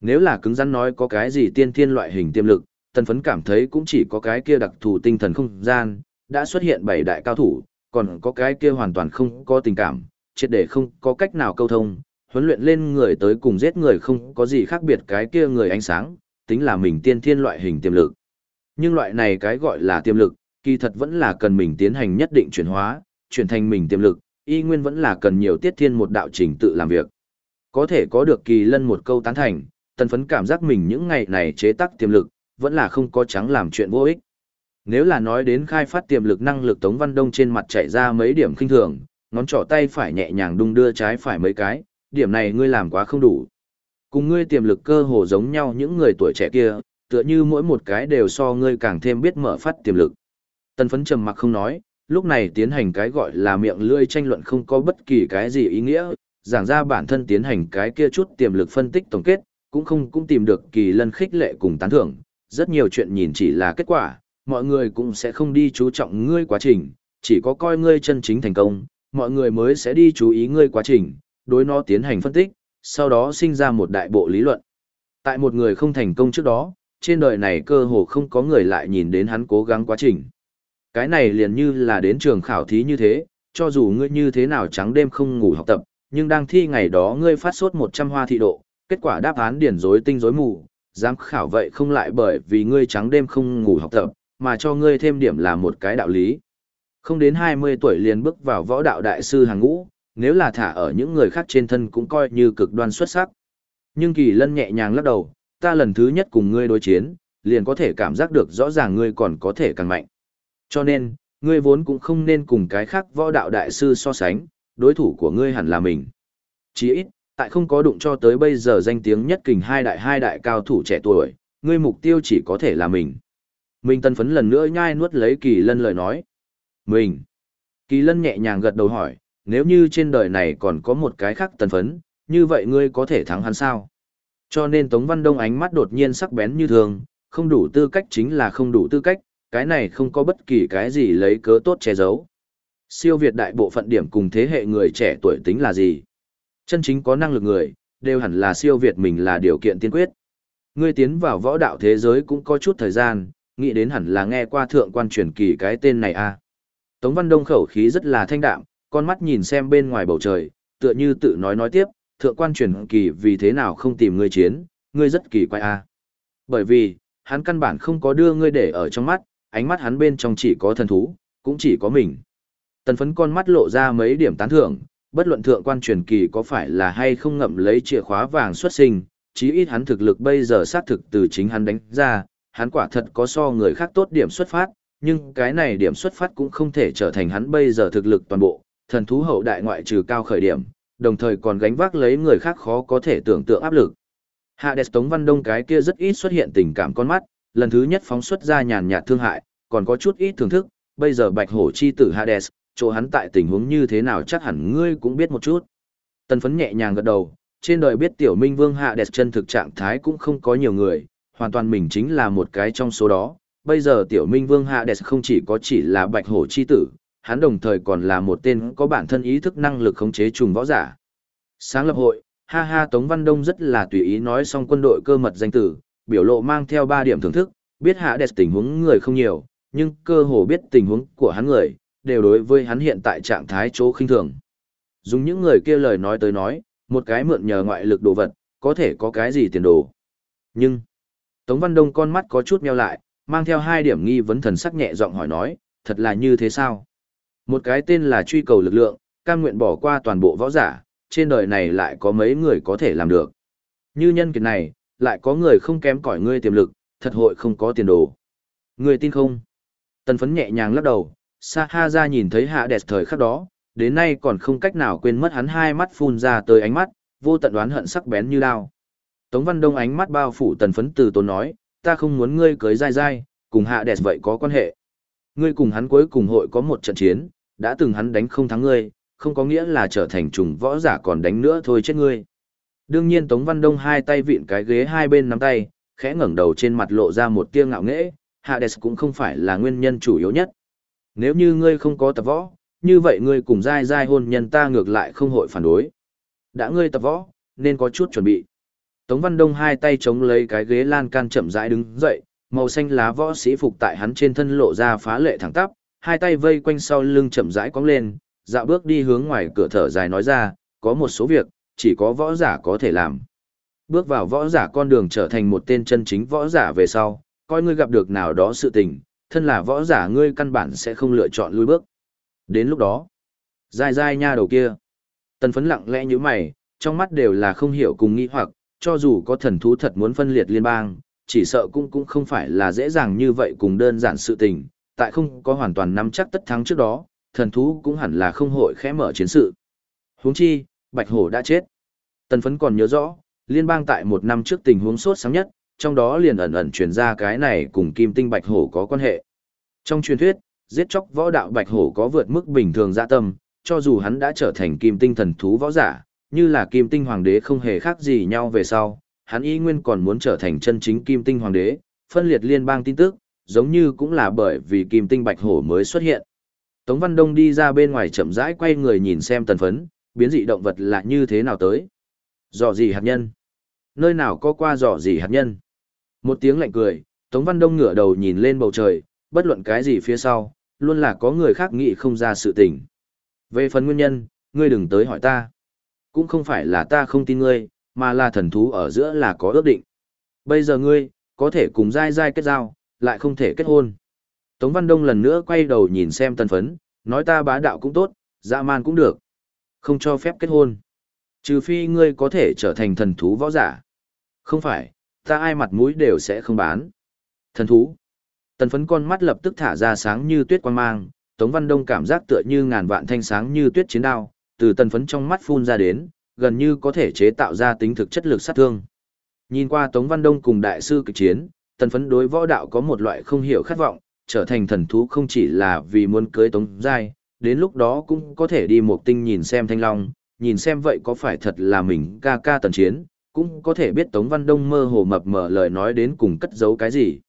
Nếu là cứng rắn nói có cái gì tiên thiên loại hình tiềm lực, tần phấn cảm thấy cũng chỉ có cái kia đặc thù tinh thần không gian, đã xuất hiện bảy đại cao thủ, còn có cái kia hoàn toàn không có tình cảm, triệt để không có cách nào câu thông, huấn luyện lên người tới cùng giết người không có gì khác biệt cái kia người ánh sáng, tính là mình tiên thiên loại hình tiềm lực. Nhưng loại này cái gọi là tiềm lực, kỳ thật vẫn là cần mình tiến hành nhất định chuyển hóa, chuyển thành mình tiềm lực, y nguyên vẫn là cần nhiều tiết thiên một đạo trình tự làm việc. Có thể có được kỳ lân một câu tán thành, tần phấn cảm giác mình những ngày này chế tác tiềm lực, vẫn là không có trắng làm chuyện vô ích. Nếu là nói đến khai phát tiềm lực năng lực Tống Văn Đông trên mặt chạy ra mấy điểm kinh thường, ngón trỏ tay phải nhẹ nhàng đung đưa trái phải mấy cái, điểm này ngươi làm quá không đủ. Cùng ngươi tiềm lực cơ hồ giống nhau những người tuổi trẻ kia, tựa như mỗi một cái đều so ngươi càng thêm biết mở phát tiềm lực. Tần phấn trầm mặc không nói, lúc này tiến hành cái gọi là miệng lươi tranh luận không có bất kỳ cái gì ý nghĩa, giảng ra bản thân tiến hành cái kia chút tiềm lực phân tích tổng kết, cũng không cũng tìm được kỳ lân khích lệ cùng tán thưởng, rất nhiều chuyện nhìn chỉ là kết quả, mọi người cũng sẽ không đi chú trọng ngươi quá trình, chỉ có coi ngươi chân chính thành công, mọi người mới sẽ đi chú ý ngươi quá trình, đối nó tiến hành phân tích, sau đó sinh ra một đại bộ lý luận. Tại một người không thành công trước đó, trên đời này cơ hồ không có người lại nhìn đến hắn cố gắng quá trình. Cái này liền như là đến trường khảo thí như thế, cho dù ngươi như thế nào trắng đêm không ngủ học tập, nhưng đang thi ngày đó ngươi phát sốt 100 hoa thị độ, kết quả đáp án điển rối tinh rối mù, giám khảo vậy không lại bởi vì ngươi trắng đêm không ngủ học tập, mà cho ngươi thêm điểm là một cái đạo lý. Không đến 20 tuổi liền bước vào võ đạo đại sư hàng ngũ, nếu là thả ở những người khác trên thân cũng coi như cực đoan xuất sắc. Nhưng Kỳ Lân nhẹ nhàng lắc đầu, ta lần thứ nhất cùng ngươi đối chiến, liền có thể cảm giác được rõ ràng ngươi còn có thể càng mạnh. Cho nên, ngươi vốn cũng không nên cùng cái khác võ đạo đại sư so sánh, đối thủ của ngươi hẳn là mình. Chỉ ít, tại không có đụng cho tới bây giờ danh tiếng nhất kình hai đại hai đại cao thủ trẻ tuổi, ngươi mục tiêu chỉ có thể là mình. Minh Tân Phấn lần nữa nhai nuốt lấy Kỳ Lân lời nói. Mình. Kỳ Lân nhẹ nhàng gật đầu hỏi, nếu như trên đời này còn có một cái khác Tân Phấn, như vậy ngươi có thể thắng hắn sao? Cho nên Tống Văn Đông ánh mắt đột nhiên sắc bén như thường, không đủ tư cách chính là không đủ tư cách, cái này không có bất kỳ cái gì lấy cớ tốt che giấu. Siêu Việt đại bộ phận điểm cùng thế hệ người trẻ tuổi tính là gì? Chân chính có năng lực người, đều hẳn là siêu Việt mình là điều kiện tiên quyết. Ngươi tiến vào võ đạo thế giới cũng có chút thời gian, nghĩ đến hẳn là nghe qua thượng quan truyền kỳ cái tên này a. À. Tống Văn Đông khẩu khí rất là thanh đạm, con mắt nhìn xem bên ngoài bầu trời, tựa như tự nói nói tiếp, thượng quan truyền kỳ vì thế nào không tìm ngươi chiến, ngươi rất kỳ quái a. À. Bởi vì, hắn căn bản không có đưa ngươi để ở trong mắt, ánh mắt hắn bên trong chỉ có thần thú, cũng chỉ có mình. Tần phấn con mắt lộ ra mấy điểm tán thưởng, bất luận thượng quan truyền kỳ có phải là hay không ngậm lấy chìa khóa vàng xuất sinh, chí ít hắn thực lực bây giờ xác thực từ chính hắn đánh ra, hắn quả thật có so người khác tốt điểm xuất phát, nhưng cái này điểm xuất phát cũng không thể trở thành hắn bây giờ thực lực toàn bộ, thần thú hậu đại ngoại trừ cao khởi điểm, đồng thời còn gánh vác lấy người khác khó có thể tưởng tượng áp lực. Hạ Hades Tống Văn Đông cái kia rất ít xuất hiện tình cảm con mắt, lần thứ nhất phóng xuất ra nhàn nhạt thương hại, còn có chút ít thưởng thức, bây giờ bạch hổ chi tử Hades, chỗ hắn tại tình huống như thế nào chắc hẳn ngươi cũng biết một chút. Tần phấn nhẹ nhàng gật đầu, trên đời biết tiểu minh vương Hades chân thực trạng thái cũng không có nhiều người, hoàn toàn mình chính là một cái trong số đó. Bây giờ tiểu minh vương Hades không chỉ có chỉ là bạch hổ chi tử, hắn đồng thời còn là một tên có bản thân ý thức năng lực khống chế trùng võ giả. Sáng lập hội, ha ha Tống Văn Đông rất là tùy ý nói xong quân đội cơ mật danh tử, biểu lộ mang theo ba điểm thưởng thức, biết hạ đẹp tình huống người không nhiều, nhưng cơ hồ biết tình huống của hắn người, đều đối với hắn hiện tại trạng thái chỗ khinh thường. Dùng những người kia lời nói tới nói, một cái mượn nhờ ngoại lực đồ vật, có thể có cái gì tiền đồ. Nhưng, Tống Văn Đông con mắt có chút meo lại, mang theo hai điểm nghi vấn thần sắc nhẹ giọng hỏi nói, thật là như thế sao? Một cái tên là truy cầu lực lượng, cam nguyện bỏ qua toàn bộ võ giả, trên đời này lại có mấy người có thể làm được. Như nhân kiệt này, lại có người không kém cỏi ngươi tiềm lực, thật hội không có tiền đồ. Ngươi tin không? Tần phấn nhẹ nhàng lắc đầu, Sa Ha ra nhìn thấy hạ đẹp thời khắc đó, đến nay còn không cách nào quên mất hắn hai mắt phun ra tới ánh mắt, vô tận đoán hận sắc bén như đao. Tống Văn Đông ánh mắt bao phủ tần phấn từ tốn nói, ta không muốn ngươi cưới dai dai, cùng hạ đẹp vậy có quan hệ. Ngươi cùng hắn cuối cùng hội có một trận chiến, đã từng hắn đánh không thắng ngươi, không có nghĩa là trở thành trùng võ giả còn đánh nữa thôi chết ngươi. Đương nhiên Tống Văn Đông hai tay vịn cái ghế hai bên nắm tay, khẽ ngẩng đầu trên mặt lộ ra một tia ngạo nghễ, Hades cũng không phải là nguyên nhân chủ yếu nhất. Nếu như ngươi không có tập võ, như vậy ngươi cùng dai dai hôn nhân ta ngược lại không hội phản đối. Đã ngươi tập võ, nên có chút chuẩn bị. Tống Văn Đông hai tay chống lấy cái ghế lan can chậm rãi đứng dậy, màu xanh lá võ sĩ phục tại hắn trên thân lộ ra phá lệ thẳng tắp, hai tay vây quanh sau lưng chậm rãi cong lên, dạo bước đi hướng ngoài cửa thở dài nói ra, có một số việc, chỉ có võ giả có thể làm. Bước vào võ giả con đường trở thành một tên chân chính võ giả về sau, coi ngươi gặp được nào đó sự tình, thân là võ giả ngươi căn bản sẽ không lựa chọn lui bước. Đến lúc đó, dai dai nha đầu kia. Tần phấn lặng lẽ như mày, trong mắt đều là không hiểu cùng nghi hoặc, cho dù có thần thú thật muốn phân liệt liên bang, chỉ sợ cũng cũng không phải là dễ dàng như vậy cùng đơn giản sự tình, tại không có hoàn toàn nắm chắc tất thắng trước đó, thần thú cũng hẳn là không hội khẽ mở chiến sự. Huống chi, Bạch Hổ đã chết. Tần phấn còn nhớ rõ, liên bang tại một năm trước tình huống sốt sáng nhất, trong đó liền ẩn ẩn truyền ra cái này cùng kim tinh Bạch Hổ có quan hệ. Trong truyền thuyết, giết chóc võ đạo Bạch Hổ có vượt mức bình thường dạ tâm, cho dù hắn đã trở thành kim tinh thần thú võ giả, như là kim tinh hoàng đế không hề khác gì nhau về sau, hắn y nguyên còn muốn trở thành chân chính kim tinh hoàng đế, phân liệt liên bang tin tức, giống như cũng là bởi vì kim tinh bạch hổ mới xuất hiện. Tống Văn Đông đi ra bên ngoài chậm rãi quay người nhìn xem tần phấn, biến dị động vật là như thế nào tới. Dò gì hạt nhân? Nơi nào có qua dò gì hạt nhân? Một tiếng lạnh cười, Tống Văn Đông ngửa đầu nhìn lên bầu trời, bất luận cái gì phía sau, luôn là có người khác nghĩ không ra sự tình. Về phần nguyên nhân, ngươi đừng tới hỏi ta. Cũng không phải là ta không tin ngươi, mà là thần thú ở giữa là có ước định. Bây giờ ngươi, có thể cùng dai dai kết giao, lại không thể kết hôn. Tống Văn Đông lần nữa quay đầu nhìn xem tần phấn, nói ta bá đạo cũng tốt, dạ man cũng được. Không cho phép kết hôn. Trừ phi ngươi có thể trở thành thần thú võ giả. Không phải, ta ai mặt mũi đều sẽ không bán. Thần thú. Tần phấn con mắt lập tức thả ra sáng như tuyết quang mang, Tống Văn Đông cảm giác tựa như ngàn vạn thanh sáng như tuyết chiến đao, từ tần phấn trong mắt phun ra đến, gần như có thể chế tạo ra tính thực chất lực sát thương. Nhìn qua Tống Văn Đông cùng đại sư kịch chiến, tần phấn đối võ đạo có một loại không hiểu khát vọng, trở thành thần thú không chỉ là vì muốn cưới Tống Giai, đến lúc đó cũng có thể đi một tinh nhìn xem thanh long, nhìn xem vậy có phải thật là mình ca ca tần chiến, cũng có thể biết Tống Văn Đông mơ hồ mập mờ lời nói đến cùng cất giấu cái gì.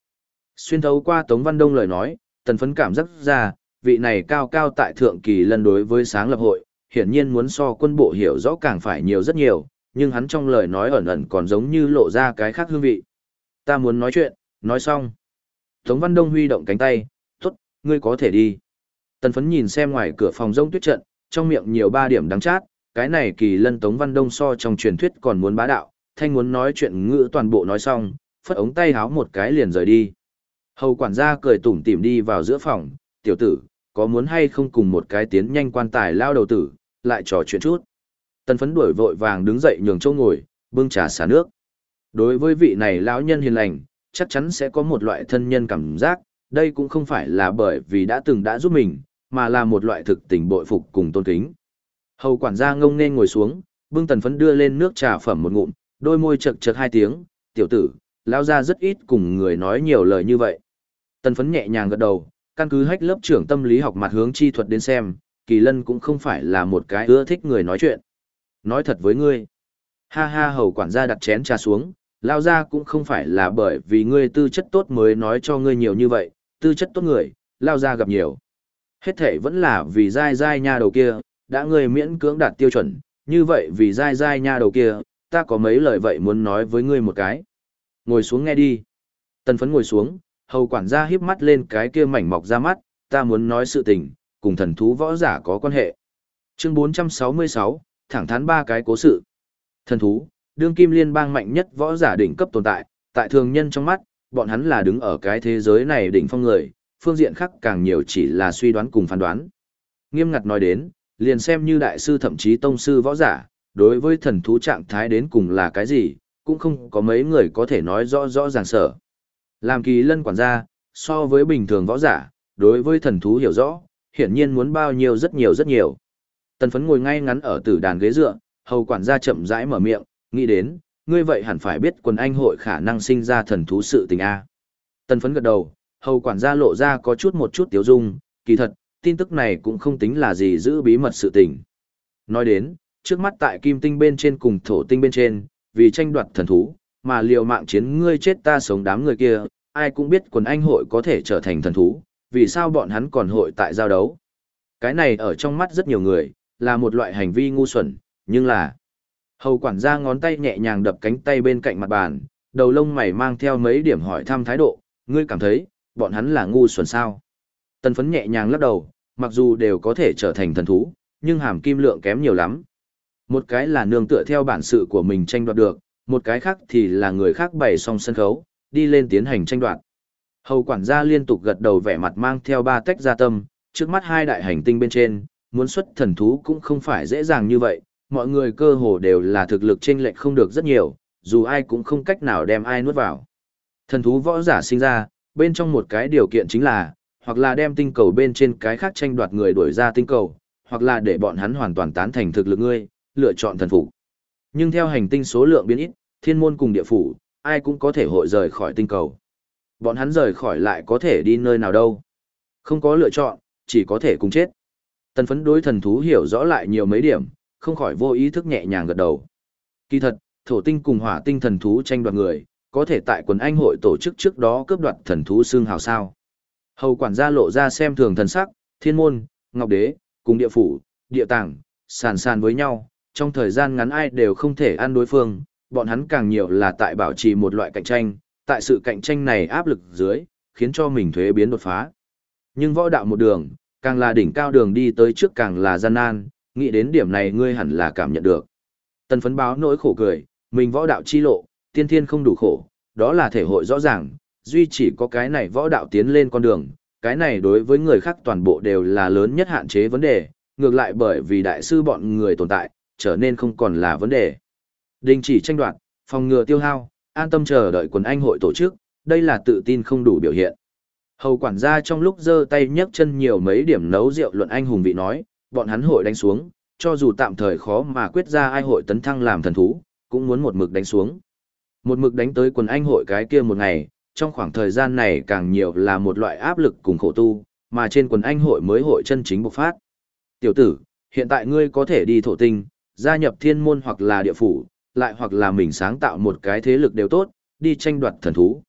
Xuyên thấu qua Tống Văn Đông lời nói, tần phấn cảm giác ra, vị này cao cao tại thượng kỳ lần đối với sáng lập hội, hiển nhiên muốn so quân bộ hiểu rõ càng phải nhiều rất nhiều, nhưng hắn trong lời nói ẩn ẩn còn giống như lộ ra cái khác hương vị. Ta muốn nói chuyện, nói xong. Tống Văn Đông huy động cánh tay, tốt, ngươi có thể đi. Tần phấn nhìn xem ngoài cửa phòng rông tuyết trận, trong miệng nhiều ba điểm đắng chát, cái này kỳ lân Tống Văn Đông so trong truyền thuyết còn muốn bá đạo, thanh muốn nói chuyện ngữ toàn bộ nói xong, phất ống tay háo một cái liền rời đi. Hầu quản gia cười tủm tỉm đi vào giữa phòng, tiểu tử, có muốn hay không cùng một cái tiến nhanh quan tài lao đầu tử, lại trò chuyện chút. Tần phấn đuổi vội vàng đứng dậy nhường châu ngồi, bưng trà xả nước. Đối với vị này lão nhân hiền lành, chắc chắn sẽ có một loại thân nhân cảm giác, đây cũng không phải là bởi vì đã từng đã giúp mình, mà là một loại thực tình bội phục cùng tôn kính. Hầu quản gia ngông nên ngồi xuống, bưng tần phấn đưa lên nước trà phẩm một ngụm, đôi môi chật chật hai tiếng, tiểu tử, lao gia rất ít cùng người nói nhiều lời như vậy. Tần phấn nhẹ nhàng gật đầu, căn cứ hách lớp trưởng tâm lý học mặt hướng chi thuật đến xem, kỳ lân cũng không phải là một cái ưa thích người nói chuyện. Nói thật với ngươi. Ha ha hầu quản gia đặt chén trà xuống, lao ra cũng không phải là bởi vì ngươi tư chất tốt mới nói cho ngươi nhiều như vậy, tư chất tốt người, lao ra gặp nhiều. Hết thể vẫn là vì dai dai nha đầu kia, đã người miễn cưỡng đạt tiêu chuẩn, như vậy vì dai dai nha đầu kia, ta có mấy lời vậy muốn nói với ngươi một cái. Ngồi xuống nghe đi. Tần phấn ngồi xuống, hầu quản gia híp mắt lên cái kia mảnh mọc ra mắt, ta muốn nói sự tình, cùng thần thú võ giả có quan hệ. Chương 466, thẳng thắn ba cái cố sự. Thần thú, đương kim liên bang mạnh nhất võ giả đỉnh cấp tồn tại, tại thường nhân trong mắt, bọn hắn là đứng ở cái thế giới này đỉnh phong người, phương diện khác càng nhiều chỉ là suy đoán cùng phán đoán. Nghiêm ngặt nói đến, liền xem như đại sư thậm chí tông sư võ giả, đối với thần thú trạng thái đến cùng là cái gì, cũng không có mấy người có thể nói rõ rõ ràng sở. Làm kỳ lân quản gia, so với bình thường võ giả, đối với thần thú hiểu rõ, hiển nhiên muốn bao nhiêu rất nhiều rất nhiều. Tần phấn ngồi ngay ngắn ở tử đàn ghế dựa, hầu quản gia chậm rãi mở miệng, nghĩ đến, ngươi vậy hẳn phải biết quần anh hội khả năng sinh ra thần thú sự tình A. Tần phấn gật đầu, hầu quản gia lộ ra có chút một chút tiếu dung, kỳ thật, tin tức này cũng không tính là gì giữ bí mật sự tình. Nói đến, trước mắt tại kim tinh bên trên cùng thổ tinh bên trên, vì tranh đoạt thần thú, mà liều mạng chiến ngươi chết ta sống đám người kia, ai cũng biết quần anh hội có thể trở thành thần thú, vì sao bọn hắn còn hội tại giao đấu. Cái này ở trong mắt rất nhiều người, là một loại hành vi ngu xuẩn, nhưng là... Hầu quản gia ngón tay nhẹ nhàng đập cánh tay bên cạnh mặt bàn, đầu lông mày mang theo mấy điểm hỏi thăm thái độ, ngươi cảm thấy, bọn hắn là ngu xuẩn sao? Tần phấn nhẹ nhàng lắc đầu, mặc dù đều có thể trở thành thần thú, nhưng hàm kim lượng kém nhiều lắm. Một cái là nương tựa theo bản sự của mình tranh đoạt được, một cái khác thì là người khác bày xong sân khấu, đi lên tiến hành tranh đoạt. Hầu quản gia liên tục gật đầu vẻ mặt mang theo ba tách gia tâm, trước mắt hai đại hành tinh bên trên, muốn xuất thần thú cũng không phải dễ dàng như vậy, mọi người cơ hồ đều là thực lực chênh lệch không được rất nhiều, dù ai cũng không cách nào đem ai nuốt vào. Thần thú võ giả sinh ra, bên trong một cái điều kiện chính là, hoặc là đem tinh cầu bên trên cái khác tranh đoạt người đuổi ra tinh cầu, hoặc là để bọn hắn hoàn toàn tán thành thực lực ngươi, lựa chọn thần phục. Nhưng theo hành tinh số lượng biến ít, thiên môn cùng địa phủ, ai cũng có thể hội rời khỏi tinh cầu. Bọn hắn rời khỏi lại có thể đi nơi nào đâu. Không có lựa chọn, chỉ có thể cùng chết. Tần phấn đối thần thú hiểu rõ lại nhiều mấy điểm, không khỏi vô ý thức nhẹ nhàng gật đầu. Kỳ thật, thổ tinh cùng hỏa tinh thần thú tranh đoạt người, có thể tại quần anh hội tổ chức trước đó cướp đoạt thần thú xương hào sao. Hầu quản gia lộ ra xem thường thần sắc, thiên môn, ngọc đế, cùng địa phủ, địa tàng, sàn sàn với nhau, trong thời gian ngắn ai đều không thể ăn đối phương, bọn hắn càng nhiều là tại bảo trì một loại cạnh tranh, tại sự cạnh tranh này áp lực dưới, khiến cho mình thuế biến đột phá. Nhưng võ đạo một đường, càng là đỉnh cao đường đi tới trước càng là gian nan, nghĩ đến điểm này ngươi hẳn là cảm nhận được. Tần phấn báo nỗi khổ cười, mình võ đạo chi lộ, tiên thiên không đủ khổ, đó là thể hội rõ ràng, duy chỉ có cái này võ đạo tiến lên con đường, cái này đối với người khác toàn bộ đều là lớn nhất hạn chế vấn đề, ngược lại bởi vì đại sư bọn người tồn tại, trở nên không còn là vấn đề. Đình chỉ tranh đoạt, phòng ngừa tiêu hao, an tâm chờ đợi quần anh hội tổ chức, đây là tự tin không đủ biểu hiện. Hầu quản gia trong lúc giơ tay nhấc chân nhiều mấy điểm nấu rượu luận anh hùng vị nói, bọn hắn hội đánh xuống, cho dù tạm thời khó mà quyết ra ai hội tấn thăng làm thần thú, cũng muốn một mực đánh xuống. Một mực đánh tới quần anh hội cái kia một ngày, trong khoảng thời gian này càng nhiều là một loại áp lực cùng khổ tu, mà trên quần anh hội mới hội chân chính bộc phát. Tiểu tử, hiện tại ngươi có thể đi thổ tinh, gia nhập thiên môn hoặc là địa phủ, lại hoặc là mình sáng tạo một cái thế lực đều tốt, đi tranh đoạt thần thú.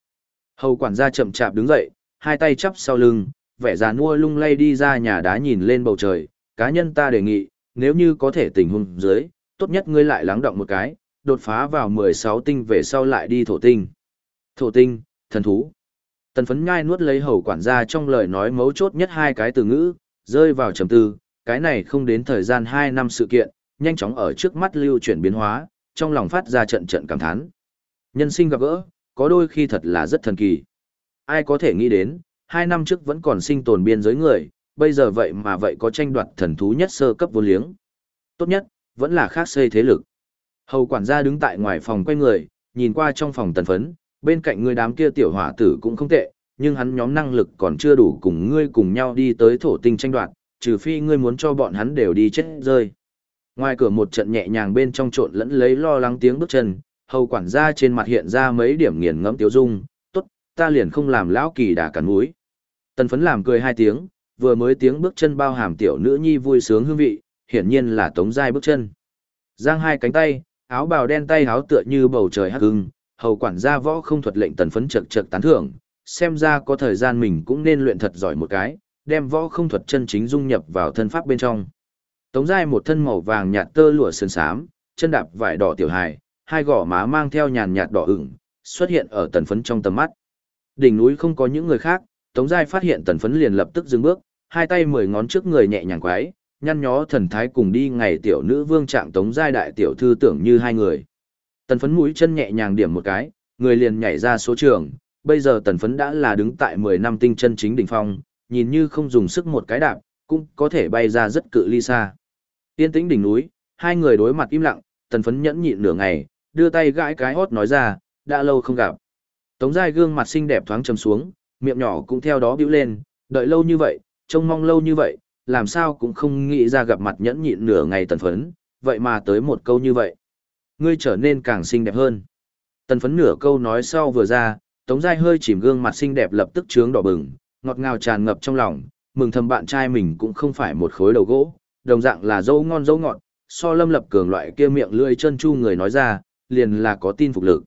Hầu quản gia chậm chạp đứng dậy, hai tay chắp sau lưng, vẻ già nua lung lay đi ra nhà đá nhìn lên bầu trời, cá nhân ta đề nghị, nếu như có thể tình huống dưới, tốt nhất ngươi lại lắng động một cái, đột phá vào 16 tinh về sau lại đi thổ tinh. Thổ tinh, thần thú. Tần phấn nhai nuốt lấy hầu quản gia trong lời nói mấu chốt nhất hai cái từ ngữ, rơi vào trầm tư, cái này không đến thời gian 2 năm sự kiện, nhanh chóng ở trước mắt lưu chuyển biến hóa, trong lòng phát ra trận trận cảm thán. Nhân sinh gặp gỡ, có đôi khi thật là rất thần kỳ. Ai có thể nghĩ đến, 2 năm trước vẫn còn sinh tồn biên giới người, bây giờ vậy mà vậy có tranh đoạt thần thú nhất sơ cấp vô liếng. Tốt nhất, vẫn là khác xây thế lực. Hầu quản gia đứng tại ngoài phòng quay người, nhìn qua trong phòng tần phấn, bên cạnh người đám kia tiểu hỏa tử cũng không tệ, nhưng hắn nhóm năng lực còn chưa đủ cùng ngươi cùng nhau đi tới thổ tinh tranh đoạt, trừ phi ngươi muốn cho bọn hắn đều đi chết rơi. Ngoài cửa một trận nhẹ nhàng bên trong trộn lẫn lấy lo lắng tiếng bước chân, hầu quản gia trên mặt hiện ra mấy điểm nghiền ngẫm tiếu dung, tốt, ta liền không làm lão kỳ đà cắn mũi. Tần phấn làm cười hai tiếng, vừa mới tiếng bước chân bao hàm tiểu nữ nhi vui sướng hương vị, hiển nhiên là tống giai bước chân. Giang hai cánh tay, áo bào đen tay áo tựa như bầu trời hắc hưng, hầu quản gia võ không thuật lệnh tần phấn chật chật tán thưởng, xem ra có thời gian mình cũng nên luyện thật giỏi một cái, đem võ không thuật chân chính dung nhập vào thân pháp bên trong. Tống giai một thân màu vàng nhạt tơ lụa sơn xám, chân đạp vải đỏ tiểu hài, hai gò má mang theo nhàn nhạt đỏ ửng, xuất hiện ở tần phấn trong tầm mắt. Đỉnh núi không có những người khác, Tống giai phát hiện tần phấn liền lập tức dừng bước, hai tay mười ngón trước người nhẹ nhàng quái, nhăn nhó thần thái cùng đi ngày tiểu nữ vương trạng Tống giai đại tiểu thư tưởng như hai người. Tần phấn mũi chân nhẹ nhàng điểm một cái, người liền nhảy ra số trường, bây giờ tần phấn đã là đứng tại 10 năm tinh chân chính đỉnh phong, nhìn như không dùng sức một cái đạp, cũng có thể bay ra rất cự ly xa. Yên tĩnh đỉnh núi, hai người đối mặt im lặng, tần phấn nhẫn nhịn nửa ngày, đưa tay gãi cái hót nói ra, đã lâu không gặp. Tống giai gương mặt xinh đẹp thoáng trầm xuống, miệng nhỏ cũng theo đó bĩu lên, đợi lâu như vậy, trông mong lâu như vậy, làm sao cũng không nghĩ ra gặp mặt nhẫn nhịn nửa ngày tần phấn, vậy mà tới một câu như vậy. Ngươi trở nên càng xinh đẹp hơn. Tần phấn nửa câu nói sau vừa ra, Tống Giai hơi chìm gương mặt xinh đẹp lập tức trướng đỏ bừng, ngọt ngào tràn ngập trong lòng, mừng thầm bạn trai mình cũng không phải một khối đầu gỗ, đồng dạng là dâu ngon dâu ngọt, so lâm lập cường loại kia miệng lưỡi chân chu người nói ra, liền là có tin phục lực.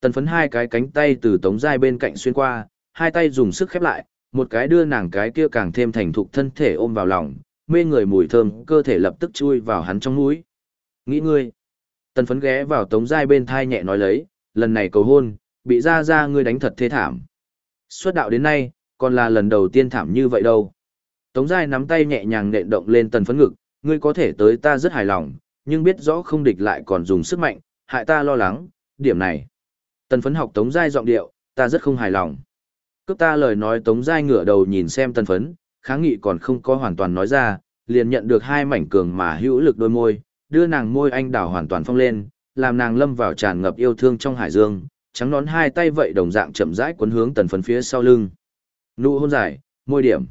Tần phấn hai cái cánh tay từ Tống Giai bên cạnh xuyên qua, hai tay dùng sức khép lại, một cái đưa nàng cái kia càng thêm thành thục thân thể ôm vào lòng, mê người mùi thơm, cơ thể lập tức chui vào hắn trong mũi. Nghĩ ngươi. Tần phấn ghé vào tống giai bên thai nhẹ nói lấy, lần này cầu hôn, bị ra ra ngươi đánh thật thế thảm. Xuất đạo đến nay, còn là lần đầu tiên thảm như vậy đâu. Tống Giai nắm tay nhẹ nhàng nện động lên tần phấn ngực, ngươi có thể tới ta rất hài lòng, nhưng biết rõ không địch lại còn dùng sức mạnh, hại ta lo lắng, điểm này. Tần phấn học Tống Giai giọng điệu, ta rất không hài lòng. Cướp ta lời nói Tống Giai ngửa đầu nhìn xem tần phấn, kháng nghị còn không có hoàn toàn nói ra, liền nhận được hai mảnh cường mà hữu lực đôi môi, đưa nàng môi anh đảo hoàn toàn phong lên, làm nàng lâm vào tràn ngập yêu thương trong hải dương, trắng nón hai tay vậy đồng dạng chậm rãi cuốn hướng tần phấn phía sau lưng. Nụ hôn dài, môi điểm.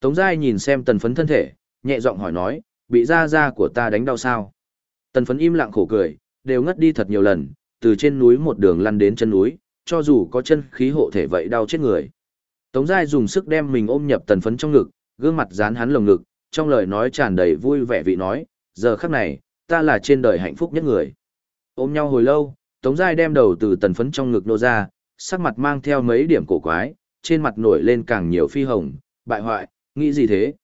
Tống Giai nhìn xem tần phấn thân thể, nhẹ giọng hỏi nói, bị da da của ta đánh đau sao? Tần phấn im lặng khổ cười, đều ngất đi thật nhiều lần, từ trên núi một đường lăn đến chân núi, cho dù có chân khí hộ thể vậy đau chết người. Tống Giai dùng sức đem mình ôm nhập tần phấn trong ngực, gương mặt dán hắn lồng ngực, trong lời nói tràn đầy vui vẻ vị nói, giờ khắc này, ta là trên đời hạnh phúc nhất người. Ôm nhau hồi lâu, Tống Giai đem đầu từ tần phấn trong ngực nô ra, sắc mặt mang theo mấy điểm cổ quái, trên mặt nổi lên càng nhiều phi hồng, bại hoại, nghĩ gì thế?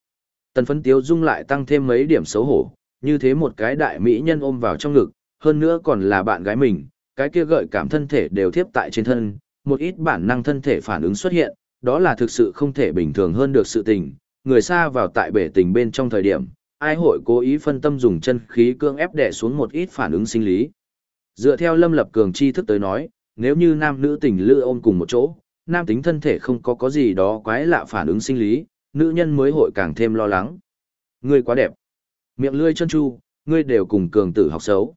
Tần phấn tiếu dung lại tăng thêm mấy điểm xấu hổ, như thế một cái đại mỹ nhân ôm vào trong ngực, hơn nữa còn là bạn gái mình, cái kia gợi cảm thân thể đều thiếp tại trên thân, một ít bản năng thân thể phản ứng xuất hiện, đó là thực sự không thể bình thường hơn được sự tình, người xa vào tại bể tình bên trong thời điểm, ai hội cố ý phân tâm dùng chân khí cương ép đè xuống một ít phản ứng sinh lý. Dựa theo Lâm Lập Cường chi thức tới nói, nếu như nam nữ tình lữ ôm cùng một chỗ, nam tính thân thể không có có gì đó quái lạ phản ứng sinh lý, nữ nhân mới hội càng thêm lo lắng. Ngươi quá đẹp. Miệng lươi chân chu, ngươi đều cùng cường tử học xấu.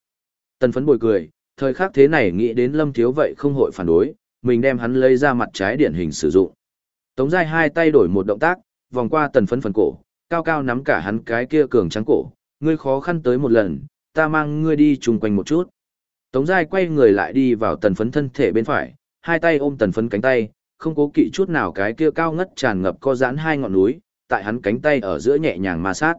Tần phấn bồi cười, thời khắc thế này nghĩ đến lâm thiếu vậy không hội phản đối, mình đem hắn lấy ra mặt trái điển hình sử dụng. Tống giai hai tay đổi một động tác, vòng qua tần phấn phần cổ, cao cao nắm cả hắn cái kia cường trắng cổ, ngươi khó khăn tới một lần, ta mang ngươi đi chung quanh một chút. Tống giai quay người lại đi vào tần phấn thân thể bên phải, hai tay ôm tần phấn cánh tay, không cố kỵ chút nào cái kia cao ngất tràn ngập co giãn hai ngọn núi, tại hắn cánh tay ở giữa nhẹ nhàng ma sát.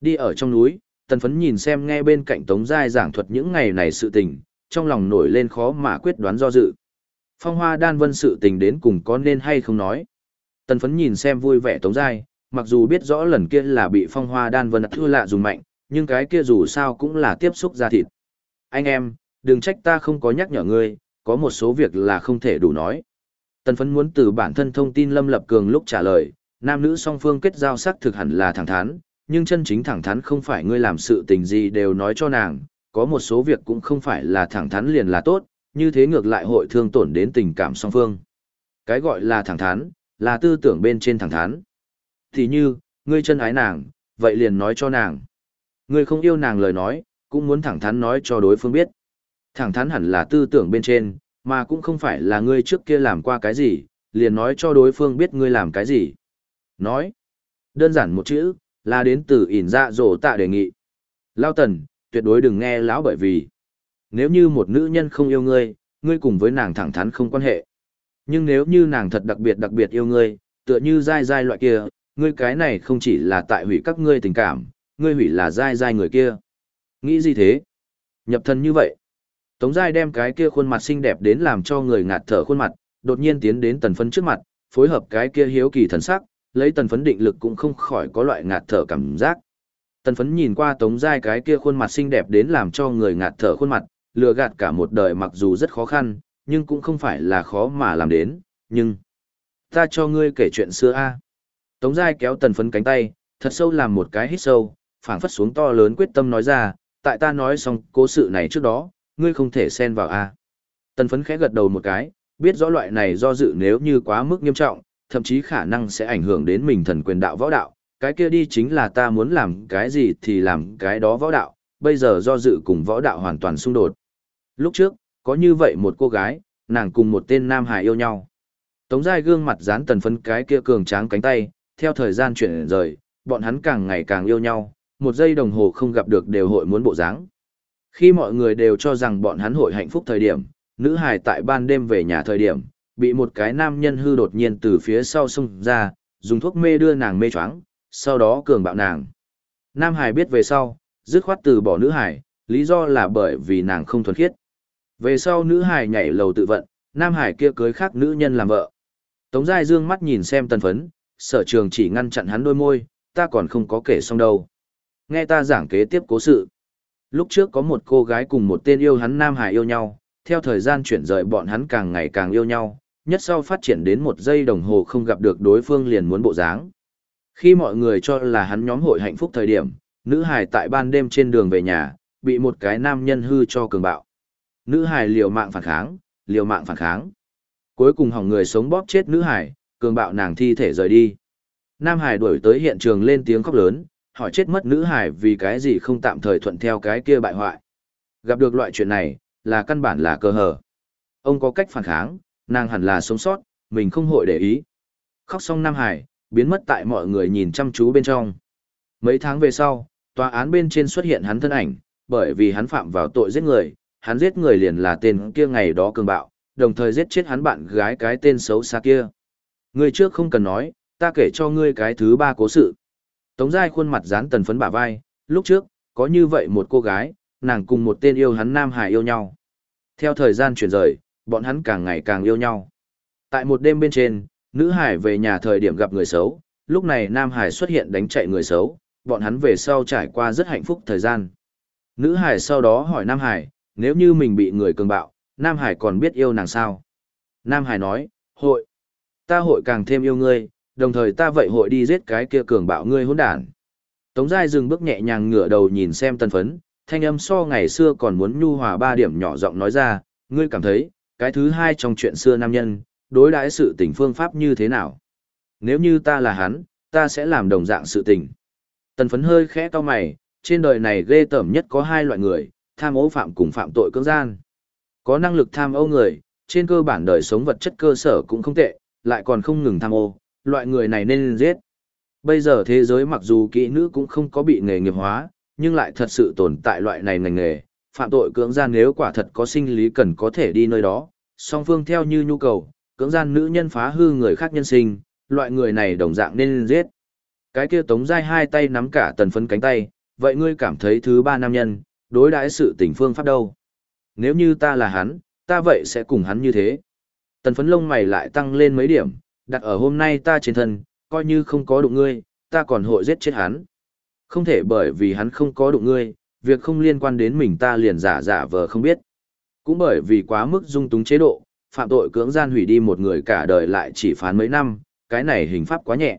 Đi ở trong núi, tần phấn nhìn xem nghe bên cạnh Tống Giai giảng thuật những ngày này sự tình, trong lòng nổi lên khó mà quyết đoán do dự. Phong hoa đan vân sự tình đến cùng có nên hay không nói. Tần phấn nhìn xem vui vẻ Tống Giai, mặc dù biết rõ lần kia là bị phong hoa đan vân thua lạ dùng mạnh, nhưng cái kia dù sao cũng là tiếp xúc ra thịt. Anh em, đừng trách ta không có nhắc nhở ngươi, có một số việc là không thể đủ nói. Tần phấn muốn từ bản thân thông tin Lâm Lập Cường lúc trả lời, nam nữ song phương kết giao sắc thực hẳn là thẳng thắn, nhưng chân chính thẳng thắn không phải ngươi làm sự tình gì đều nói cho nàng, có một số việc cũng không phải là thẳng thắn liền là tốt, như thế ngược lại hội thương tổn đến tình cảm song phương. Cái gọi là thẳng thắn, là tư tưởng bên trên thẳng thắn. Thì như, ngươi chân ái nàng, vậy liền nói cho nàng. Ngươi không yêu nàng lời nói, cũng muốn thẳng thắn nói cho đối phương biết. Thẳng thắn hẳn là tư tưởng bên trên, mà cũng không phải là ngươi trước kia làm qua cái gì, liền nói cho đối phương biết ngươi làm cái gì. Nói, đơn giản một chữ, là đến từ ỉn dạ dỗ tạ đề nghị. Lao tần, tuyệt đối đừng nghe lão bởi vì. Nếu như một nữ nhân không yêu ngươi, ngươi cùng với nàng thẳng thắn không quan hệ. Nhưng nếu như nàng thật đặc biệt đặc biệt yêu ngươi, tựa như dai dai loại kia, ngươi cái này không chỉ là tại hủy các ngươi tình cảm, ngươi hủy là dai dai người kia. Nghĩ gì thế? Nhập thân như vậy. Tống Giai đem cái kia khuôn mặt xinh đẹp đến làm cho người ngạt thở khuôn mặt, đột nhiên tiến đến tần phấn trước mặt, phối hợp cái kia hiếu kỳ thần sắc, lấy tần phấn định lực cũng không khỏi có loại ngạt thở cảm giác. Tần phấn nhìn qua Tống Giai cái kia khuôn mặt xinh đẹp đến làm cho người ngạt thở khuôn mặt, lừa gạt cả một đời mặc dù rất khó khăn, nhưng cũng không phải là khó mà làm đến, nhưng... Ta cho ngươi kể chuyện xưa a Tống Giai kéo tần phấn cánh tay, thật sâu làm một cái hít sâu, phảng phất xuống to lớn quyết tâm nói ra, tại ta nói xong cố sự này trước đó, ngươi không thể xen vào a. Tần phấn khẽ gật đầu một cái, biết rõ loại này do dự nếu như quá mức nghiêm trọng, thậm chí khả năng sẽ ảnh hưởng đến mình thần quyền đạo võ đạo, cái kia đi chính là ta muốn làm cái gì thì làm cái đó võ đạo, bây giờ do dự cùng võ đạo hoàn toàn xung đột. Lúc trước, có như vậy một cô gái, nàng cùng một tên nam hải yêu nhau. Tống giai gương mặt dán tần phấn cái kia cường tráng cánh tay, theo thời gian chuyển rời, bọn hắn càng ngày càng yêu nhau, một giây đồng hồ không gặp được đều hội muốn bộ dáng. Khi mọi người đều cho rằng bọn hắn hội hạnh phúc thời điểm, nữ hài tại ban đêm về nhà thời điểm, bị một cái nam nhân hư đột nhiên từ phía sau xông ra, dùng thuốc mê đưa nàng mê choáng, sau đó cường bạo nàng. Nam Hải biết về sau, dứt khoát từ bỏ nữ Hải lý do là bởi vì nàng không thuần khiết. Về sau nữ Hải nhảy lầu tự vận, nam Hải kia cưới khác nữ nhân làm vợ. Tống Giai dương mắt nhìn xem tần phấn, sở trường chỉ ngăn chặn hắn đôi môi, ta còn không có kể xong đâu. Nghe ta giảng kế tiếp cố sự. Lúc trước có một cô gái cùng một tên yêu hắn Nam Hải yêu nhau, theo thời gian chuyển rời bọn hắn càng ngày càng yêu nhau, nhất sau phát triển đến một giây đồng hồ không gặp được đối phương liền muốn bộ dáng. Khi mọi người cho là hắn nhóm hội hạnh phúc thời điểm, nữ hải tại ban đêm trên đường về nhà, bị một cái nam nhân hư cho cường bạo. Nữ hải liều mạng phản kháng, liều mạng phản kháng. Cuối cùng hỏng người sống bóp chết nữ hải, cường bạo nàng thi thể rời đi. Nam Hải đuổi tới hiện trường lên tiếng khóc lớn, hỏi chết mất nữ Hải vì cái gì không tạm thời thuận theo cái kia bại hoại. Gặp được loại chuyện này, là căn bản là cơ hở. Ông có cách phản kháng, nàng hẳn là sống sót, mình không hội để ý. Khóc xong Nam Hải, biến mất tại mọi người nhìn chăm chú bên trong. Mấy tháng về sau, tòa án bên trên xuất hiện hắn thân ảnh, bởi vì hắn phạm vào tội giết người, hắn giết người liền là tên kia ngày đó cường bạo, đồng thời giết chết hắn bạn gái cái tên xấu xa kia. Người trước không cần nói, ta kể cho ngươi cái thứ ba cố sự. Tống Giai khuôn mặt dán tần phấn bả vai, lúc trước, có như vậy một cô gái, nàng cùng một tên yêu hắn Nam Hải yêu nhau. Theo thời gian chuyển rời, bọn hắn càng ngày càng yêu nhau. Tại một đêm bên trên, nữ hải về nhà thời điểm gặp người xấu, lúc này Nam Hải xuất hiện đánh chạy người xấu, bọn hắn về sau trải qua rất hạnh phúc thời gian. Nữ hải sau đó hỏi Nam Hải, nếu như mình bị người cường bạo, Nam Hải còn biết yêu nàng sao? Nam Hải nói, hội. Ta hội càng thêm yêu ngươi, đồng thời ta vậy hội đi giết cái kia cường bạo ngươi hỗn đản. Tống Giai dừng bước nhẹ nhàng ngửa đầu nhìn xem tân phấn, thanh âm so ngày xưa còn muốn nhu hòa ba điểm nhỏ giọng nói ra, ngươi cảm thấy, cái thứ hai trong chuyện xưa nam nhân, đối đãi sự tình phương pháp như thế nào? Nếu như ta là hắn, ta sẽ làm đồng dạng sự tình. Tần phấn hơi khẽ to mày, trên đời này ghê tởm nhất có hai loại người, tham ô phạm cùng phạm tội cưỡng gian. Có năng lực tham ô người, trên cơ bản đời sống vật chất cơ sở cũng không tệ, lại còn không ngừng tham ô, loại người này nên giết. Bây giờ thế giới mặc dù kỹ nữ cũng không có bị nghề nghiệp hóa, nhưng lại thật sự tồn tại loại này ngành nghề, phạm tội cưỡng gian nếu quả thật có sinh lý cần có thể đi nơi đó, song phương theo như nhu cầu, cưỡng gian nữ nhân phá hư người khác nhân sinh, loại người này đồng dạng nên giết. Cái kia tống dai hai tay nắm cả tần phấn cánh tay, vậy ngươi cảm thấy thứ ba nam nhân, đối đãi sự tình phương pháp đâu? Nếu như ta là hắn, ta vậy sẽ cùng hắn như thế. Tần phấn lông mày lại tăng lên mấy điểm, đặt ở hôm nay ta trên thân, coi như không có đụng ngươi, ta còn hội giết chết hắn. Không thể bởi vì hắn không có đụng ngươi, việc không liên quan đến mình ta liền giả giả vờ không biết. Cũng bởi vì quá mức dung túng chế độ, phạm tội cưỡng gian hủy đi một người cả đời lại chỉ phán mấy năm, cái này hình pháp quá nhẹ.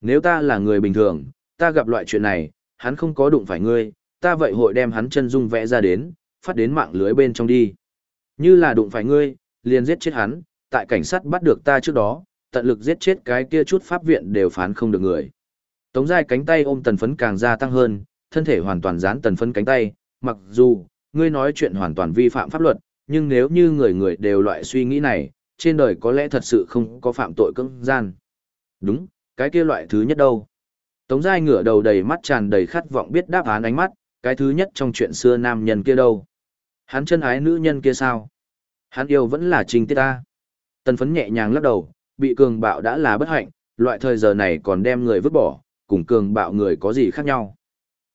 Nếu ta là người bình thường, ta gặp loại chuyện này, hắn không có đụng phải ngươi, ta vậy hội đem hắn chân dung vẽ ra đến, phát đến mạng lưới bên trong đi. Như là đụng phải ngươi, liền giết chết hắn, tại cảnh sát bắt được ta trước đó, tận lực giết chết cái kia chút pháp viện đều phán không được người. Tống Giai cánh tay ôm tần phấn càng gia tăng hơn, thân thể hoàn toàn dán tần phấn cánh tay, mặc dù, ngươi nói chuyện hoàn toàn vi phạm pháp luật, nhưng nếu như người người đều loại suy nghĩ này, trên đời có lẽ thật sự không có phạm tội cưỡng gian. Đúng, cái kia loại thứ nhất đâu. Tống Giai ngửa đầu đầy mắt tràn đầy khát vọng biết đáp án ánh mắt, cái thứ nhất trong chuyện xưa nam nhân kia đâu. Hắn chân ái nữ nhân kia sao? Hắn yêu vẫn là trình tiết ta. Tần phấn nhẹ nhàng lắc đầu, bị cường bạo đã là bất hạnh, loại thời giờ này còn đem người vứt bỏ, cùng cường bạo người có gì khác nhau.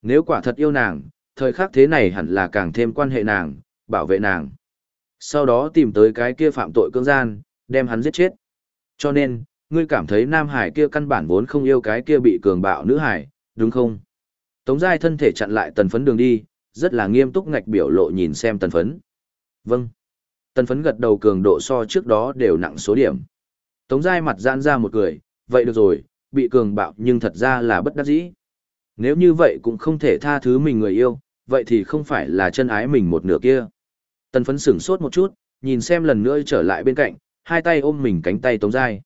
Nếu quả thật yêu nàng, thời khắc thế này hẳn là càng thêm quan hệ nàng, bảo vệ nàng. Sau đó tìm tới cái kia phạm tội cưỡng gian, đem hắn giết chết. Cho nên, ngươi cảm thấy Nam Hải kia căn bản vốn không yêu cái kia bị cường bạo nữ hải, đúng không? Tống Giai thân thể chặn lại tần phấn đường đi, rất là nghiêm túc ngạch biểu lộ nhìn xem tần phấn. Vâng. Tần phấn gật đầu cường độ so trước đó đều nặng số điểm. Tống Giai mặt giãn ra một cười, vậy được rồi, bị cường bạo nhưng thật ra là bất đắc dĩ. Nếu như vậy cũng không thể tha thứ mình người yêu, vậy thì không phải là chân ái mình một nửa kia. Tần phấn sửng sốt một chút, nhìn xem lần nữa trở lại bên cạnh, hai tay ôm mình cánh tay Tống Giai.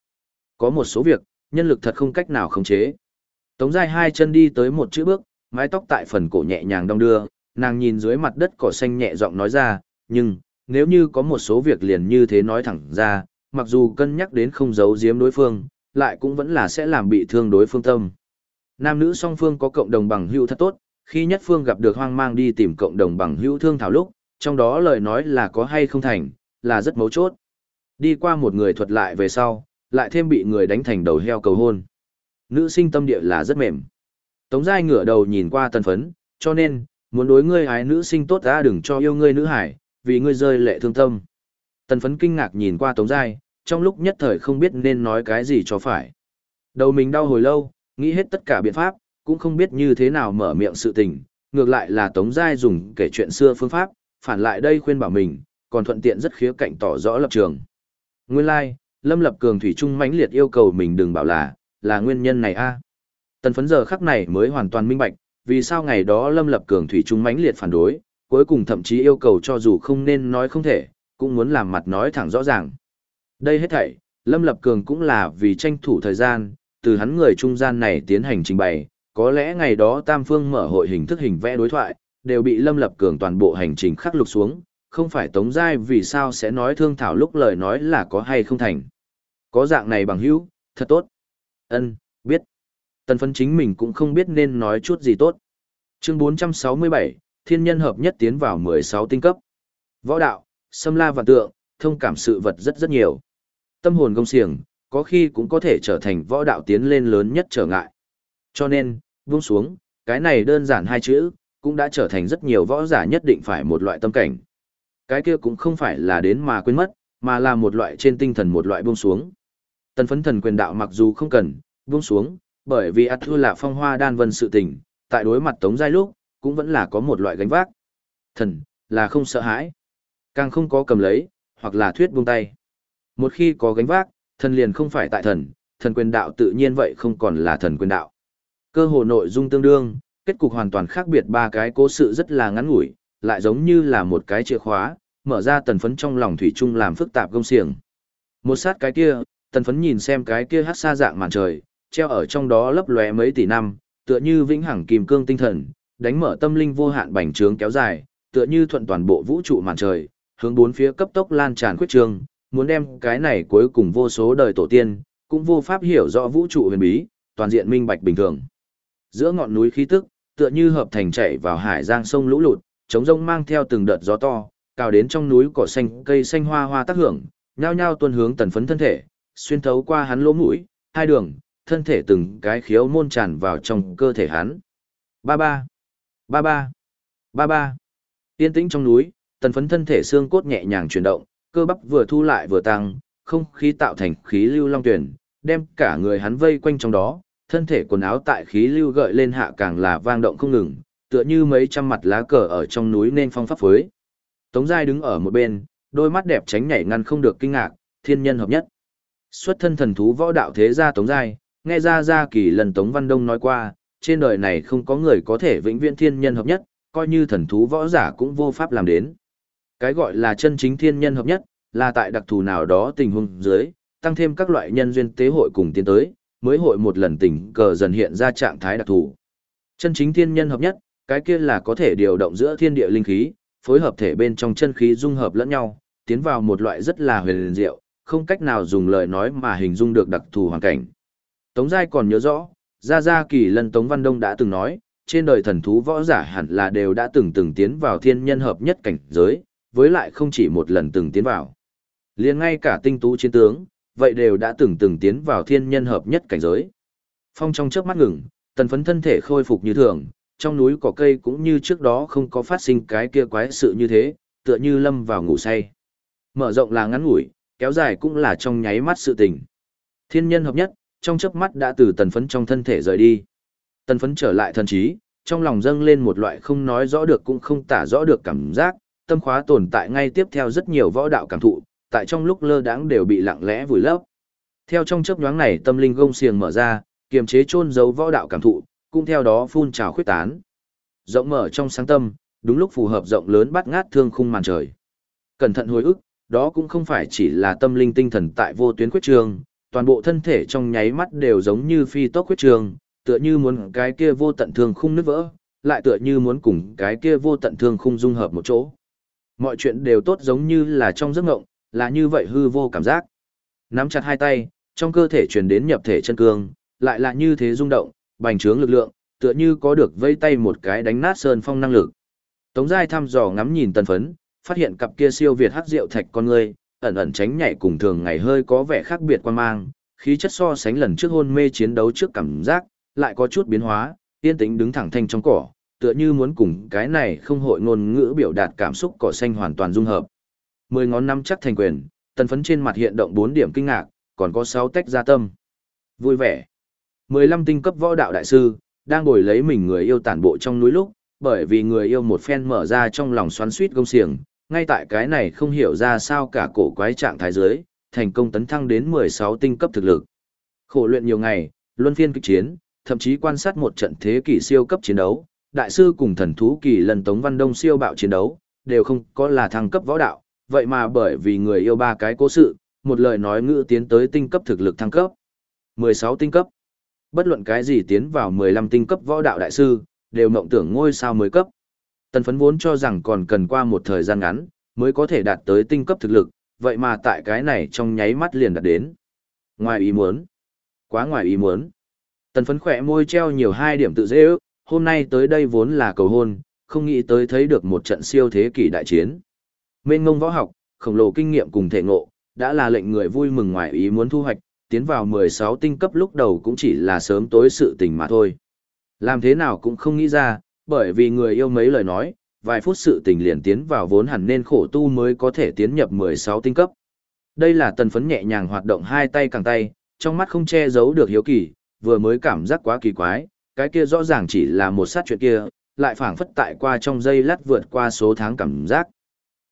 Có một số việc, nhân lực thật không cách nào khống chế. Tống Giai hai chân đi tới một chữ bước, mái tóc tại phần cổ nhẹ nhàng đong đưa, nàng nhìn dưới mặt đất cỏ xanh nhẹ giọng nói ra, nhưng, nếu như có một số việc liền như thế nói thẳng ra, mặc dù cân nhắc đến không giấu giếm đối phương, lại cũng vẫn là sẽ làm bị thương đối phương tâm. Nam nữ song phương có cộng đồng bằng hữu thật tốt, khi nhất phương gặp được hoang mang đi tìm cộng đồng bằng hữu thương thảo lúc, trong đó lời nói là có hay không thành, là rất mấu chốt. Đi qua một người thuật lại về sau, lại thêm bị người đánh thành đầu heo cầu hôn. Nữ sinh tâm địa là rất mềm. Tống giai ngửa đầu nhìn qua tân phấn, cho nên, muốn đối ngươi ái nữ sinh tốt ra đừng cho yêu ngươi nữ hải, vì ngươi rơi lệ thương tâm. Tần phấn kinh ngạc nhìn qua Tống Giai, trong lúc nhất thời không biết nên nói cái gì cho phải. Đầu mình đau hồi lâu, nghĩ hết tất cả biện pháp, cũng không biết như thế nào mở miệng sự tình, ngược lại là Tống Giai dùng kể chuyện xưa phương pháp, phản lại đây khuyên bảo mình, còn thuận tiện rất khía cạnh tỏ rõ lập trường. Nguyên lai, like, Lâm Lập Cường thủy trung mãnh liệt yêu cầu mình đừng bảo là, là nguyên nhân này a. Tần phấn giờ khắc này mới hoàn toàn minh bạch, vì sao ngày đó Lâm Lập Cường thủy trung mãnh liệt phản đối, cuối cùng thậm chí yêu cầu cho dù không nên nói không thể, cũng muốn làm mặt nói thẳng rõ ràng. Đây hết thảy, Lâm Lập Cường cũng là vì tranh thủ thời gian, từ hắn người trung gian này tiến hành trình bày, có lẽ ngày đó Tam Phương mở hội hình thức hình vẽ đối thoại, đều bị Lâm Lập Cường toàn bộ hành trình khắc lục xuống, không phải Tống Giai vì sao sẽ nói thương thảo lúc lời nói là có hay không thành. Có dạng này bằng hữu, thật tốt. Ân, biết. Tần phấn chính mình cũng không biết nên nói chút gì tốt. Chương 467, Thiên nhân hợp nhất tiến vào 16 tinh cấp. Võ đạo, xâm la và tượng, thông cảm sự vật rất rất nhiều. Tâm hồn công siềng, có khi cũng có thể trở thành võ đạo tiến lên lớn nhất trở ngại. Cho nên, buông xuống, cái này đơn giản hai chữ, cũng đã trở thành rất nhiều võ giả nhất định phải một loại tâm cảnh. Cái kia cũng không phải là đến mà quên mất, mà là một loại trên tinh thần một loại buông xuống. Tần phấn thần quyền đạo mặc dù không cần, buông xuống, bởi vì ắt thua là phong hoa đan vân sự tình, tại đối mặt tống giai lúc, cũng vẫn là có một loại gánh vác. Thần, là không sợ hãi. Càng không có cầm lấy, hoặc là thuyết buông tay. Một khi có gánh vác, thần liền không phải tại thần, thần quyền đạo tự nhiên vậy không còn là thần quyền đạo. Cơ hồ nội dung tương đương, kết cục hoàn toàn khác biệt ba cái cố sự rất là ngắn ngủi, lại giống như là một cái chìa khóa, mở ra tần phấn trong lòng thủy chung làm phức tạp gông xiềng. Một sát cái kia, tần phấn nhìn xem cái kia hát xa dạng màn trời, treo ở trong đó lấp lóe mấy tỷ năm, tựa như vĩnh hằng kìm cương tinh thần, đánh mở tâm linh vô hạn bành trướng kéo dài, tựa như thuận toàn bộ vũ trụ màn trời, hướng bốn phía cấp tốc lan tràn khuyết trường, muốn đem cái này cuối cùng vô số đời tổ tiên, cũng vô pháp hiểu rõ vũ trụ huyền bí, toàn diện minh bạch bình thường. Giữa ngọn núi khí tức, tựa như hợp thành chảy vào hải giang sông lũ lụt, chống rông mang theo từng đợt gió to, cào đến trong núi cỏ xanh cây xanh hoa hoa tác hưởng, nhao nhao tuôn hướng tần phấn thân thể, xuyên thấu qua hắn lỗ mũi, hai đường, thân thể từng cái khiếu môn tràn vào trong cơ thể hắn. Ba ba, ba ba, ba ba. Yên tĩnh trong núi, tần phấn thân thể xương cốt nhẹ nhàng chuyển động, cơ bắp vừa thu lại vừa tăng, không khí tạo thành khí lưu long tuyển, đem cả người hắn vây quanh trong đó, thân thể quần áo tại khí lưu gợi lên hạ càng là vang động không ngừng, tựa như mấy trăm mặt lá cờ ở trong núi nên phong pháp phối. Tống Giai đứng ở một bên, đôi mắt đẹp tránh nhảy ngăn không được kinh ngạc, thiên nhân hợp nhất. Xuất thân thần thú võ đạo thế gia Tống Giai, nghe ra ra kỳ lần Tống Văn Đông nói qua, trên đời này không có người có thể vĩnh viễn thiên nhân hợp nhất, coi như thần thú võ giả cũng vô pháp làm đến. Cái gọi là chân chính thiên nhân hợp nhất, là tại đặc thù nào đó tình huống dưới, tăng thêm các loại nhân duyên tế hội cùng tiến tới, mới hội một lần tình cờ dần hiện ra trạng thái đặc thù. Chân chính thiên nhân hợp nhất, cái kia là có thể điều động giữa thiên địa linh khí, phối hợp thể bên trong chân khí dung hợp lẫn nhau, tiến vào một loại rất là huyền diệu, không cách nào dùng lời nói mà hình dung được đặc thù hoàn cảnh. Tống Giai còn nhớ rõ, Gia Gia Kỳ Lân Tống Văn Đông đã từng nói, trên đời thần thú võ giả hẳn là đều đã từng từng tiến vào thiên nhân hợp nhất cảnh giới, với lại không chỉ một lần từng tiến vào. liền ngay cả tinh tú chiến tướng, vậy đều đã từng từng tiến vào thiên nhân hợp nhất cảnh giới. Phong trong chớp mắt ngừng, tần phấn thân thể khôi phục như thường, trong núi cỏ cây cũng như trước đó không có phát sinh cái kia quái sự như thế, tựa như lâm vào ngủ say. Mở rộng là ngắn ngủi, kéo dài cũng là trong nháy mắt sự tình. Thiên nhân hợp nhất, trong chớp mắt đã từ tần phấn trong thân thể rời đi. Tần phấn trở lại thần trí, trong lòng dâng lên một loại không nói rõ được cũng không tả rõ được cảm giác, tâm khóa tồn tại ngay tiếp theo rất nhiều võ đạo cảm thụ, tại trong lúc lơ đãng đều bị lặng lẽ vùi lấp. Theo trong chớp nhoáng này tâm linh gông xiềng mở ra, kiềm chế chôn giấu võ đạo cảm thụ, cũng theo đó phun trào khuyết tán. Rộng mở trong sáng tâm, đúng lúc phù hợp rộng lớn bắt ngát thương khung màn trời. Cẩn thận hồi ức, đó cũng không phải chỉ là tâm linh tinh thần tại vô tuyến quyết trường, toàn bộ thân thể trong nháy mắt đều giống như phi tốc quyết trường, tựa như muốn cái kia vô tận thương khung nứt vỡ, lại tựa như muốn cùng cái kia vô tận thương khung dung hợp một chỗ. Mọi chuyện đều tốt giống như là trong giấc ngộng, là như vậy hư vô cảm giác. Nắm chặt hai tay, trong cơ thể truyền đến nhập thể chân cương, lại là như thế rung động, bành trướng lực lượng, tựa như có được vây tay một cái đánh nát sơn phong năng lực. Tống Giai thăm dò ngắm nhìn tần phấn, phát hiện cặp kia siêu việt hắc rượu thạch con người ẩn ẩn tránh nhảy cùng thường ngày hơi có vẻ khác biệt quan mang, khí chất so sánh lần trước hôn mê chiến đấu trước cảm giác, lại có chút biến hóa, yên tĩnh đứng thẳng thanh trong cỏ, tựa như muốn cùng cái này không hội ngôn ngữ biểu đạt cảm xúc cỏ xanh hoàn toàn dung hợp. Mười ngón năm chắc thành quyền, tần phấn trên mặt hiện động bốn điểm kinh ngạc, còn có sáu tách gia tâm. Vui vẻ. Mười lăm tinh cấp võ đạo đại sư, đang ngồi lấy mình người yêu tản bộ trong núi lúc, bởi vì người yêu một phen mở ra trong lòng xoắn suýt gông xiềng, ngay tại cái này không hiểu ra sao cả cổ quái trạng thái giới, thành công tấn thăng đến 16 tinh cấp thực lực. Khổ luyện nhiều ngày, luân phiên kịch chiến, thậm chí quan sát một trận thế kỷ siêu cấp chiến đấu, đại sư cùng thần thú kỳ lần Tống Văn Đông siêu bạo chiến đấu, đều không có là thăng cấp võ đạo, vậy mà bởi vì người yêu ba cái cố sự, một lời nói ngữ tiến tới tinh cấp thực lực thăng cấp. 16 tinh cấp. Bất luận cái gì tiến vào 15 tinh cấp võ đạo đại sư, đều mộng tưởng ngôi sao mới cấp. Tần phấn vốn cho rằng còn cần qua một thời gian ngắn, mới có thể đạt tới tinh cấp thực lực, vậy mà tại cái này trong nháy mắt liền đạt đến. Ngoài ý muốn. Quá ngoài ý muốn. Tần phấn khỏe môi treo nhiều hai điểm tự dễ ước, hôm nay tới đây vốn là cầu hôn, không nghĩ tới thấy được một trận siêu thế kỷ đại chiến. Mênh ngông võ học, khổng lồ kinh nghiệm cùng thể ngộ, đã là lệnh người vui mừng ngoài ý muốn thu hoạch, tiến vào 16 tinh cấp lúc đầu cũng chỉ là sớm tối sự tình mà thôi. Làm thế nào cũng không nghĩ ra, bởi vì người yêu mấy lời nói, vài phút sự tình liền tiến vào vốn hẳn nên khổ tu mới có thể tiến nhập 16 tinh cấp. Đây là tần phấn nhẹ nhàng hoạt động hai tay càng tay, trong mắt không che giấu được hiếu kỳ, vừa mới cảm giác quá kỳ quái, cái kia rõ ràng chỉ là một sát chuyện kia, lại phảng phất tại qua trong giây lát vượt qua số tháng cảm giác.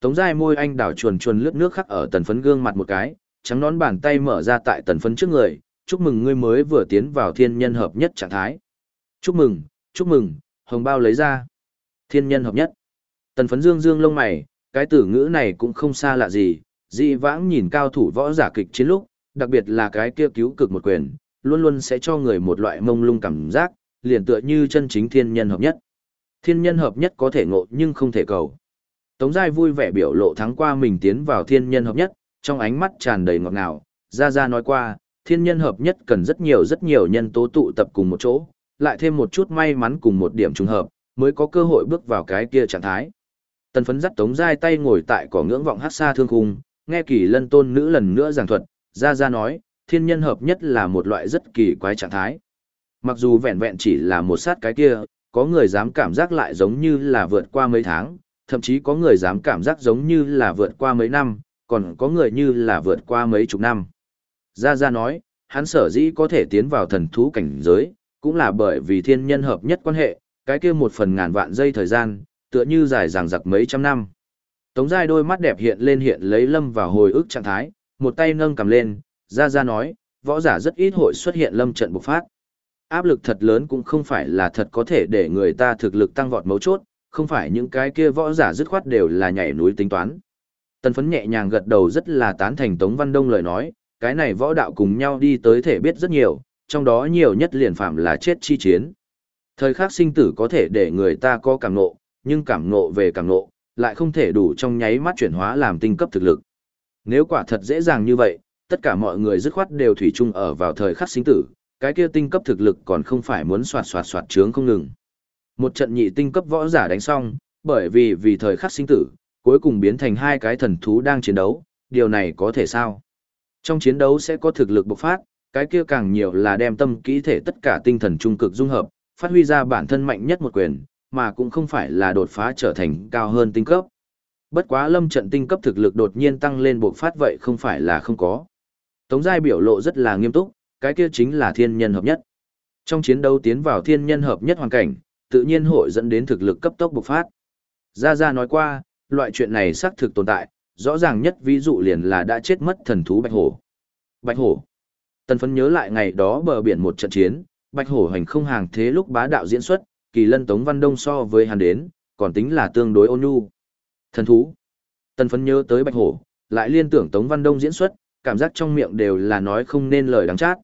Tống giai môi anh đảo chuồn chuồn lướt nước khắc ở tần phấn gương mặt một cái, trắng nón bàn tay mở ra tại tần phấn trước người, chúc mừng ngươi mới vừa tiến vào thiên nhân hợp nhất trạng thái. Chúc mừng, chúc mừng, hồng bao lấy ra. Thiên nhân hợp nhất. Tần phấn dương dương lông mày, cái tử ngữ này cũng không xa lạ gì, dị vãng nhìn cao thủ võ giả kịch chiến lúc, đặc biệt là cái kia cứu cực một quyền, luôn luôn sẽ cho người một loại mông lung cảm giác, liền tựa như chân chính thiên nhân hợp nhất. Thiên nhân hợp nhất có thể ngộ nhưng không thể cầu. Tống Giai vui vẻ biểu lộ thắng qua mình tiến vào thiên nhân hợp nhất, trong ánh mắt tràn đầy ngọt ngào. Gia Gia nói qua, thiên nhân hợp nhất cần rất nhiều rất nhiều nhân tố tụ tập cùng một chỗ, lại thêm một chút may mắn cùng một điểm trùng hợp, mới có cơ hội bước vào cái kia trạng thái. Tần phấn dắt Tống Giai tay ngồi tại cỏ ngưỡng vọng hát xa thương khung, nghe kỳ lân tôn nữ lần nữa giảng thuật, Gia Gia nói, thiên nhân hợp nhất là một loại rất kỳ quái trạng thái. Mặc dù vẹn vẹn chỉ là một sát cái kia, có người dám cảm giác lại giống như là vượt qua mấy tháng, thậm chí có người dám cảm giác giống như là vượt qua mấy năm, còn có người như là vượt qua mấy chục năm. Gia Gia nói, hắn sở dĩ có thể tiến vào thần thú cảnh giới, cũng là bởi vì thiên nhân hợp nhất quan hệ, cái kia một phần ngàn vạn giây thời gian, tựa như dài dằng dặc mấy trăm năm. Tống Giai đôi mắt đẹp hiện lên hiện lấy lâm vào hồi ức trạng thái, một tay nâng cầm lên, Gia Gia nói, võ giả rất ít hội xuất hiện lâm trận bộc phát. Áp lực thật lớn cũng không phải là thật có thể để người ta thực lực tăng vọt mấu chốt, không phải những cái kia võ giả dứt khoát đều là nhảy núi tính toán. Tần phấn nhẹ nhàng gật đầu rất là tán thành Tống Văn Đông lời nói, cái này võ đạo cùng nhau đi tới thể biết rất nhiều, trong đó nhiều nhất liền phạm là chết chi chiến. Thời khắc sinh tử có thể để người ta có cảm ngộ, nhưng cảm ngộ về cảm ngộ, lại không thể đủ trong nháy mắt chuyển hóa làm tinh cấp thực lực. Nếu quả thật dễ dàng như vậy, tất cả mọi người dứt khoát đều thủy chung ở vào thời khắc sinh tử, cái kia tinh cấp thực lực còn không phải muốn soạt soạt soạt trướng không ngừng. Một trận nhị tinh cấp võ giả đánh xong, bởi vì vì thời khắc sinh tử, cuối cùng biến thành hai cái thần thú đang chiến đấu, điều này có thể sao? Trong chiến đấu sẽ có thực lực bộc phát, cái kia càng nhiều là đem tâm kỹ thể tất cả tinh thần trung cực dung hợp, phát huy ra bản thân mạnh nhất một quyền, mà cũng không phải là đột phá trở thành cao hơn tinh cấp. Bất quá lâm trận tinh cấp thực lực đột nhiên tăng lên bộc phát vậy không phải là không có. Tống Giai biểu lộ rất là nghiêm túc, cái kia chính là thiên nhân hợp nhất. Trong chiến đấu tiến vào thiên nhân hợp nhất hoàn cảnh, tự nhiên hội dẫn đến thực lực cấp tốc bộc phát. Gia Gia nói qua, loại chuyện này xác thực tồn tại, rõ ràng nhất ví dụ liền là đã chết mất thần thú Bạch Hổ. Bạch Hổ. Tần phấn nhớ lại ngày đó bờ biển một trận chiến, Bạch Hổ hành không hàng thế lúc bá đạo diễn xuất, kỳ lân Tống Văn Đông so với hắn đến, còn tính là tương đối ôn nhu. Thần thú. Tần phấn nhớ tới Bạch Hổ, lại liên tưởng Tống Văn Đông diễn xuất, cảm giác trong miệng đều là nói không nên lời đáng chát.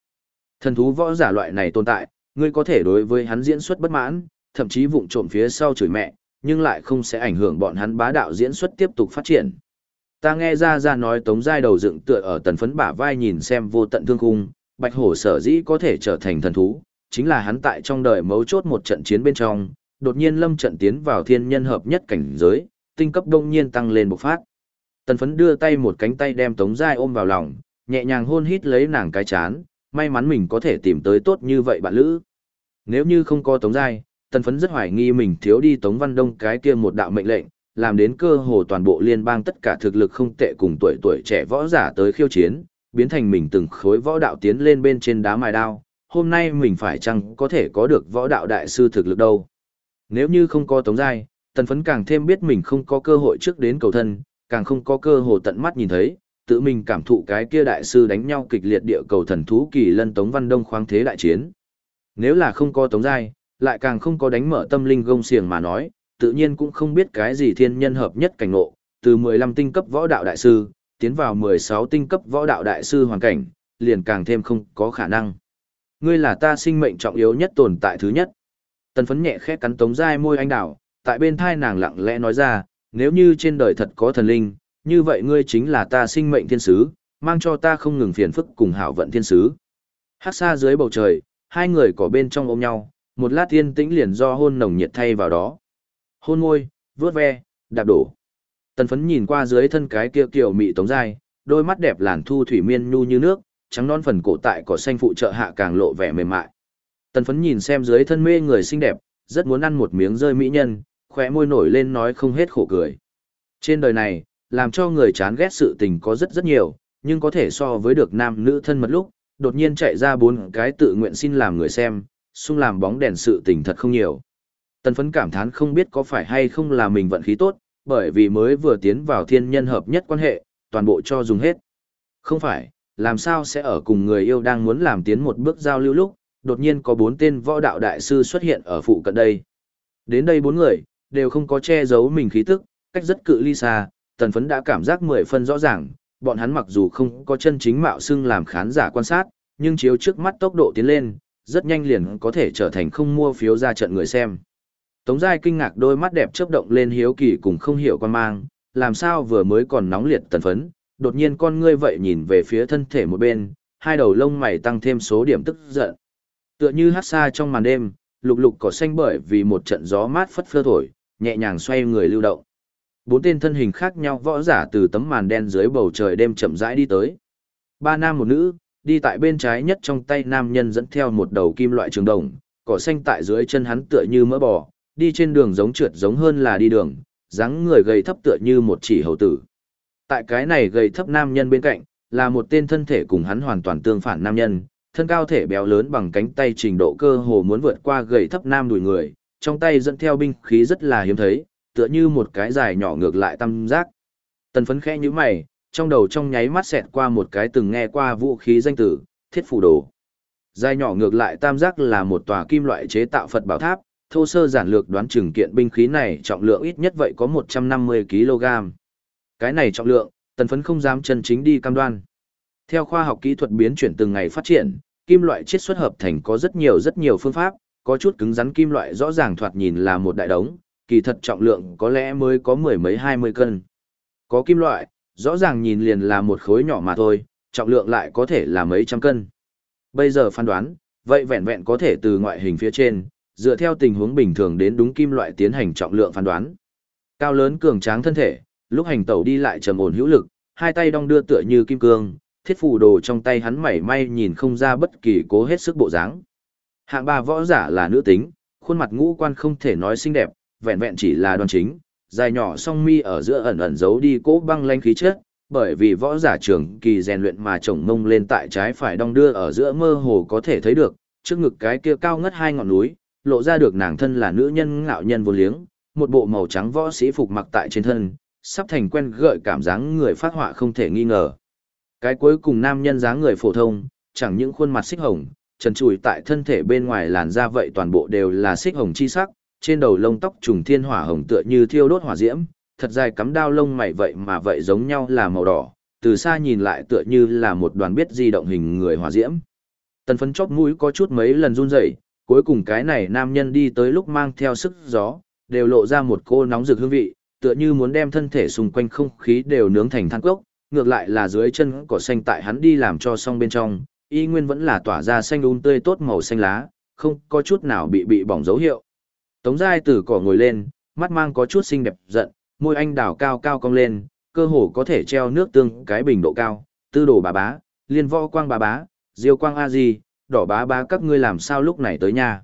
Thần thú võ giả loại này tồn tại, ngươi có thể đối với hắn diễn xuất bất mãn, thậm chí vụng trộm phía sau chửi mẹ, nhưng lại không sẽ ảnh hưởng bọn hắn bá đạo diễn xuất tiếp tục phát triển. Ta nghe ra ra nói tống giai đầu dựng tựa ở tần phấn bả vai nhìn xem vô tận thương khung, bạch hổ sở dĩ có thể trở thành thần thú, chính là hắn tại trong đời mấu chốt một trận chiến bên trong, đột nhiên lâm trận tiến vào thiên nhân hợp nhất cảnh giới, tinh cấp đông nhiên tăng lên bộc phát. Tần phấn đưa tay một cánh tay đem tống giai ôm vào lòng, nhẹ nhàng hôn hít lấy nàng cái chán, may mắn mình có thể tìm tới tốt như vậy bạn lữ. Nếu như không có tống giai, tần phấn rất hoài nghi mình thiếu đi Tống Văn Đông cái kia một đạo mệnh lệnh, làm đến cơ hồ toàn bộ liên bang tất cả thực lực không tệ cùng tuổi tuổi trẻ võ giả tới khiêu chiến, biến thành mình từng khối võ đạo tiến lên bên trên đá mài đao, hôm nay mình phải chăng có thể có được võ đạo đại sư thực lực đâu. Nếu như không có Tống Giai, tần phấn càng thêm biết mình không có cơ hội trước đến cầu thân, càng không có cơ hội tận mắt nhìn thấy, tự mình cảm thụ cái kia đại sư đánh nhau kịch liệt địa cầu thần thú kỳ lân Tống Văn Đông khoáng thế đại chiến. Nếu là không có Tống Giai, lại càng không có đánh mở tâm linh gông xiềng mà nói, tự nhiên cũng không biết cái gì thiên nhân hợp nhất cảnh ngộ, từ 15 tinh cấp võ đạo đại sư, tiến vào 16 tinh cấp võ đạo đại sư hoàn cảnh, liền càng thêm không có khả năng. Ngươi là ta sinh mệnh trọng yếu nhất tồn tại thứ nhất. Tần phấn nhẹ khẽ cắn tống dai môi anh đảo, tại bên thai nàng lặng lẽ nói ra, nếu như trên đời thật có thần linh, như vậy ngươi chính là ta sinh mệnh thiên sứ, mang cho ta không ngừng phiền phức cùng hảo vận thiên sứ. Hát xa dưới bầu trời, hai người có bên trong ôm nhau, một lát tiên tĩnh liền do hôn nồng nhiệt thay vào đó. Hôn môi, vướt ve, đạp đổ. Tần phấn nhìn qua dưới thân cái kia kiểu mị tống dai, đôi mắt đẹp làn thu thủy miên nhu như nước, trắng non phần cổ tại cỏ xanh phụ trợ hạ càng lộ vẻ mềm mại. Tần phấn nhìn xem dưới thân mê người xinh đẹp, rất muốn ăn một miếng rơi mỹ nhân, khỏe môi nổi lên nói không hết khổ cười. Trên đời này, làm cho người chán ghét sự tình có rất rất nhiều, nhưng có thể so với được nam nữ thân mật lúc, đột nhiên chạy ra bốn cái tự nguyện xin làm người xem, xung làm bóng đèn sự tình thật không nhiều. Tần phấn cảm thán không biết có phải hay không là mình vận khí tốt, bởi vì mới vừa tiến vào thiên nhân hợp nhất quan hệ, toàn bộ cho dùng hết. Không phải, làm sao sẽ ở cùng người yêu đang muốn làm tiến một bước giao lưu lúc, đột nhiên có bốn tên võ đạo đại sư xuất hiện ở phụ cận đây. Đến đây bốn người, đều không có che giấu mình khí tức, cách rất cự ly xa, tần phấn đã cảm giác mười phân rõ ràng, bọn hắn mặc dù không có chân chính mạo xưng làm khán giả quan sát, nhưng chiếu trước mắt tốc độ tiến lên, rất nhanh liền có thể trở thành không mua phiếu ra trận người xem. Tống Giai kinh ngạc đôi mắt đẹp chớp động lên hiếu kỳ cùng không hiểu quan mang, làm sao vừa mới còn nóng liệt tần phấn, đột nhiên con ngươi vậy nhìn về phía thân thể một bên, hai đầu lông mày tăng thêm số điểm tức giận. Tựa như hát xa trong màn đêm, lục lục cỏ xanh bởi vì một trận gió mát phất phơ thổi, nhẹ nhàng xoay người lưu động. Bốn tên thân hình khác nhau võ giả từ tấm màn đen dưới bầu trời đêm chậm rãi đi tới. Ba nam một nữ, đi tại bên trái nhất trong tay nam nhân dẫn theo một đầu kim loại trường đồng, cỏ xanh tại dưới chân hắn tựa như mỡ bò, đi trên đường giống trượt giống hơn là đi đường, dáng người gầy thấp tựa như một chỉ hầu tử. Tại cái này gầy thấp nam nhân bên cạnh, là một tên thân thể cùng hắn hoàn toàn tương phản nam nhân, thân cao thể béo lớn bằng cánh tay trình độ cơ hồ muốn vượt qua gầy thấp nam đùi người, trong tay dẫn theo binh khí rất là hiếm thấy, tựa như một cái dài nhỏ ngược lại tam giác. Tần phấn khẽ như mày, trong đầu trong nháy mắt xẹt qua một cái từng nghe qua vũ khí danh tử, thiết phủ đồ. Dài nhỏ ngược lại tam giác là một tòa kim loại chế tạo Phật bảo tháp, thô sơ giản lược đoán chừng kiện binh khí này trọng lượng ít nhất vậy có 150 kg. Cái này trọng lượng, tần phấn không dám chân chính đi cam đoan. Theo khoa học kỹ thuật biến chuyển từng ngày phát triển, kim loại chiết xuất hợp thành có rất nhiều rất nhiều phương pháp, có chút cứng rắn kim loại rõ ràng thoạt nhìn là một đại đống, kỳ thật trọng lượng có lẽ mới có mười mấy hai mươi cân. Có kim loại, rõ ràng nhìn liền là một khối nhỏ mà thôi, trọng lượng lại có thể là mấy trăm cân. Bây giờ phán đoán, vậy vẹn vẹn có thể từ ngoại hình phía trên, dựa theo tình huống bình thường đến đúng kim loại tiến hành trọng lượng phán đoán. Cao lớn cường tráng thân thể, lúc hành tẩu đi lại trầm ổn hữu lực, hai tay đong đưa tựa như kim cương, thiết phù đồ trong tay hắn mảy may nhìn không ra bất kỳ cố hết sức bộ dáng. Hạng ba võ giả là nữ tính, khuôn mặt ngũ quan không thể nói xinh đẹp, vẹn vẹn chỉ là đoan chính, dài nhỏ song mi ở giữa ẩn ẩn giấu đi cỗ băng lanh khí chất, bởi vì võ giả trưởng kỳ rèn luyện mà chồng mông lên tại trái phải đong đưa ở giữa mơ hồ có thể thấy được, trước ngực cái kia cao ngất hai ngọn núi, lộ ra được nàng thân là nữ nhân ngạo nhân vô liếng, một bộ màu trắng võ sĩ phục mặc tại trên thân, sắp thành quen gợi cảm giác người phát họa không thể nghi ngờ. Cái cuối cùng nam nhân dáng người phổ thông, chẳng những khuôn mặt xích hồng, trần trùi tại thân thể bên ngoài làn da vậy toàn bộ đều là xích hồng chi sắc, trên đầu lông tóc trùng thiên hỏa hồng tựa như thiêu đốt hỏa diễm, thật dài cắm đao lông mày vậy mà vậy giống nhau là màu đỏ, từ xa nhìn lại tựa như là một đoàn biết di động hình người hỏa diễm. Tần phấn chóp mũi có chút mấy lần run rẩy, cuối cùng cái này nam nhân đi tới lúc mang theo sức gió, đều lộ ra một cô nóng rực hương vị, tựa như muốn đem thân thể xung quanh không khí đều nướng thành than cốc, ngược lại là dưới chân cỏ xanh tại hắn đi làm cho xong bên trong, y nguyên vẫn là tỏa ra xanh um tươi tốt màu xanh lá, không có chút nào bị bị bỏng dấu hiệu. Tống Giai Tử cỏ ngồi lên, mắt mang có chút xinh đẹp giận, môi anh đào cao cao cong lên, cơ hồ có thể treo nước tương cái bình độ cao, tư đồ bà bá, liên võ quang bà bá, diêu quang a di, đỏ bá bá các ngươi làm sao lúc này tới nhà.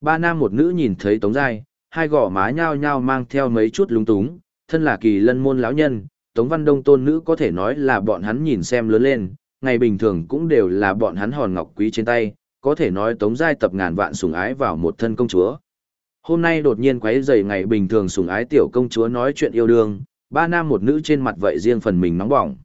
Ba nam một nữ nhìn thấy Tống Giai, hai gò má nhao nhao mang theo mấy chút lúng túng, thân là kỳ lân môn lão nhân, Tống Văn Đông tôn nữ có thể nói là bọn hắn nhìn xem lớn lên, ngày bình thường cũng đều là bọn hắn hòn ngọc quý trên tay, có thể nói Tống Giai tập ngàn vạn sủng ái vào một thân công chúa. Hôm nay đột nhiên quấy rầy ngày bình thường sủng ái tiểu công chúa nói chuyện yêu đương, ba nam một nữ trên mặt vậy riêng phần mình nóng bỏng.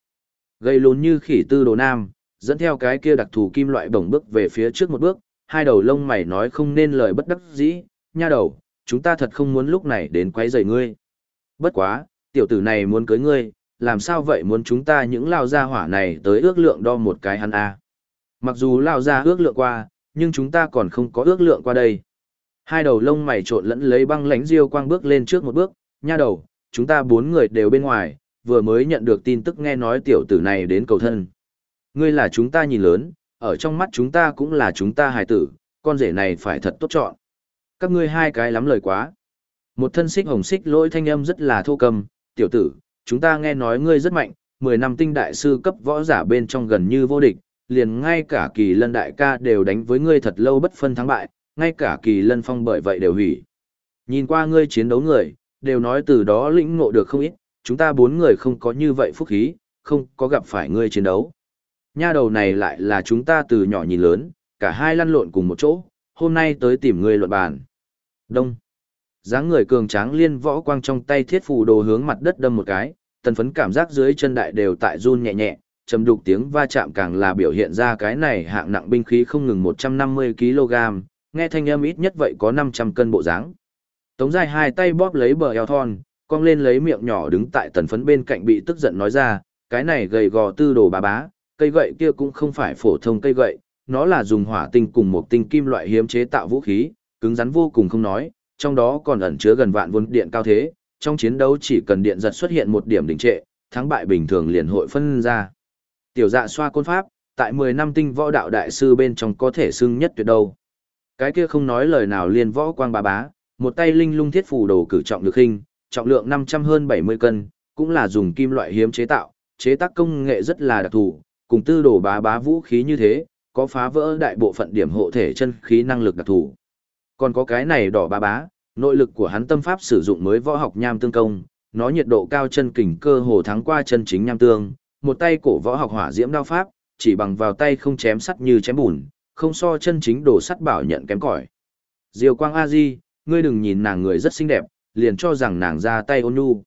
Gây lún như khỉ tư đồ nam, dẫn theo cái kia đặc thù kim loại bổng bước về phía trước một bước, hai đầu lông mày nói không nên lời bất đắc dĩ, nha đầu, chúng ta thật không muốn lúc này đến quấy rầy ngươi. Bất quá, tiểu tử này muốn cưới ngươi, làm sao vậy muốn chúng ta những lao gia hỏa này tới ước lượng đo một cái hắn a Mặc dù lao gia ước lượng qua, nhưng chúng ta còn không có ước lượng qua đây. Hai đầu lông mày trộn lẫn lấy băng lánh diêu quang bước lên trước một bước, nha đầu, chúng ta bốn người đều bên ngoài, vừa mới nhận được tin tức nghe nói tiểu tử này đến cầu thân. Ngươi là chúng ta nhìn lớn, ở trong mắt chúng ta cũng là chúng ta hài tử, con rể này phải thật tốt chọn. Các ngươi hai cái lắm lời quá. Một thân xích hồng xích lỗi thanh âm rất là thô cầm, tiểu tử, chúng ta nghe nói ngươi rất mạnh, 10 năm tinh đại sư cấp võ giả bên trong gần như vô địch, liền ngay cả kỳ lân đại ca đều đánh với ngươi thật lâu bất phân thắng bại, ngay cả kỳ lân phong bởi vậy đều hủy. Nhìn qua ngươi chiến đấu người, đều nói từ đó lĩnh ngộ được không ít, chúng ta bốn người không có như vậy phúc khí, không có gặp phải ngươi chiến đấu. Nha đầu này lại là chúng ta từ nhỏ nhìn lớn, cả hai lăn lộn cùng một chỗ, hôm nay tới tìm ngươi luận bàn. Đông. dáng người cường tráng liên võ quang trong tay thiết phù đồ hướng mặt đất đâm một cái, tần phấn cảm giác dưới chân đại đều tại run nhẹ nhẹ, trầm đục tiếng va chạm càng là biểu hiện ra cái này hạng nặng binh khí không ngừng 150 kg, nghe thanh âm ít nhất vậy có 500 cân bộ dáng. Tống dài hai tay bóp lấy bờ eo thon, cong lên lấy miệng nhỏ đứng tại tần phấn bên cạnh bị tức giận nói ra, cái này gầy gò tư đồ bà bá, cây gậy kia cũng không phải phổ thông cây gậy, nó là dùng hỏa tinh cùng một tinh kim loại hiếm chế tạo vũ khí, cứng rắn vô cùng không nói, trong đó còn ẩn chứa gần vạn vốn điện cao thế, trong chiến đấu chỉ cần điện giật xuất hiện một điểm đình trệ, thắng bại bình thường liền hội phân ra. Tiểu dạ xoa côn pháp, tại 10 năm tinh võ đạo đại sư bên trong có thể xưng nhất tuyệt đâu. Cái kia không nói lời nào liền võ quang bà bá, một tay linh lung thiết phù đồ cử trọng được hình, trọng lượng 500 hơn 70 cân, cũng là dùng kim loại hiếm chế tạo, chế tác công nghệ rất là đặc thù, cùng tư đồ bá bá vũ khí như thế, có phá vỡ đại bộ phận điểm hộ thể chân khí năng lực đặc thù. Còn có cái này đỏ bá bá, nội lực của hắn tâm pháp sử dụng mới võ học nham tương công, nó nhiệt độ cao chân kình cơ hồ thắng qua chân chính nham tương, một tay cổ võ học hỏa diễm đao pháp, chỉ bằng vào tay không chém sắt như chém bùn, không so chân chính đồ sắt bảo nhận kém cỏi. Diều Quang A Di, ngươi đừng nhìn nàng người rất xinh đẹp, liền cho rằng nàng ra tay ôn nhu.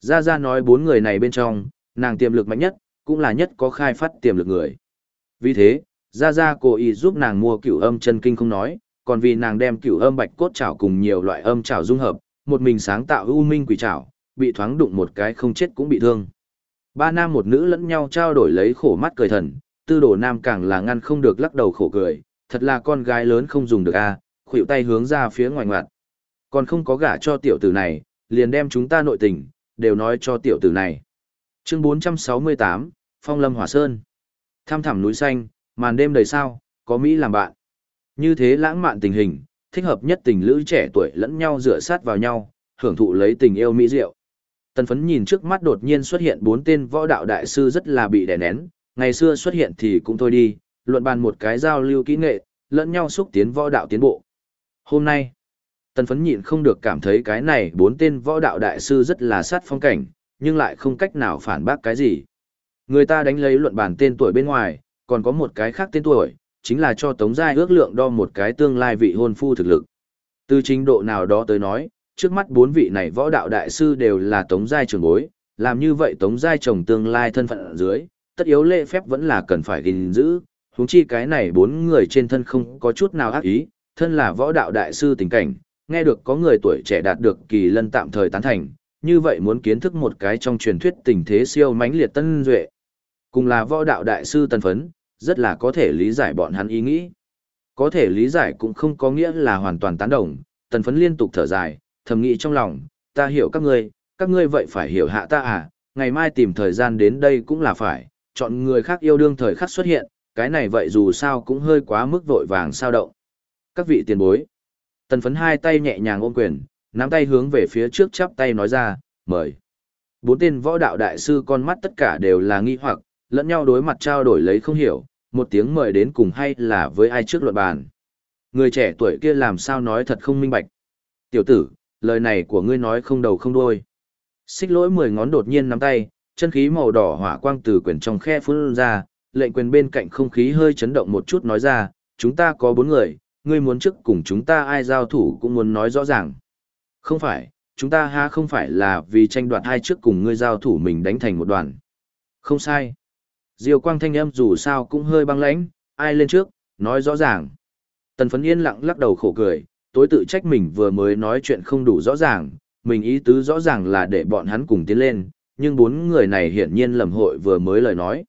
Gia Gia nói bốn người này bên trong, nàng tiềm lực mạnh nhất, cũng là nhất có khai phát tiềm lực người. Vì thế, Gia Gia cố ý giúp nàng mua cửu âm chân kinh không nói, còn vì nàng đem cửu âm bạch cốt chảo cùng nhiều loại âm chảo dung hợp, một mình sáng tạo u minh quỷ chảo, bị thoáng đụng một cái không chết cũng bị thương. Ba nam một nữ lẫn nhau trao đổi lấy khổ mắt cười thần, tư đồ nam càng là ngăn không được lắc đầu khổ cười, thật là con gái lớn không dùng được a, à, khuỷu tay hướng ra phía ngoài ngoặt. Còn không có gả cho tiểu tử này, liền đem chúng ta nội tình, đều nói cho tiểu tử này. Chương 468, Phong Lâm Hỏa Sơn. Tham thẳm núi xanh, màn đêm đầy sao, có Mỹ làm bạn. Như thế lãng mạn tình hình, thích hợp nhất tình lữ trẻ tuổi lẫn nhau dựa sát vào nhau, hưởng thụ lấy tình yêu mỹ diệu. Tần phấn nhìn trước mắt đột nhiên xuất hiện bốn tên võ đạo đại sư rất là bị đè nén, ngày xưa xuất hiện thì cũng thôi đi, luận bàn một cái giao lưu kỹ nghệ, lẫn nhau xúc tiến võ đạo tiến bộ. Hôm nay, tần phấn nhịn không được cảm thấy cái này bốn tên võ đạo đại sư rất là sát phong cảnh, nhưng lại không cách nào phản bác cái gì. Người ta đánh lấy luận bàn tên tuổi bên ngoài, còn có một cái khác tên tuổi, chính là cho Tống Giai ước lượng đo một cái tương lai vị hôn phu thực lực. Từ trình độ nào đó tới nói, trước mắt bốn vị này võ đạo đại sư đều là Tống Giai trường bối, làm như vậy Tống Giai chồng tương lai thân phận ở dưới, tất yếu lễ phép vẫn là cần phải gìn giữ, huống chi cái này bốn người trên thân không có chút nào ác ý, thân là võ đạo đại sư tình cảnh, nghe được có người tuổi trẻ đạt được kỳ lân tạm thời tán thành, như vậy muốn kiến thức một cái trong truyền thuyết tình thế siêu mãnh liệt tân duệ. Cùng là võ đạo đại sư tân phấn, rất là có thể lý giải bọn hắn ý nghĩ. Có thể lý giải cũng không có nghĩa là hoàn toàn tán đồng, tân phấn liên tục thở dài, thầm nghĩ trong lòng, ta hiểu các ngươi, các ngươi vậy phải hiểu hạ ta à, ngày mai tìm thời gian đến đây cũng là phải, chọn người khác yêu đương thời khắc xuất hiện, cái này vậy dù sao cũng hơi quá mức vội vàng sao động. Các vị tiền bối, tần phấn hai tay nhẹ nhàng ôm quyền, nắm tay hướng về phía trước chắp tay nói ra, mời. Bốn tên võ đạo đại sư con mắt tất cả đều là nghi hoặc, lẫn nhau đối mặt trao đổi lấy không hiểu, một tiếng mời đến cùng hay là với ai trước luận bàn. Người trẻ tuổi kia làm sao nói thật không minh bạch. Tiểu tử, lời này của ngươi nói không đầu không đuôi. Xích lỗi mười ngón đột nhiên nắm tay, chân khí màu đỏ hỏa quang từ quyền trong khe phun ra, lệnh quyền bên cạnh không khí hơi chấn động một chút nói ra, chúng ta có bốn người, ngươi muốn trước cùng chúng ta ai giao thủ cũng muốn nói rõ ràng. Không phải, chúng ta ha không phải là vì tranh đoạt hai trước cùng ngươi giao thủ mình đánh thành một đoàn. Không sai. Diêu quang thanh âm dù sao cũng hơi băng lãnh, ai lên trước, nói rõ ràng. Tần phấn yên lặng lắc đầu khổ cười, tối tự trách mình vừa mới nói chuyện không đủ rõ ràng, mình ý tứ rõ ràng là để bọn hắn cùng tiến lên, nhưng bốn người này hiển nhiên lầm hội vừa mới lời nói.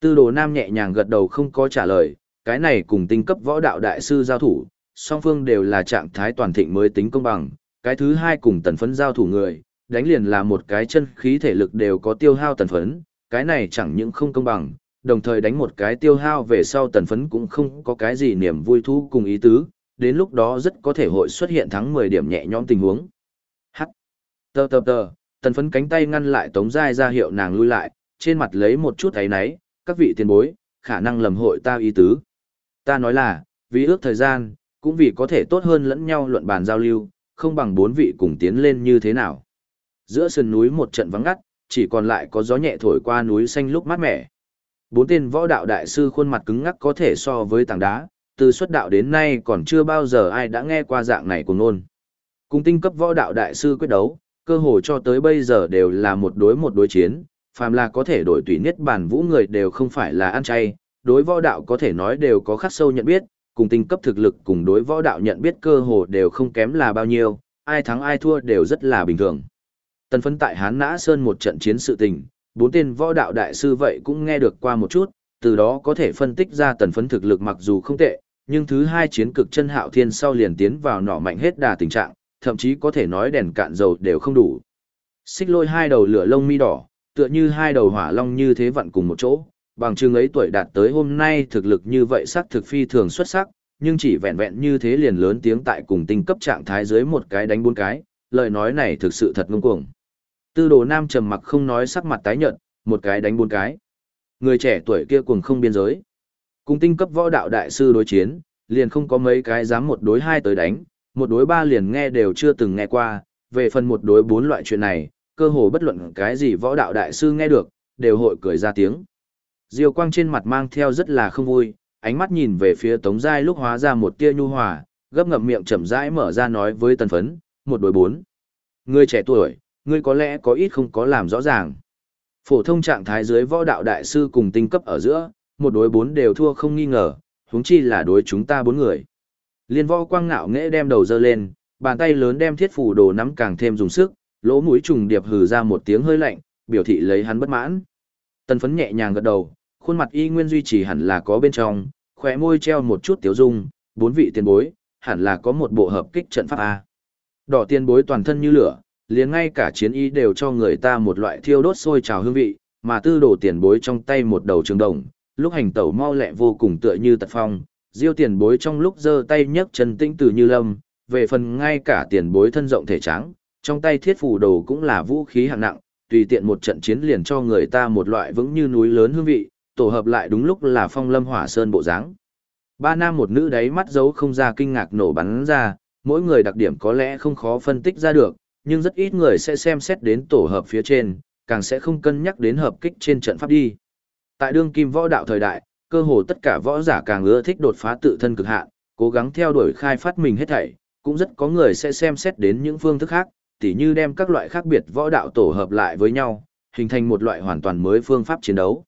Tư đồ nam nhẹ nhàng gật đầu không có trả lời, cái này cùng tinh cấp võ đạo đại sư giao thủ, song phương đều là trạng thái toàn thịnh mới tính công bằng, cái thứ hai cùng tần phấn giao thủ người, đánh liền là một cái chân khí thể lực đều có tiêu hao tần phấn, cái này chẳng những không công bằng, đồng thời đánh một cái tiêu hao về sau tần phấn cũng không có cái gì niềm vui thú cùng ý tứ, đến lúc đó rất có thể hội xuất hiện thắng 10 điểm nhẹ nhõm tình huống. Hắc. Tờ tờ tờ, tần phấn cánh tay ngăn lại tống giai ra hiệu nàng lui lại, trên mặt lấy một chút ấy náy, các vị tiền bối, khả năng lầm hội ta ý tứ. Ta nói là, vì ước thời gian, cũng vì có thể tốt hơn lẫn nhau luận bàn giao lưu, không bằng bốn vị cùng tiến lên như thế nào. Giữa sườn núi một trận vắng ngắt, chỉ còn lại có gió nhẹ thổi qua núi xanh lúc mát mẻ. Bốn tên võ đạo đại sư khuôn mặt cứng ngắc có thể so với tảng đá, từ xuất đạo đến nay còn chưa bao giờ ai đã nghe qua dạng này của ngôn. Cùng tinh cấp võ đạo đại sư quyết đấu, cơ hồ cho tới bây giờ đều là một đối một đối chiến, phàm là có thể đổi tùy niết bản vũ người đều không phải là ăn chay, đối võ đạo có thể nói đều có khắc sâu nhận biết, cùng tinh cấp thực lực cùng đối võ đạo nhận biết cơ hồ đều không kém là bao nhiêu, ai thắng ai thua đều rất là bình thường. Tần phấn tại Hán Nã Sơn một trận chiến sự tình, bốn tên võ đạo đại sư vậy cũng nghe được qua một chút, từ đó có thể phân tích ra tần phấn thực lực mặc dù không tệ, nhưng thứ hai chiến cực chân hạo thiên sau liền tiến vào nỏ mạnh hết đà tình trạng, thậm chí có thể nói đèn cạn dầu đều không đủ. Xích lôi hai đầu lửa lông mi đỏ, tựa như hai đầu hỏa long như thế vặn cùng một chỗ, bằng chừng ấy tuổi đạt tới hôm nay thực lực như vậy sắc thực phi thường xuất sắc, nhưng chỉ vẹn vẹn như thế liền lớn tiếng tại cùng tinh cấp trạng thái dưới một cái đánh bốn cái, lời nói này thực sự thật ngông cuồng. Tư đồ nam trầm mặc không nói sắc mặt tái nhợt, một cái đánh bốn cái. Người trẻ tuổi kia cuồng không biên giới. Cùng tinh cấp võ đạo đại sư đối chiến, liền không có mấy cái dám một đối hai tới đánh, một đối ba liền nghe đều chưa từng nghe qua, về phần một đối bốn loại chuyện này, cơ hồ bất luận cái gì võ đạo đại sư nghe được, đều hội cười ra tiếng. Diêu quang trên mặt mang theo rất là không vui, ánh mắt nhìn về phía Tống Giai lúc hóa ra một tia nhu hòa, gấp ngậm miệng chậm rãi mở ra nói với tần phấn, một đối bốn. Người trẻ tuổi, ngươi có lẽ có ít không có làm rõ ràng. Phổ thông trạng thái dưới võ đạo đại sư cùng tinh cấp ở giữa, một đối bốn đều thua không nghi ngờ, huống chi là đối chúng ta bốn người. Liên võ quang ngạo nghễ đem đầu dơ lên, bàn tay lớn đem thiết phủ đồ nắm càng thêm dùng sức, lỗ mũi trùng điệp hừ ra một tiếng hơi lạnh, biểu thị lấy hắn bất mãn. Tần phấn nhẹ nhàng gật đầu, khuôn mặt y nguyên duy trì hẳn là có bên trong, khỏe môi treo một chút tiếu dung, bốn vị tiền bối, hẳn là có một bộ hợp kích trận pháp A. Đỏ tiền bối toàn thân như lửa, liền ngay cả chiến y đều cho người ta một loại thiêu đốt sôi trào hương vị, mà tư đổ tiền bối trong tay một đầu trường đồng, lúc hành tẩu mau lẹ vô cùng tựa như tật phong, diêu tiền bối trong lúc giơ tay nhấc chân tĩnh từ như lâm, về phần ngay cả tiền bối thân rộng thể trắng, trong tay thiết phủ đồ cũng là vũ khí hạng nặng, tùy tiện một trận chiến liền cho người ta một loại vững như núi lớn hương vị, tổ hợp lại đúng lúc là phong lâm hỏa sơn bộ dáng. Ba nam một nữ đấy mắt giấu không ra kinh ngạc nổ bắn ra, mỗi người đặc điểm có lẽ không khó phân tích ra được, nhưng rất ít người sẽ xem xét đến tổ hợp phía trên, càng sẽ không cân nhắc đến hợp kích trên trận pháp đi. Tại đương kim võ đạo thời đại, cơ hồ tất cả võ giả càng ưa thích đột phá tự thân cực hạn, cố gắng theo đuổi khai phát mình hết thảy, cũng rất có người sẽ xem xét đến những phương thức khác, tỉ như đem các loại khác biệt võ đạo tổ hợp lại với nhau, hình thành một loại hoàn toàn mới phương pháp chiến đấu.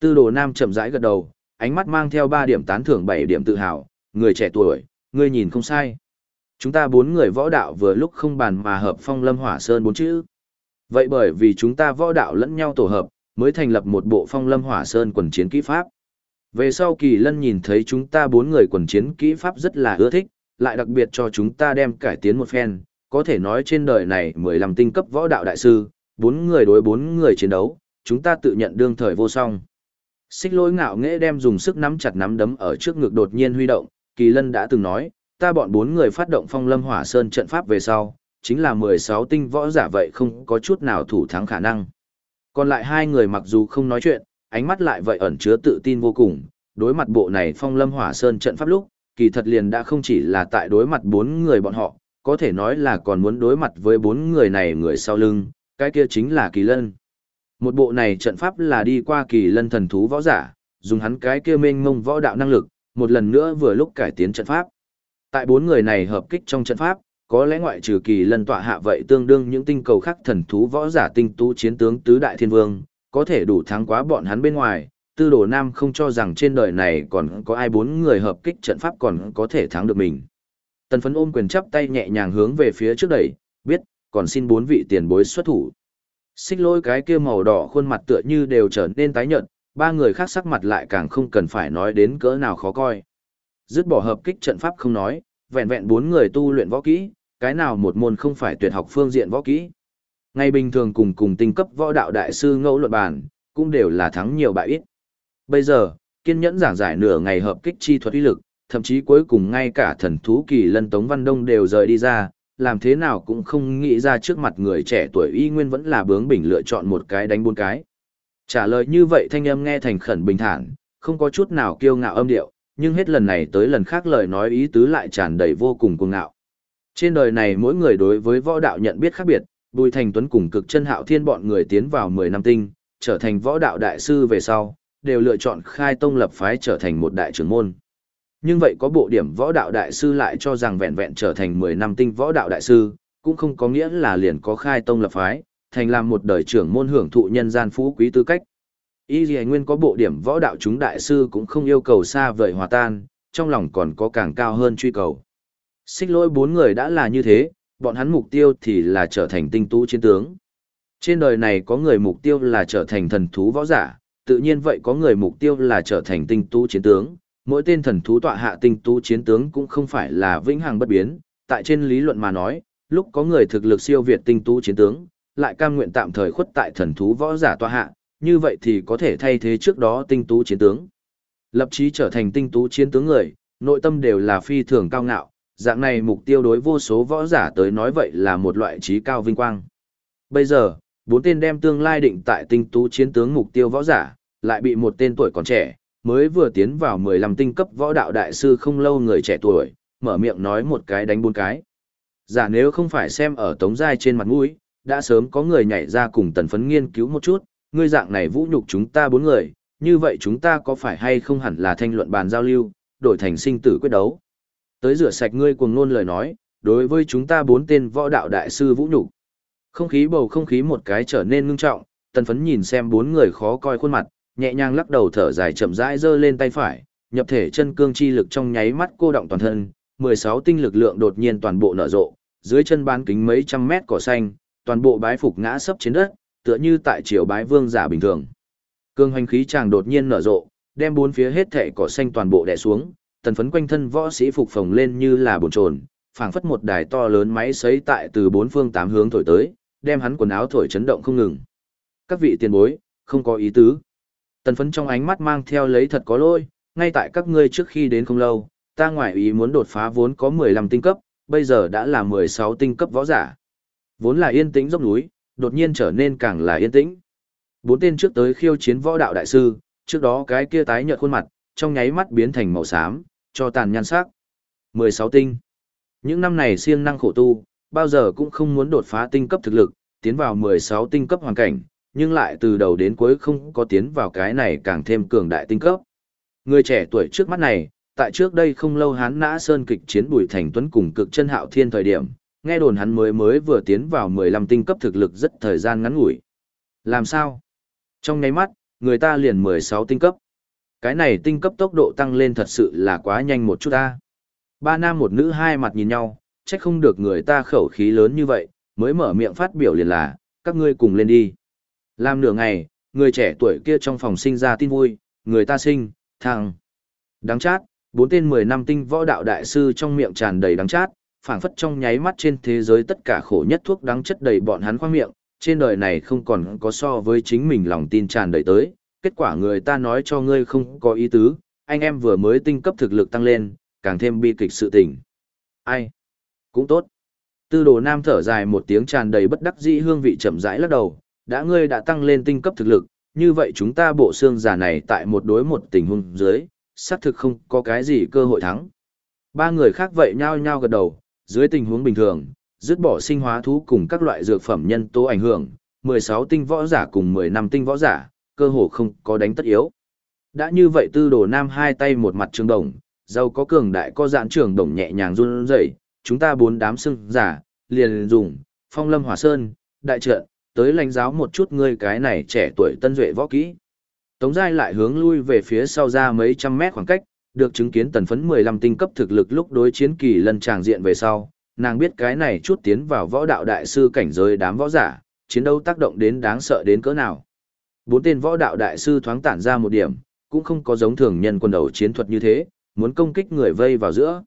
Tư đồ nam chậm rãi gật đầu, ánh mắt mang theo 3 điểm tán thưởng 7 điểm tự hào, người trẻ tuổi, người nhìn không sai. Chúng ta bốn người võ đạo vừa lúc không bàn mà hợp phong lâm hỏa sơn bốn chữ. Vậy bởi vì chúng ta võ đạo lẫn nhau tổ hợp, mới thành lập một bộ phong lâm hỏa sơn quần chiến kỹ pháp. Về sau kỳ lân nhìn thấy chúng ta bốn người quần chiến kỹ pháp rất là ưa thích, lại đặc biệt cho chúng ta đem cải tiến một phen, có thể nói trên đời này 15 tinh cấp võ đạo đại sư, bốn người đối bốn người chiến đấu, chúng ta tự nhận đương thời vô song. Xích lỗi ngạo nghễ đem dùng sức nắm chặt nắm đấm ở trước ngực đột nhiên huy động, kỳ lân đã từng nói, ta bọn bốn người phát động phong lâm hỏa sơn trận pháp về sau, chính là 16 tinh võ giả vậy không có chút nào thủ thắng khả năng. Còn lại hai người mặc dù không nói chuyện, ánh mắt lại vậy ẩn chứa tự tin vô cùng, đối mặt bộ này phong lâm hỏa sơn trận pháp lúc, kỳ thật liền đã không chỉ là tại đối mặt bốn người bọn họ, có thể nói là còn muốn đối mặt với bốn người này người sau lưng, cái kia chính là kỳ lân. Một bộ này trận pháp là đi qua kỳ lân thần thú võ giả, dùng hắn cái kia mênh mông võ đạo năng lực, một lần nữa vừa lúc cải tiến trận pháp. Tại bốn người này hợp kích trong trận pháp, có lẽ ngoại trừ kỳ lân tọa hạ vậy tương đương những tinh cầu khác thần thú võ giả tinh tú chiến tướng tứ đại thiên vương, có thể đủ thắng quá bọn hắn bên ngoài, Tư đồ nam không cho rằng trên đời này còn có ai bốn người hợp kích trận pháp còn có thể thắng được mình. Tần phấn ôm quyền chắp tay nhẹ nhàng hướng về phía trước đẩy, biết, còn xin bốn vị tiền bối xuất thủ. Xích lôi cái kia màu đỏ khuôn mặt tựa như đều trở nên tái nhợt, ba người khác sắc mặt lại càng không cần phải nói đến cỡ nào khó coi. Dứt bỏ hợp kích trận pháp không nói, vẹn vẹn bốn người tu luyện võ kỹ, cái nào một môn không phải tuyệt học phương diện võ kỹ. Ngày bình thường cùng cùng tinh cấp võ đạo đại sư ngẫu luận bàn, cũng đều là thắng nhiều bại ít. Bây giờ, kiên nhẫn giảng giải nửa ngày hợp kích chi thuật uy lực, thậm chí cuối cùng ngay cả thần thú kỳ lân Tống Văn Đông đều rời đi ra, làm thế nào cũng không nghĩ ra trước mặt người trẻ tuổi y nguyên vẫn là bướng bỉnh lựa chọn một cái đánh bốn cái. Trả lời như vậy thanh âm nghe thành khẩn bình thản, không có chút nào kiêu ngạo âm điệu, nhưng hết lần này tới lần khác lời nói ý tứ lại tràn đầy vô cùng cuồng ngạo. Trên đời này mỗi người đối với võ đạo nhận biết khác biệt, Bùi Thành Tuấn cùng cực chân hạo thiên bọn người tiến vào 10 năm tinh, trở thành võ đạo đại sư về sau, đều lựa chọn khai tông lập phái trở thành một đại trưởng môn. Nhưng vậy có bộ điểm võ đạo đại sư lại cho rằng vẹn vẹn trở thành 10 năm tinh võ đạo đại sư, cũng không có nghĩa là liền có khai tông lập phái, thành làm một đời trưởng môn hưởng thụ nhân gian phú quý tư cách. Y Dì Nguyên có bộ điểm võ đạo chúng đại sư cũng không yêu cầu xa vời hòa tan, trong lòng còn có càng cao hơn truy cầu. Xích lỗi bốn người đã là như thế, bọn hắn mục tiêu thì là trở thành tinh tú chiến tướng. Trên đời này có người mục tiêu là trở thành thần thú võ giả, tự nhiên vậy có người mục tiêu là trở thành tinh tú chiến tướng. Mỗi tên thần thú tọa hạ tinh tú chiến tướng cũng không phải là vĩnh hằng bất biến, tại trên lý luận mà nói, lúc có người thực lực siêu việt tinh tú chiến tướng, lại cam nguyện tạm thời khuất tại thần thú võ giả tọa hạ, như vậy thì có thể thay thế trước đó tinh tú chiến tướng. Lập chí trở thành tinh tú chiến tướng người, nội tâm đều là phi thường cao ngạo, dạng này mục tiêu đối vô số võ giả tới nói vậy là một loại trí cao vinh quang. Bây giờ, bốn tên đem tương lai định tại tinh tú chiến tướng mục tiêu võ giả, lại bị một tên tuổi còn trẻ, mới vừa tiến vào 15 tinh cấp võ đạo đại sư không lâu người trẻ tuổi, mở miệng nói một cái đánh bốn cái. Giả nếu không phải xem ở tống giai trên mặt mũi, đã sớm có người nhảy ra cùng tần phấn nghiên cứu một chút, ngươi dạng này vũ nhục chúng ta bốn người, như vậy chúng ta có phải hay không hẳn là thanh luận bàn giao lưu, đổi thành sinh tử quyết đấu. Tới rửa sạch ngươi cuồng ngôn lời nói, đối với chúng ta bốn tên võ đạo đại sư vũ nhục Không khí bầu không khí một cái trở nên ngưng trọng, tần phấn nhìn xem bốn người khó coi khuôn mặt, nhẹ nhàng lắc đầu thở dài chậm rãi giơ lên tay phải, nhập thể chân cương chi lực trong nháy mắt cô động toàn thân, 16 tinh lực lượng đột nhiên toàn bộ nở rộ, dưới chân bán kính mấy trăm mét cỏ xanh, toàn bộ bái phục ngã sấp trên đất, tựa như tại triều bái vương giả bình thường. Cương hoành khí chàng đột nhiên nở rộ, đem bốn phía hết thể cỏ xanh toàn bộ đè xuống, tần phấn quanh thân võ sĩ phục phồng lên như là bồn trồn, phảng phất một đài to lớn máy sấy tại từ bốn phương tám hướng thổi tới, đem hắn quần áo thổi chấn động không ngừng. Các vị tiền bối, không có ý tứ. Tần phấn trong ánh mắt mang theo lấy thật có lỗi, ngay tại các ngươi trước khi đến không lâu, ta ngoại ý muốn đột phá vốn có 15 tinh cấp, bây giờ đã là 16 tinh cấp võ giả. Vốn là yên tĩnh dốc núi, đột nhiên trở nên càng là yên tĩnh. Bốn tên trước tới khiêu chiến võ đạo đại sư, trước đó cái kia tái nhợt khuôn mặt, trong nháy mắt biến thành màu xám, cho tàn nhan sắc. 16 tinh. Những năm này siêng năng khổ tu, bao giờ cũng không muốn đột phá tinh cấp thực lực, tiến vào 16 tinh cấp hoàn cảnh, nhưng lại từ đầu đến cuối không có tiến vào cái này càng thêm cường đại tinh cấp. Người trẻ tuổi trước mắt này, tại trước đây không lâu hắn nã sơn kịch chiến bùi thành tuấn cùng cực chân hạo thiên thời điểm, nghe đồn hắn mới mới vừa tiến vào 15 tinh cấp thực lực rất thời gian ngắn ngủi. Làm sao? Trong nháy mắt, người ta liền 16 tinh cấp. Cái này tinh cấp tốc độ tăng lên thật sự là quá nhanh một chút ta. Ba nam một nữ hai mặt nhìn nhau, trách không được người ta khẩu khí lớn như vậy, mới mở miệng phát biểu liền là, các ngươi cùng lên đi. Làm nửa ngày, người trẻ tuổi kia trong phòng sinh ra tin vui, người ta sinh, thằng. Đáng chát, bốn tên 10 năm tinh võ đạo đại sư trong miệng tràn đầy đáng chát, phảng phất trong nháy mắt trên thế giới tất cả khổ nhất thuốc đáng chất đầy bọn hắn khoang miệng, trên đời này không còn có so với chính mình lòng tin tràn đầy tới, kết quả người ta nói cho ngươi không có ý tứ, anh em vừa mới tinh cấp thực lực tăng lên, càng thêm bi kịch sự tình. Ai? Cũng tốt. Tư đồ nam thở dài một tiếng tràn đầy bất đắc dĩ hương vị chậm rãi lắc đầu, đã ngươi đã tăng lên tinh cấp thực lực, như vậy chúng ta bộ xương giả này tại một đối một tình huống dưới, xác thực không có cái gì cơ hội thắng. Ba người khác vậy nhao nhao gật đầu, dưới tình huống bình thường, dứt bỏ sinh hóa thú cùng các loại dược phẩm nhân tố ảnh hưởng, 16 tinh võ giả cùng 10 năm tinh võ giả, cơ hồ không có đánh tất yếu. Đã như vậy tư đồ nam hai tay một mặt trường đồng, giàu có cường đại có dạn trường đồng nhẹ nhàng run rẩy, chúng ta bốn đám sưng giả, liền dùng, phong lâm hỏa sơn, đại trận, tới lãnh giáo một chút ngươi cái này trẻ tuổi tân duệ võ kỹ. Tống Giai lại hướng lui về phía sau ra mấy trăm mét khoảng cách, được chứng kiến tần phấn 15 tinh cấp thực lực lúc đối chiến kỳ lần tràng diện về sau, nàng biết cái này chút tiến vào võ đạo đại sư cảnh giới đám võ giả, chiến đấu tác động đến đáng sợ đến cỡ nào. Bốn tên võ đạo đại sư thoáng tản ra một điểm, cũng không có giống thường nhân quân đầu chiến thuật như thế, muốn công kích người vây vào giữa.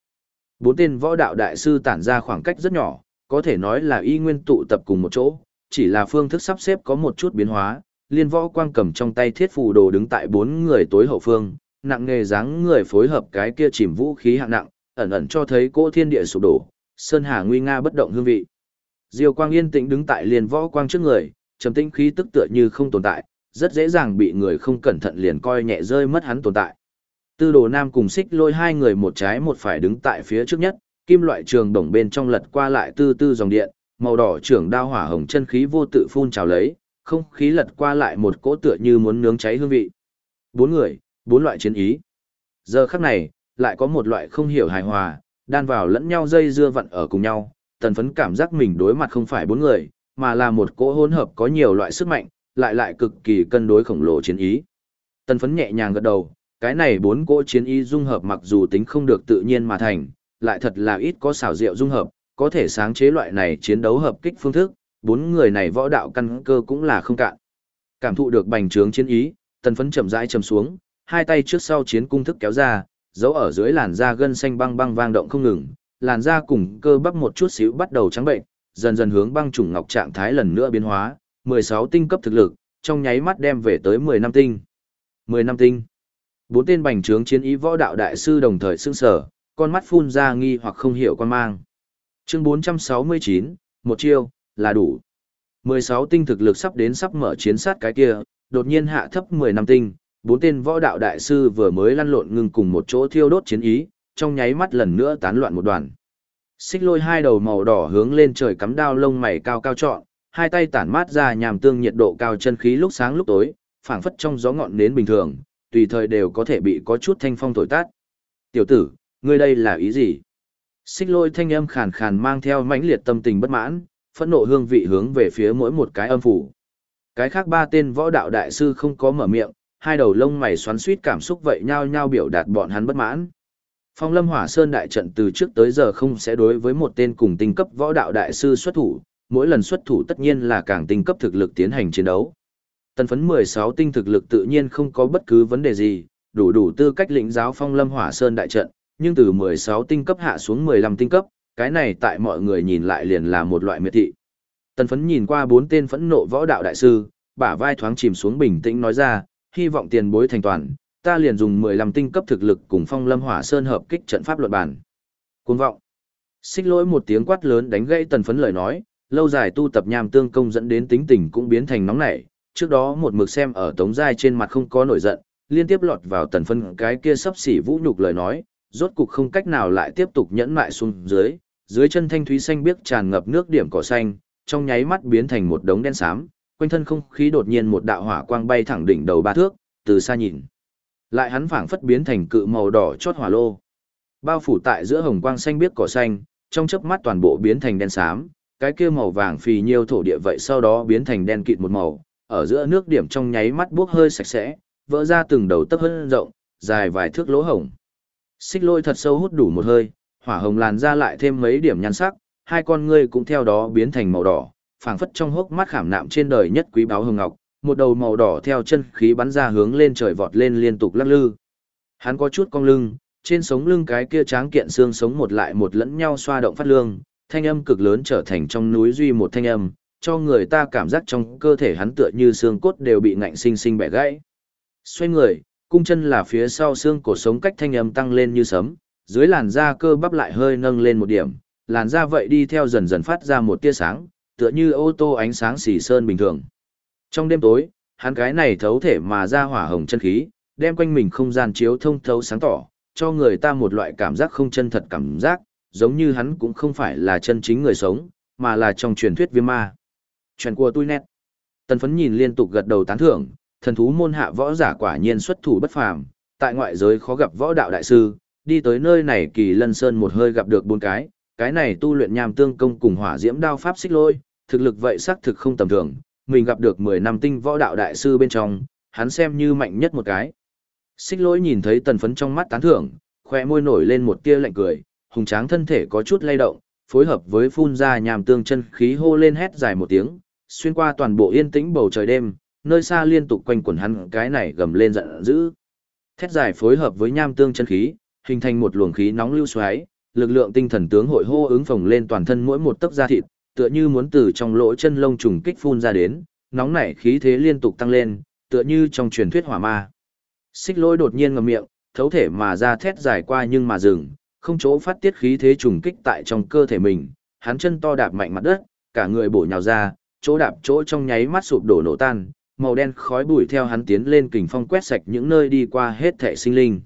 Bốn tên võ đạo đại sư tản ra khoảng cách rất nhỏ, có thể nói là y nguyên tụ tập cùng một chỗ, chỉ là phương thức sắp xếp có một chút biến hóa. Liên võ quang cầm trong tay thiết phù đồ đứng tại bốn người tối hậu phương, nặng nghề dáng người phối hợp cái kia chìm vũ khí hạng nặng, ẩn ẩn cho thấy cỗ thiên địa sụp đổ, sơn hà nguy nga bất động hương vị. Diêu Quang yên tĩnh đứng tại liền võ quang trước người, trầm tĩnh khí tức tựa như không tồn tại, rất dễ dàng bị người không cẩn thận liền coi nhẹ rơi mất hắn tồn tại. Tư đồ nam cùng xích lôi hai người một trái một phải đứng tại phía trước nhất, kim loại trường đồng bên trong lật qua lại tư tư dòng điện, màu đỏ trưởng đao hỏa hồng chân khí vô tự phun trào lấy, không khí lật qua lại một cỗ tựa như muốn nướng cháy hương vị. Bốn người, bốn loại chiến ý. Giờ khắc này, lại có một loại không hiểu hài hòa, đan vào lẫn nhau dây dưa vặn ở cùng nhau, tần phấn cảm giác mình đối mặt không phải bốn người, mà là một cỗ hỗn hợp có nhiều loại sức mạnh, lại lại cực kỳ cân đối khổng lồ chiến ý. Tần phấn nhẹ nhàng gật đầu, cái này bốn cỗ chiến ý dung hợp mặc dù tính không được tự nhiên mà thành, lại thật là ít có xảo diệu dung hợp, có thể sáng chế loại này chiến đấu hợp kích phương thức, bốn người này võ đạo căn cơ cũng là không cạn. Cảm thụ được bành trướng chiến ý, tần phấn chậm rãi chầm xuống, hai tay trước sau chiến cung thức kéo ra, dấu ở dưới làn da gân xanh băng băng vang động không ngừng, làn da cùng cơ bắp một chút xíu bắt đầu trắng bệnh, dần dần hướng băng trùng ngọc trạng thái lần nữa biến hóa, 16 tinh cấp thực lực, trong nháy mắt đem về tới 10 năm tinh. 10 năm tinh. Bốn tên bành trướng chiến ý võ đạo đại sư đồng thời sững sở, con mắt phun ra nghi hoặc không hiểu quan mang. Chương 469, một chiêu, là đủ. 16 tinh thực lực sắp đến sắp mở chiến sát cái kia, đột nhiên hạ thấp 10 năm tinh, bốn tên võ đạo đại sư vừa mới lăn lộn ngừng cùng một chỗ thiêu đốt chiến ý, trong nháy mắt lần nữa tán loạn một đoàn. Xích lôi hai đầu màu đỏ hướng lên trời cắm đao lông mày cao cao trọn, hai tay tản mát ra nhàm tương nhiệt độ cao chân khí lúc sáng lúc tối, phảng phất trong gió ngọn nến bình thường, tùy thời đều có thể bị có chút thanh phong thổi tát. Tiểu tử, ngươi đây là ý gì? Xích lôi thanh âm khàn khàn mang theo mãnh liệt tâm tình bất mãn, phẫn nộ hương vị hướng về phía mỗi một cái âm phủ. Cái khác ba tên võ đạo đại sư không có mở miệng, hai đầu lông mày xoắn suýt cảm xúc vậy nhau nhau biểu đạt bọn hắn bất mãn. Phong Lâm Hỏa Sơn đại trận từ trước tới giờ không sẽ đối với một tên cùng tinh cấp võ đạo đại sư xuất thủ, mỗi lần xuất thủ tất nhiên là càng tinh cấp thực lực tiến hành chiến đấu. Tần phấn 16 tinh thực lực tự nhiên không có bất cứ vấn đề gì, đủ đủ tư cách lĩnh giáo Phong Lâm Hỏa Sơn đại trận, nhưng từ 16 tinh cấp hạ xuống 15 tinh cấp, cái này tại mọi người nhìn lại liền là một loại miệt thị. Tần phấn nhìn qua bốn tên phẫn nộ võ đạo đại sư, bả vai thoáng chìm xuống bình tĩnh nói ra, hy vọng tiền bối thành toàn, ta liền dùng 15 tinh cấp thực lực cùng phong lâm hỏa sơn hợp kích trận pháp luận bản. Cuồng vọng. Xích lỗi một tiếng quát lớn đánh gãy tần phấn lời nói, lâu dài tu tập nham tương công dẫn đến tính tình cũng biến thành nóng nảy, trước đó một mực xem ở tống giai trên mặt không có nổi giận, liên tiếp lọt vào tần phân cái kia sắp xỉ vũ nhục lời nói, rốt cục không cách nào lại tiếp tục nhẫn mại xuống dưới, dưới chân thanh thúy xanh biếc tràn ngập nước điểm cỏ xanh, trong nháy mắt biến thành một đống đen xám, quanh thân không khí đột nhiên một đạo hỏa quang bay thẳng đỉnh đầu ba thước, từ xa nhìn. Lại hắn phảng phất biến thành cự màu đỏ chót hỏa lô. Bao phủ tại giữa hồng quang xanh biếc cỏ xanh, trong chớp mắt toàn bộ biến thành đen xám, cái kia màu vàng phì nhiêu thổ địa vậy sau đó biến thành đen kịt một màu, ở giữa nước điểm trong nháy mắt buốc hơi sạch sẽ, vỡ ra từng đầu tấp hơn rộng, dài vài thước lỗ hổng. Xích lôi thật sâu hút đủ một hơi, hỏa hồng làn ra lại thêm mấy điểm nhan sắc, hai con ngươi cũng theo đó biến thành màu đỏ, phảng phất trong hốc mắt khảm nạm trên đời nhất quý báu hồng ngọc, một đầu màu đỏ theo chân khí bắn ra hướng lên trời vọt lên liên tục lắc lư. Hắn có chút cong lưng, trên sống lưng cái kia tráng kiện xương sống một lại một lẫn nhau xoa động phát lương, thanh âm cực lớn trở thành trong núi duy một thanh âm, cho người ta cảm giác trong cơ thể hắn tựa như xương cốt đều bị ngạnh sinh sinh bẻ gãy. Xoay người, cung chân là phía sau xương cổ sống cách thanh âm tăng lên như sấm, dưới làn da cơ bắp lại hơi nâng lên một điểm, làn da vậy đi theo dần dần phát ra một tia sáng, tựa như ô tô ánh sáng xỉ sơn bình thường. Trong đêm tối, hắn cái này thấu thể mà ra hỏa hồng chân khí, đem quanh mình không gian chiếu thông thấu sáng tỏ, cho người ta một loại cảm giác không chân thật cảm giác, giống như hắn cũng không phải là chân chính người sống, mà là trong truyền thuyết viêm ma. Chuyện của tôi nét. Tần phấn nhìn liên tục gật đầu tán thưởng, thần thú môn hạ võ giả quả nhiên xuất thủ bất phàm, tại ngoại giới khó gặp võ đạo đại sư, đi tới nơi này kỳ lân sơn một hơi gặp được bốn cái, cái này tu luyện nham tương công cùng hỏa diễm đao pháp xích lôi, thực lực vậy xác thực không tầm thường, mình gặp được 10 năm tinh võ đạo đại sư bên trong, hắn xem như mạnh nhất một cái. Xích lỗi nhìn thấy tần phấn trong mắt tán thưởng, khoe môi nổi lên một tia lạnh cười, hùng tráng thân thể có chút lay động, phối hợp với phun ra nhàm tương chân khí hô lên hét dài một tiếng, xuyên qua toàn bộ yên tĩnh bầu trời đêm, nơi xa liên tục quanh quẩn hắn cái này gầm lên giận dữ. Thét dài phối hợp với nham tương chân khí, hình thành một luồng khí nóng lưu xoáy, lực lượng tinh thần tướng hội hô ứng phồng lên toàn thân mỗi một tấc da thịt, tựa như muốn từ trong lỗ chân lông trùng kích phun ra đến, nóng nảy khí thế liên tục tăng lên, tựa như trong truyền thuyết hỏa ma. Xích lôi đột nhiên ngậm miệng, thấu thể mà ra thét dài qua nhưng mà dừng, không chỗ phát tiết khí thế trùng kích tại trong cơ thể mình, hắn chân to đạp mạnh mặt đất, cả người bổ nhào ra, chỗ đạp chỗ trong nháy mắt sụp đổ nổ tan, màu đen khói bụi theo hắn tiến lên kình phong quét sạch những nơi đi qua hết thể sinh linh.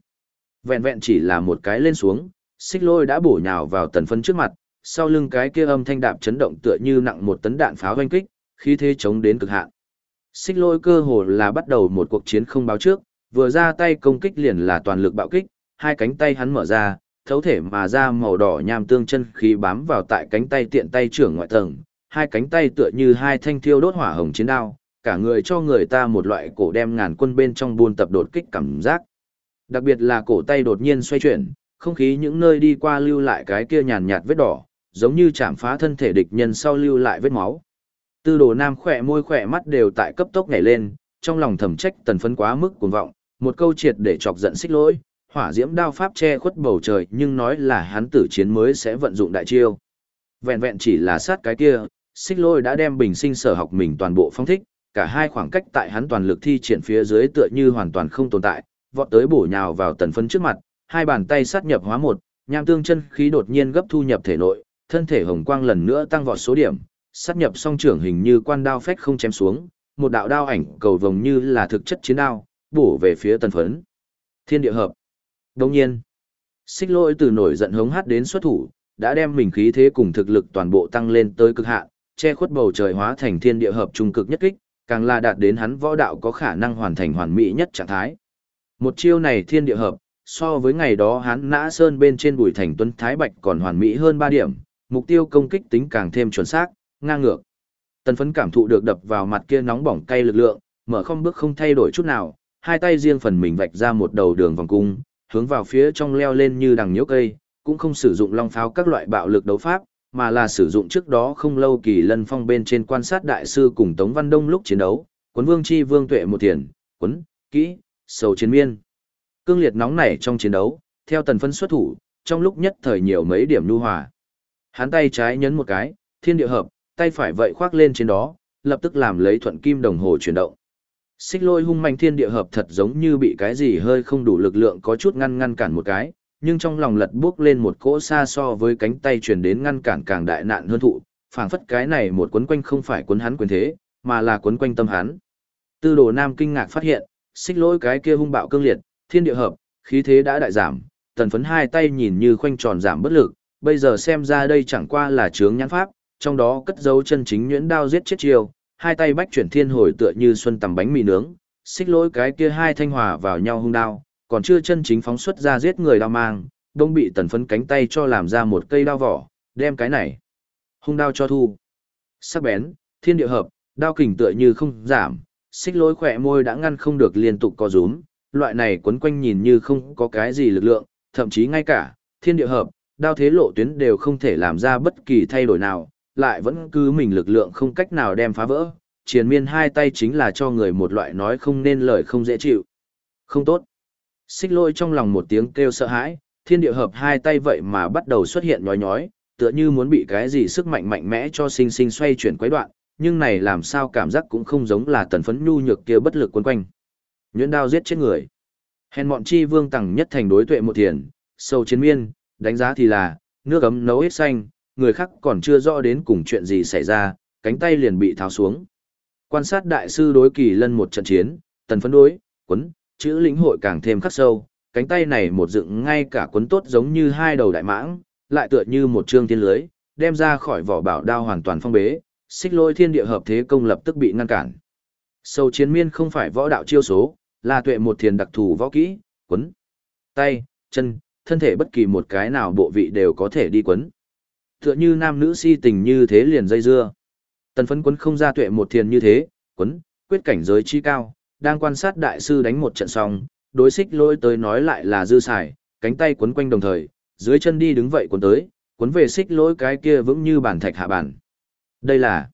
Vẹn vẹn chỉ là một cái lên xuống, xích lôi đã bổ nhào vào tần phân trước mặt, sau lưng cái kia âm thanh đạp chấn động tựa như nặng một tấn đạn pháo hoanh kích, khí thế chống đến cực hạn. Xích lôi cơ hồ là bắt đầu một cuộc chiến không báo trước, vừa ra tay công kích liền là toàn lực bạo kích, hai cánh tay hắn mở ra, thấu thể mà ra màu đỏ nham tương chân khí bám vào tại cánh tay tiện tay trưởng ngoại tầng, hai cánh tay tựa như hai thanh thiêu đốt hỏa hồng chiến đao, cả người cho người ta một loại cổ đem ngàn quân bên trong buôn tập đột kích cảm giác. Đặc biệt là cổ tay đột nhiên xoay chuyển, không khí những nơi đi qua lưu lại cái kia nhàn nhạt vết đỏ, giống như chạm phá thân thể địch nhân sau lưu lại vết máu. Tư đồ nam khỏe môi khỏe mắt đều tại cấp tốc nhảy lên, trong lòng thầm trách tần phấn quá mức cuồng vọng, một câu triệt để chọc giận xích lỗi, hỏa diễm đao pháp che khuất bầu trời nhưng nói là hắn tử chiến mới sẽ vận dụng đại chiêu. Vẹn vẹn chỉ là sát cái kia, xích lôi đã đem bình sinh sở học mình toàn bộ phong thích, cả hai khoảng cách tại hắn toàn lực thi triển phía dưới tựa như hoàn toàn không tồn tại, vọt tới bổ nhào vào tần phấn trước mặt, hai bàn tay sát nhập hóa một, nham tương chân khí đột nhiên gấp thu nhập thể nội, thân thể hồng quang lần nữa tăng vọt số điểm, sát nhập song trưởng hình như quan đao phách không chém xuống, một đạo đao ảnh cầu vồng như là thực chất chiến đao, bổ về phía tần phấn. Thiên địa hợp. Đồng nhiên, xích lỗi từ nổi giận hống hát đến xuất thủ, đã đem mình khí thế cùng thực lực toàn bộ tăng lên tới cực hạn, che khuất bầu trời hóa thành thiên địa hợp trung cực nhất kích, càng là đạt đến hắn võ đạo có khả năng hoàn thành hoàn mỹ nhất trạng thái. Một chiêu này thiên địa hợp, so với ngày đó hắn nã sơn bên trên bùi thành tuấn thái bạch còn hoàn mỹ hơn 3 điểm, mục tiêu công kích tính càng thêm chuẩn xác, ngang ngược. Tần phấn cảm thụ được đập vào mặt kia nóng bỏng cay lực lượng, mở không bước không thay đổi chút nào, hai tay riêng phần mình vạch ra một đầu đường vòng cung, hướng vào phía trong leo lên như đằng nhiễu cây, cũng không sử dụng long pháo các loại bạo lực đấu pháp, mà là sử dụng trước đó không lâu kỳ lân phong bên trên quan sát đại sư cùng Tống Văn Đông lúc chiến đấu, quấn vương chi vương tuệ một tiền, quấn, kỹ, sầu chiến miên. Cương liệt nóng nảy trong chiến đấu, theo tần phân xuất thủ, trong lúc nhất thời nhiều mấy điểm nhu hòa. Hắn tay trái nhấn một cái, thiên địa hợp, tay phải vậy khoác lên trên đó, lập tức làm lấy thuận kim đồng hồ chuyển động. Xích lôi hung manh thiên địa hợp thật giống như bị cái gì hơi không đủ lực lượng có chút ngăn ngăn cản một cái, nhưng trong lòng lật bước lên một cỗ xa so với cánh tay truyền đến ngăn cản càng đại nạn hơn thụ, phảng phất cái này một quấn quanh không phải quấn hắn quyền thế, mà là quấn quanh tâm hắn. Tư đồ nam kinh ngạc phát hiện, xích lôi cái kia hung bạo cương liệt, thiên địa hợp, khí thế đã đại giảm, tần phấn hai tay nhìn như khoanh tròn giảm bất lực, bây giờ xem ra đây chẳng qua là chướng nhãn pháp, trong đó cất dấu chân chính nhuyễn đao giết chết chiêu, hai tay bách chuyển thiên hồi tựa như xuân tầm bánh mì nướng, xích lỗi cái kia hai thanh hòa vào nhau hung đao, còn chưa chân chính phóng xuất ra giết người đao mang, đông bị tần phấn cánh tay cho làm ra một cây đao vỏ, đem cái này. Hung đao cho thu. Sắc bén, thiên địa hợp, đao kình tựa như không giảm, xích lỗi khỏe môi đã ngăn không được liên tục co rúm, loại này quấn quanh nhìn như không có cái gì lực lượng, thậm chí ngay cả, thiên địa hợp, đao thế lộ tuyến đều không thể làm ra bất kỳ thay đổi nào, lại vẫn cứ mình lực lượng không cách nào đem phá vỡ, triền miên hai tay chính là cho người một loại nói không nên lời không dễ chịu. Không tốt. Xích lôi trong lòng một tiếng kêu sợ hãi, thiên địa hợp hai tay vậy mà bắt đầu xuất hiện nhói nhói, tựa như muốn bị cái gì sức mạnh mạnh mẽ cho sinh sinh xoay chuyển quấy đoạn, nhưng này làm sao cảm giác cũng không giống là tần phấn nhu nhược kia bất lực quấn quanh. Nhuyễn đao giết chết người. Hèn mọn chi vương tẳng nhất thành đối tuệ một thiền, sâu chiến miên, đánh giá thì là, nước ấm nấu hết xanh, người khác còn chưa rõ đến cùng chuyện gì xảy ra, cánh tay liền bị tháo xuống. Quan sát đại sư đối kỳ lân một trận chiến, tần phấn đối, quấn, chữ lĩnh hội càng thêm khắc sâu, cánh tay này một dựng ngay cả quấn tốt giống như hai đầu đại mãng, lại tựa như một trương tiên lưới, đem ra khỏi vỏ bảo đao hoàn toàn phong bế, xích lôi thiên địa hợp thế công lập tức bị ngăn cản. Sâu chiến miên không phải võ đạo chiêu số, là tuệ một thiền đặc thù võ kỹ, quấn, tay, chân, thân thể bất kỳ một cái nào bộ vị đều có thể đi quấn. Tựa như nam nữ si tình như thế liền dây dưa. Tần phấn quấn không ra tuệ một thiền như thế, quấn, quyết cảnh giới chi cao, đang quan sát đại sư đánh một trận xong, đối xích lôi tới nói lại là dư xài, cánh tay quấn quanh đồng thời, dưới chân đi đứng vậy cuốn tới, cuốn về xích lôi cái kia vững như bản thạch hạ bản. Đây là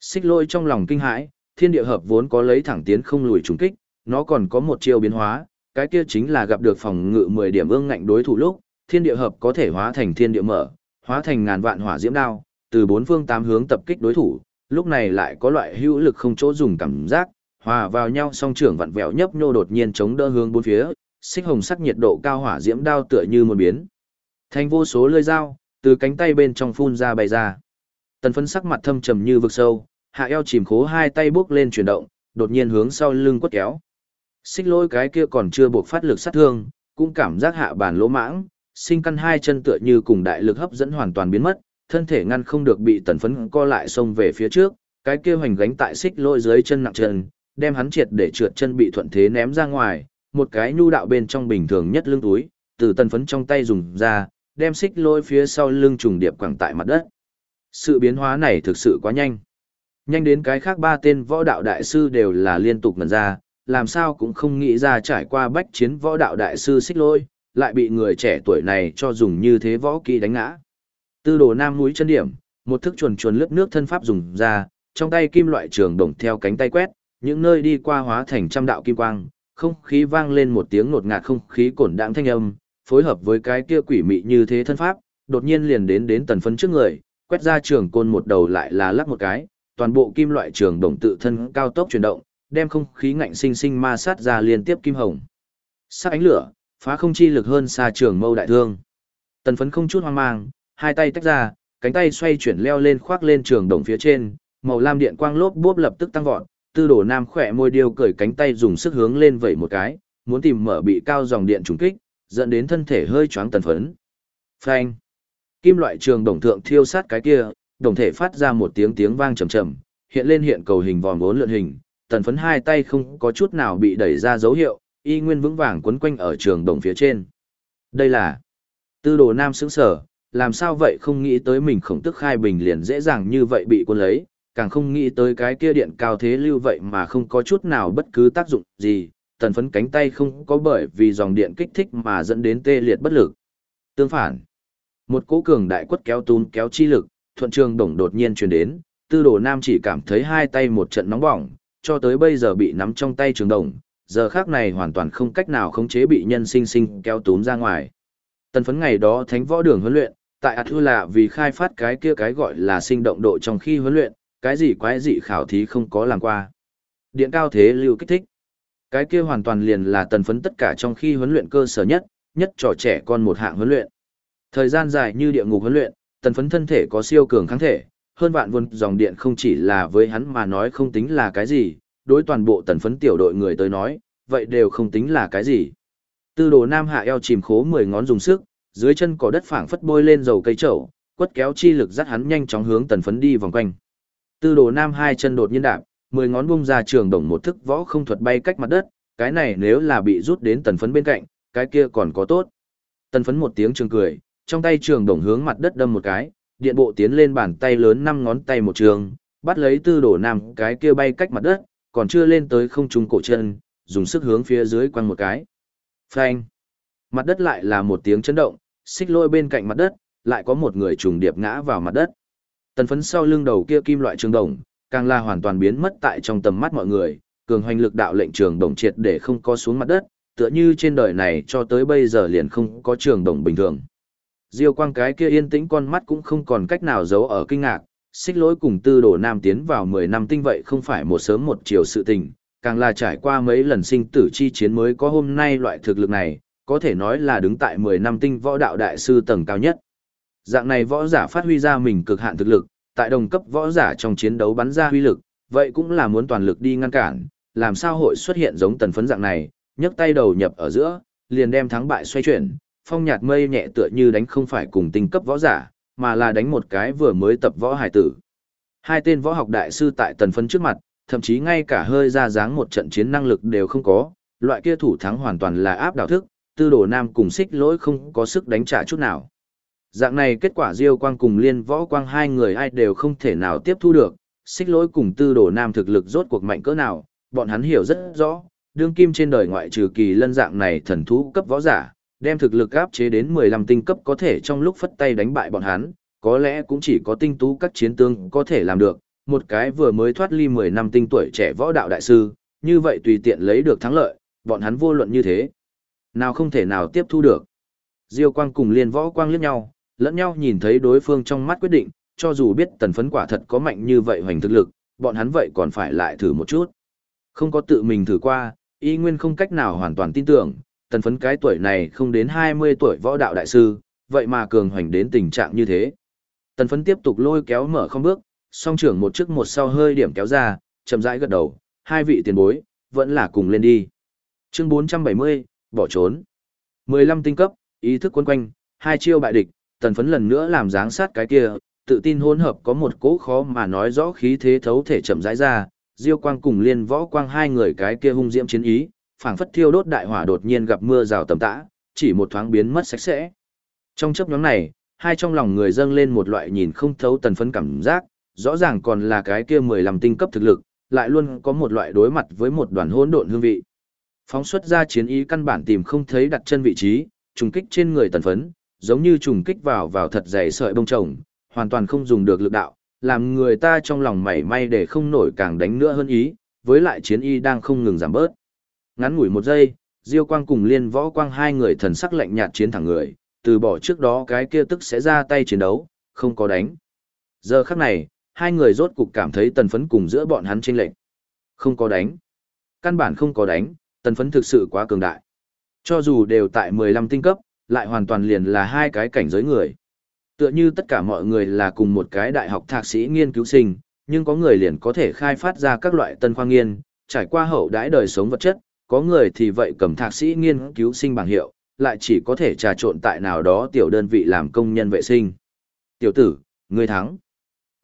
xích lôi trong lòng kinh hãi, thiên địa hợp vốn có lấy thẳng tiến không lùi trùng kích, nó còn có một chiêu biến hóa, cái kia chính là gặp được phòng ngự 10 điểm ương ngạnh đối thủ lúc, thiên địa hợp có thể hóa thành thiên địa mở, hóa thành ngàn vạn hỏa diễm đao, từ bốn phương tám hướng tập kích đối thủ, lúc này lại có loại hữu lực không chỗ dùng cảm giác, hòa vào nhau song trưởng vặn vẹo nhấp nhô đột nhiên chống đỡ hướng bốn phía, xích hồng sắc nhiệt độ cao hỏa diễm đao tựa như một biến. Thành vô số lưỡi dao, từ cánh tay bên trong phun ra bay ra. Tần phấn sắc mặt thâm trầm như vực sâu, hạ eo chìm khố hai tay bước lên chuyển động, đột nhiên hướng sau lưng quất kéo. Xích lôi cái kia còn chưa buộc phát lực sát thương, cũng cảm giác hạ bản lỗ mãng, sinh căn hai chân tựa như cùng đại lực hấp dẫn hoàn toàn biến mất, thân thể ngăn không được bị tần phấn co lại xông về phía trước, cái kia hoành gánh tại xích lôi dưới chân nặng chân, đem hắn triệt để trượt chân bị thuận thế ném ra ngoài, một cái nhu đạo bên trong bình thường nhất lưng túi, từ tần phấn trong tay dùng ra, đem xích lôi phía sau lưng trùng điệp quẳng tại mặt đất. Sự biến hóa này thực sự quá nhanh. Nhanh đến cái khác ba tên võ đạo đại sư đều là liên tục ngần ra, làm sao cũng không nghĩ ra trải qua bách chiến võ đạo đại sư xích lôi, lại bị người trẻ tuổi này cho dùng như thế võ kỹ đánh ngã. Tư đồ nam mũi chân điểm, một thức chuồn chuồn lướt nước thân pháp dùng ra, trong tay kim loại trường đồng theo cánh tay quét, những nơi đi qua hóa thành trăm đạo kim quang, không khí vang lên một tiếng ngột ngạt không khí cổn đãng thanh âm, phối hợp với cái kia quỷ mị như thế thân pháp, đột nhiên liền đến đến tần phấn trước người, quét ra trường côn một đầu lại là lắc một cái, toàn bộ kim loại trường đồng tự thân cao tốc chuyển động, đem không khí ngạnh sinh sinh ma sát ra liên tiếp kim hồng. Sắc ánh lửa, phá không chi lực hơn xa trường mâu đại thương. Tần phấn không chút hoang mang, hai tay tách ra, cánh tay xoay chuyển leo lên khoác lên trường đồng phía trên, màu lam điện quang lốp bốp lập tức tăng vọt, tư đồ nam khỏe môi điêu cởi cánh tay dùng sức hướng lên vẩy một cái, muốn tìm mở bị cao dòng điện trùng kích, dẫn đến thân thể hơi choáng tần phấn. Phanh. Kim loại trường đồng thượng thiêu sát cái kia, đồng thể phát ra một tiếng tiếng vang trầm trầm, hiện lên hiện cầu hình vòm bốn lượn hình, tần phấn hai tay không có chút nào bị đẩy ra dấu hiệu, y nguyên vững vàng quấn quanh ở trường đồng phía trên. Đây là tư đồ nam sững sở, làm sao vậy không nghĩ tới mình khổng tức khai bình liền dễ dàng như vậy bị quân lấy, càng không nghĩ tới cái kia điện cao thế lưu vậy mà không có chút nào bất cứ tác dụng gì, tần phấn cánh tay không có bởi vì dòng điện kích thích mà dẫn đến tê liệt bất lực. Tương phản, một cỗ cường đại quất kéo tún kéo chi lực, thuận trường đồng đột nhiên truyền đến, tư đồ nam chỉ cảm thấy hai tay một trận nóng bỏng, cho tới bây giờ bị nắm trong tay trường đồng, giờ khác này hoàn toàn không cách nào khống chế bị nhân sinh sinh kéo tún ra ngoài. Tần phấn ngày đó thánh võ đường huấn luyện, tại ạt thư lạ vì khai phát cái kia cái gọi là sinh động độ trong khi huấn luyện, cái gì quái dị khảo thí không có làm qua. Điện cao thế lưu kích thích. Cái kia hoàn toàn liền là tần phấn tất cả trong khi huấn luyện cơ sở nhất, nhất trò trẻ con một hạng huấn luyện. Thời gian dài như địa ngục huấn luyện, tần phấn thân thể có siêu cường kháng thể, hơn vạn vun dòng điện không chỉ là với hắn mà nói không tính là cái gì, đối toàn bộ tần phấn tiểu đội người tới nói, vậy đều không tính là cái gì. Tư đồ nam hạ eo chìm khố 10 ngón dùng sức, dưới chân có đất phảng phất bôi lên dầu cây trầu, quất kéo chi lực dắt hắn nhanh chóng hướng tần phấn đi vòng quanh. Tư đồ nam hai chân đột nhiên đạp, 10 ngón bung ra trường đồng một thức võ không thuật bay cách mặt đất, cái này nếu là bị rút đến tần phấn bên cạnh, cái kia còn có tốt. Tần phấn một tiếng trường cười, trong tay trường đồng hướng mặt đất đâm một cái, điện bộ tiến lên bàn tay lớn năm ngón tay một trường, bắt lấy tư đồ nam cái kia bay cách mặt đất, còn chưa lên tới không trung cổ chân, dùng sức hướng phía dưới quăng một cái. Phanh. Mặt đất lại là một tiếng chấn động, xích lôi bên cạnh mặt đất, lại có một người trùng điệp ngã vào mặt đất. Tần phấn sau lưng đầu kia kim loại trường đồng, càng là hoàn toàn biến mất tại trong tầm mắt mọi người, cường hoành lực đạo lệnh trường đồng triệt để không có xuống mặt đất, tựa như trên đời này cho tới bây giờ liền không có trường đồng bình thường. Diêu quang cái kia yên tĩnh con mắt cũng không còn cách nào giấu ở kinh ngạc, xích lỗi cùng tư đồ nam tiến vào 10 năm tinh vậy không phải một sớm một chiều sự tình, càng là trải qua mấy lần sinh tử chi chiến mới có hôm nay loại thực lực này, có thể nói là đứng tại 10 năm tinh võ đạo đại sư tầng cao nhất. Dạng này võ giả phát huy ra mình cực hạn thực lực, tại đồng cấp võ giả trong chiến đấu bắn ra huy lực, vậy cũng là muốn toàn lực đi ngăn cản, làm sao hội xuất hiện giống tần phấn dạng này, nhấc tay đầu nhập ở giữa, liền đem thắng bại xoay chuyển, phong nhạt mây nhẹ tựa như đánh không phải cùng tinh cấp võ giả, mà là đánh một cái vừa mới tập võ hải tử. Hai tên võ học đại sư tại tần phấn trước mặt, thậm chí ngay cả hơi ra dáng một trận chiến năng lực đều không có, loại kia thủ thắng hoàn toàn là áp đảo thức, tư đồ nam cùng xích lỗi không có sức đánh trả chút nào. Dạng này kết quả Diêu Quang cùng Liên Võ Quang hai người ai đều không thể nào tiếp thu được, xích lỗi cùng tư đồ nam thực lực rốt cuộc mạnh cỡ nào, bọn hắn hiểu rất rõ, đương kim trên đời ngoại trừ kỳ lân dạng này thần thú cấp võ giả, đem thực lực áp chế đến 15 tinh cấp có thể trong lúc phất tay đánh bại bọn hắn, có lẽ cũng chỉ có tinh tú các chiến tướng có thể làm được, một cái vừa mới thoát ly 10 năm tinh tuổi trẻ võ đạo đại sư, như vậy tùy tiện lấy được thắng lợi, bọn hắn vô luận như thế. Nào không thể nào tiếp thu được. Diêu Quang cùng Liên Võ Quang liếc nhau, lẫn nhau nhìn thấy đối phương trong mắt quyết định, cho dù biết tần phấn quả thật có mạnh như vậy hoành thực lực, bọn hắn vậy còn phải lại thử một chút. Không có tự mình thử qua, y nguyên không cách nào hoàn toàn tin tưởng, tần phấn cái tuổi này không đến 20 tuổi võ đạo đại sư, vậy mà cường hoành đến tình trạng như thế. Tần phấn tiếp tục lôi kéo mở không bước, song trưởng một trước một sau hơi điểm kéo ra, chậm rãi gật đầu, hai vị tiền bối, vẫn là cùng lên đi. Chương 470, bỏ trốn. 15 tinh cấp, ý thức quân quanh, hai chiêu bại địch, tần phấn lần nữa làm dáng sát cái kia, tự tin hỗn hợp có một cỗ khó mà nói rõ khí thế thấu thể chậm rãi ra, Diêu Quang cùng Liên Võ Quang hai người cái kia hung diễm chiến ý, phảng phất thiêu đốt đại hỏa đột nhiên gặp mưa rào tầm tã, chỉ một thoáng biến mất sạch sẽ. Trong chớp nhoáng này, hai trong lòng người dâng lên một loại nhìn không thấu tần phấn cảm giác, rõ ràng còn là cái kia 15 tinh cấp thực lực, lại luôn có một loại đối mặt với một đoàn hỗn độn hương vị. Phóng xuất ra chiến ý căn bản tìm không thấy đặt chân vị trí, trùng kích trên người tần phấn, giống như trùng kích vào vào thật dày sợi bông trồng, hoàn toàn không dùng được lực đạo, làm người ta trong lòng mảy may để không nổi càng đánh nữa hơn ý, với lại chiến y đang không ngừng giảm bớt. Ngắn ngủi một giây, Diêu Quang cùng Liên Võ Quang hai người thần sắc lạnh nhạt chiến thẳng người, từ bỏ trước đó cái kia tức sẽ ra tay chiến đấu, không có đánh. Giờ khắc này, hai người rốt cục cảm thấy tần phấn cùng giữa bọn hắn chênh lệnh. Không có đánh. Căn bản không có đánh, tần phấn thực sự quá cường đại. Cho dù đều tại 15 tinh cấp, lại hoàn toàn liền là hai cái cảnh giới người. Tựa như tất cả mọi người là cùng một cái đại học thạc sĩ nghiên cứu sinh, nhưng có người liền có thể khai phát ra các loại tân khoa nghiên, trải qua hậu đãi đời sống vật chất, có người thì vậy cầm thạc sĩ nghiên cứu sinh bằng hiệu, lại chỉ có thể trà trộn tại nào đó tiểu đơn vị làm công nhân vệ sinh. Tiểu tử, ngươi thắng.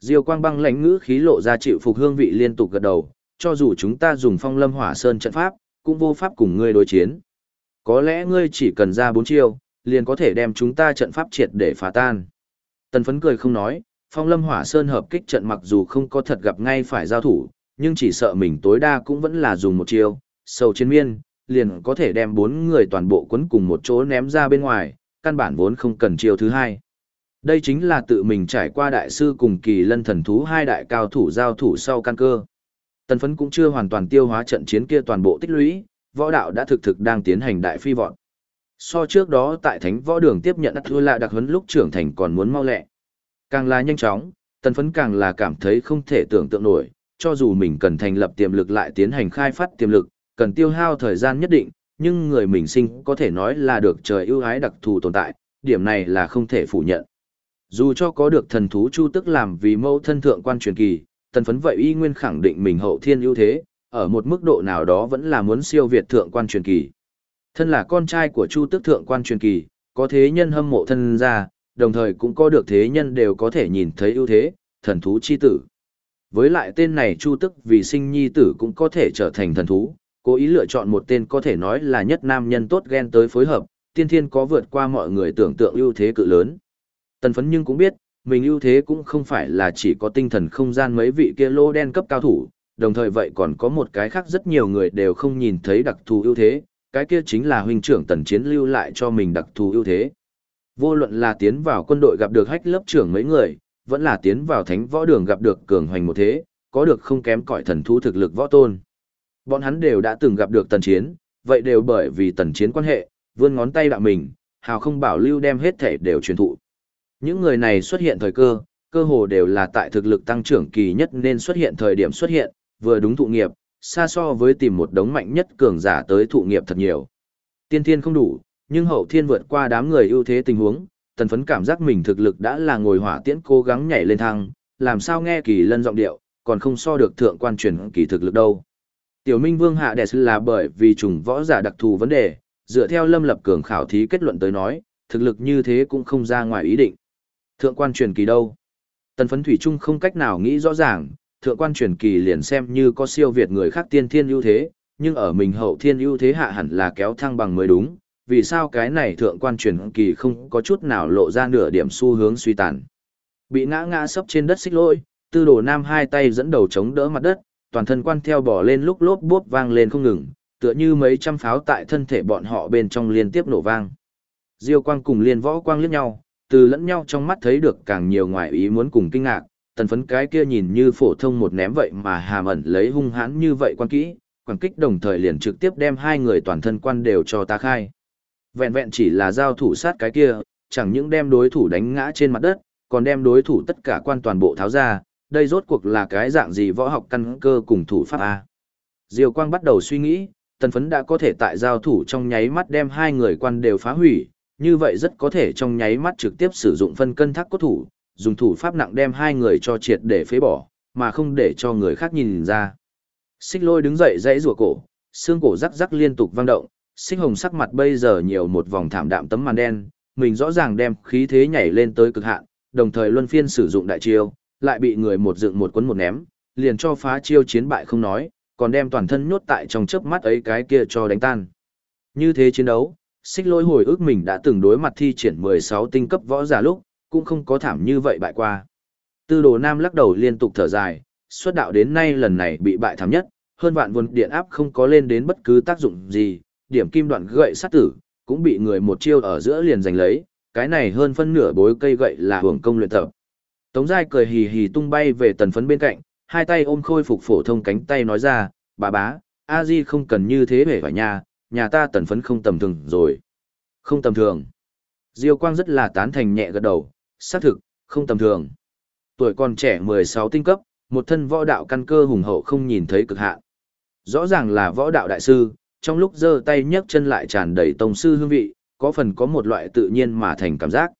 Diêu quang băng lãnh ngữ khí lộ ra chịu phục hương vị liên tục gật đầu, cho dù chúng ta dùng phong lâm hỏa sơn trận pháp, cũng vô pháp cùng ngươi đối chiến. Có lẽ ngươi chỉ cần ra bốn chiêu, liền có thể đem chúng ta trận pháp triệt để phá tan. Tần phấn cười không nói, phong lâm hỏa sơn hợp kích trận mặc dù không có thật gặp ngay phải giao thủ, nhưng chỉ sợ mình tối đa cũng vẫn là dùng một chiêu, sầu chiến miên, liền có thể đem bốn người toàn bộ quấn cùng một chỗ ném ra bên ngoài, căn bản vốn không cần chiêu thứ hai. Đây chính là tự mình trải qua đại sư cùng kỳ lân thần thú hai đại cao thủ giao thủ sau căn cơ. Tần phấn cũng chưa hoàn toàn tiêu hóa trận chiến kia toàn bộ tích lũy, võ đạo đã thực thực đang tiến hành đại phi vọt. So trước đó tại thánh võ đường tiếp nhận thua lạ đặc huấn lúc trưởng thành còn muốn mau lẹ. Càng là nhanh chóng, tần phấn càng là cảm thấy không thể tưởng tượng nổi, cho dù mình cần thành lập tiềm lực lại tiến hành khai phát tiềm lực, cần tiêu hao thời gian nhất định, nhưng người mình sinh có thể nói là được trời ưu ái đặc thù tồn tại, điểm này là không thể phủ nhận. Dù cho có được thần thú chu tức làm vì mẫu thân thượng quan truyền kỳ, tần phấn vậy y nguyên khẳng định mình hậu thiên ưu thế, ở một mức độ nào đó vẫn là muốn siêu việt thượng quan truyền kỳ. Thân là con trai của Chu Tức Thượng quan truyền kỳ, có thế nhân hâm mộ thân ra, đồng thời cũng có được thế nhân đều có thể nhìn thấy ưu thế, thần thú chi tử. Với lại tên này Chu Tức vì sinh nhi tử cũng có thể trở thành thần thú, cố ý lựa chọn một tên có thể nói là nhất nam nhân tốt ghen tới phối hợp, tiên thiên có vượt qua mọi người tưởng tượng ưu thế cự lớn. Tần phấn nhưng cũng biết, mình ưu thế cũng không phải là chỉ có tinh thần không gian mấy vị kia lô đen cấp cao thủ, đồng thời vậy còn có một cái khác rất nhiều người đều không nhìn thấy đặc thù ưu thế, cái kia chính là huynh trưởng tần chiến lưu lại cho mình đặc thù ưu thế. Vô luận là tiến vào quân đội gặp được hách lớp trưởng mấy người, vẫn là tiến vào thánh võ đường gặp được cường hoành một thế, có được không kém cỏi thần thú thực lực võ tôn. Bọn hắn đều đã từng gặp được tần chiến, vậy đều bởi vì tần chiến quan hệ, vươn ngón tay đạo mình, hào không bảo lưu đem hết thể đều truyền thụ. Những người này xuất hiện thời cơ, cơ hồ đều là tại thực lực tăng trưởng kỳ nhất nên xuất hiện thời điểm xuất hiện, vừa đúng thụ nghiệp, xa so với tìm một đống mạnh nhất cường giả tới thụ nghiệp thật nhiều. Tiên thiên không đủ, nhưng hậu thiên vượt qua đám người ưu thế tình huống, tần phấn cảm giác mình thực lực đã là ngồi hỏa tiễn cố gắng nhảy lên thăng, làm sao nghe kỳ lân giọng điệu, còn không so được thượng quan truyền kỳ thực lực đâu. Tiểu Minh Vương hạ đẹp là bởi vì trùng võ giả đặc thù vấn đề, dựa theo Lâm Lập Cường khảo thí kết luận tới nói, thực lực như thế cũng không ra ngoài ý định. Thượng quan truyền kỳ đâu? Tần phấn thủy trung không cách nào nghĩ rõ ràng, thượng quan truyền kỳ liền xem như có siêu việt người khác tiên thiên ưu thế, nhưng ở mình hậu thiên ưu thế hạ hẳn là kéo thăng bằng mới đúng, vì sao cái này thượng quan truyền kỳ không có chút nào lộ ra nửa điểm xu hướng suy tàn. Bị ngã ngã sấp trên đất xích lỗi, tư đồ nam hai tay dẫn đầu chống đỡ mặt đất, toàn thân quan theo bỏ lên lúc lốp bốp vang lên không ngừng, tựa như mấy trăm pháo tại thân thể bọn họ bên trong liên tiếp nổ vang. Diêu quang cùng liên võ quang liếc nhau, từ lẫn nhau trong mắt thấy được càng nhiều ngoại ý muốn cùng kinh ngạc, tần phấn cái kia nhìn như phổ thông một ném vậy mà hàm ẩn lấy hung hãn như vậy quan kỹ, quảng kích đồng thời liền trực tiếp đem hai người toàn thân quan đều cho ta khai. Vẹn vẹn chỉ là giao thủ sát cái kia, chẳng những đem đối thủ đánh ngã trên mặt đất, còn đem đối thủ tất cả quan toàn bộ tháo ra, đây rốt cuộc là cái dạng gì võ học căn cơ cùng thủ pháp A. Diều Quang bắt đầu suy nghĩ, tần phấn đã có thể tại giao thủ trong nháy mắt đem hai người quan đều phá hủy, như vậy rất có thể trong nháy mắt trực tiếp sử dụng phân cân thác cốt thủ, dùng thủ pháp nặng đem hai người cho triệt để phế bỏ, mà không để cho người khác nhìn ra. Xích lôi đứng dậy dãy rùa cổ, xương cổ rắc rắc liên tục vang động, xích hồng sắc mặt bây giờ nhiều một vòng thảm đạm tấm màn đen, mình rõ ràng đem khí thế nhảy lên tới cực hạn, đồng thời luân phiên sử dụng đại chiêu, lại bị người một dựng một quấn một ném, liền cho phá chiêu chiến bại không nói, còn đem toàn thân nhốt tại trong chớp mắt ấy cái kia cho đánh tan. Như thế chiến đấu, xích lôi hồi ức mình đã từng đối mặt thi triển 16 tinh cấp võ giả lúc, cũng không có thảm như vậy bại qua. Tư đồ nam lắc đầu liên tục thở dài, xuất đạo đến nay lần này bị bại thảm nhất, hơn vạn vốn điện áp không có lên đến bất cứ tác dụng gì, điểm kim đoạn gậy sát tử, cũng bị người một chiêu ở giữa liền giành lấy, cái này hơn phân nửa bối cây gậy là hưởng công luyện tập. Tống Giai cười hì hì tung bay về tần phấn bên cạnh, hai tay ôm khôi phục phổ thông cánh tay nói ra, bà bá, a di không cần như thế về phải nhà, nhà ta tần phấn không tầm thường rồi. Không tầm thường. Diêu Quang rất là tán thành nhẹ gật đầu, xác thực, không tầm thường. Tuổi còn trẻ 16 tinh cấp, một thân võ đạo căn cơ hùng hậu không nhìn thấy cực hạn. Rõ ràng là võ đạo đại sư, trong lúc giơ tay nhấc chân lại tràn đầy tông sư hương vị, có phần có một loại tự nhiên mà thành cảm giác.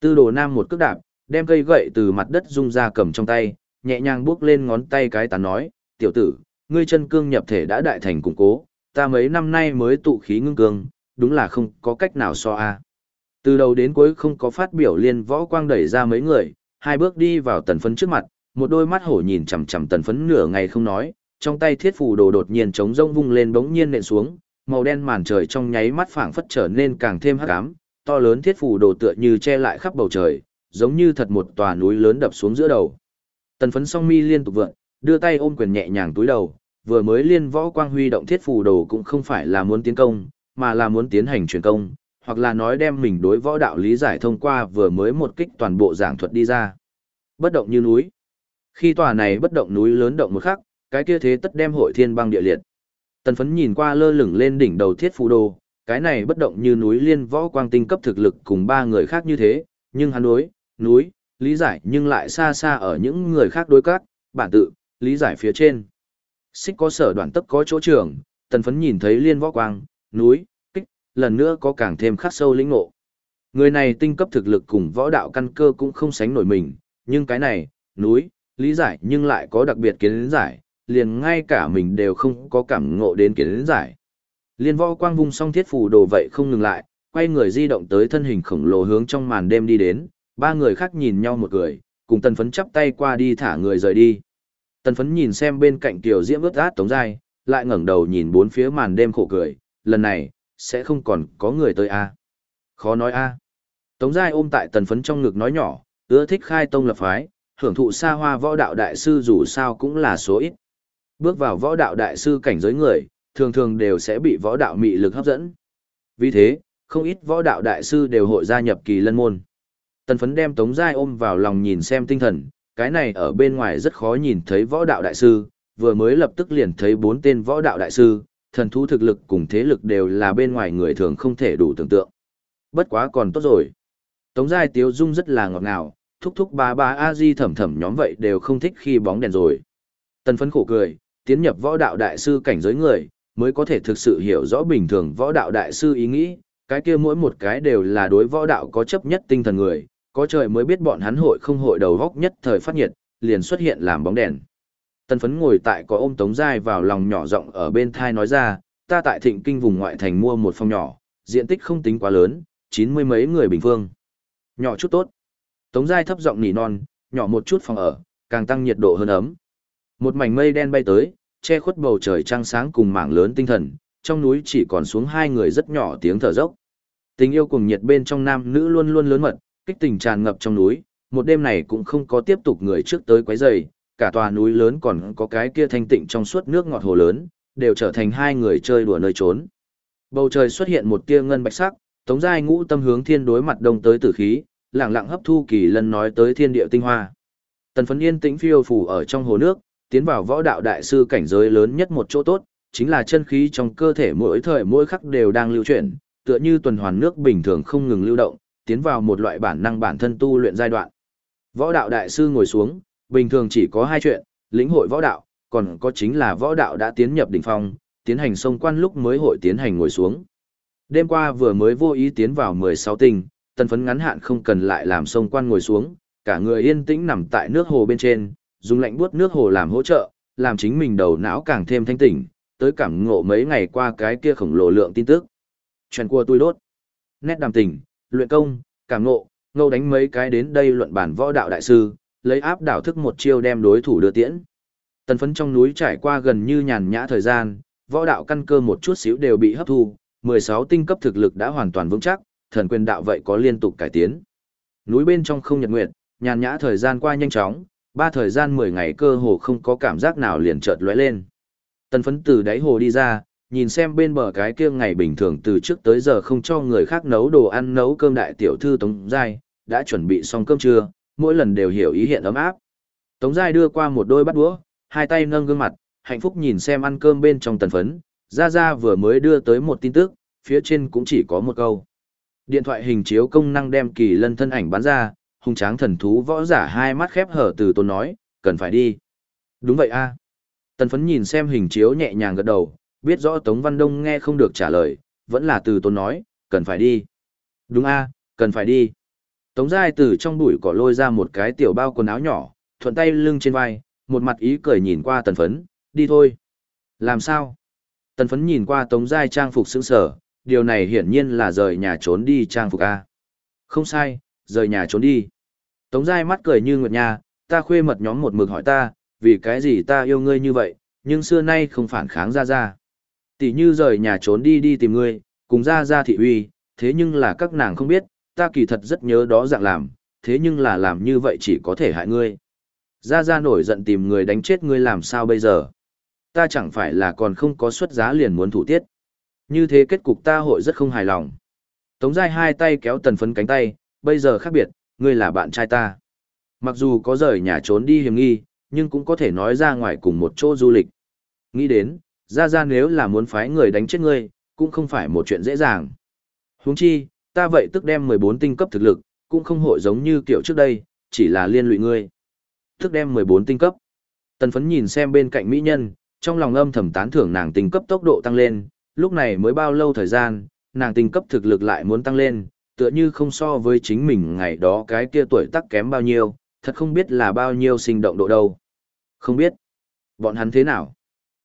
Tư đồ nam một cước đạp, đem cây gậy từ mặt đất rung ra cầm trong tay, nhẹ nhàng bước lên ngón tay cái tán nói, tiểu tử, ngươi chân cương nhập thể đã đại thành củng cố, ta mấy năm nay mới tụ khí ngưng cương, đúng là không có cách nào so a. Từ đầu đến cuối không có phát biểu liên võ quang đẩy ra mấy người, hai bước đi vào tần phấn trước mặt, một đôi mắt hổ nhìn chằm chằm tần phấn nửa ngày không nói, trong tay thiết phù đồ đột nhiên chống rông vung lên bỗng nhiên nện xuống, màu đen màn trời trong nháy mắt phảng phất trở nên càng thêm hắc ám, to lớn thiết phù đồ tựa như che lại khắp bầu trời, giống như thật một tòa núi lớn đập xuống giữa đầu. Tần phấn song mi liên tục vượn, đưa tay ôm quyền nhẹ nhàng túi đầu, vừa mới liên võ quang huy động thiết phù đồ cũng không phải là muốn tiến công, mà là muốn tiến hành truyền công, hoặc là nói đem mình đối võ đạo lý giải thông qua vừa mới một kích toàn bộ giảng thuật đi ra. Bất động như núi. Khi tòa này bất động núi lớn động một khắc, cái kia thế tất đem hội thiên băng địa liệt. Tần phấn nhìn qua lơ lửng lên đỉnh đầu thiết phù đồ, cái này bất động như núi liên võ quang tinh cấp thực lực cùng ba người khác như thế, nhưng hắn đối, núi, lý giải nhưng lại xa xa ở những người khác đối các, bản tự, lý giải phía trên. Xích có sở đoạn tấp có chỗ trưởng, tần phấn nhìn thấy liên võ quang, núi, kích, lần nữa có càng thêm khắc sâu lĩnh ngộ. Người này tinh cấp thực lực cùng võ đạo căn cơ cũng không sánh nổi mình, nhưng cái này, núi, lý giải nhưng lại có đặc biệt kiến giải, liền ngay cả mình đều không có cảm ngộ đến kiến giải. Liên võ quang vung song thiết phù đồ vậy không ngừng lại, quay người di động tới thân hình khổng lồ hướng trong màn đêm đi đến, ba người khác nhìn nhau một người, cùng tần phấn chắp tay qua đi thả người rời đi. Tần phấn nhìn xem bên cạnh tiểu diễm ướt át tống dai, lại ngẩng đầu nhìn bốn phía màn đêm khổ cười, lần này, sẽ không còn có người tới a Khó nói a Tống dai ôm tại tần phấn trong ngực nói nhỏ, ưa thích khai tông lập phái, hưởng thụ xa hoa võ đạo đại sư dù sao cũng là số ít. Bước vào võ đạo đại sư cảnh giới người, thường thường đều sẽ bị võ đạo mị lực hấp dẫn. Vì thế, không ít võ đạo đại sư đều hội gia nhập kỳ lân môn. Tần phấn đem Tống Giai ôm vào lòng nhìn xem tinh thần, cái này ở bên ngoài rất khó nhìn thấy võ đạo đại sư, vừa mới lập tức liền thấy bốn tên võ đạo đại sư, thần thú thực lực cùng thế lực đều là bên ngoài người thường không thể đủ tưởng tượng. Bất quá còn tốt rồi. Tống Giai Tiếu Dung rất là ngọt ngào, thúc thúc ba ba a di thẩm thẩm nhóm vậy đều không thích khi bóng đèn rồi. Tần phấn khổ cười, tiến nhập võ đạo đại sư cảnh giới người, mới có thể thực sự hiểu rõ bình thường võ đạo đại sư ý nghĩ, cái kia mỗi một cái đều là đối võ đạo có chấp nhất tinh thần người, có trời mới biết bọn hắn hội không hội đầu góc nhất thời phát nhiệt, liền xuất hiện làm bóng đèn. Tần phấn ngồi tại có ôm tống dai vào lòng nhỏ rộng ở bên thai nói ra, ta tại thịnh kinh vùng ngoại thành mua một phòng nhỏ, diện tích không tính quá lớn, chín mươi mấy người bình phương. Nhỏ chút tốt. Tống dai thấp giọng nỉ non, nhỏ một chút phòng ở, càng tăng nhiệt độ hơn ấm. Một mảnh mây đen bay tới, che khuất bầu trời trăng sáng cùng mảng lớn tinh thần, trong núi chỉ còn xuống hai người rất nhỏ tiếng thở dốc. Tình yêu cùng nhiệt bên trong nam nữ luôn luôn lớn mật, kích tình tràn ngập trong núi, một đêm này cũng không có tiếp tục người trước tới quấy rầy, cả tòa núi lớn còn có cái kia thanh tịnh trong suốt nước ngọt hồ lớn, đều trở thành hai người chơi đùa nơi trốn. Bầu trời xuất hiện một tia ngân bạch sắc, Tống Giai ngũ tâm hướng thiên đối mặt đông tới tử khí, lặng lặng hấp thu kỳ lân nói tới thiên địa tinh hoa. Tần phấn yên tĩnh phiêu phủ ở trong hồ nước, tiến vào võ đạo đại sư cảnh giới lớn nhất một chỗ tốt, chính là chân khí trong cơ thể mỗi thời mỗi khắc đều đang lưu chuyển, tựa như tuần hoàn nước bình thường không ngừng lưu động, tiến vào một loại bản năng bản thân tu luyện giai đoạn. Võ đạo đại sư ngồi xuống, bình thường chỉ có hai chuyện, lĩnh hội võ đạo, còn có chính là võ đạo đã tiến nhập đỉnh phong, tiến hành sông quan lúc mới hội tiến hành ngồi xuống. Đêm qua vừa mới vô ý tiến vào 16 tinh, tần phấn ngắn hạn không cần lại làm sông quan ngồi xuống, cả người yên tĩnh nằm tại nước hồ bên trên, dùng lạnh buốt nước hồ làm hỗ trợ, làm chính mình đầu não càng thêm thanh tỉnh, tới cảm ngộ mấy ngày qua cái kia khổng lồ lượng tin tức. Chuyện của tôi đốt. Nét đàm tình, luyện công, cảm ngộ, ngâu đánh mấy cái đến đây luận bản võ đạo đại sư, lấy áp đảo thức một chiêu đem đối thủ đưa tiễn. Tần phấn trong núi trải qua gần như nhàn nhã thời gian, võ đạo căn cơ một chút xíu đều bị hấp thu, 16 tinh cấp thực lực đã hoàn toàn vững chắc, thần quyền đạo vậy có liên tục cải tiến. Núi bên trong không nhật nguyệt, nhàn nhã thời gian qua nhanh chóng, ba thời gian 10 ngày cơ hồ không có cảm giác nào liền chợt lóe lên. Tần phấn từ đáy hồ đi ra, nhìn xem bên bờ cái kia ngày bình thường từ trước tới giờ không cho người khác nấu đồ ăn nấu cơm đại tiểu thư Tống Giai, đã chuẩn bị xong cơm trưa, mỗi lần đều hiểu ý hiện ấm áp. Tống Giai đưa qua một đôi bát đũa, hai tay nâng gương mặt, hạnh phúc nhìn xem ăn cơm bên trong tần phấn, Gia Gia vừa mới đưa tới một tin tức, phía trên cũng chỉ có một câu. Điện thoại hình chiếu công năng đem kỳ lân thân ảnh bắn ra, hung tráng thần thú võ giả hai mắt khép hở từ tôn nói, cần phải đi. Đúng vậy a Tần phấn nhìn xem hình chiếu nhẹ nhàng gật đầu, biết rõ Tống Văn Đông nghe không được trả lời, vẫn là từ tôn nói, cần phải đi. Đúng a cần phải đi. Tống Giai từ trong bụi cỏ lôi ra một cái tiểu bao quần áo nhỏ, thuận tay lưng trên vai, một mặt ý cười nhìn qua tần phấn, đi thôi. Làm sao? Tần phấn nhìn qua Tống Giai trang phục sững sở, điều này hiển nhiên là rời nhà trốn đi trang phục A. Không sai, rời nhà trốn đi. Tống Giai mắt cười như nguyệt nha, ta khuê mật nhóm một mực hỏi ta, vì cái gì ta yêu ngươi như vậy, nhưng xưa nay không phản kháng ra ra. Tỷ như rời nhà trốn đi đi tìm ngươi, cùng ra ra thị uy, thế nhưng là các nàng không biết, ta kỳ thật rất nhớ đó dạng làm, thế nhưng là làm như vậy chỉ có thể hại ngươi. Ra ra nổi giận tìm người đánh chết ngươi làm sao bây giờ. Ta chẳng phải là còn không có xuất giá liền muốn thủ tiết. Như thế kết cục ta hội rất không hài lòng. Tống Giai hai tay kéo tần phấn cánh tay, bây giờ khác biệt, ngươi là bạn trai ta. Mặc dù có rời nhà trốn đi hiểm nghi, nhưng cũng có thể nói ra ngoài cùng một chỗ du lịch. Nghĩ đến, ra ra nếu là muốn phái người đánh chết ngươi, cũng không phải một chuyện dễ dàng. Huống chi, ta vậy tức đem 14 tinh cấp thực lực, cũng không hội giống như kiểu trước đây, chỉ là liên lụy ngươi. Tức đem 14 tinh cấp. Tần phấn nhìn xem bên cạnh mỹ nhân, trong lòng âm thầm tán thưởng nàng tinh cấp tốc độ tăng lên, lúc này mới bao lâu thời gian, nàng tinh cấp thực lực lại muốn tăng lên, tựa như không so với chính mình ngày đó cái kia tuổi tác kém bao nhiêu, thật không biết là bao nhiêu sinh động độ đâu. Không biết. Bọn hắn thế nào?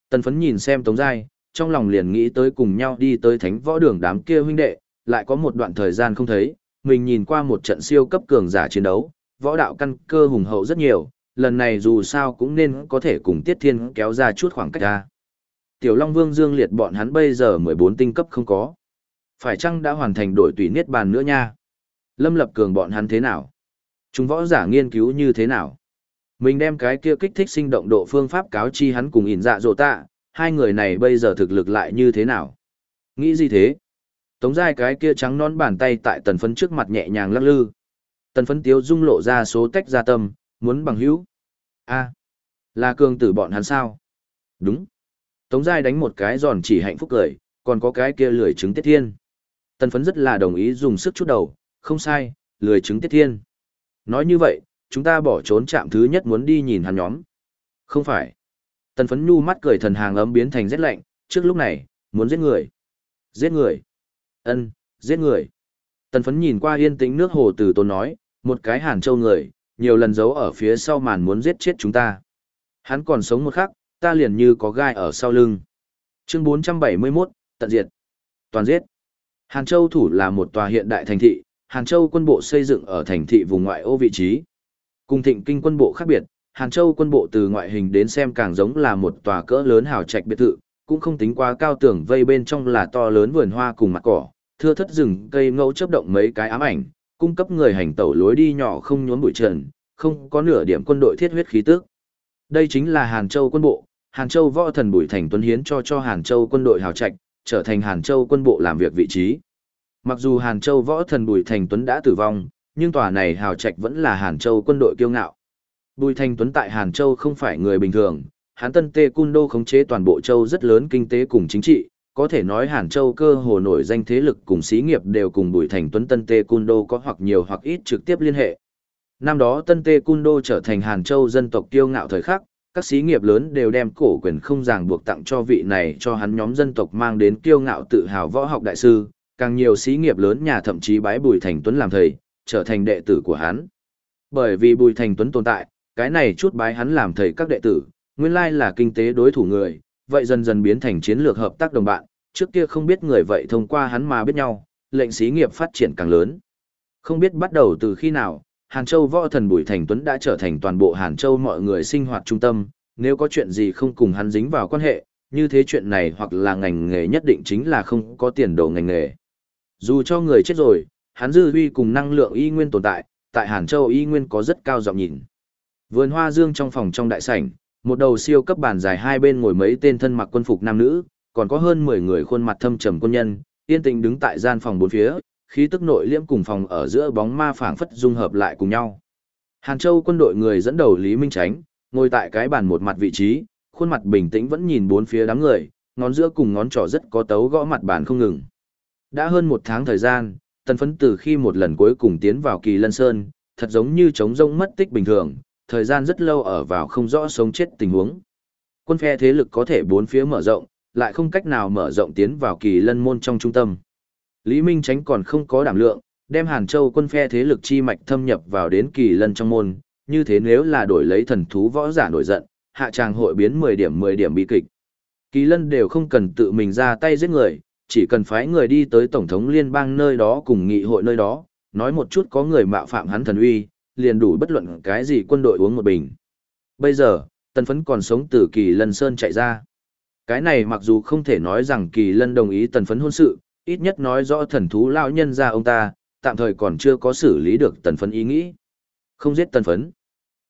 Tần phấn nhìn xem Tống Giai, trong lòng liền nghĩ tới cùng nhau đi tới thánh võ đường đám kia huynh đệ, lại có một đoạn thời gian không thấy, mình nhìn qua một trận siêu cấp cường giả chiến đấu, võ đạo căn cơ hùng hậu rất nhiều, lần này dù sao cũng nên có thể cùng Tiết Thiên kéo ra chút khoảng cách ra. Tiểu Long Vương Dương liệt bọn hắn bây giờ 14 tinh cấp không có. Phải chăng đã hoàn thành đổi tùy niết bàn nữa nha? Lâm Lập Cường bọn hắn thế nào? Chúng võ giả nghiên cứu như thế nào? Mình đem cái kia kích thích sinh động độ phương pháp cáo chi hắn cùng ỉn dạ dỗ tạ, hai người này bây giờ thực lực lại như thế nào? Nghĩ gì thế? Tống giai cái kia trắng non bàn tay tại tần phấn trước mặt nhẹ nhàng lắc lư. Tần phấn tiếu dung lộ ra số tách ra tâm, muốn bằng hữu. a là cường tử bọn hắn sao? Đúng. Tống giai đánh một cái giòn chỉ hạnh phúc cười, còn có cái kia lười trứng tiết thiên. Tần phấn rất là đồng ý dùng sức chút đầu, không sai, lười trứng tiết thiên. Nói như vậy, chúng ta bỏ trốn chạm thứ nhất muốn đi nhìn hắn nhóm. Không phải. Tần phấn nhu mắt cười thần hàng ấm biến thành rét lạnh, trước lúc này, muốn giết người. Giết người. ân giết người. Tần phấn nhìn qua yên tĩnh nước hồ từ tôn nói, một cái hàn châu người, nhiều lần giấu ở phía sau màn muốn giết chết chúng ta. Hắn còn sống một khắc, ta liền như có gai ở sau lưng. Chương 471, tận diệt. Toàn giết. Hàn Châu thủ là một tòa hiện đại thành thị, Hàn Châu quân bộ xây dựng ở thành thị vùng ngoại ô vị trí. Cùng thịnh kinh quân bộ khác biệt, Hàn Châu quân bộ từ ngoại hình đến xem càng giống là một tòa cỡ lớn hào trạch biệt thự, cũng không tính quá cao tưởng vây bên trong là to lớn vườn hoa cùng mặt cỏ, thưa thất rừng cây ngẫu chấp động mấy cái ám ảnh, cung cấp người hành tẩu lối đi nhỏ không nhốn bụi trần, không có nửa điểm quân đội thiết huyết khí tức. Đây chính là Hàn Châu quân bộ, Hàn Châu võ thần Bùi Thành Tuấn hiến cho cho Hàn Châu quân đội hào trạch, trở thành Hàn Châu quân bộ làm việc vị trí. Mặc dù Hàn Châu võ thần Bùi Thành Tuấn đã tử vong, nhưng tòa này hào trạch vẫn là Hàn Châu quân đội kiêu ngạo. Bùi Thanh Tuấn tại Hàn Châu không phải người bình thường, Hán Tân Tê Cun Đô khống chế toàn bộ châu rất lớn kinh tế cùng chính trị, có thể nói Hàn Châu cơ hồ nổi danh thế lực cùng xí nghiệp đều cùng Bùi Thành Tuấn Tân Tê Cun Đô có hoặc nhiều hoặc ít trực tiếp liên hệ. Năm đó Tân Tê Cun Đô trở thành Hàn Châu dân tộc kiêu ngạo thời khắc, các xí nghiệp lớn đều đem cổ quyền không ràng buộc tặng cho vị này cho hắn nhóm dân tộc mang đến kiêu ngạo tự hào võ học đại sư, càng nhiều xí nghiệp lớn nhà thậm chí bái Bùi Thành Tuấn làm thầy, trở thành đệ tử của hắn. Bởi vì Bùi Thành Tuấn tồn tại, cái này chút bái hắn làm thầy các đệ tử, nguyên lai là kinh tế đối thủ người, vậy dần dần biến thành chiến lược hợp tác đồng bạn, trước kia không biết người vậy thông qua hắn mà biết nhau, lệnh xí nghiệp phát triển càng lớn. Không biết bắt đầu từ khi nào, Hàn Châu võ thần Bùi Thành Tuấn đã trở thành toàn bộ Hàn Châu mọi người sinh hoạt trung tâm, nếu có chuyện gì không cùng hắn dính vào quan hệ, như thế chuyện này hoặc là ngành nghề nhất định chính là không có tiền đồ ngành nghề. Dù cho người chết rồi, hắn dư huy cùng năng lượng y nguyên tồn tại, tại Hàn Châu y nguyên có rất cao giọng nhìn. Vườn hoa dương trong phòng trong đại sảnh, một đầu siêu cấp bàn dài hai bên ngồi mấy tên thân mặc quân phục nam nữ, còn có hơn 10 người khuôn mặt thâm trầm quân nhân, yên tĩnh đứng tại gian phòng bốn phía, khí tức nội liễm cùng phòng ở giữa bóng ma phảng phất dung hợp lại cùng nhau. Hàn Châu quân đội người dẫn đầu Lý Minh Chánh, ngồi tại cái bàn một mặt vị trí, khuôn mặt bình tĩnh vẫn nhìn bốn phía đám người, ngón giữa cùng ngón trỏ rất có tấu gõ mặt bàn không ngừng. Đã hơn một tháng thời gian, tần phấn từ khi một lần cuối cùng tiến vào kỳ lân sơn, thật giống như trống rông mất tích bình thường, thời gian rất lâu ở vào không rõ sống chết tình huống. Quân phe thế lực có thể bốn phía mở rộng, lại không cách nào mở rộng tiến vào kỳ lân môn trong trung tâm. Lý Minh Tránh còn không có đảm lượng, đem Hàn Châu quân phe thế lực chi mạch thâm nhập vào đến kỳ lân trong môn, như thế nếu là đổi lấy thần thú võ giả nổi giận, hạ tràng hội biến 10 điểm 10 điểm bị kịch. Kỳ lân đều không cần tự mình ra tay giết người, chỉ cần phái người đi tới Tổng thống liên bang nơi đó cùng nghị hội nơi đó, nói một chút có người mạo phạm hắn thần uy, liền đủ bất luận cái gì quân đội uống một bình. Bây giờ, Tần Phấn còn sống từ Kỳ Lân Sơn chạy ra. Cái này mặc dù không thể nói rằng Kỳ Lân đồng ý Tần Phấn hôn sự, ít nhất nói rõ thần thú lão nhân ra ông ta, tạm thời còn chưa có xử lý được Tần Phấn ý nghĩ. Không giết Tần Phấn.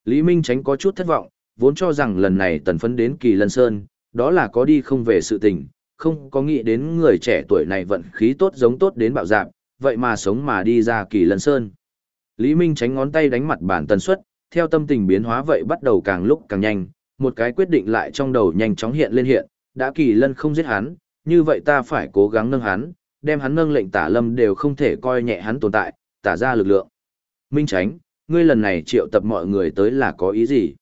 Lý Minh Tránh có chút thất vọng, vốn cho rằng lần này Tần Phấn đến Kỳ Lân Sơn, đó là có đi không về sự tình, không có nghĩ đến người trẻ tuổi này vận khí tốt giống tốt đến bạo dạp, vậy mà sống mà đi ra Kỳ Lân Sơn. Lý Minh tránh ngón tay đánh mặt bản tần suất, theo tâm tình biến hóa vậy bắt đầu càng lúc càng nhanh, một cái quyết định lại trong đầu nhanh chóng hiện lên hiện, đã kỳ lân không giết hắn, như vậy ta phải cố gắng nâng hắn, đem hắn nâng lệnh tả lâm đều không thể coi nhẹ hắn tồn tại, tả ra lực lượng. Minh tránh, ngươi lần này triệu tập mọi người tới là có ý gì?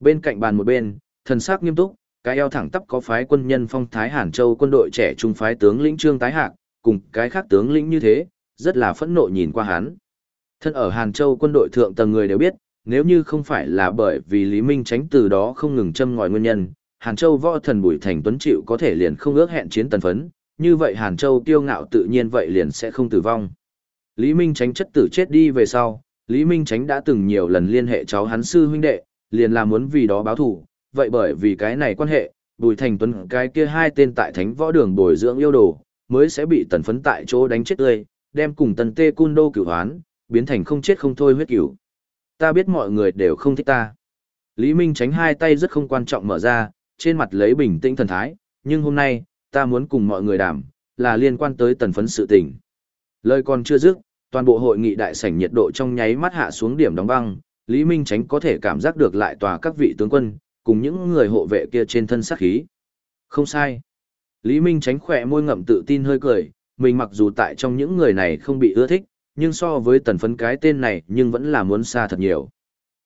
Bên cạnh bàn một bên, thần sắc nghiêm túc, cái eo thẳng tắp có phái quân nhân phong thái Hàn Châu quân đội trẻ trung phái tướng lĩnh Trương Tái Hạc, cùng cái khác tướng lĩnh như thế, rất là phẫn nộ nhìn qua hắn. Thân ở Hàn Châu quân đội thượng tầng người đều biết, nếu như không phải là bởi vì Lý Minh tránh từ đó không ngừng châm ngòi nguyên nhân, Hàn Châu võ thần Bùi Thành Tuấn chịu có thể liền không ước hẹn chiến tần phấn, như vậy Hàn Châu kiêu ngạo tự nhiên vậy liền sẽ không tử vong. Lý Minh tránh chất tử chết đi về sau, Lý Minh tránh đã từng nhiều lần liên hệ cháu hắn sư huynh đệ, liền là muốn vì đó báo thù, vậy bởi vì cái này quan hệ, Bùi Thành Tuấn cái kia hai tên tại thánh võ đường bồi dưỡng yêu đồ, mới sẽ bị tần phấn tại chỗ đánh chết tươi, đem cùng tần tê cun đô cửu hoán, biến thành không chết không thôi huyết cửu. Ta biết mọi người đều không thích ta. Lý Minh tránh hai tay rất không quan trọng mở ra, trên mặt lấy bình tĩnh thần thái, nhưng hôm nay, ta muốn cùng mọi người đảm, là liên quan tới tần phấn sự tình. Lời còn chưa dứt, toàn bộ hội nghị đại sảnh nhiệt độ trong nháy mắt hạ xuống điểm đóng băng, Lý Minh tránh có thể cảm giác được lại tòa các vị tướng quân, cùng những người hộ vệ kia trên thân sát khí. Không sai. Lý Minh tránh khỏe môi ngậm tự tin hơi cười, mình mặc dù tại trong những người này không bị ưa thích, nhưng so với tần phấn cái tên này nhưng vẫn là muốn xa thật nhiều.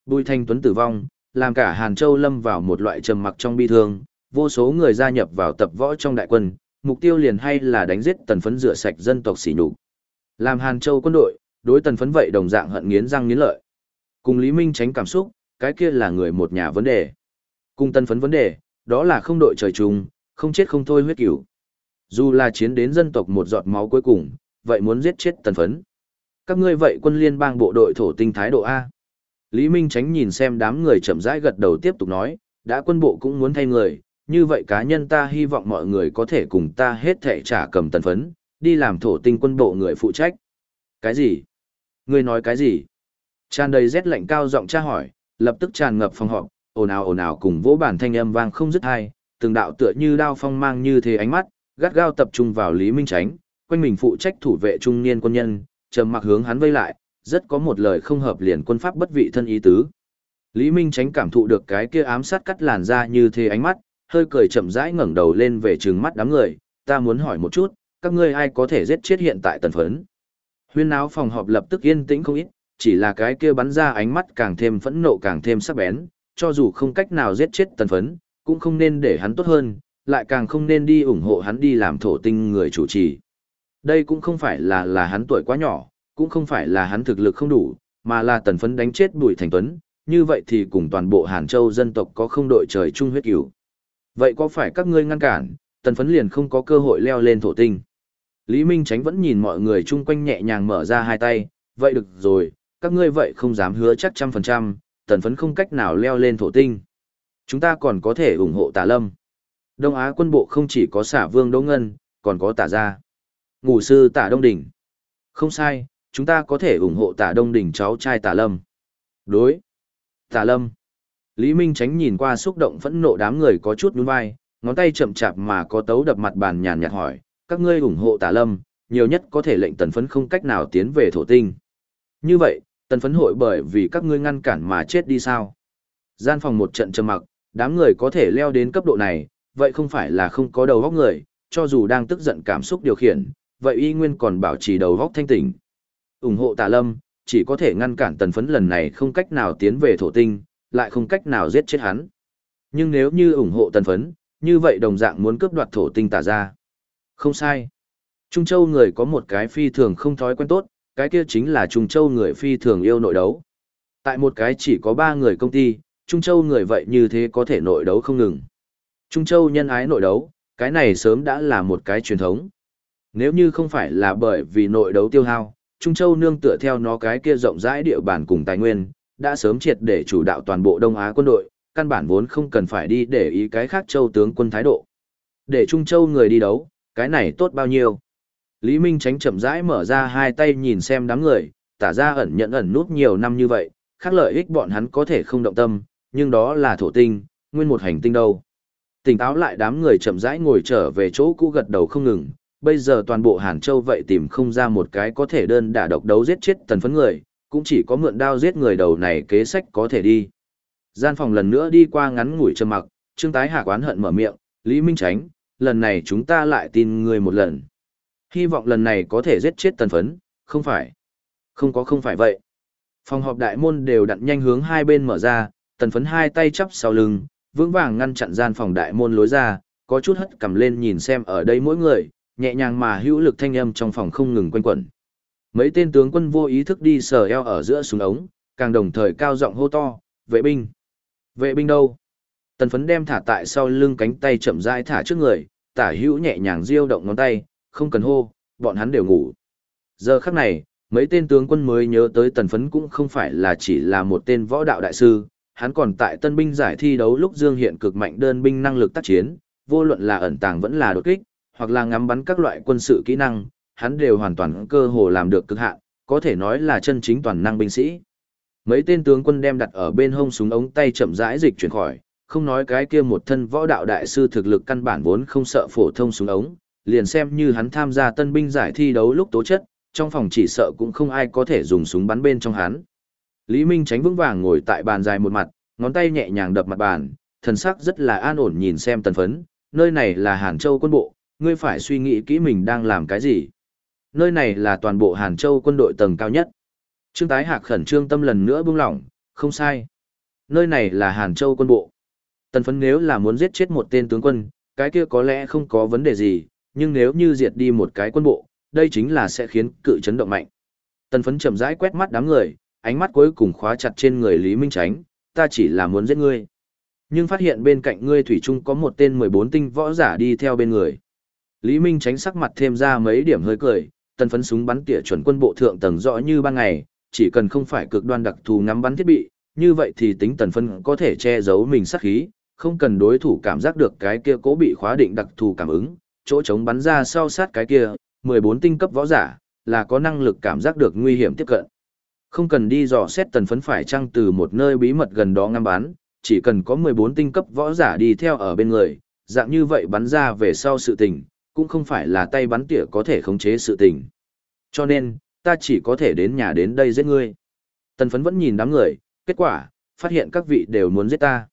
Bùi Thanh Tuấn tử vong, làm cả Hàn Châu lâm vào một loại trầm mặc trong bi thương, vô số người gia nhập vào tập võ trong đại quân, mục tiêu liền hay là đánh giết tần phấn rửa sạch dân tộc xỉ nhục. Làm Hàn Châu quân đội, đối tần phấn vậy đồng dạng hận nghiến răng nghiến lợi. Cùng Lý Minh tránh cảm xúc, cái kia là người một nhà vấn đề. Cung tần phấn vấn đề, đó là không đội trời chung, không chết không thôi huyết cửu. Dù là chiến đến dân tộc một giọt máu cuối cùng, vậy muốn giết chết tần phấn. Các ngươi vậy quân liên bang bộ đội thổ tinh thái độ A. Lý Minh Tránh nhìn xem đám người chậm rãi gật đầu tiếp tục nói, đã quân bộ cũng muốn thay người, như vậy cá nhân ta hy vọng mọi người có thể cùng ta hết thể trả cầm tần phấn, đi làm thổ tinh quân bộ người phụ trách. Cái gì? Ngươi nói cái gì? Tràn đầy rét lạnh cao giọng tra hỏi, lập tức tràn ngập phòng họp, ồn ào ồn ào cùng vỗ bản thanh âm vang không dứt hai, từng đạo tựa như đao phong mang như thế ánh mắt, gắt gao tập trung vào Lý Minh Tránh, quanh mình phụ trách thủ vệ trung niên quân nhân, trầm mặc hướng hắn vây lại, rất có một lời không hợp liền quân pháp bất vị thân ý tứ. Lý Minh Tránh cảm thụ được cái kia ám sát cắt làn ra như thế ánh mắt, hơi cười chậm rãi ngẩng đầu lên về trừng mắt đám người, ta muốn hỏi một chút, các ngươi ai có thể giết chết hiện tại tần phấn? Huyên áo phòng họp lập tức yên tĩnh không ít, chỉ là cái kia bắn ra ánh mắt càng thêm phẫn nộ càng thêm sắc bén, cho dù không cách nào giết chết tần phấn, cũng không nên để hắn tốt hơn, lại càng không nên đi ủng hộ hắn đi làm thổ tinh người chủ trì. Đây cũng không phải là là hắn tuổi quá nhỏ, cũng không phải là hắn thực lực không đủ, mà là tần phấn đánh chết Bùi Thành Tuấn, như vậy thì cùng toàn bộ Hàn Châu dân tộc có không đội trời chung huyết cửu. Vậy có phải các ngươi ngăn cản, tần phấn liền không có cơ hội leo lên thổ tinh? Lý Minh Tránh vẫn nhìn mọi người chung quanh nhẹ nhàng mở ra hai tay, vậy được rồi, các ngươi vậy không dám hứa chắc trăm phần trăm, tần phấn không cách nào leo lên thổ tinh. Chúng ta còn có thể ủng hộ tà lâm. Đông Á quân bộ không chỉ có xả vương Đỗ Ngân, còn có tả gia. Ngủ sư tả Đông Đỉnh. Không sai, chúng ta có thể ủng hộ tả Đông Đỉnh cháu trai tả lâm. Đối. Tả lâm. Lý Minh tránh nhìn qua xúc động phẫn nộ đám người có chút nhún vai, ngón tay chậm chạp mà có tấu đập mặt bàn nhàn nhạt hỏi, các ngươi ủng hộ tả lâm, nhiều nhất có thể lệnh tần phấn không cách nào tiến về thổ tinh. Như vậy, tần phấn hội bởi vì các ngươi ngăn cản mà chết đi sao? Gian phòng một trận trầm mặc, đám người có thể leo đến cấp độ này, vậy không phải là không có đầu góc người, cho dù đang tức giận cảm xúc điều khiển, vậy y nguyên còn bảo trì đầu góc thanh tỉnh. ủng hộ tà lâm, chỉ có thể ngăn cản tần phấn lần này không cách nào tiến về thổ tinh, lại không cách nào giết chết hắn. Nhưng nếu như ủng hộ tần phấn, như vậy đồng dạng muốn cướp đoạt thổ tinh tà ra. Không sai. Trung Châu người có một cái phi thường không thói quen tốt, cái kia chính là Trung Châu người phi thường yêu nội đấu. Tại một cái chỉ có ba người công ty, Trung Châu người vậy như thế có thể nội đấu không ngừng. Trung Châu nhân ái nội đấu, cái này sớm đã là một cái truyền thống. Nếu như không phải là bởi vì nội đấu tiêu hao, Trung Châu nương tựa theo nó cái kia rộng rãi địa bàn cùng tài nguyên, đã sớm triệt để chủ đạo toàn bộ Đông Á quân đội, căn bản vốn không cần phải đi để ý cái khác châu tướng quân thái độ. Để Trung Châu người đi đấu, cái này tốt bao nhiêu. Lý Minh tránh chậm rãi mở ra hai tay nhìn xem đám người, tả ra ẩn nhận ẩn nút nhiều năm như vậy, khác lợi ích bọn hắn có thể không động tâm, nhưng đó là thổ tinh, nguyên một hành tinh đâu. Tỉnh táo lại đám người chậm rãi ngồi trở về chỗ cũ gật đầu không ngừng, bây giờ toàn bộ Hàn Châu vậy tìm không ra một cái có thể đơn đả độc đấu giết chết tần phấn người, cũng chỉ có mượn đao giết người đầu này kế sách có thể đi. Gian phòng lần nữa đi qua ngắn ngủi trầm mặc, Trương Tái Hạ quán hận mở miệng, Lý Minh Tránh, lần này chúng ta lại tin người một lần. Hy vọng lần này có thể giết chết tần phấn, không phải. Không có không phải vậy. Phòng họp đại môn đều đặn nhanh hướng hai bên mở ra, tần phấn hai tay chắp sau lưng, vững vàng ngăn chặn gian phòng đại môn lối ra, có chút hất cầm lên nhìn xem ở đây mỗi người, nhẹ nhàng mà hữu lực thanh âm trong phòng không ngừng quanh quẩn. Mấy tên tướng quân vô ý thức đi sờ eo ở giữa súng ống, càng đồng thời cao giọng hô to, vệ binh. Vệ binh đâu? Tần phấn đem thả tại sau lưng cánh tay chậm rãi thả trước người, tả hữu nhẹ nhàng diêu động ngón tay, không cần hô, bọn hắn đều ngủ. Giờ khắc này, mấy tên tướng quân mới nhớ tới tần phấn cũng không phải là chỉ là một tên võ đạo đại sư, hắn còn tại tân binh giải thi đấu lúc dương hiện cực mạnh đơn binh năng lực tác chiến, vô luận là ẩn tàng vẫn là đột kích, hoặc là ngắm bắn các loại quân sự kỹ năng, hắn đều hoàn toàn cơ hồ làm được cực hạn, có thể nói là chân chính toàn năng binh sĩ. Mấy tên tướng quân đem đặt ở bên hông súng ống tay chậm rãi dịch chuyển khỏi, không nói cái kia một thân võ đạo đại sư thực lực căn bản vốn không sợ phổ thông súng ống, liền xem như hắn tham gia tân binh giải thi đấu lúc tố chất, trong phòng chỉ sợ cũng không ai có thể dùng súng bắn bên trong hắn. Lý Minh tránh vững vàng ngồi tại bàn dài một mặt, ngón tay nhẹ nhàng đập mặt bàn, thần sắc rất là an ổn nhìn xem tần phấn, nơi này là Hàn Châu quân bộ, ngươi phải suy nghĩ kỹ mình đang làm cái gì. Nơi này là toàn bộ Hàn Châu quân đội tầng cao nhất. Trương Tái Hạc khẩn trương tâm lần nữa buông lỏng, không sai. Nơi này là Hàn Châu quân bộ. Tần phấn nếu là muốn giết chết một tên tướng quân, cái kia có lẽ không có vấn đề gì, nhưng nếu như diệt đi một cái quân bộ, đây chính là sẽ khiến cự chấn động mạnh. Tần phấn chậm rãi quét mắt đám người, ánh mắt cuối cùng khóa chặt trên người Lý Minh Tránh, ta chỉ là muốn giết ngươi. Nhưng phát hiện bên cạnh ngươi Thủy Trung có một tên 14 tinh võ giả đi theo bên người. Lý Minh Tránh sắc mặt thêm ra mấy điểm hơi cười, tần phấn súng bắn tỉa chuẩn quân bộ thượng tầng rõ như ban ngày, chỉ cần không phải cực đoan đặc thù ngắm bắn thiết bị, như vậy thì tính tần phấn có thể che giấu mình sát khí, không cần đối thủ cảm giác được cái kia cố bị khóa định đặc thù cảm ứng, chỗ trống bắn ra sau sát cái kia, 14 tinh cấp võ giả, là có năng lực cảm giác được nguy hiểm tiếp cận. Không cần đi dò xét tần phấn phải chăng từ một nơi bí mật gần đó ngắm bắn, chỉ cần có 14 tinh cấp võ giả đi theo ở bên người, dạng như vậy bắn ra về sau sự tình, cũng không phải là tay bắn tỉa có thể khống chế sự tình. Cho nên, ta chỉ có thể đến nhà đến đây giết ngươi. Tần phấn vẫn nhìn đám người, kết quả, phát hiện các vị đều muốn giết ta.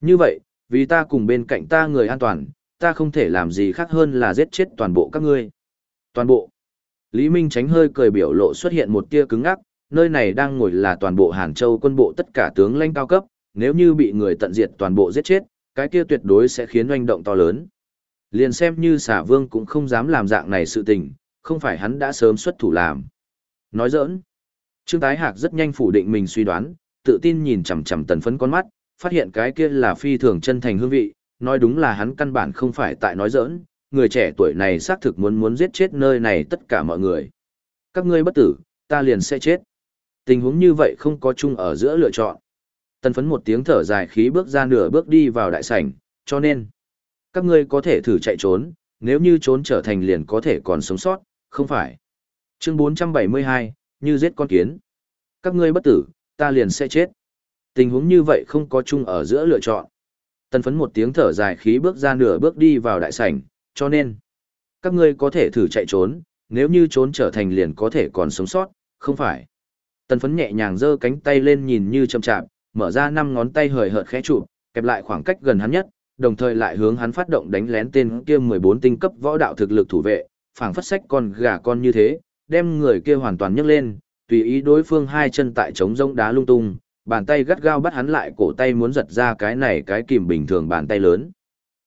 Như vậy, vì ta cùng bên cạnh ta người an toàn, ta không thể làm gì khác hơn là giết chết toàn bộ các ngươi. Toàn bộ. Lý Minh tránh hơi cười biểu lộ xuất hiện một tia cứng ngắc, nơi này đang ngồi là toàn bộ Hàn Châu quân bộ tất cả tướng lãnh cao cấp, nếu như bị người tận diệt toàn bộ giết chết, cái kia tuyệt đối sẽ khiến oanh động to lớn. Liền xem như xả vương cũng không dám làm dạng này sự tình, không phải hắn đã sớm xuất thủ làm. Nói giỡn. Trương Tái Hạc rất nhanh phủ định mình suy đoán, tự tin nhìn chằm chằm tần phấn con mắt, phát hiện cái kia là phi thường chân thành hương vị, nói đúng là hắn căn bản không phải tại nói giỡn, người trẻ tuổi này xác thực muốn muốn giết chết nơi này tất cả mọi người. Các ngươi bất tử, ta liền sẽ chết. Tình huống như vậy không có chung ở giữa lựa chọn. Tần phấn một tiếng thở dài khí bước ra nửa bước đi vào đại sảnh, cho nên, các ngươi có thể thử chạy trốn, nếu như trốn trở thành liền có thể còn sống sót, không phải. Chương 472, như giết con kiến. Các ngươi bất tử, ta liền sẽ chết. Tình huống như vậy không có chung ở giữa lựa chọn. Tần phấn một tiếng thở dài khí bước ra nửa bước đi vào đại sảnh, cho nên, các ngươi có thể thử chạy trốn, nếu như trốn trở thành liền có thể còn sống sót, không phải. Tần phấn nhẹ nhàng giơ cánh tay lên nhìn như chậm chạp, mở ra năm ngón tay hời hợt khẽ trụ, kẹp lại khoảng cách gần hắn nhất, đồng thời lại hướng hắn phát động đánh lén tên kia 14 tinh cấp võ đạo thực lực thủ vệ, phảng phất sách con gà con như thế, đem người kia hoàn toàn nhấc lên, tùy ý đối phương hai chân tại trống rông đá lung tung, bàn tay gắt gao bắt hắn lại cổ tay muốn giật ra cái này cái kìm bình thường bàn tay lớn.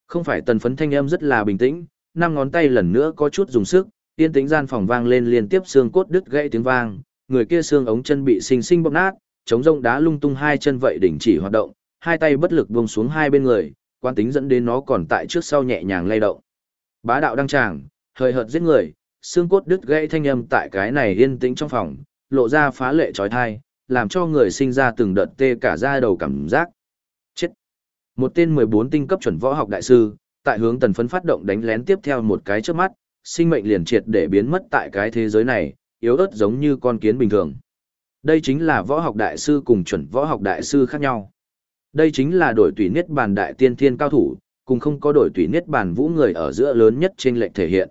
Không phải tần phấn thanh âm rất là bình tĩnh, năm ngón tay lần nữa có chút dùng sức, tiên tĩnh gian phòng vang lên liên tiếp xương cốt đứt gãy tiếng vang, người kia xương ống chân bị sinh sinh bóp nát, chống rông đá lung tung hai chân vậy đình chỉ hoạt động, hai tay bất lực buông xuống hai bên người, quan tính dẫn đến nó còn tại trước sau nhẹ nhàng lay động. Bá đạo đăng tràng, hơi hợt giết người, xương cốt đứt gãy thanh âm tại cái này yên tĩnh trong phòng, lộ ra phá lệ trói thai, làm cho người sinh ra từng đợt tê cả da đầu cảm giác. Chết! Một tên 14 tinh cấp chuẩn võ học đại sư, tại hướng tần phấn phát động đánh lén tiếp theo một cái trước mắt, sinh mệnh liền triệt để biến mất tại cái thế giới này, yếu ớt giống như con kiến bình thường. Đây chính là võ học đại sư cùng chuẩn võ học đại sư khác nhau. Đây chính là đổi tùy niết bàn đại tiên thiên cao thủ, cùng không có đổi tùy niết bàn vũ người ở giữa lớn nhất trên lệnh thể hiện.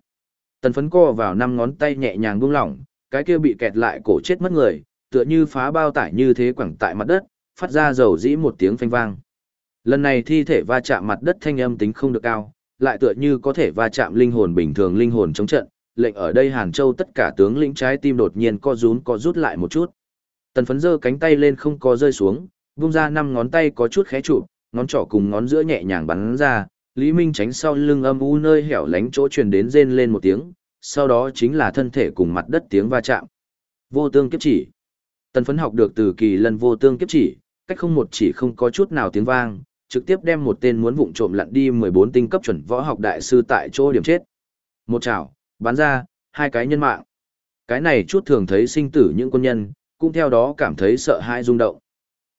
Tần phấn co vào năm ngón tay nhẹ nhàng buông lỏng, cái kia bị kẹt lại cổ chết mất người, tựa như phá bao tải như thế quẳng tại mặt đất, phát ra dầu dĩ một tiếng phanh vang. Lần này thi thể va chạm mặt đất thanh âm tính không được cao, lại tựa như có thể va chạm linh hồn bình thường linh hồn chống trận, lệnh ở đây Hàn Châu tất cả tướng lĩnh trái tim đột nhiên co rún co rút lại một chút. Tần phấn giơ cánh tay lên không có rơi xuống, vung ra năm ngón tay có chút khẽ trụ, ngón trỏ cùng ngón giữa nhẹ nhàng bắn ra, Lý Minh tránh sau lưng âm u nơi hẻo lánh chỗ truyền đến rên lên một tiếng, sau đó chính là thân thể cùng mặt đất tiếng va chạm. Vô tương kiếp chỉ. Tần phấn học được từ kỳ lần vô tương kiếp chỉ, cách không một chỉ không có chút nào tiếng vang, trực tiếp đem một tên muốn vụng trộm lặn đi 14 tinh cấp chuẩn võ học đại sư tại chỗ điểm chết. Một chảo, bắn ra, hai cái nhân mạng. Cái này chút thường thấy sinh tử những quân nhân, cũng theo đó cảm thấy sợ hãi rung động.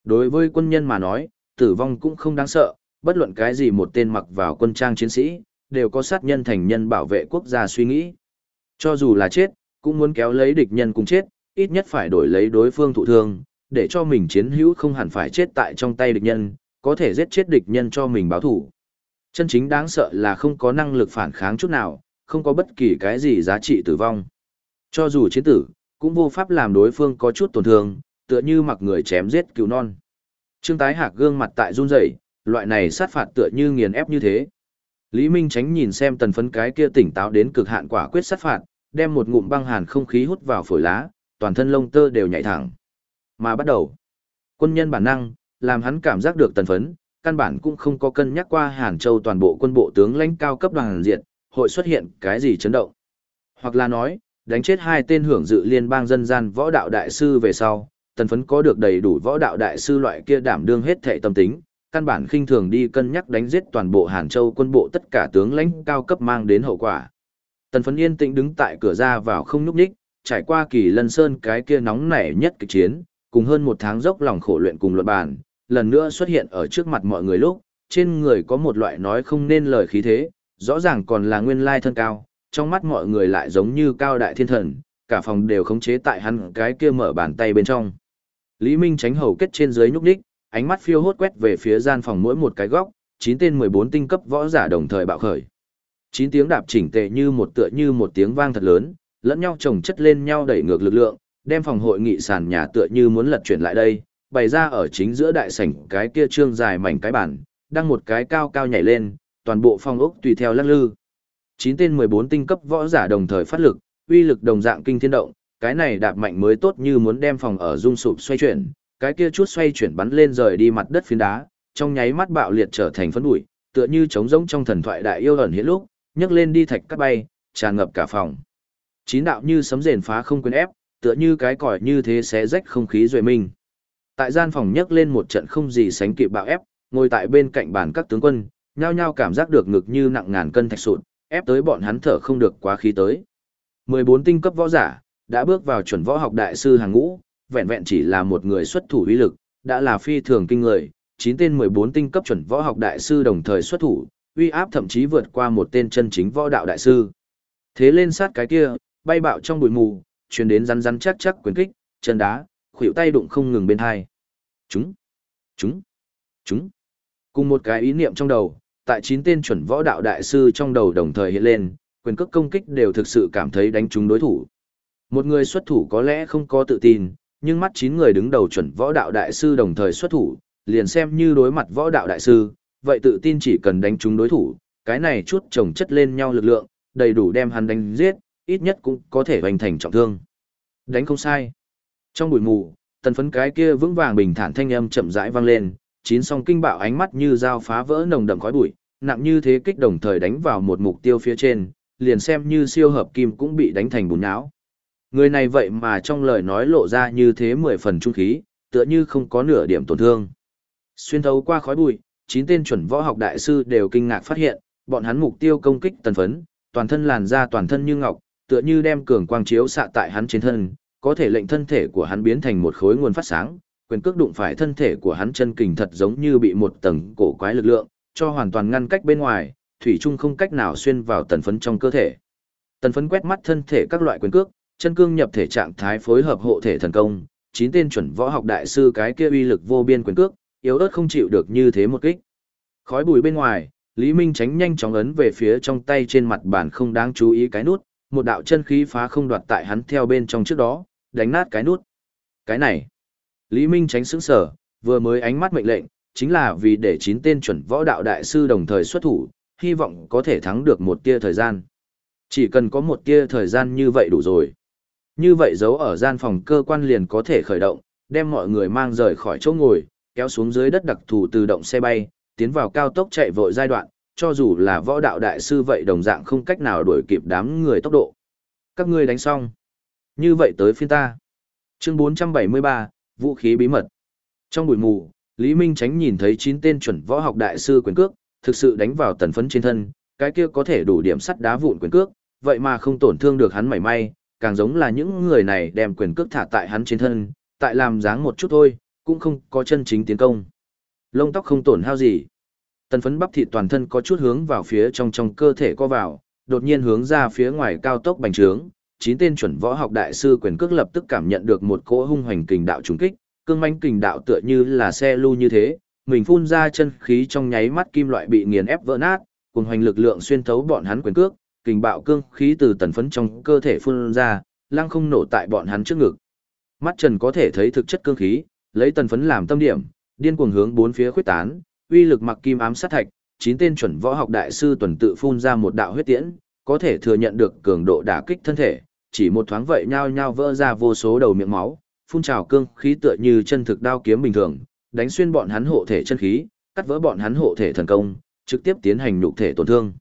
Đối với quân nhân mà nói, tử vong cũng không đáng sợ, bất luận cái gì một tên mặc vào quân trang chiến sĩ, đều có sát nhân thành nhân bảo vệ quốc gia suy nghĩ. Cho dù là chết, cũng muốn kéo lấy địch nhân cùng chết, ít nhất phải đổi lấy đối phương thụ thương, để cho mình chiến hữu không hẳn phải chết tại trong tay địch nhân, có thể giết chết địch nhân cho mình báo thủ. Chân chính đáng sợ là không có năng lực phản kháng chút nào, không có bất kỳ cái gì giá trị tử vong. Cho dù chiến tử, cũng vô pháp làm đối phương có chút tổn thương, tựa như mặc người chém giết cứu non. Trương Tái Hạc gương mặt tại run rẩy, loại này sát phạt tựa như nghiền ép như thế. Lý Minh Tránh nhìn xem tần phấn cái kia tỉnh táo đến cực hạn quả quyết sát phạt, đem một ngụm băng hàn không khí hút vào phổi lá, toàn thân lông tơ đều nhảy thẳng. Mà bắt đầu, quân nhân bản năng, làm hắn cảm giác được tần phấn, căn bản cũng không có cân nhắc qua Hàn Châu toàn bộ quân bộ tướng lãnh cao cấp đoàn diện, hội xuất hiện cái gì chấn động. Hoặc là nói, đánh chết hai tên hưởng dự liên bang dân gian võ đạo đại sư về sau, tần phấn có được đầy đủ võ đạo đại sư loại kia đảm đương hết thệ tâm tính, căn bản khinh thường đi cân nhắc đánh giết toàn bộ Hàn Châu quân bộ tất cả tướng lãnh cao cấp mang đến hậu quả. Tần phấn yên tĩnh đứng tại cửa ra vào không nhúc nhích, trải qua kỳ lân sơn cái kia nóng nảy nhất kịch chiến, cùng hơn một tháng dốc lòng khổ luyện cùng luận bàn, lần nữa xuất hiện ở trước mặt mọi người lúc, trên người có một loại nói không nên lời khí thế, rõ ràng còn là nguyên lai thân cao, trong mắt mọi người lại giống như cao đại thiên thần, cả phòng đều khống chế tại hắn cái kia mở bàn tay bên trong. Lý Minh tránh hầu kết trên dưới nhúc đích, ánh mắt phiêu hốt quét về phía gian phòng mỗi một cái góc, chín tên 14 tinh cấp võ giả đồng thời bạo khởi. Chín tiếng đạp chỉnh tề như một tựa như một tiếng vang thật lớn, lẫn nhau chồng chất lên nhau đẩy ngược lực lượng, đem phòng hội nghị sàn nhà tựa như muốn lật chuyển lại đây, bày ra ở chính giữa đại sảnh cái kia trương dài mảnh cái bản, đang một cái cao cao nhảy lên, toàn bộ phòng ốc tùy theo lắc lư. Chín tên 14 tinh cấp võ giả đồng thời phát lực, uy lực đồng dạng kinh thiên động, cái này đạp mạnh mới tốt như muốn đem phòng ở rung sụp xoay chuyển, cái kia chút xoay chuyển bắn lên rời đi mặt đất phiến đá, trong nháy mắt bạo liệt trở thành phấn bụi, tựa như trống rỗng trong thần thoại đại yêu ẩn hiện lúc, nhấc lên đi thạch cắt bay, tràn ngập cả phòng. Chín đạo như sấm rền phá không quyền ép, tựa như cái còi như thế xé rách không khí duệ minh. Tại gian phòng nhấc lên một trận không gì sánh kịp bạo ép, ngồi tại bên cạnh bàn các tướng quân, nhao nhao cảm giác được ngực như nặng ngàn cân thạch sụn, ép tới bọn hắn thở không được quá khí tới. 14 tinh cấp võ giả, đã bước vào chuẩn võ học đại sư hàng ngũ, vẹn vẹn chỉ là một người xuất thủ uy lực, đã là phi thường kinh người, 9 tên 14 tinh cấp chuẩn võ học đại sư đồng thời xuất thủ, uy áp thậm chí vượt qua một tên chân chính võ đạo đại sư. Thế lên sát cái kia, bay bạo trong bụi mù, truyền đến rắn rắn chắc chắc quyền kích, chân đá, khuỷu tay đụng không ngừng bên hai. Chúng, chúng, chúng. Cùng một cái ý niệm trong đầu, tại chín tên chuẩn võ đạo đại sư trong đầu đồng thời hiện lên, quyền cước công kích đều thực sự cảm thấy đánh trúng đối thủ. Một người xuất thủ có lẽ không có tự tin, nhưng mắt chín người đứng đầu chuẩn võ đạo đại sư đồng thời xuất thủ, liền xem như đối mặt võ đạo đại sư, vậy tự tin chỉ cần đánh trúng đối thủ, cái này chút chồng chất lên nhau lực lượng, đầy đủ đem hắn đánh giết, ít nhất cũng có thể hoành thành trọng thương. Đánh không sai. Trong bụi mù, tần phấn cái kia vững vàng bình thản thanh âm chậm rãi vang lên, chín song kinh bạo ánh mắt như dao phá vỡ nồng đậm khói bụi, nặng như thế kích đồng thời đánh vào một mục tiêu phía trên, liền xem như siêu hợp kim cũng bị đánh thành bùn não. Người này vậy mà trong lời nói lộ ra như thế mười phần trung khí, tựa như không có nửa điểm tổn thương. Xuyên thấu qua khói bụi, chín tên chuẩn võ học đại sư đều kinh ngạc phát hiện, bọn hắn mục tiêu công kích tần phấn, toàn thân làn da toàn thân như ngọc, tựa như đem cường quang chiếu xạ tại hắn trên thân, có thể lệnh thân thể của hắn biến thành một khối nguồn phát sáng, quyền cước đụng phải thân thể của hắn chân kình thật giống như bị một tầng cổ quái lực lượng, cho hoàn toàn ngăn cách bên ngoài, thủy chung không cách nào xuyên vào tần phấn trong cơ thể. Tần phấn quét mắt thân thể các loại quyền cước, chân cương nhập thể trạng thái phối hợp hộ thể thần công, chín tên chuẩn võ học đại sư cái kia uy lực vô biên quyền cước, yếu ớt không chịu được như thế một kích. Khói bụi bên ngoài, Lý Minh tránh nhanh chóng ấn về phía trong tay trên mặt bàn không đáng chú ý cái nút, một đạo chân khí phá không đoạt tại hắn theo bên trong trước đó, đánh nát cái nút. Cái này, Lý Minh tránh sững sở, vừa mới ánh mắt mệnh lệnh, chính là vì để chín tên chuẩn võ đạo đại sư đồng thời xuất thủ, hy vọng có thể thắng được một tia thời gian. Chỉ cần có một tia thời gian như vậy đủ rồi. Như vậy giấu ở gian phòng cơ quan liền có thể khởi động, đem mọi người mang rời khỏi chỗ ngồi, kéo xuống dưới đất đặc thù tự động xe bay, tiến vào cao tốc chạy vội giai đoạn, cho dù là võ đạo đại sư vậy đồng dạng không cách nào đuổi kịp đám người tốc độ. Các ngươi đánh xong. Như vậy tới phiên ta. Chương 473, vũ khí bí mật. Trong buổi mù, Lý Minh Tránh nhìn thấy 9 tên chuẩn võ học đại sư quyền cước, thực sự đánh vào tần phấn trên thân, cái kia có thể đủ điểm sắt đá vụn quyền cước, vậy mà không tổn thương được hắn mảy may, càng giống là những người này đem quyền cước thả tại hắn trên thân, tại làm dáng một chút thôi, cũng không có chân chính tiến công. Lông tóc không tổn hao gì. Tần phấn bắp thịt toàn thân có chút hướng vào phía trong trong cơ thể co vào, đột nhiên hướng ra phía ngoài cao tốc bành trướng. Chín tên chuẩn võ học đại sư quyền cước lập tức cảm nhận được một cỗ hung hoành kình đạo trùng kích, cương manh kình đạo tựa như là xe lưu như thế, mình phun ra chân khí trong nháy mắt kim loại bị nghiền ép vỡ nát, cùng hoành lực lượng xuyên thấu bọn hắn quyền cước, kình bạo cương khí từ tần phấn trong cơ thể phun ra, lăng không nổ tại bọn hắn trước ngực. Mắt Trần có thể thấy thực chất cương khí, lấy tần phấn làm tâm điểm, điên cuồng hướng bốn phía khuyết tán, uy lực mặc kim ám sát thạch, chín tên chuẩn võ học đại sư tuần tự phun ra một đạo huyết tiễn, có thể thừa nhận được cường độ đả kích thân thể, chỉ một thoáng vậy nhao nhao vỡ ra vô số đầu miệng máu, phun trào cương khí tựa như chân thực đao kiếm bình thường, đánh xuyên bọn hắn hộ thể chân khí, cắt vỡ bọn hắn hộ thể thần công, trực tiếp tiến hành nhục thể tổn thương.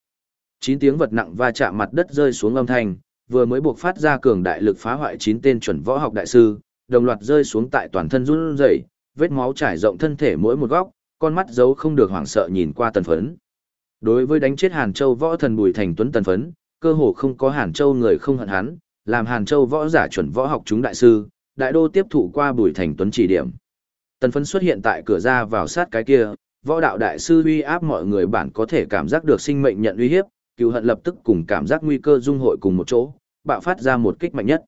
Chín tiếng vật nặng va chạm mặt đất rơi xuống âm thanh, vừa mới buộc phát ra cường đại lực phá hoại chín tên chuẩn võ học đại sư, đồng loạt rơi xuống tại toàn thân run rẩy, vết máu trải rộng thân thể mỗi một góc, con mắt giấu không được hoảng sợ nhìn qua tần phấn. Đối với đánh chết Hàn Châu võ thần Bùi Thành Tuấn tần phấn, cơ hồ không có Hàn Châu người không hận hắn, làm Hàn Châu võ giả chuẩn võ học chúng đại sư, đại đô tiếp thụ qua Bùi Thành Tuấn chỉ điểm. Tần phấn xuất hiện tại cửa ra vào sát cái kia, võ đạo đại sư uy áp mọi người bản có thể cảm giác được sinh mệnh nhận uy hiếp, cựu hận lập tức cùng cảm giác nguy cơ dung hội cùng một chỗ, bạo phát ra một kích mạnh nhất.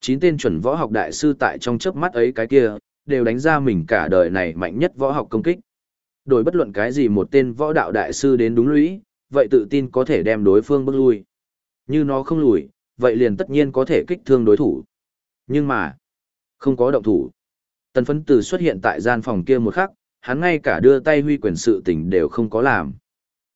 Chín tên chuẩn võ học đại sư tại trong chớp mắt ấy cái kia, đều đánh ra mình cả đời này mạnh nhất võ học công kích. Đổi bất luận cái gì một tên võ đạo đại sư đến đúng lũy, vậy tự tin có thể đem đối phương bước lui. Như nó không lùi, vậy liền tất nhiên có thể kích thương đối thủ. Nhưng mà, không có động thủ. Tần phấn từ xuất hiện tại gian phòng kia một khắc, hắn ngay cả đưa tay huy quyền sự tình đều không có làm.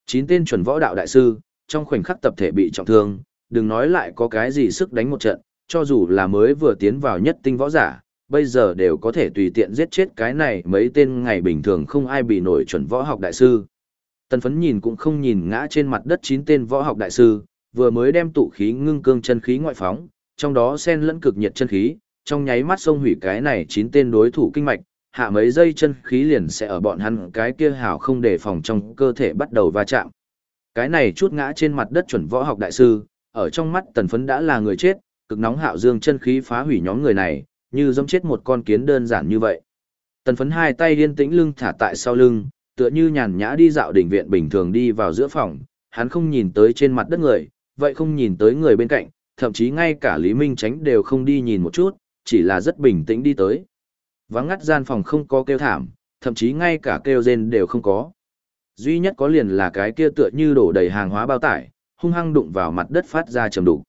Chín tên chuẩn võ đạo đại sư, trong khoảnh khắc tập thể bị trọng thương, đừng nói lại có cái gì sức đánh một trận, cho dù là mới vừa tiến vào nhất tinh võ giả, bây giờ đều có thể tùy tiện giết chết cái này mấy tên ngày bình thường không ai bị nổi chuẩn võ học đại sư. Tần phấn nhìn cũng không nhìn ngã trên mặt đất chín tên võ học đại sư, vừa mới đem tụ khí ngưng cương chân khí ngoại phóng, trong đó xen lẫn cực nhiệt chân khí, trong nháy mắt xông hủy cái này chín tên đối thủ kinh mạch, hạ mấy giây chân khí liền sẽ ở bọn hắn cái kia hảo không để phòng trong cơ thể bắt đầu va chạm. Cái này chút ngã trên mặt đất chuẩn võ học đại sư, ở trong mắt tần phấn đã là người chết, cực nóng hạo dương chân khí phá hủy nhóm người này, như giống chết một con kiến đơn giản như vậy. Tần phấn hai tay điên tĩnh lưng thả tại sau lưng, tựa như nhàn nhã đi dạo đỉnh viện bình thường đi vào giữa phòng, hắn không nhìn tới trên mặt đất người, vậy không nhìn tới người bên cạnh, thậm chí ngay cả Lý Minh Tránh đều không đi nhìn một chút, chỉ là rất bình tĩnh đi tới. Vắng ngắt gian phòng không có kêu thảm, thậm chí ngay cả kêu rên đều không có. Duy nhất có liền là cái kia tựa như đổ đầy hàng hóa bao tải, hung hăng đụng vào mặt đất phát ra trầm đục.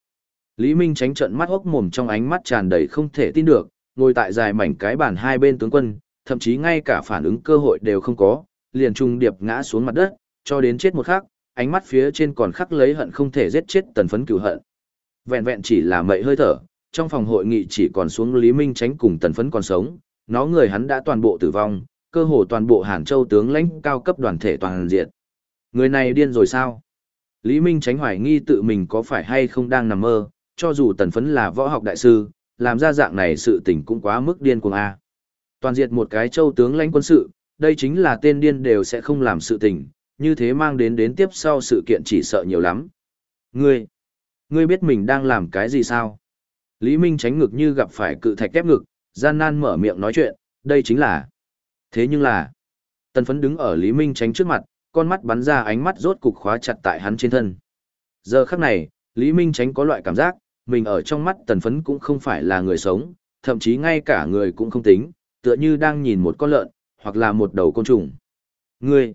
Lý Minh tránh trận mắt hốc mồm trong ánh mắt tràn đầy không thể tin được, ngồi tại dài mảnh cái bàn hai bên tướng quân, thậm chí ngay cả phản ứng cơ hội đều không có, liền trung điệp ngã xuống mặt đất, cho đến chết một khắc, ánh mắt phía trên còn khắc lấy hận không thể giết chết tần phấn cửu hận. Vẹn vẹn chỉ là mậy hơi thở, trong phòng hội nghị chỉ còn xuống Lý Minh tránh cùng tần phấn còn sống, nó người hắn đã toàn bộ tử vong, cơ hồ toàn bộ Hàn Châu tướng lãnh cao cấp đoàn thể toàn diện. Người này điên rồi sao? Lý Minh tránh hoài nghi tự mình có phải hay không đang nằm mơ, cho dù tần phấn là võ học đại sư, làm ra dạng này sự tình cũng quá mức điên cuồng a. Toàn diệt một cái châu tướng lãnh quân sự, đây chính là tên điên đều sẽ không làm sự tình, như thế mang đến đến tiếp sau sự kiện chỉ sợ nhiều lắm. Ngươi, ngươi biết mình đang làm cái gì sao? Lý Minh tránh ngực như gặp phải cự thạch ép ngực, gian nan mở miệng nói chuyện, đây chính là. Thế nhưng là, tần phấn đứng ở Lý Minh tránh trước mặt, con mắt bắn ra ánh mắt rốt cục khóa chặt tại hắn trên thân. Giờ khắc này, Lý Minh tránh có loại cảm giác, mình ở trong mắt tần phấn cũng không phải là người sống, thậm chí ngay cả người cũng không tính, tựa như đang nhìn một con lợn, hoặc là một đầu côn trùng. Ngươi!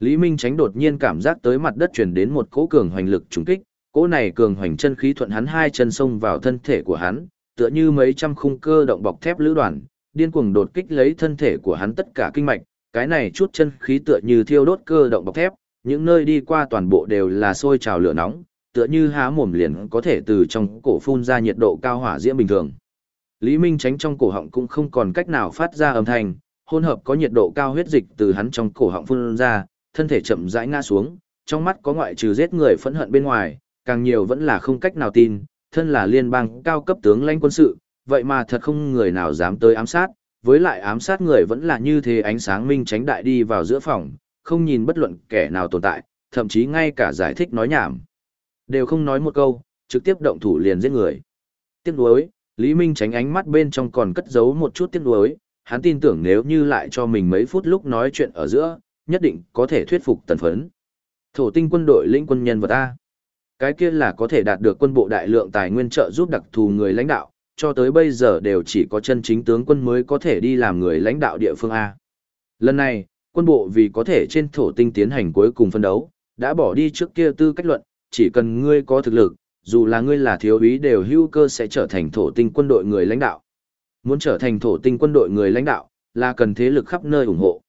Lý Minh tránh đột nhiên cảm giác tới mặt đất truyền đến một cỗ cường hoành lực trùng kích, cỗ này cường hoành chân khí thuận hắn hai chân xông vào thân thể của hắn, tựa như mấy trăm khung cơ động bọc thép lữ đoàn, điên cuồng đột kích lấy thân thể của hắn tất cả kinh mạch, cái này chút chân khí tựa như thiêu đốt cơ động bọc thép, những nơi đi qua toàn bộ đều là sôi trào lửa nóng, tựa như há mồm liền có thể từ trong cổ phun ra nhiệt độ cao hỏa diễm bình thường. Lý Minh tránh trong cổ họng cũng không còn cách nào phát ra âm thanh, hỗn hợp có nhiệt độ cao huyết dịch từ hắn trong cổ họng phun ra, thân thể chậm rãi ngã xuống, trong mắt có ngoại trừ giết người phẫn hận bên ngoài, càng nhiều vẫn là không cách nào tin, thân là liên bang cao cấp tướng lãnh quân sự, vậy mà thật không người nào dám tới ám sát, với lại ám sát người vẫn là như thế ánh sáng minh tránh đại đi vào giữa phòng, không nhìn bất luận kẻ nào tồn tại, thậm chí ngay cả giải thích nói nhảm. Đều không nói một câu, trực tiếp động thủ liền giết người. Tiếc nuối, Lý Minh tránh ánh mắt bên trong còn cất giấu một chút tiếc nuối, hắn tin tưởng nếu như lại cho mình mấy phút lúc nói chuyện ở giữa, nhất định có thể thuyết phục tần phấn. Thổ tinh quân đội lĩnh quân nhân vật A. Cái kia là có thể đạt được quân bộ đại lượng tài nguyên trợ giúp đặc thù người lãnh đạo, cho tới bây giờ đều chỉ có chân chính tướng quân mới có thể đi làm người lãnh đạo địa phương A. Lần này, quân bộ vì có thể trên thổ tinh tiến hành cuối cùng phân đấu, đã bỏ đi trước kia tư cách luận, chỉ cần ngươi có thực lực, dù là ngươi là thiếu úy đều hữu cơ sẽ trở thành thổ tinh quân đội người lãnh đạo. Muốn trở thành thổ tinh quân đội người lãnh đạo, là cần thế lực khắp nơi ủng hộ.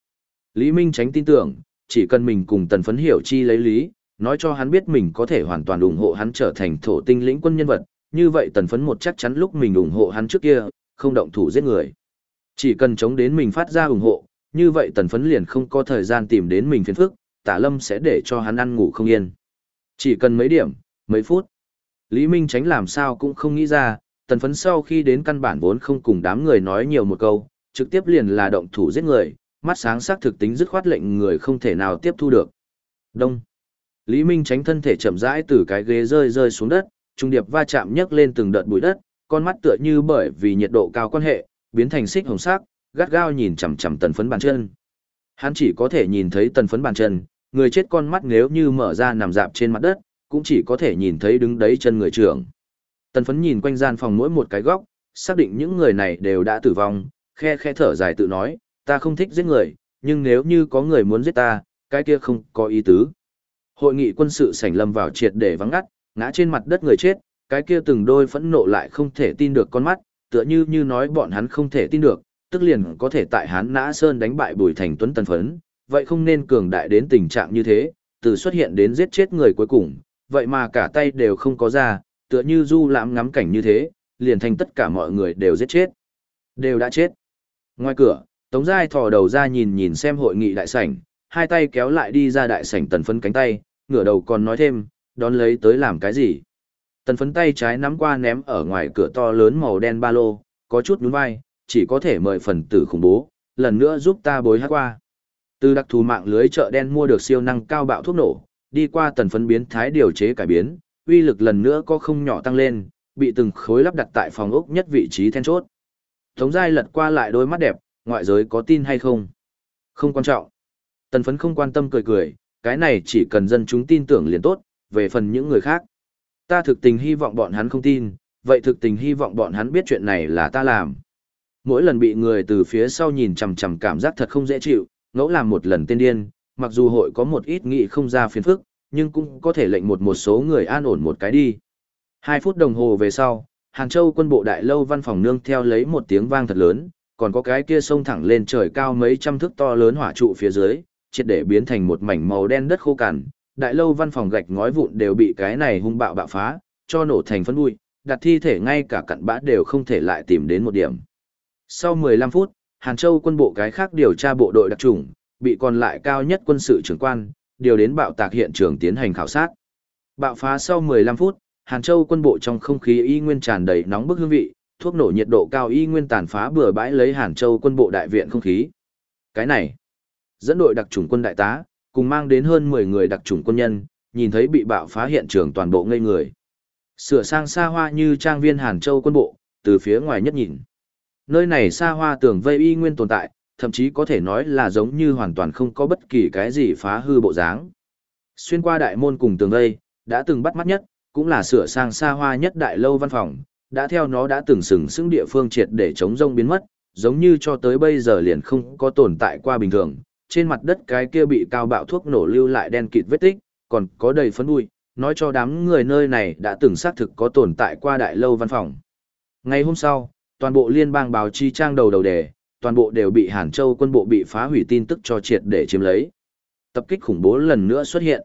Lý Minh tránh tin tưởng, chỉ cần mình cùng tần phấn hiểu chi lấy lý, nói cho hắn biết mình có thể hoàn toàn ủng hộ hắn trở thành thổ tinh lĩnh quân nhân vật, như vậy tần phấn một chắc chắn lúc mình ủng hộ hắn trước kia, không động thủ giết người. Chỉ cần chống đến mình phát ra ủng hộ, như vậy tần phấn liền không có thời gian tìm đến mình phiền phức, tả lâm sẽ để cho hắn ăn ngủ không yên. Chỉ cần mấy điểm, mấy phút. Lý Minh tránh làm sao cũng không nghĩ ra, tần phấn sau khi đến căn bản vốn không cùng đám người nói nhiều một câu, trực tiếp liền là động thủ giết người, mắt sáng sắc thực tính dứt khoát lệnh người không thể nào tiếp thu được. Đông. Lý Minh tránh thân thể chậm rãi từ cái ghế rơi rơi xuống đất, trung điệp va chạm nhấc lên từng đợt bụi đất, con mắt tựa như bởi vì nhiệt độ cao quan hệ, biến thành xích hồng sắc, gắt gao nhìn chằm chằm tần phấn bàn chân. Hắn chỉ có thể nhìn thấy tần phấn bàn chân, người chết con mắt nếu như mở ra nằm dạp trên mặt đất, cũng chỉ có thể nhìn thấy đứng đấy chân người trưởng. Tần phấn nhìn quanh gian phòng mỗi một cái góc, xác định những người này đều đã tử vong, khe khe thở dài tự nói, ta không thích giết người, nhưng nếu như có người muốn giết ta, cái kia không có ý tứ. Hội nghị quân sự sảnh lâm vào triệt để vắng ngắt, ngã trên mặt đất người chết, cái kia từng đôi phẫn nộ lại không thể tin được con mắt, tựa như như nói bọn hắn không thể tin được, tức liền có thể tại hán nã sơn đánh bại bùi thành tuấn tần phấn, vậy không nên cường đại đến tình trạng như thế, từ xuất hiện đến giết chết người cuối cùng, vậy mà cả tay đều không có ra, tựa như du lãm ngắm cảnh như thế, liền thành tất cả mọi người đều giết chết. Đều đã chết. Ngoài cửa, Tống Giai thò đầu ra nhìn nhìn xem hội nghị đại sảnh, hai tay kéo lại đi ra đại sảnh tần phấn cánh tay, ngửa đầu còn nói thêm, đón lấy tới làm cái gì. Tần phấn tay trái nắm qua ném ở ngoài cửa to lớn màu đen ba lô, có chút nhún vai, chỉ có thể mời phần tử khủng bố, lần nữa giúp ta bối hát qua. Từ đặc thù mạng lưới chợ đen mua được siêu năng cao bạo thuốc nổ, đi qua tần phấn biến thái điều chế cải biến, uy lực lần nữa có không nhỏ tăng lên, bị từng khối lắp đặt tại phòng ốc nhất vị trí then chốt. Tống Giai lật qua lại đôi mắt đẹp, ngoại giới có tin hay không? Không quan trọng. Tần phấn không quan tâm cười cười, cái này chỉ cần dân chúng tin tưởng liền tốt, về phần những người khác. Ta thực tình hy vọng bọn hắn không tin, vậy thực tình hy vọng bọn hắn biết chuyện này là ta làm. Mỗi lần bị người từ phía sau nhìn chằm chằm cảm giác thật không dễ chịu, ngẫu làm một lần tên điên, mặc dù hội có một ít nghị không ra phiền phức, nhưng cũng có thể lệnh một một số người an ổn một cái đi. Hai phút đồng hồ về sau, hàng Châu quân bộ đại lâu văn phòng nương theo lấy một tiếng vang thật lớn, còn có cái kia sông thẳng lên trời cao mấy trăm thước to lớn hỏa trụ phía dưới, triệt để biến thành một mảnh màu đen đất khô cằn. Đại lâu văn phòng gạch ngói vụn đều bị cái này hung bạo bạo phá, cho nổ thành phân bụi, đặt thi thể ngay cả cặn bã đều không thể lại tìm đến một điểm. Sau 15 phút, Hàn Châu quân bộ cái khác điều tra bộ đội đặc trùng, bị còn lại cao nhất quân sự trưởng quan, điều đến bạo tạc hiện trường tiến hành khảo sát. Bạo phá sau 15 phút, Hàn Châu quân bộ trong không khí y nguyên tràn đầy nóng bức hương vị, thuốc nổ nhiệt độ cao y nguyên tàn phá bừa bãi lấy Hàn Châu quân bộ đại viện không khí. Cái này, dẫn đội đặc chủng quân đại tá, cùng mang đến hơn 10 người đặc chủng quân nhân, nhìn thấy bị bạo phá hiện trường toàn bộ ngây người. Sửa sang xa hoa như trang viên Hàn Châu quân bộ, từ phía ngoài nhất nhìn. Nơi này xa hoa tường vây y nguyên tồn tại, thậm chí có thể nói là giống như hoàn toàn không có bất kỳ cái gì phá hư bộ dáng. Xuyên qua đại môn cùng tường vây, đã từng bắt mắt nhất, cũng là sửa sang xa hoa nhất đại lâu văn phòng, đã theo nó đã từng sừng sững địa phương triệt để chống rông biến mất, giống như cho tới bây giờ liền không có tồn tại qua bình thường. Trên mặt đất cái kia bị cao bạo thuốc nổ lưu lại đen kịt vết tích, còn có đầy phấn bụi, nói cho đám người nơi này đã từng xác thực có tồn tại qua đại lâu văn phòng. Ngày hôm sau, toàn bộ liên bang báo chí trang đầu đầu đề, toàn bộ đều bị Hàn Châu quân bộ bị phá hủy tin tức cho triệt để chiếm lấy. Tập kích khủng bố lần nữa xuất hiện.